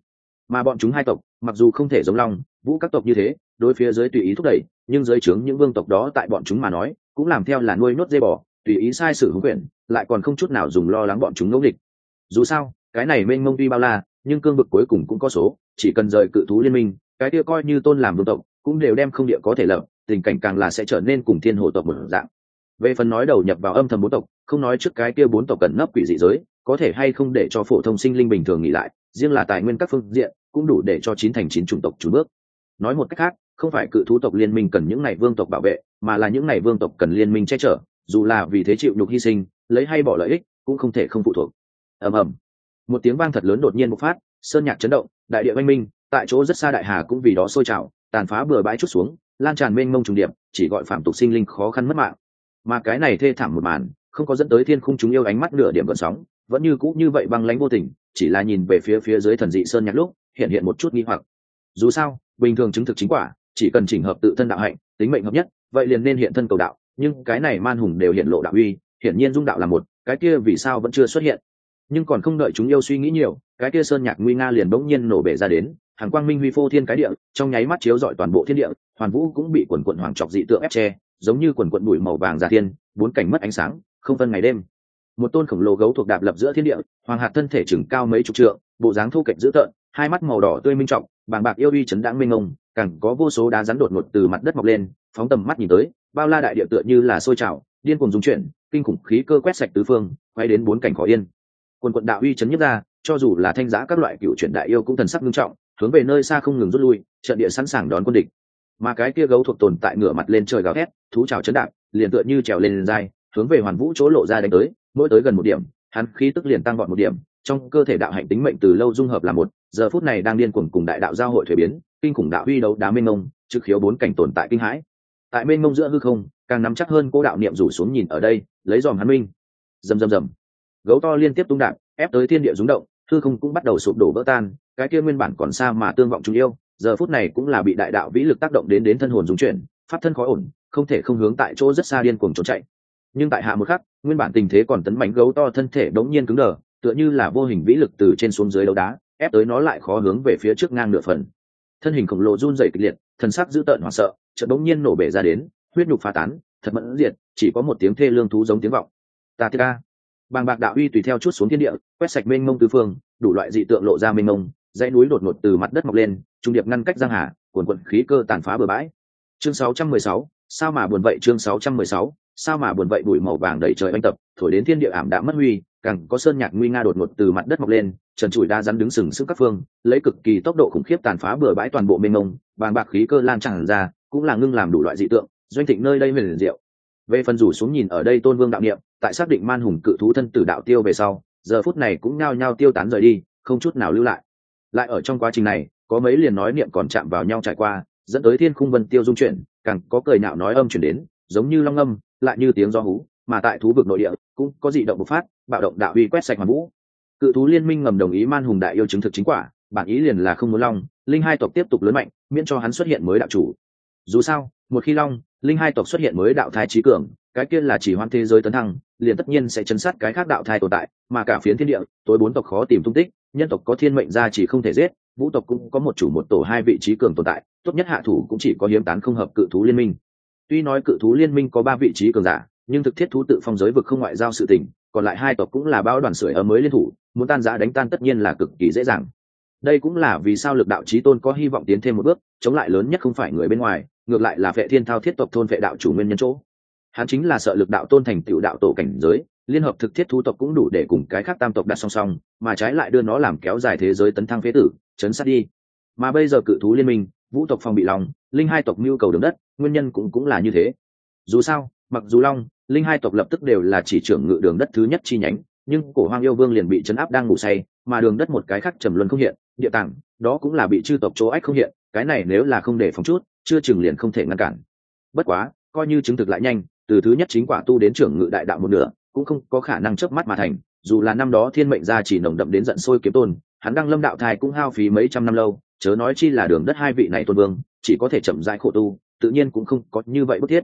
Mà bọn chúng hai tộc, mặc dù không thể giống long, vũ các tộc như thế, đối phía dưới tùy ý thúc đẩy, nhưng dưới trướng những vương tộc đó tại bọn chúng mà nói, cũng làm theo là nuôi nốt dây bò, tùy ý sai sử hướng quyền lại còn không chút nào dùng lo lắng bọn chúng ngẫu địch dù sao, cái này mênh mông tuy bao la, nhưng cương vực cuối cùng cũng có số, chỉ cần rời cự thú liên minh, cái kia coi như tôn làm vương tộc, cũng đều đem không địa có thể lập, tình cảnh càng là sẽ trở nên cùng thiên hồ tộc một dạng về phần nói đầu nhập vào âm thầm bốn tộc, không nói trước cái kia bốn tộc cần nấp quỷ dị giới, có thể hay không để cho phổ thông sinh linh bình thường nghỉ lại, riêng là tài nguyên các phương diện, cũng đủ để cho chín thành chín chủng tộc trú bước. Nói một cách khác, không phải cự thú tộc liên minh cần những ngày vương tộc bảo vệ, mà là những ngày vương tộc cần liên minh che chở, dù là vì thế chịu nhục hy sinh, lấy hay bỏ lợi ích, cũng không thể không phụ thuộc. Ầm ầm. Một tiếng vang thật lớn đột nhiên bộc phát, sơn nhạc chấn động, đại địa oanh minh, tại chỗ rất xa đại hà cũng vì đó sôi trào, tàn phá bừa bãi chút xuống, lan tràn mênh mông trùng điệp, chỉ gọi phạm tục sinh linh khó khăn mất mạng mà cái này thê thảm một màn, không có dẫn tới thiên khung chúng yêu ánh mắt nửa điểm gợn sóng, vẫn như cũ như vậy băng lánh vô tình, chỉ là nhìn về phía phía dưới thần dị sơn nhạc lúc, hiện hiện một chút nghi hoặc. Dù sao, bình thường chứng thực chính quả, chỉ cần chỉnh hợp tự thân đạo hạnh, tính mệnh hợp nhất, vậy liền nên hiện thân cầu đạo, nhưng cái này man hùng đều hiện lộ đạo uy, hiển nhiên dung đạo là một, cái kia vì sao vẫn chưa xuất hiện. Nhưng còn không đợi chúng yêu suy nghĩ nhiều, cái kia sơn nhạc nguy nga liền bỗng nhiên nổ bể ra đến, hàng quang minh huy phô thiên cái địa, trong nháy mắt chiếu rọi toàn bộ thiên địa, hoàn vũ cũng bị quần quận hoàng trọc dị tượng ép tre giống như quần quận bụi màu vàng giả thiên, bốn cảnh mất ánh sáng, không phân ngày đêm. Một tôn khổng lồ gấu thuộc đạp lập giữa thiên địa, hoàng hạt thân thể chừng cao mấy chục trượng, bộ dáng thô kệch dữ tợn, hai mắt màu đỏ tươi minh trọng, bàng bạc yêu uy chấn đáng minh ông càng có vô số đá rắn đột ngột từ mặt đất mọc lên, phóng tầm mắt nhìn tới, bao la đại địa tựa như là sôi trào, điên cuồng dung chuyển, kinh khủng khí cơ quét sạch tứ phương, quay đến bốn cảnh khó yên. Quần quận đạo uy chấn nhất ra, cho dù là thanh giá các loại cựu chuyển đại yêu cũng thần sắc nghiêm trọng, hướng về nơi xa không ngừng rút lui, trận địa sẵn sàng đón quân địch mà cái kia gấu thuộc tồn tại ngửa mặt lên trời gào thét, thú trào chấn đạp, liền tựa như trèo lên dai hướng về hoàn vũ chỗ lộ ra đánh tới, mỗi tới gần một điểm, hắn khí tức liền tăng gọn một điểm, trong cơ thể đạo hạnh tính mệnh từ lâu dung hợp là một, giờ phút này đang điên cuồng cùng đại đạo giao hội thuế biến, kinh khủng đạo huy đấu đá mênh mông trực khiếu bốn cảnh tồn tại kinh hãi. Tại mênh mông giữa hư không, càng nắm chắc hơn cô đạo niệm rủ xuống nhìn ở đây, lấy dòm hắn minh. Rầm rầm rầm. Gấu to liên tiếp tung đạn ép tới thiên địa rúng động, hư không cũng bắt đầu sụp đổ vỡ tan, cái kia nguyên bản còn xa mà tương vọng chúng yêu giờ phút này cũng là bị đại đạo vĩ lực tác động đến đến thân hồn dung chuyển, pháp thân khó ổn, không thể không hướng tại chỗ rất xa điên cuồng trốn chạy. Nhưng tại hạ một khắc, nguyên bản tình thế còn tấn mảnh gấu to thân thể đống nhiên cứng đờ, tựa như là vô hình vĩ lực từ trên xuống dưới đấu đá, ép tới nó lại khó hướng về phía trước ngang nửa phần. Thân hình khổng lồ run rẩy kịch liệt, thần sắc dữ tợn hoảng sợ, chợt đống nhiên nổ bể ra đến, huyết nhục phá tán, thật mẫn diệt, chỉ có một tiếng thê lương thú giống tiếng vọng. Ta tê ca bàng bạc đạo uy tùy theo chút xuống thiên địa, quét sạch mênh mông tứ phương, đủ loại dị tượng lộ ra mênh mông dãy núi đột ngột từ mặt đất mọc lên trung điệp ngăn cách giang hà cuồn cuộn khí cơ tàn phá bờ bãi. Chương 616, sao mà buồn vậy? Chương 616, sao mà buồn vậy? Bụi màu vàng đầy trời anh tập thổi đến thiên địa ảm đạm mất huy càng có sơn nhạc nguy nga đột ngột từ mặt đất mọc lên trần trụi đa rắn đứng sừng sững các phương lấy cực kỳ tốc độ khủng khiếp tàn phá bừa bãi toàn bộ mênh mông vàng bạc khí cơ lan tràn ra cũng là ngưng làm đủ loại dị tượng doanh thịnh nơi đây huyền diệu. Về phần rủ xuống nhìn ở đây tôn vương đạo niệm tại xác định man hùng cự thú thân tử đạo tiêu về sau giờ phút này cũng nhao nhao tiêu tán rời đi không chút nào lưu lại lại ở trong quá trình này, có mấy liền nói niệm còn chạm vào nhau trải qua, dẫn tới thiên khung vân tiêu dung chuyển, càng có cười nạo nói âm chuyển đến, giống như long âm, lại như tiếng do hú, mà tại thú vực nội địa, cũng có dị động bộc phát, bạo động đạo uy quét sạch hoàn vũ. Cự thú liên minh ngầm đồng ý man hùng đại yêu chứng thực chính quả, bản ý liền là không muốn long, linh hai tộc tiếp tục lớn mạnh, miễn cho hắn xuất hiện mới đạo chủ. Dù sao, một khi long, linh hai tộc xuất hiện mới đạo thai trí cường, cái kia là chỉ hoan thế giới tấn thăng liền tất nhiên sẽ chấn sát cái khác đạo thai tồn tại, mà cả phiến thiên địa, tối bốn tộc khó tìm tung tích, nhân tộc có thiên mệnh ra chỉ không thể giết, vũ tộc cũng có một chủ một tổ hai vị trí cường tồn tại, tốt nhất hạ thủ cũng chỉ có hiếm tán không hợp cự thú liên minh. Tuy nói cự thú liên minh có ba vị trí cường giả, nhưng thực thiết thú tự phong giới vực không ngoại giao sự tình, còn lại hai tộc cũng là bao đoàn sưởi ở mới liên thủ, muốn tan giã đánh tan tất nhiên là cực kỳ dễ dàng. Đây cũng là vì sao lực đạo trí tôn có hy vọng tiến thêm một bước, chống lại lớn nhất không phải người bên ngoài, ngược lại là vệ thiên thao thiết tộc thôn vệ đạo chủ nguyên nhân chỗ hắn chính là sợ lực đạo tôn thành tựu đạo tổ cảnh giới, liên hợp thực thiết thú tộc cũng đủ để cùng cái khác tam tộc đặt song song, mà trái lại đưa nó làm kéo dài thế giới tấn thăng phế tử, chấn sát đi. Mà bây giờ cự thú liên minh, vũ tộc phòng bị lòng, linh hai tộc mưu cầu đường đất, nguyên nhân cũng cũng là như thế. Dù sao, mặc dù long, linh hai tộc lập tức đều là chỉ trưởng ngự đường đất thứ nhất chi nhánh, nhưng cổ hoang yêu vương liền bị chấn áp đang ngủ say, mà đường đất một cái khác trầm luân không hiện, địa tạng, đó cũng là bị chư tộc chỗ ách không hiện, cái này nếu là không để phòng chút, chưa chừng liền không thể ngăn cản. Bất quá, coi như chứng thực lại nhanh từ thứ nhất chính quả tu đến trưởng ngự đại đạo một nửa, cũng không có khả năng chớp mắt mà thành, dù là năm đó thiên mệnh gia chỉ nồng đậm đến giận sôi kiếm tôn, hắn đang lâm đạo thai cũng hao phí mấy trăm năm lâu, chớ nói chi là đường đất hai vị này tôn vương, chỉ có thể chậm rãi khổ tu, tự nhiên cũng không có như vậy bất thiết.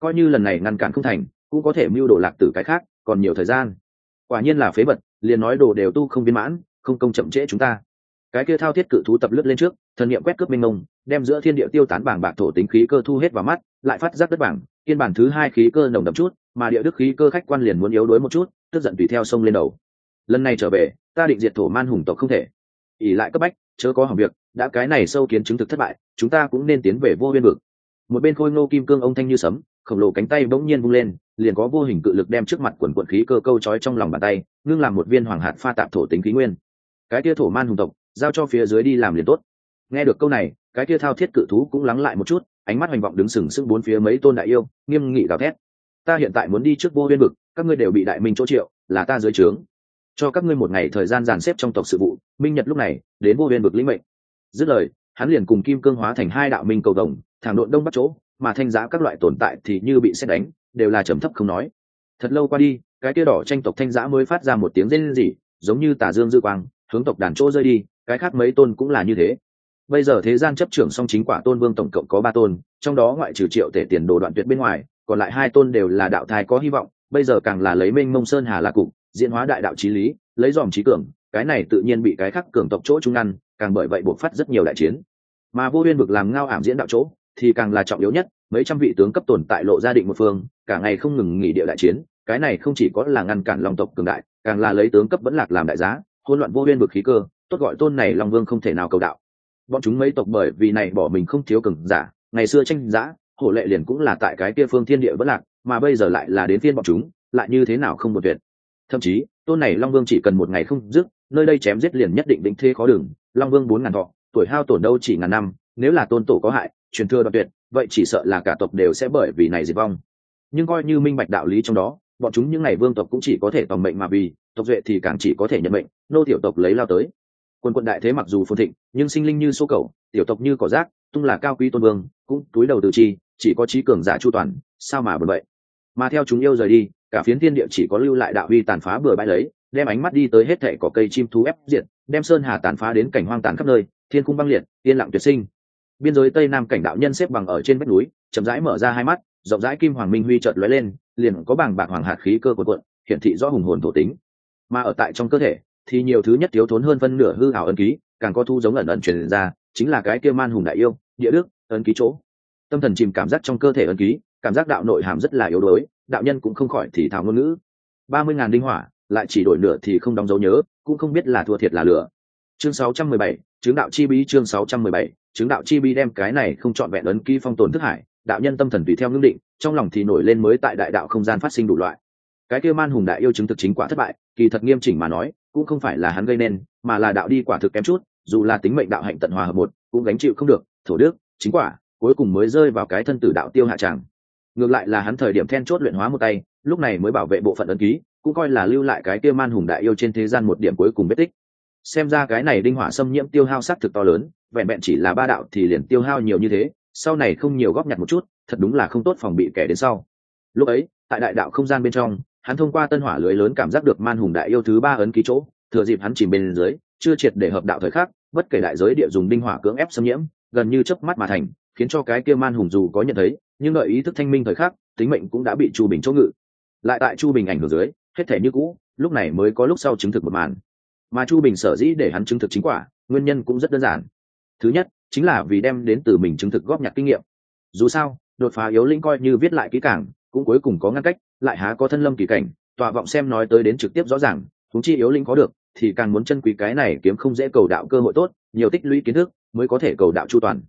Coi như lần này ngăn cản không thành, cũng có thể mưu đồ lạc từ cái khác, còn nhiều thời gian. Quả nhiên là phế vật, liền nói đồ đều tu không viên mãn, không công chậm trễ chúng ta. Cái kia thao thiết cự thú tập lướt lên trước, thần niệm quét cướp minh mông, đem giữa thiên địa tiêu tán bảng bạc thổ tính khí cơ thu hết vào mắt, lại phát giác đất bảng kiên bản thứ hai khí cơ nồng đậm chút, mà địa đức khí cơ khách quan liền muốn yếu đuối một chút, tức giận tùy theo sông lên đầu. Lần này trở về, ta định diệt thổ man hùng tộc không thể. Ỉ lại cấp bách, chớ có hỏng việc, đã cái này sâu kiến chứng thực thất bại, chúng ta cũng nên tiến về vô biên vực. Một bên khôi ngô kim cương ông thanh như sấm, khổng lồ cánh tay bỗng nhiên vung lên, liền có vô hình cự lực đem trước mặt quần quận khí cơ câu trói trong lòng bàn tay, ngưng làm một viên hoàng hạt pha tạp thổ tính khí nguyên. Cái kia thổ man hùng tộc, giao cho phía dưới đi làm liền tốt. Nghe được câu này, cái kia thao thiết cự thú cũng lắng lại một chút ánh mắt hoành vọng đứng sừng sững bốn phía mấy tôn đại yêu, nghiêm nghị gào thét. Ta hiện tại muốn đi trước vô biên vực, các ngươi đều bị đại minh chỗ triệu, là ta dưới trướng. Cho các ngươi một ngày thời gian dàn xếp trong tộc sự vụ, minh nhật lúc này, đến vô biên vực lĩnh mệnh. Dứt lời, hắn liền cùng kim cương hóa thành hai đạo minh cầu đồng thẳng độn đông bắc chỗ, mà thanh giá các loại tồn tại thì như bị xét đánh, đều là trầm thấp không nói. Thật lâu qua đi, cái kia đỏ tranh tộc thanh giá mới phát ra một tiếng rên rỉ, giống như tà dương dư quang, hướng tộc đàn chỗ rơi đi, cái khác mấy tôn cũng là như thế bây giờ thế gian chấp trưởng song chính quả tôn vương tổng cộng có ba tôn, trong đó ngoại trừ triệu tể tiền đồ đoạn tuyệt bên ngoài, còn lại hai tôn đều là đạo thai có hy vọng, bây giờ càng là lấy minh mông sơn hà là cục, diễn hóa đại đạo trí lý, lấy dòm trí cường, cái này tự nhiên bị cái khác cường tộc chỗ trung ngăn càng bởi vậy buộc phát rất nhiều đại chiến. Mà vô duyên vực làm ngao ảm diễn đạo chỗ, thì càng là trọng yếu nhất, mấy trăm vị tướng cấp tồn tại lộ gia định một phương, cả ngày không ngừng nghỉ địa đại chiến, cái này không chỉ có là ngăn cản lòng tộc cường đại, càng là lấy tướng cấp vẫn lạc làm đại giá, hỗn loạn vô duyên vực khí cơ, tốt gọi tôn này long vương không thể nào cầu đạo bọn chúng mấy tộc bởi vì này bỏ mình không thiếu cường giả, ngày xưa tranh giã, hổ lệ liền cũng là tại cái kia phương thiên địa vẫn lạc, mà bây giờ lại là đến phiên bọn chúng, lại như thế nào không một tuyệt. Thậm chí, tôn này long vương chỉ cần một ngày không dứt, nơi đây chém giết liền nhất định định thế khó đường long vương bốn ngàn thọ, tuổi hao tổn đâu chỉ ngàn năm, nếu là tôn tổ có hại, truyền thừa đoạn tuyệt, vậy chỉ sợ là cả tộc đều sẽ bởi vì này diệt vong. Nhưng coi như minh bạch đạo lý trong đó, bọn chúng những ngày vương tộc cũng chỉ có thể tòng mệnh mà vì, tộc duệ thì càng chỉ có thể nhận mệnh, nô tiểu tộc lấy lao tới quân quận đại thế mặc dù phồn thịnh, nhưng sinh linh như số cầu tiểu tộc như cỏ rác, tung là cao quý tôn vương, cũng túi đầu từ chi, chỉ có trí cường giả chu toàn, sao mà bật vậy? Mà theo chúng yêu rời đi, cả phiến thiên địa chỉ có lưu lại đạo huy tàn phá bừa bãi lấy đem ánh mắt đi tới hết thệ cỏ cây chim thú ép diệt, đem sơn hà tàn phá đến cảnh hoang tàn khắp nơi, thiên cung băng liệt, yên lặng tuyệt sinh. Biên giới tây nam cảnh đạo nhân xếp bằng ở trên vách núi, chậm rãi mở ra hai mắt, rộng rãi kim hoàng minh huy chợt lóe lên, liền có bảng bạc hoàng hạt khí cơ của quận hiển thị rõ hùng hồn thổ tính. Mà ở tại trong cơ thể thì nhiều thứ nhất thiếu thốn hơn phân nửa hư ảo ấn ký, càng có thu giống ẩn ẩn truyền ra, chính là cái kia man hùng đại yêu, địa đức, ấn ký chỗ. Tâm thần chìm cảm giác trong cơ thể ấn ký, cảm giác đạo nội hàm rất là yếu đuối, đạo nhân cũng không khỏi thì thảo ngôn ngữ. Ba mươi ngàn đinh hỏa, lại chỉ đổi nửa thì không đóng dấu nhớ, cũng không biết là thua thiệt là lửa chương sáu trăm mười bảy, chứng đạo chi bí chương sáu trăm mười bảy, chứng đạo chi bí đem cái này không chọn vẹn ấn ký phong tồn thức hải, đạo nhân tâm thần tùy theo ngưng định, trong lòng thì nổi lên mới tại đại đạo không gian phát sinh đủ loại. Cái kia man hùng đại yêu chứng thực chính quả thất bại, kỳ thật nghiêm chỉnh mà nói cũng không phải là hắn gây nên, mà là đạo đi quả thực kém chút, dù là tính mệnh đạo hạnh tận hòa hợp một, cũng gánh chịu không được, thổ đức, chính quả, cuối cùng mới rơi vào cái thân tử đạo tiêu hạ tràng. Ngược lại là hắn thời điểm then chốt luyện hóa một tay, lúc này mới bảo vệ bộ phận ấn ký, cũng coi là lưu lại cái kia man hùng đại yêu trên thế gian một điểm cuối cùng vết tích. Xem ra cái này đinh hỏa xâm nhiễm tiêu hao sát thực to lớn, vẹn vẹn chỉ là ba đạo thì liền tiêu hao nhiều như thế, sau này không nhiều góp nhặt một chút, thật đúng là không tốt phòng bị kẻ đến sau. Lúc ấy, tại đại đạo không gian bên trong hắn thông qua tân hỏa lưới lớn cảm giác được man hùng đại yêu thứ ba ấn ký chỗ, thừa dịp hắn chìm bên dưới, chưa triệt để hợp đạo thời khắc, bất kể đại giới địa dùng đinh hỏa cưỡng ép xâm nhiễm, gần như chớp mắt mà thành, khiến cho cái kia man hùng dù có nhận thấy, nhưng đợi ý thức thanh minh thời khắc, tính mệnh cũng đã bị chu bình chỗ ngự. Lại tại chu bình ảnh hưởng dưới, hết thể như cũ, lúc này mới có lúc sau chứng thực một màn. Mà chu bình sở dĩ để hắn chứng thực chính quả, nguyên nhân cũng rất đơn giản. Thứ nhất, chính là vì đem đến từ mình chứng thực góp nhặt kinh nghiệm. Dù sao, đột phá yếu linh coi như viết lại kỹ càng cũng cuối cùng có ngăn cách, lại há có thân lâm kỳ cảnh, tọa vọng xem nói tới đến trực tiếp rõ ràng thúng chi yếu linh có được, thì càng muốn chân quý cái này kiếm không dễ cầu đạo cơ hội tốt, nhiều tích lũy kiến thức, mới có thể cầu đạo chu toàn.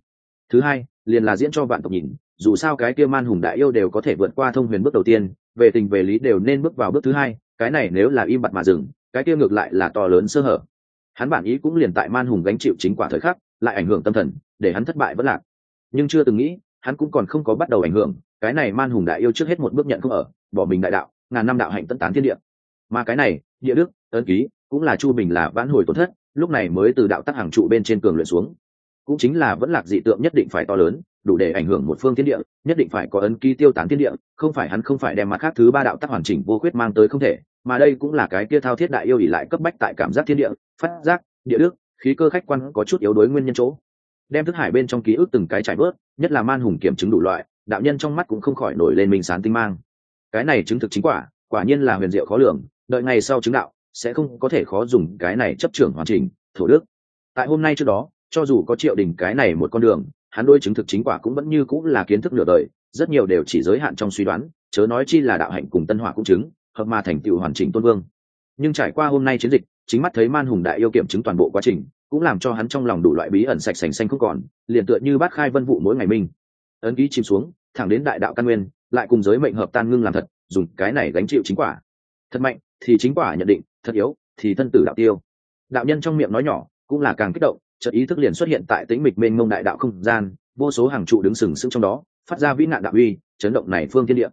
Thứ hai, liền là diễn cho vạn tộc nhìn, dù sao cái kia man hùng đại yêu đều có thể vượt qua thông huyền bước đầu tiên, về tình về lý đều nên bước vào bước thứ hai, cái này nếu là im bặt mà dừng, cái kia ngược lại là to lớn sơ hở. Hắn bản ý cũng liền tại man hùng gánh chịu chính quả thời khắc, lại ảnh hưởng tâm thần, để hắn thất bại vẫn lạc. Nhưng chưa từng nghĩ, hắn cũng còn không có bắt đầu ảnh hưởng cái này man hùng đại yêu trước hết một bước nhận không ở, bỏ mình đại đạo, ngàn năm đạo hạnh tân tán thiên địa. Mà cái này, địa đức, ấn ký, cũng là chu bình là vãn hồi tổn thất, lúc này mới từ đạo tắc hàng trụ bên trên cường luyện xuống. Cũng chính là vẫn lạc dị tượng nhất định phải to lớn, đủ để ảnh hưởng một phương thiên địa, nhất định phải có ấn ký tiêu tán thiên địa, không phải hắn không phải đem mặt khác thứ ba đạo tắc hoàn chỉnh vô khuyết mang tới không thể, mà đây cũng là cái kia thao thiết đại yêu ỉ lại cấp bách tại cảm giác thiên địa, phát giác, địa đức, khí cơ khách quan có chút yếu đối nguyên nhân chỗ. Đem thức hải bên trong ký ức từng cái trải bớt, nhất là man hùng kiểm chứng đủ loại đạo nhân trong mắt cũng không khỏi nổi lên mình sán tinh mang. Cái này chứng thực chính quả quả nhiên là huyền diệu khó lường, đợi ngày sau chứng đạo, sẽ không có thể khó dùng cái này chấp trưởng hoàn chỉnh, thổ đức. Tại hôm nay trước đó, cho dù có triệu đình cái này một con đường, hắn đôi chứng thực chính quả cũng vẫn như cũng là kiến thức nửa đời, rất nhiều đều chỉ giới hạn trong suy đoán, chớ nói chi là đạo hạnh cùng tân hỏa cũng chứng, hợp mà thành tựu hoàn chỉnh tôn vương. Nhưng trải qua hôm nay chiến dịch, chính mắt thấy man hùng đại yêu kiểm chứng toàn bộ quá trình, cũng làm cho hắn trong lòng đủ loại bí ẩn sạch sành xanh không còn, liền tựa như bát khai vân vụ mỗi ngày mình ấn ký chìm xuống, thẳng đến đại đạo căn nguyên, lại cùng giới mệnh hợp tan ngưng làm thật, dùng cái này gánh chịu chính quả. Thật mạnh, thì chính quả nhận định, thật yếu, thì thân tử đạo tiêu. Đạo nhân trong miệng nói nhỏ, cũng là càng kích động, chợt ý thức liền xuất hiện tại tĩnh mịch mênh mông đại đạo không gian, vô số hàng trụ đứng sừng sững trong đó, phát ra vĩ nạn đạo uy, chấn động này phương thiên địa.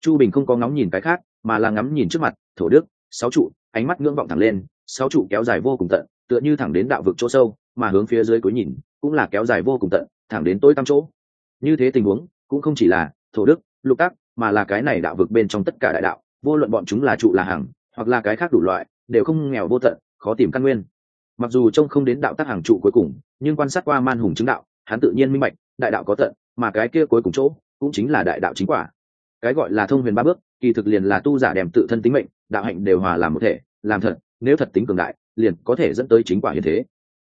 Chu bình không có ngóng nhìn cái khác, mà là ngắm nhìn trước mặt, thổ đức, sáu trụ, ánh mắt ngưỡng vọng thẳng lên, sáu trụ kéo dài vô cùng tận, tựa như thẳng đến đạo vực chỗ sâu, mà hướng phía dưới cuối nhìn, cũng là kéo dài vô cùng tận, thẳng đến tối tăm chỗ như thế tình huống, cũng không chỉ là thổ đức, lục tắc, mà là cái này đạo vực bên trong tất cả đại đạo, vô luận bọn chúng là trụ là hàng hoặc là cái khác đủ loại, đều không nghèo vô tận, khó tìm căn nguyên. Mặc dù trông không đến đạo tác hàng trụ cuối cùng, nhưng quan sát qua man hùng chứng đạo, hắn tự nhiên minh bạch, đại đạo có tận, mà cái kia cuối cùng chỗ, cũng chính là đại đạo chính quả. Cái gọi là thông huyền ba bước, kỳ thực liền là tu giả đem tự thân tính mệnh, đạo hạnh đều hòa làm một thể, làm thật, nếu thật tính cường đại, liền có thể dẫn tới chính quả hiện thế.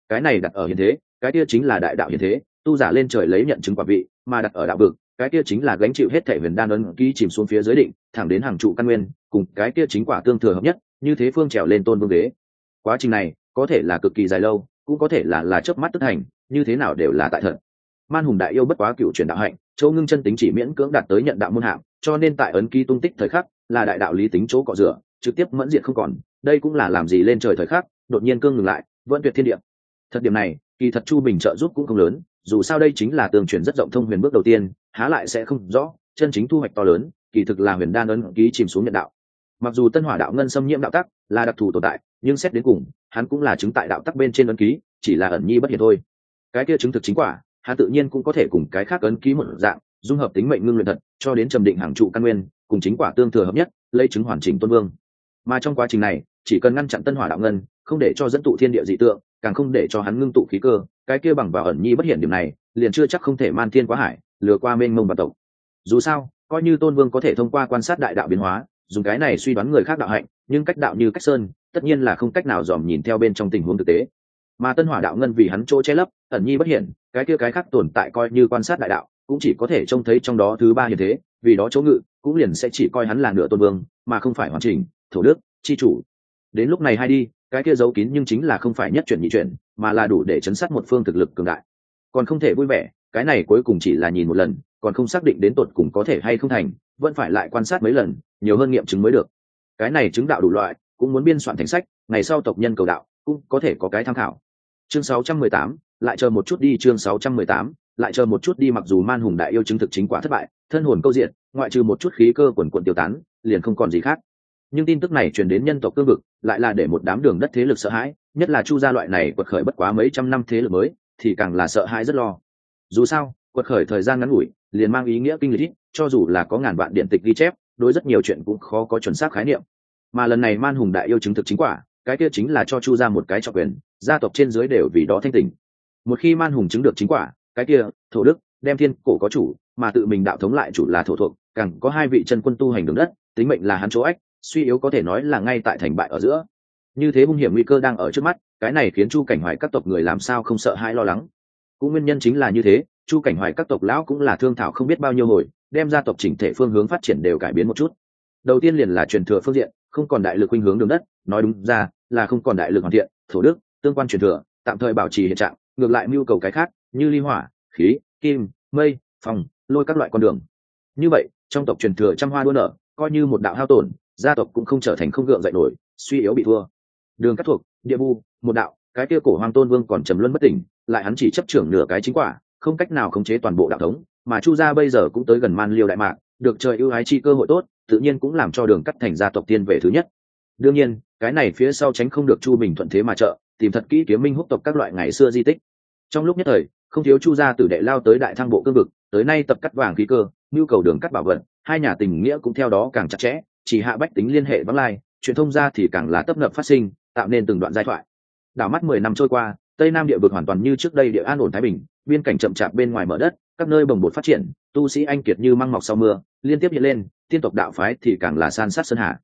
Cái này đặt ở hiện thế, cái kia chính là đại đạo hiện thế, tu giả lên trời lấy nhận chứng quả vị mà đặt ở đạo vực, cái kia chính là gánh chịu hết thể huyền đan ấn ký chìm xuống phía dưới định, thẳng đến hàng trụ căn nguyên, cùng cái kia chính quả tương thừa hợp nhất, như thế phương trèo lên tôn vương đế. Quá trình này, có thể là cực kỳ dài lâu, cũng có thể là là chớp mắt tức hành, như thế nào đều là tại thật. Man hùng đại yêu bất quá cựu truyền đạo hạnh, chỗ ngưng chân tính chỉ miễn cưỡng đạt tới nhận đạo môn hạng, cho nên tại ấn ký tung tích thời khắc, là đại đạo lý tính chỗ cọ rửa, trực tiếp mẫn diện không còn, đây cũng là làm gì lên trời thời khắc, đột nhiên cương ngừng lại, vẫn tuyệt thiên địa. Thật điểm này, kỳ thật chu bình trợ giúp cũng không lớn dù sao đây chính là tường truyền rất rộng thông huyền bước đầu tiên, há lại sẽ không rõ, chân chính thu hoạch to lớn, kỳ thực là huyền đan ấn ký chìm xuống nhận đạo. Mặc dù tân hỏa đạo ngân xâm nhiễm đạo tắc là đặc thù tồn tại, nhưng xét đến cùng, hắn cũng là chứng tại đạo tắc bên trên ấn ký, chỉ là ẩn nhi bất hiền thôi. Cái kia chứng thực chính quả, hắn tự nhiên cũng có thể cùng cái khác ấn ký một dạng, dung hợp tính mệnh ngưng luyện thật, cho đến trầm định hàng trụ căn nguyên, cùng chính quả tương thừa hợp nhất, lấy chứng hoàn chỉnh tôn vương. Mà trong quá trình này, chỉ cần ngăn chặn tân hỏa đạo ngân không để cho dẫn tụ thiên địa dị tượng, càng không để cho hắn ngưng tụ khí cơ. Cái kia bằng vào ẩn nhi bất hiện điểm này, liền chưa chắc không thể man thiên quá hải, lừa qua mênh mông và tộc. Dù sao, coi như tôn vương có thể thông qua quan sát đại đạo biến hóa, dùng cái này suy đoán người khác đạo hạnh, nhưng cách đạo như cách sơn, tất nhiên là không cách nào dòm nhìn theo bên trong tình huống thực tế. Mà tân hỏa đạo ngân vì hắn chỗ che lấp, ẩn nhi bất hiển, cái kia cái khác tồn tại coi như quan sát đại đạo, cũng chỉ có thể trông thấy trong đó thứ ba hiện thế, vì đó chỗ ngự, cũng liền sẽ chỉ coi hắn là nửa tôn vương, mà không phải hoàn chỉnh, thổ đức, chi chủ. Đến lúc này hay đi cái kia giấu kín nhưng chính là không phải nhất chuyển nhị chuyển mà là đủ để chấn sát một phương thực lực cường đại. Còn không thể vui vẻ cái này cuối cùng chỉ là nhìn một lần còn không xác định đến tột cùng có thể hay không thành vẫn phải lại quan sát mấy lần nhiều hơn nghiệm chứng mới được. Cái này chứng đạo đủ loại cũng muốn biên soạn thành sách ngày sau tộc nhân cầu đạo cũng có thể có cái tham khảo. Chương 618, lại chờ một chút đi chương 618, lại chờ một chút đi mặc dù man hùng đại yêu chứng thực chính quả thất bại thân hồn câu diện ngoại trừ một chút khí cơ quần quần tiêu tán liền không còn gì khác nhưng tin tức này truyền đến nhân tộc cương vực, lại là để một đám đường đất thế lực sợ hãi, nhất là chu gia loại này quật khởi bất quá mấy trăm năm thế lực mới, thì càng là sợ hãi rất lo. Dù sao, quật khởi thời gian ngắn ngủi, liền mang ý nghĩa kinh lý cho dù là có ngàn vạn điện tịch ghi chép, đối rất nhiều chuyện cũng khó có chuẩn xác khái niệm. Mà lần này man hùng đại yêu chứng thực chính quả, cái kia chính là cho chu ra một cái trọng quyền, gia tộc trên dưới đều vì đó thanh tỉnh. Một khi man hùng chứng được chính quả, cái kia, thổ đức, đem thiên cổ có chủ, mà tự mình đạo thống lại chủ là thổ thuộc, càng có hai vị chân quân tu hành đường đất, tính mệnh là hắn chỗ ách suy yếu có thể nói là ngay tại thành bại ở giữa. Như thế hung hiểm nguy cơ đang ở trước mắt, cái này khiến chu cảnh hoài các tộc người làm sao không sợ hãi lo lắng. Cũng nguyên nhân chính là như thế, chu cảnh hoài các tộc lão cũng là thương thảo không biết bao nhiêu hồi, đem gia tộc chỉnh thể phương hướng phát triển đều cải biến một chút. Đầu tiên liền là truyền thừa phương diện, không còn đại lực khuynh hướng đường đất, nói đúng ra là không còn đại lực hoàn thiện, thổ đức, tương quan truyền thừa, tạm thời bảo trì hiện trạng, ngược lại mưu cầu cái khác, như ly hỏa, khí, kim, mây phòng lôi các loại con đường. Như vậy, trong tộc truyền thừa trăm hoa đua nở, coi như một đạo hao tổn gia tộc cũng không trở thành không gượng dậy nổi, suy yếu bị thua. Đường cắt thuộc, địa bu một đạo, cái kia cổ hoàng tôn vương còn trầm luân bất tỉnh, lại hắn chỉ chấp trưởng nửa cái chính quả, không cách nào khống chế toàn bộ đạo thống, mà chu gia bây giờ cũng tới gần man liêu đại mạc, được trời ưu ái chi cơ hội tốt, tự nhiên cũng làm cho đường cắt thành gia tộc tiên về thứ nhất. Đương nhiên, cái này phía sau tránh không được chu bình thuận thế mà trợ, tìm thật kỹ kiếm minh húc tộc các loại ngày xưa di tích. Trong lúc nhất thời, không thiếu chu gia tử đệ lao tới đại thang bộ cương vực, tới nay tập cắt vàng khí cơ, nhu cầu đường cắt bảo vận, hai nhà tình nghĩa cũng theo đó càng chặt chẽ chỉ hạ bách tính liên hệ vắng lai, truyền thông ra thì càng là tấp nập phát sinh, tạo nên từng đoạn giai thoại. Đảo mắt mười năm trôi qua, tây nam địa vực hoàn toàn như trước đây địa an ổn thái bình, biên cảnh chậm chạp bên ngoài mở đất, các nơi bồng bột phát triển, tu sĩ anh kiệt như măng mọc sau mưa, liên tiếp hiện lên, tiên tộc đạo phái thì càng là san sát sơn hạ.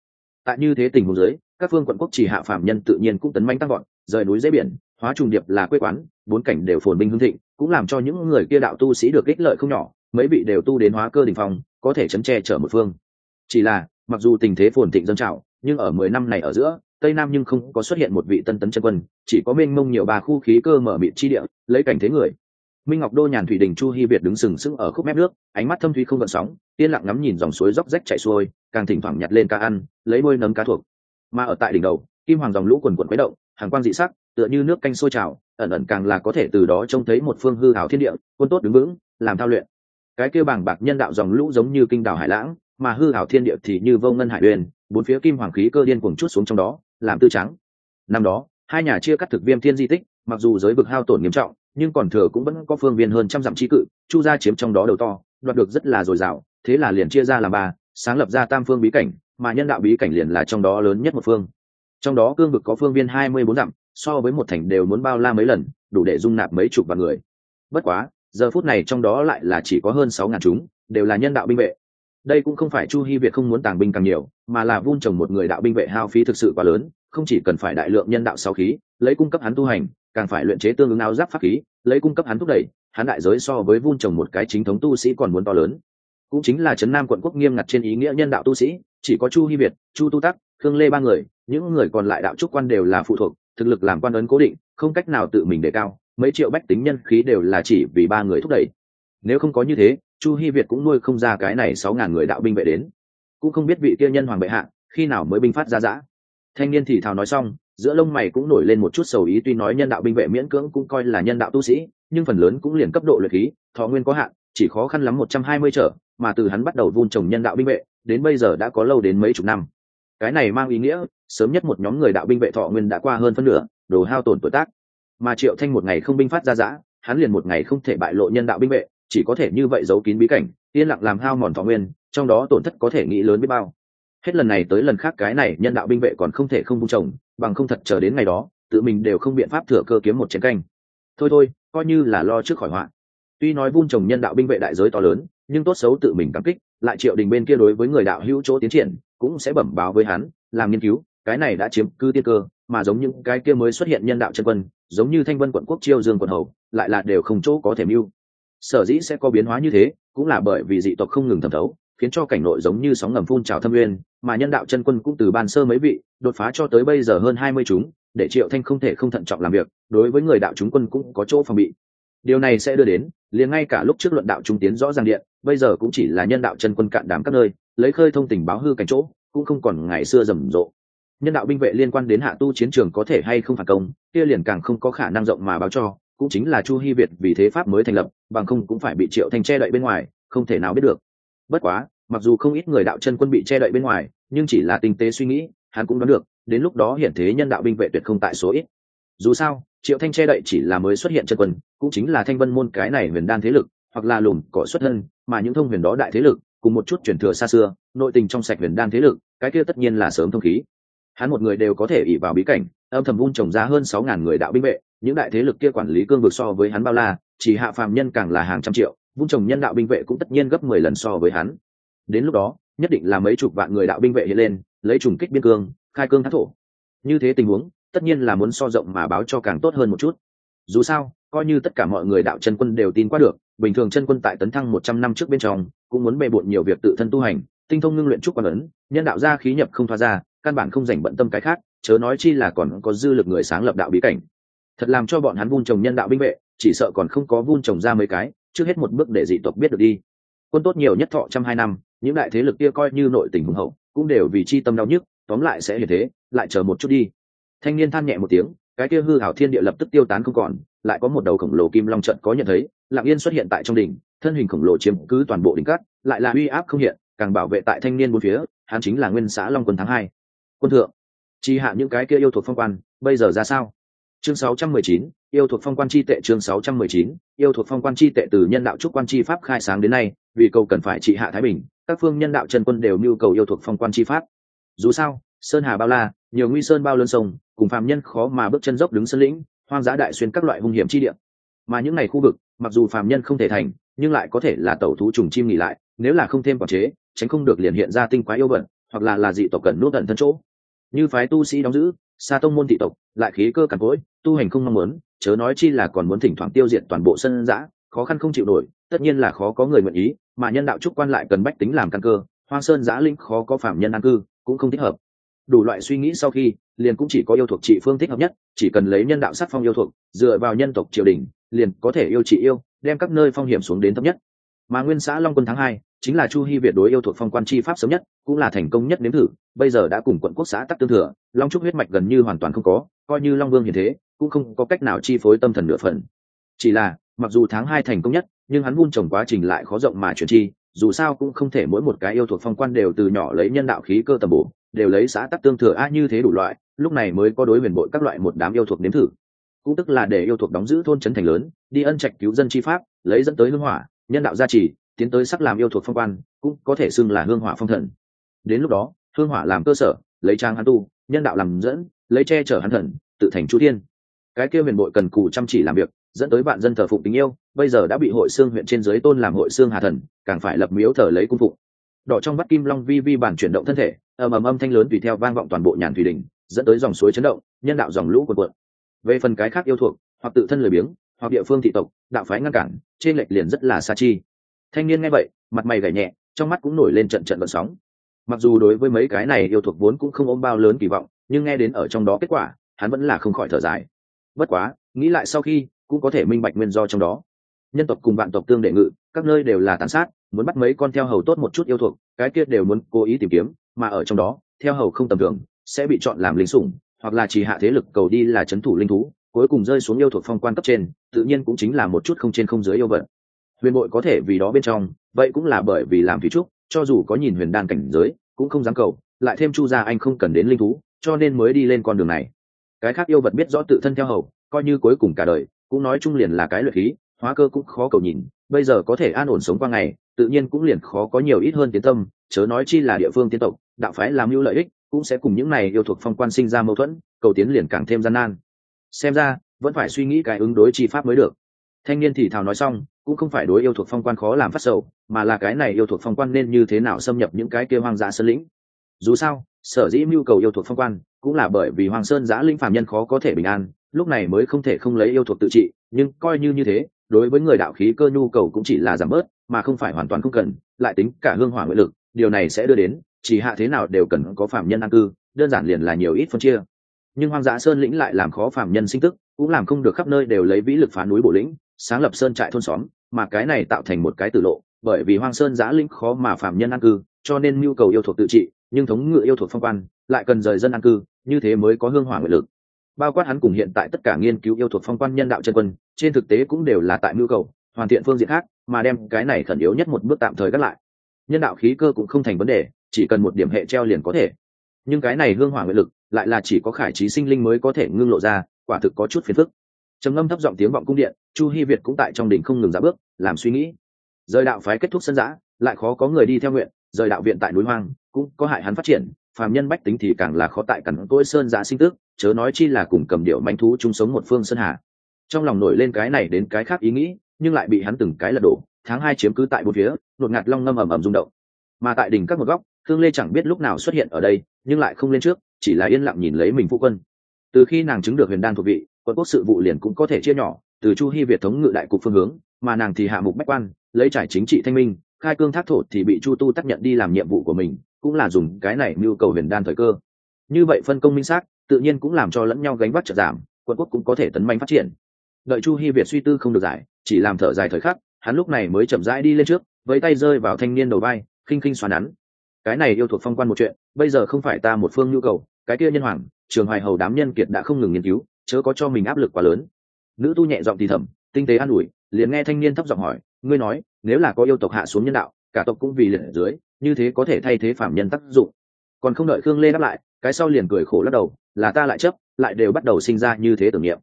Tại như thế tình huống giới các phương quận quốc chỉ hạ phạm nhân tự nhiên cũng tấn manh tăng gọn rời núi dễ biển, hóa trùng điệp là quê quán, bốn cảnh đều phồn binh hưng thịnh, cũng làm cho những người kia đạo tu sĩ được ích lợi không nhỏ, mấy vị đều tu đến hóa cơ đình phong, có thể chấn che chở một phương. Chỉ là mặc dù tình thế phồn thịnh dân trào, nhưng ở mười năm này ở giữa, tây nam nhưng không có xuất hiện một vị tân tấn chân quân, chỉ có mênh mông nhiều bà khu khí cơ mở miệng chi địa, lấy cảnh thế người. Minh ngọc đô nhàn thủy đình chu hy việt đứng sừng sững ở khúc mép nước, ánh mắt thâm thuy không gợn sóng, yên lặng ngắm nhìn dòng suối róc rách chảy xuôi, càng thỉnh thoảng nhặt lên cá ăn, lấy môi nấm cá thuộc. Mà ở tại đỉnh đầu, kim hoàng dòng lũ quần quần quấy động, hàng quang dị sắc, tựa như nước canh sôi trào, ẩn ẩn càng là có thể từ đó trông thấy một phương hư hào thiên địa, quân tốt đứng vững, làm thao luyện. Cái kêu bảng bạc nhân đạo dòng lũ giống như kinh đảo hải lãng mà hư hảo thiên địa thì như vô ngân hải uyên bốn phía kim hoàng khí cơ điên cuồng chút xuống trong đó, làm tư trắng. Năm đó, hai nhà chia cắt thực viêm thiên di tích, mặc dù giới vực hao tổn nghiêm trọng, nhưng còn thừa cũng vẫn có phương viên hơn trăm dặm trí cự, chu gia chiếm trong đó đầu to, đoạt được rất là dồi dào, thế là liền chia ra làm ba, sáng lập ra tam phương bí cảnh, mà nhân đạo bí cảnh liền là trong đó lớn nhất một phương. Trong đó cương vực có phương viên hai mươi bốn dặm, so với một thành đều muốn bao la mấy lần, đủ để dung nạp mấy chục vạn người. Bất quá, giờ phút này trong đó lại là chỉ có hơn sáu ngàn chúng, đều là nhân đạo binh vệ đây cũng không phải chu hy việt không muốn tàng binh càng nhiều, mà là vun trồng một người đạo binh vệ hao phí thực sự quá lớn, không chỉ cần phải đại lượng nhân đạo sáu khí, lấy cung cấp hắn tu hành, càng phải luyện chế tương ứng áo giáp pháp khí, lấy cung cấp hắn thúc đẩy, hắn đại giới so với vun trồng một cái chính thống tu sĩ còn muốn to lớn. Cũng chính là trấn nam quận quốc nghiêm ngặt trên ý nghĩa nhân đạo tu sĩ, chỉ có chu hy việt, chu tu tắc, khương lê ba người, những người còn lại đạo trúc quan đều là phụ thuộc, thực lực làm quan ấn cố định, không cách nào tự mình đề cao, mấy triệu bách tính nhân khí đều là chỉ vì ba người thúc đẩy. Nếu không có như thế chu hy việt cũng nuôi không ra cái này sáu ngàn người đạo binh vệ đến. Cũng không biết vị kia nhân hoàng bệ hạ, khi nào mới binh phát ra dã. Thanh niên thì thào nói xong, giữa lông mày cũng nổi lên một chút sầu ý tuy nói nhân đạo binh vệ miễn cưỡng cũng coi là nhân đạo tu sĩ, nhưng phần lớn cũng liền cấp độ luyện khí, thọ nguyên có hạn, chỉ khó khăn lắm một trăm hai mươi trở, mà từ hắn bắt đầu vun trồng nhân đạo binh vệ, đến bây giờ đã có lâu đến mấy chục năm. Cái này mang ý nghĩa, sớm nhất một nhóm người đạo binh vệ thọ nguyên đã qua hơn phân nửa, đồ hao tổn tuổi tác. Mà triệu thanh một ngày không binh phát ra giã hắn liền một ngày không thể bại lộ nhân đạo binh vệ chỉ có thể như vậy giấu kín bí cảnh, yên lặng làm hao mòn thọ nguyên, trong đó tổn thất có thể nghĩ lớn biết bao. Hết lần này tới lần khác cái này nhân đạo binh vệ còn không thể không vung trồng bằng không thật chờ đến ngày đó, tự mình đều không biện pháp thừa cơ kiếm một chiến canh. Thôi thôi, coi như là lo trước khỏi họa. Tuy nói vung trồng nhân đạo binh vệ đại giới to lớn, nhưng tốt xấu tự mình cảm kích, lại triệu đình bên kia đối với người đạo hữu chỗ tiến triển, cũng sẽ bẩm báo với hắn, làm nghiên cứu, cái này đã chiếm cư tiên cơ, mà giống những cái kia mới xuất hiện nhân đạo chân quân, giống như thanh vân quận quốc chiêu dương quận hầu, lại là đều không chỗ có thể mưu sở dĩ sẽ có biến hóa như thế, cũng là bởi vì dị tộc không ngừng thẩm thấu, khiến cho cảnh nội giống như sóng ngầm phun trào thâm uyên, mà nhân đạo chân quân cũng từ ban sơ mấy vị, đột phá cho tới bây giờ hơn hai mươi chúng, để triệu thanh không thể không thận trọng làm việc, đối với người đạo chúng quân cũng có chỗ phòng bị. Điều này sẽ đưa đến, liền ngay cả lúc trước luận đạo trung tiến rõ ràng điện, bây giờ cũng chỉ là nhân đạo chân quân cạn đám các nơi, lấy khơi thông tình báo hư cảnh chỗ, cũng không còn ngày xưa rầm rộ. Nhân đạo binh vệ liên quan đến hạ tu chiến trường có thể hay không phản công, kia liền càng không có khả năng rộng mà báo cho cũng chính là chu hy việt vì thế pháp mới thành lập, bằng không cũng phải bị triệu thanh che đậy bên ngoài, không thể nào biết được. Bất quá, mặc dù không ít người đạo chân quân bị che đậy bên ngoài, nhưng chỉ là tinh tế suy nghĩ, hắn cũng đoán được, đến lúc đó hiển thế nhân đạo binh vệ tuyệt không tại số ít. Dù sao, triệu thanh che đậy chỉ là mới xuất hiện chân quân, cũng chính là thanh vân môn cái này huyền đan thế lực, hoặc là lùm cỏ xuất thân, mà những thông huyền đó đại thế lực, cùng một chút truyền thừa xa xưa, nội tình trong sạch huyền đan thế lực, cái kia tất nhiên là sớm thông khí. Hắn một người đều có thể ỉ vào bí cảnh, âm thầm vun trồng ra hơn sáu ngàn người đạo binh vệ những đại thế lực kia quản lý cương vực so với hắn bao la, chỉ hạ phàm nhân càng là hàng trăm triệu, vung trồng nhân đạo binh vệ cũng tất nhiên gấp mười lần so với hắn. Đến lúc đó, nhất định là mấy chục vạn người đạo binh vệ hiện lên, lấy trùng kích biên cương, khai cương thác thổ. Như thế tình huống, tất nhiên là muốn so rộng mà báo cho càng tốt hơn một chút. Dù sao, coi như tất cả mọi người đạo chân quân đều tin qua được, bình thường chân quân tại tấn thăng một trăm năm trước bên trong, cũng muốn bề bộn nhiều việc tự thân tu hành, tinh thông ngưng luyện trúc quan ấn, nhân đạo gia khí nhập không thoa ra, căn bản không dành bận tâm cái khác, chớ nói chi là còn có dư lực người sáng lập đạo bí cảnh thật làm cho bọn hắn vun trồng nhân đạo binh vệ, chỉ sợ còn không có vun trồng ra mấy cái, trước hết một bước để dị tộc biết được đi. Quân tốt nhiều nhất thọ trăm hai năm, những đại thế lực kia coi như nội tình hùng hậu, cũng đều vì chi tâm đau nhức, tóm lại sẽ như thế, lại chờ một chút đi. Thanh niên than nhẹ một tiếng, cái kia hư hảo thiên địa lập tức tiêu tán không còn, lại có một đầu khổng lồ kim long trận có nhận thấy lạng yên xuất hiện tại trong đỉnh, thân hình khổng lồ chiếm cứ toàn bộ đỉnh cát, lại là uy áp không hiện, càng bảo vệ tại thanh niên bốn phía, hắn chính là nguyên xã long quân tháng hai. Quân thượng, chi hạ những cái kia yêu thuộc phong quan, bây giờ ra sao? Chương 619, yêu thuộc phong quan chi tệ chương 619, yêu thuộc phong quan chi tệ từ nhân đạo trúc quan chi pháp khai sáng đến nay vì cầu cần phải trị hạ thái bình các phương nhân đạo chân quân đều nhu cầu yêu thuộc phong quan chi pháp. Dù sao sơn hà bao la nhiều nguy sơn bao lớn sông cùng phàm nhân khó mà bước chân dốc đứng sân lĩnh hoang dã đại xuyên các loại hung hiểm chi địa. Mà những này khu vực mặc dù phàm nhân không thể thành nhưng lại có thể là tẩu thú trùng chim nghỉ lại nếu là không thêm quản chế tránh không được liền hiện ra tinh quái yêu bẩn hoặc là là dị tộc cần nuốt tận thân chỗ. Như phái tu sĩ đóng giữ xa tông môn thị tộc, lại khí cơ cằn cỗi, tu hành không mong muốn, chớ nói chi là còn muốn thỉnh thoảng tiêu diệt toàn bộ sân giã khó khăn không chịu nổi, tất nhiên là khó có người nguyện ý, mà nhân đạo trúc quan lại cần bách tính làm căn cơ, hoang sơn giã linh khó có phạm nhân an cư, cũng không thích hợp. Đủ loại suy nghĩ sau khi, liền cũng chỉ có yêu thuộc trị phương thích hợp nhất, chỉ cần lấy nhân đạo sắc phong yêu thuộc, dựa vào nhân tộc triều đình, liền có thể yêu trị yêu, đem các nơi phong hiểm xuống đến thấp nhất. Mà nguyên xã long quân tháng hai chính là chu hy việt đối yêu thuộc phong quan chi pháp sớm nhất, cũng là thành công nhất nếm thử, bây giờ đã cùng quận quốc xã tắc tương thừa, long trúc huyết mạch gần như hoàn toàn không có, coi như long vương hiện thế, cũng không có cách nào chi phối tâm thần nửa phần. Chỉ là, mặc dù tháng hai thành công nhất, nhưng hắn vun trồng quá trình lại khó rộng mà chuyển chi, dù sao cũng không thể mỗi một cái yêu thuộc phong quan đều từ nhỏ lấy nhân đạo khí cơ tầm bổ, đều lấy xã tắc tương thừa a như thế đủ loại, lúc này mới có đối huyền bội các loại một đám yêu thuộc nếm thử. Cũng tức là để yêu thuộc đóng giữ thôn trấn thành lớn, đi ân trạch cứu dân chi pháp, lấy dẫn tới hưng hỏa, nhân đạo gia trì tiến tới sắc làm yêu thuộc phong quan, cũng có thể xưng là hương hỏa phong thần. Đến lúc đó, hương hỏa làm cơ sở, lấy trang hắn tu, nhân đạo làm dẫn, lấy che chở hắn thần, tự thành chu thiên. Cái kia huyền bội cần cù chăm chỉ làm việc, dẫn tới bạn dân thờ phụng tình yêu, bây giờ đã bị hội xương huyện trên dưới tôn làm hội xương hà thần, càng phải lập miếu thờ lấy cung phụng. Đỏ trong vắt kim long vi vi bản chuyển động thân thể, ầm ầm âm thanh lớn tùy theo vang vọng toàn bộ nhàn thủy đình dẫn tới dòng suối chấn động, nhân đạo dòng lũ cuộn cuộn. Về phần cái khác yêu thuộc, hoặc tự thân lười biếng, hoặc địa phương thị tộc, đạo phái ngăn cản, trên lệch liền rất là xa chi thanh niên nghe vậy, mặt mày gảy nhẹ, trong mắt cũng nổi lên trận trận vận sóng. Mặc dù đối với mấy cái này yêu thuộc vốn cũng không ôm bao lớn kỳ vọng, nhưng nghe đến ở trong đó kết quả, hắn vẫn là không khỏi thở dài. Bất quá, nghĩ lại sau khi, cũng có thể minh bạch nguyên do trong đó. Nhân tộc cùng vạn tộc tương đệ ngự, các nơi đều là tàn sát, muốn bắt mấy con theo hầu tốt một chút yêu thuộc, cái kia đều muốn cố ý tìm kiếm, mà ở trong đó, theo hầu không tầm thường, sẽ bị chọn làm lính sủng, hoặc là chỉ hạ thế lực cầu đi là c h ấ n thủ linh thú, cuối cùng rơi xuống yêu thuộc phong quan cấp trên, tự nhiên cũng chính là một chút không trên không dưới yêu vận huyền bội có thể vì đó bên trong, vậy cũng là bởi vì làm thủy trúc, cho dù có nhìn huyền đan cảnh giới, cũng không dám cầu, lại thêm chu gia anh không cần đến linh thú, cho nên mới đi lên con đường này. Cái khác yêu vật biết rõ tự thân theo hầu, coi như cuối cùng cả đời, cũng nói chung liền là cái luyện khí, hóa cơ cũng khó cầu nhìn, bây giờ có thể an ổn sống qua ngày, tự nhiên cũng liền khó có nhiều ít hơn tiến tâm, chớ nói chi là địa phương tiến tộc, đạo phái làm mưu lợi ích, cũng sẽ cùng những này yêu thuộc phong quan sinh ra mâu thuẫn, cầu tiến liền càng thêm gian nan. Xem ra, vẫn phải suy nghĩ cái ứng đối chi pháp mới được thanh niên thì thào nói xong, cũng không phải đối yêu thuộc phong quan khó làm phát sầu, mà là cái này yêu thuộc phong quan nên như thế nào xâm nhập những cái kia hoang dã sơn lĩnh. Dù sao, sở dĩ mưu cầu yêu thuộc phong quan cũng là bởi vì hoàng sơn giã linh phạm nhân khó có thể bình an, lúc này mới không thể không lấy yêu thuộc tự trị, nhưng coi như như thế, đối với người đạo khí cơ nhu cầu cũng chỉ là giảm bớt, mà không phải hoàn toàn không cần, lại tính cả hương hỏa nguyện lực, điều này sẽ đưa đến, chỉ hạ thế nào đều cần có phạm nhân an cư, đơn giản liền là nhiều ít phân chia. Nhưng hoang dã sơn lĩnh lại làm khó phạm nhân sinh tức, cũng làm không được khắp nơi đều lấy vĩ lực phá núi bổ lĩnh sáng lập sơn trại thôn xóm, mà cái này tạo thành một cái tử lộ, bởi vì hoang sơn giã lĩnh khó mà phạm nhân an cư, cho nên nhu cầu yêu thuộc tự trị, nhưng thống ngự yêu thuộc phong quan, lại cần rời dân an cư, như thế mới có hương hỏa nguyện lực. Bao quát hắn cùng hiện tại tất cả nghiên cứu yêu thuộc phong quan nhân đạo chân quân, trên thực tế cũng đều là tại nhu cầu, hoàn thiện phương diện khác, mà đem cái này khẩn yếu nhất một bước tạm thời gác lại. Nhân đạo khí cơ cũng không thành vấn đề, chỉ cần một điểm hệ treo liền có thể. Nhưng cái này hương hỏa nguyện lực, lại là chỉ có khải trí sinh linh mới có thể ngưng lộ ra, quả thực có chút phiền phức trầm ngâm thấp giọng tiếng vọng cung điện, chu hy việt cũng tại trong đỉnh không ngừng ra bước, làm suy nghĩ. Rời đạo phái kết thúc sân giã, lại khó có người đi theo nguyện, rời đạo viện tại núi hoang, cũng có hại hắn phát triển, phàm nhân bách tính thì càng là khó tại cẳng tôi sơn giã sinh tước, chớ nói chi là cùng cầm điệu manh thú chung sống một phương sơn hà. Trong lòng nổi lên cái này đến cái khác ý nghĩ, nhưng lại bị hắn từng cái lật đổ, tháng hai chiếm cứ tại một phía, nột ngạt long ngâm ầm ầm rung động. Mà tại đỉnh các một góc thương lê chẳng biết lúc nào xuất hiện ở đây, nhưng lại không lên trước, chỉ là yên lặng nhìn lấy mình phụ quân. Từ khi nàng chứng được huyền đan thuộc vị quân quốc sự vụ liền cũng có thể chia nhỏ, từ chu hy việt thống ngự đại cục phương hướng, mà nàng thì hạ mục bách quan, lấy trải chính trị thanh minh, khai cương thác thổ thì bị chu tu tác nhận đi làm nhiệm vụ của mình, cũng là dùng cái này mưu cầu huyền đan thời cơ. Như vậy phân công minh xác, tự nhiên cũng làm cho lẫn nhau gánh vác trợ giảm quân quốc cũng có thể tấn manh phát triển. Đợi chu hy việt suy tư không được giải, chỉ làm thở dài thời khắc, hắn lúc này mới chậm rãi đi lên trước, với tay rơi vào thanh niên đầu vai, khinh khinh xoắn nắn. Cái này yêu thuộc phong quan một chuyện, bây giờ không phải ta một phương nhu cầu, cái kia nhân hoàng, trường hoài hầu đám nhân kiệt đã không ngừng nghiên cứu chớ có cho mình áp lực quá lớn. Nữ tu nhẹ giọng thì thầm, tinh tế an ủi, liền nghe thanh niên thấp giọng hỏi, ngươi nói, nếu là có yêu tộc hạ xuống nhân đạo, cả tộc cũng vì liệt ở dưới, như thế có thể thay thế phạm nhân tác dụng? Còn không đợi khương lê đáp lại, cái sau liền cười khổ lắc đầu, là ta lại chấp, lại đều bắt đầu sinh ra như thế tưởng niệm.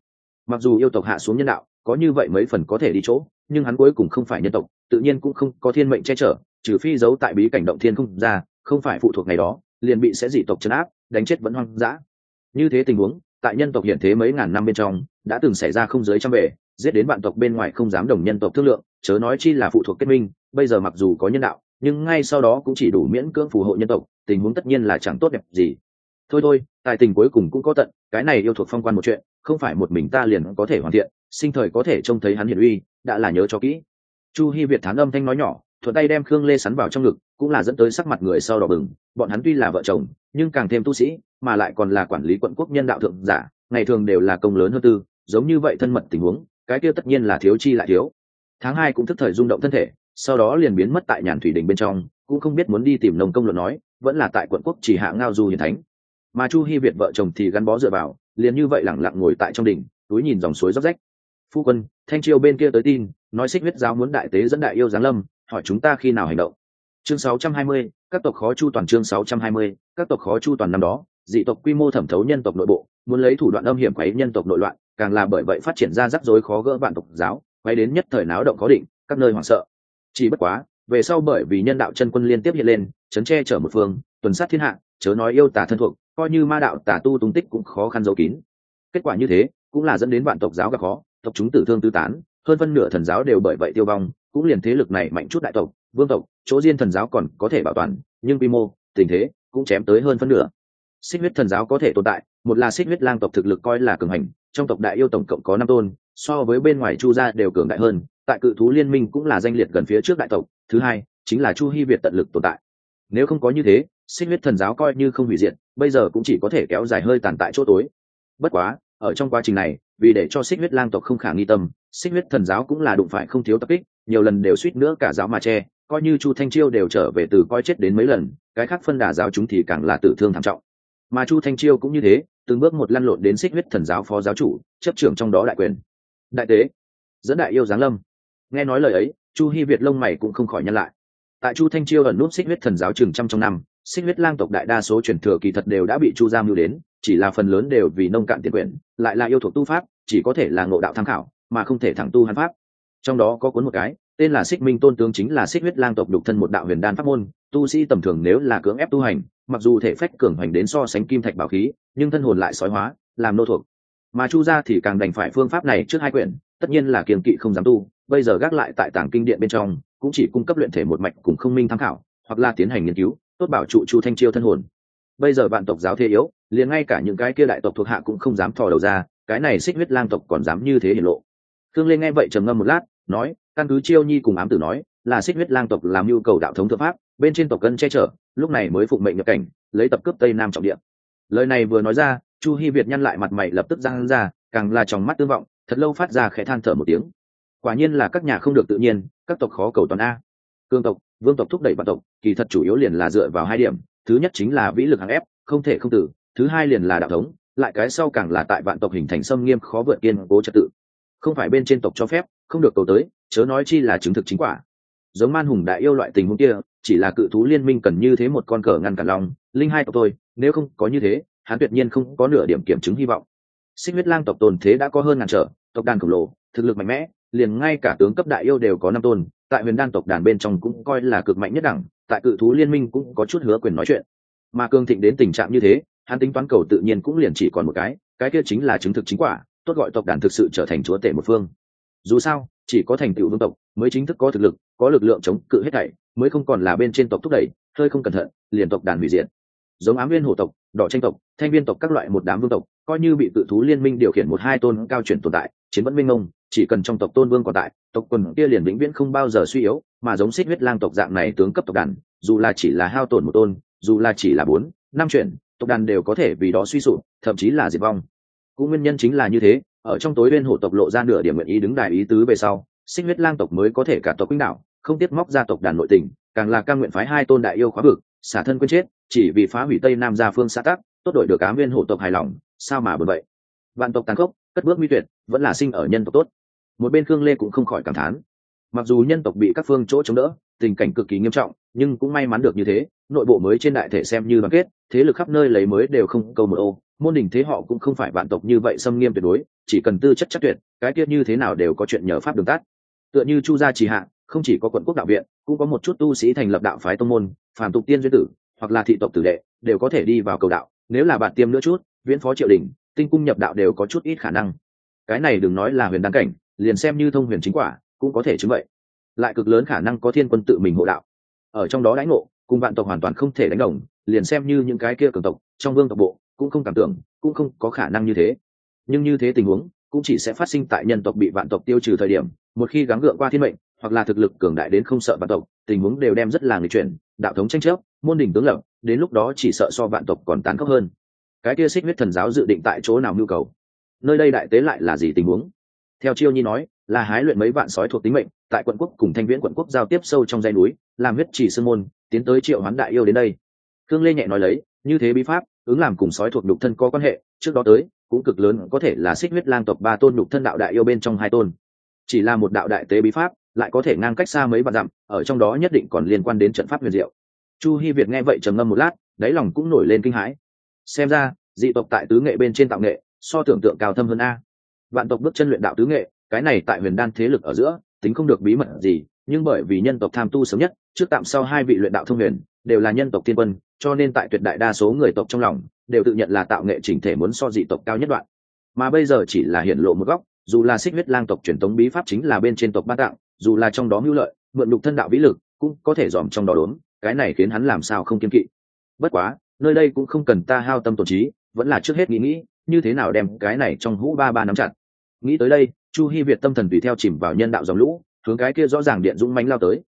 Mặc dù yêu tộc hạ xuống nhân đạo, có như vậy mấy phần có thể đi chỗ, nhưng hắn cuối cùng không phải nhân tộc, tự nhiên cũng không có thiên mệnh che chở, trừ phi giấu tại bí cảnh động thiên không ra, không phải phụ thuộc ngày đó, liền bị sẽ dị tộc chấn áp, đánh chết vẫn hoang dã. Như thế tình huống tại nhân tộc hiện thế mấy ngàn năm bên trong, đã từng xảy ra không dưới trăm bể, giết đến bạn tộc bên ngoài không dám đồng nhân tộc thương lượng, chớ nói chi là phụ thuộc kết minh, bây giờ mặc dù có nhân đạo, nhưng ngay sau đó cũng chỉ đủ miễn cưỡng phù hộ nhân tộc, tình huống tất nhiên là chẳng tốt đẹp gì. Thôi thôi, tài tình cuối cùng cũng có tận, cái này yêu thuộc phong quan một chuyện, không phải một mình ta liền có thể hoàn thiện, sinh thời có thể trông thấy hắn hiển uy, đã là nhớ cho kỹ. Chu hi việt thán âm thanh nói nhỏ, thuận tay đem khương lê sắn vào trong ngực cũng là dẫn tới sắc mặt người sau đỏ bừng bọn hắn tuy là vợ chồng nhưng càng thêm tu sĩ mà lại còn là quản lý quận quốc nhân đạo thượng giả ngày thường đều là công lớn hơn tư giống như vậy thân mật tình huống cái kia tất nhiên là thiếu chi lại thiếu. Tháng hai cũng thức thời rung động thân thể sau đó liền biến mất tại nhàn thủy đình bên trong cũng không biết muốn đi tìm nông công luận nói vẫn là tại quận quốc chỉ hạ ngao du hiền thánh. Mà chu hy việt vợ chồng thì gắn bó dựa vào liền như vậy lẳng lặng ngồi tại trong đình, túi nhìn dòng suối róc rách. Phu quân thanh triều bên kia tới tin nói xích huyết giáo muốn đại tế dẫn đại yêu giáng lâm hỏi chúng ta khi nào hành động chương 620, các tộc khó chu toàn chương 620, các tộc khó chu toàn năm đó dị tộc quy mô thẩm thấu nhân tộc nội bộ muốn lấy thủ đoạn âm hiểm quấy nhân tộc nội loạn càng là bởi vậy phát triển ra rắc rối khó gỡ vạn tộc giáo quay đến nhất thời náo động có định các nơi hoảng sợ. Chỉ bất quá về sau bởi vì nhân đạo chân quân liên tiếp hiện lên chấn che chở một phương tuần sát thiên hạ chớ nói yêu tả thân thuộc coi như ma đạo tả tu tung tích cũng khó khăn giấu kín. Kết quả như thế cũng là dẫn đến vạn tộc giáo gặp khó tộc chúng tử thương tư tán hơn phân nửa thần giáo đều bởi vậy tiêu vong cũng liền thế lực này mạnh chút đại tộc vương tộc, chỗ riêng thần giáo còn có thể bảo toàn, nhưng quy mô, tình thế cũng chém tới hơn phân nửa. Xích huyết thần giáo có thể tồn tại, một là xích huyết lang tộc thực lực coi là cường hành, trong tộc đại yêu tổng cộng có năm tôn, so với bên ngoài chu gia đều cường đại hơn, tại cự thú liên minh cũng là danh liệt gần phía trước đại tộc, thứ hai chính là chu hy việt tận lực tồn tại. Nếu không có như thế, xích huyết thần giáo coi như không hủy diệt, bây giờ cũng chỉ có thể kéo dài hơi tàn tại chỗ tối. Bất quá, ở trong quá trình này, vì để cho xích huyết lang tộc không khả nghi tâm xích huyết thần giáo cũng là đụng phải không thiếu tập kích, nhiều lần đều suýt nữa cả giáo mà che, coi như chu thanh chiêu đều trở về từ coi chết đến mấy lần, cái khác phân đà giáo chúng thì càng là tử thương thảm trọng. Mà chu thanh chiêu cũng như thế, từng bước một lăn lộn đến xích huyết thần giáo phó giáo chủ, chấp trưởng trong đó đại quyền. Đại tế, dẫn đại yêu giáng lâm. Nghe nói lời ấy, chu hy việt lông mày cũng không khỏi nhăn lại. Tại chu thanh chiêu ẩn nút xích huyết thần giáo chừng trăm trong năm, xích huyết lang tộc đại đa số truyền thừa kỳ thật đều đã bị chu giam lưu đến, chỉ là phần lớn đều vì nông cạn tiền quyền, lại là yêu thuộc tu pháp, chỉ có thể là ngộ đạo tham khảo mà không thể thẳng tu hắn pháp. Trong đó có cuốn một cái, tên là xích minh tôn tướng chính là xích huyết lang tộc đục thân một đạo huyền đan pháp môn, tu sĩ tầm thường nếu là cưỡng ép tu hành, mặc dù thể phách cường hành đến so sánh kim thạch bảo khí, nhưng thân hồn lại sói hóa, làm nô thuộc. Mà chu gia thì càng đành phải phương pháp này trước hai quyển, tất nhiên là kiềm kỵ không dám tu, bây giờ gác lại tại tảng kinh điện bên trong, cũng chỉ cung cấp luyện thể một mạch cùng không minh tham khảo, hoặc là tiến hành nghiên cứu, tốt bảo trụ chu thanh chiêu thân hồn. Bây giờ bạn tộc giáo thế yếu, liền ngay cả những cái kia đại tộc thuộc hạ cũng không dám thò đầu ra, cái này xích huyết lang tộc còn dám như thế hiển lộ khương lê nghe vậy trầm ngâm một lát, nói, căn cứ chiêu nhi cùng ám tử nói, là xích huyết lang tộc làm nhu cầu đạo thống thượng pháp, bên trên tộc cân che chở, lúc này mới phụng mệnh nhập cảnh, lấy tập cướp tây nam trọng địa. Lời này vừa nói ra, chu Hi việt nhăn lại mặt mày lập tức giang ra, càng là tròng mắt tương vọng, thật lâu phát ra khẽ than thở một tiếng. Quả nhiên là các nhà không được tự nhiên, các tộc khó cầu toàn a. Cương tộc, vương tộc thúc đẩy vạn tộc, kỳ thật chủ yếu liền là dựa vào hai điểm, thứ nhất chính là vĩ lực hàng ép, không thể không tử, thứ hai liền là đạo thống, lại cái sau càng là tại vạn tộc hình thành xâm nghiêm khó vượt kiên cố trật tự không phải bên trên tộc cho phép, không được cầu tới, chớ nói chi là chứng thực chính quả. Giống man hùng đại yêu loại tình huống kia, chỉ là cự thú liên minh cần như thế một con cờ ngăn cản lòng, linh hai tộc tôi nếu không có như thế, hắn tuyệt nhiên không có nửa điểm kiểm chứng hy vọng. Xích huyết lang tộc tồn thế đã có hơn ngàn trở, tộc đàn khổng lồ, thực lực mạnh mẽ, liền ngay cả tướng cấp đại yêu đều có năm tôn, tại huyền đan tộc đàn bên trong cũng coi là cực mạnh nhất đẳng, tại cự thú liên minh cũng có chút hứa quyền nói chuyện. Mà cương thịnh đến tình trạng như thế, hắn tính toán cầu tự nhiên cũng liền chỉ còn một cái cái kia chính là chứng thực chính quả tốt gọi tộc đàn thực sự trở thành chúa tể một phương. Dù sao, chỉ có thành tựu vương tộc mới chính thức có thực lực, có lực lượng chống cự hết thảy, mới không còn là bên trên tộc thúc đẩy, hơi không cẩn thận, liền tộc đàn hủy diệt. Giống ám viên hổ tộc, đỏ tranh tộc, thanh viên tộc các loại một đám vương tộc, coi như bị tự thú liên minh điều khiển một hai tôn cao chuyển tồn tại, chiến vẫn minh ông chỉ cần trong tộc tôn vương còn tại, tộc quần kia liền vĩnh viễn không bao giờ suy yếu, mà giống xích huyết lang tộc dạng này tướng cấp tộc đàn, dù là chỉ là hao tổn một tôn, dù là chỉ là bốn, năm chuyển, tộc đàn đều có thể vì đó suy sụp, thậm chí là diệt vong cũng nguyên nhân chính là như thế, ở trong tối bên hổ tộc lộ ra nửa điểm nguyện ý đứng đài ý tứ về sau, xích huyết lang tộc mới có thể cả tộc quýnh đạo không tiếc móc gia tộc đàn nội tình, càng là ca nguyện phái hai tôn đại yêu khóa vực, xả thân quên chết, chỉ vì phá hủy tây nam gia phương xã tắc, tốt đội được cá viên hổ tộc hài lòng, sao mà bởi vậy? Vạn tộc tàn khốc, cất bước nguy tuyệt, vẫn là sinh ở nhân tộc tốt. Một bên khương lê cũng không khỏi cảm thán. Mặc dù nhân tộc bị các phương chỗ chống đỡ tình cảnh cực kỳ nghiêm trọng, nhưng cũng may mắn được như thế, nội bộ mới trên đại thể xem như đoàn kết, thế lực khắp nơi lấy mới đều không câu một ô. Môn đình thế họ cũng không phải vạn tộc như vậy xâm nghiêm tuyệt đối, chỉ cần tư chất chắc tuyệt, cái tiết như thế nào đều có chuyện nhờ pháp đường tắt. Tựa như chu gia trì hạ, không chỉ có quận quốc đạo viện, cũng có một chút tu sĩ thành lập đạo phái tông môn phản tục tiên duyên tử, hoặc là thị tộc tử đệ, đều có thể đi vào cầu đạo, nếu là bạn tiêm nữa chút, viễn phó triệu đình, tinh cung nhập đạo đều có chút ít khả năng. Cái này đừng nói là huyền đăng cảnh, liền xem như thông huyền chính quả, cũng có thể chứng vậy lại cực lớn khả năng có thiên quân tự mình hộ đạo. Ở trong đó đánh ngộ, cùng vạn tộc hoàn toàn không thể đánh đồng, liền xem như những cái kia cường tộc, trong vương tộc bộ, cũng không cảm tưởng, cũng không có khả năng như thế. Nhưng như thế tình huống, cũng chỉ sẽ phát sinh tại nhân tộc bị vạn tộc tiêu trừ thời điểm, một khi gắng gượng qua thiên mệnh, hoặc là thực lực cường đại đến không sợ vạn tộc, tình huống đều đem rất là người chuyển, đạo thống tranh chấp, môn đỉnh tướng lập, đến lúc đó chỉ sợ so vạn tộc còn tán khốc hơn. Cái kia xích huyết thần giáo dự định tại chỗ nào nhu cầu? Nơi đây đại tế lại là gì tình huống? Theo chiêu nhi nói, là hái luyện mấy vạn sói thuộc tính mệnh tại quận quốc cùng thanh viễn quận quốc giao tiếp sâu trong dây núi, làm huyết chỉ sương môn, tiến tới triệu hoán đại yêu đến đây. Cương lê nhẹ nói lấy, như thế bí pháp, ứng làm cùng sói thuộc nhục thân có quan hệ, trước đó tới, cũng cực lớn, có thể là xích huyết lang tộc ba tôn nhục thân đạo đại yêu bên trong hai tôn. Chỉ là một đạo đại tế bí pháp, lại có thể ngang cách xa mấy vạn dặm, ở trong đó nhất định còn liên quan đến trận pháp huyền diệu. Chu hy việt nghe vậy trầm ngâm một lát, đáy lòng cũng nổi lên kinh hãi. Xem ra, dị tộc tại tứ nghệ bên trên tạo nghệ, so tưởng tượng cao thâm hơn a. Vạn tộc bước chân luyện đạo tứ nghệ, cái này tại huyền đan thế lực ở giữa tính không được bí mật gì, nhưng bởi vì nhân tộc tham tu sớm nhất, trước tạm sau hai vị luyện đạo thông huyền, đều là nhân tộc tiên quân, cho nên tại tuyệt đại đa số người tộc trong lòng, đều tự nhận là tạo nghệ chỉnh thể muốn so dị tộc cao nhất đoạn. Mà bây giờ chỉ là hiện lộ một góc, dù là xích huyết lang tộc truyền thống bí pháp chính là bên trên tộc ban tặng dù là trong đó mưu lợi, mượn lục thân đạo vĩ lực, cũng có thể dòm trong đó đốn, cái này khiến hắn làm sao không kiên kỵ. Bất quá, nơi đây cũng không cần ta hao tâm tổn trí, vẫn là trước hết nghĩ nghĩ, như thế nào đem cái này trong hũ ba ba nắm chặt. Nghĩ tới đây chu hy việt tâm thần tùy theo chìm vào nhân đạo dòng lũ, hướng cái kia rõ ràng điện dũng mánh lao tới.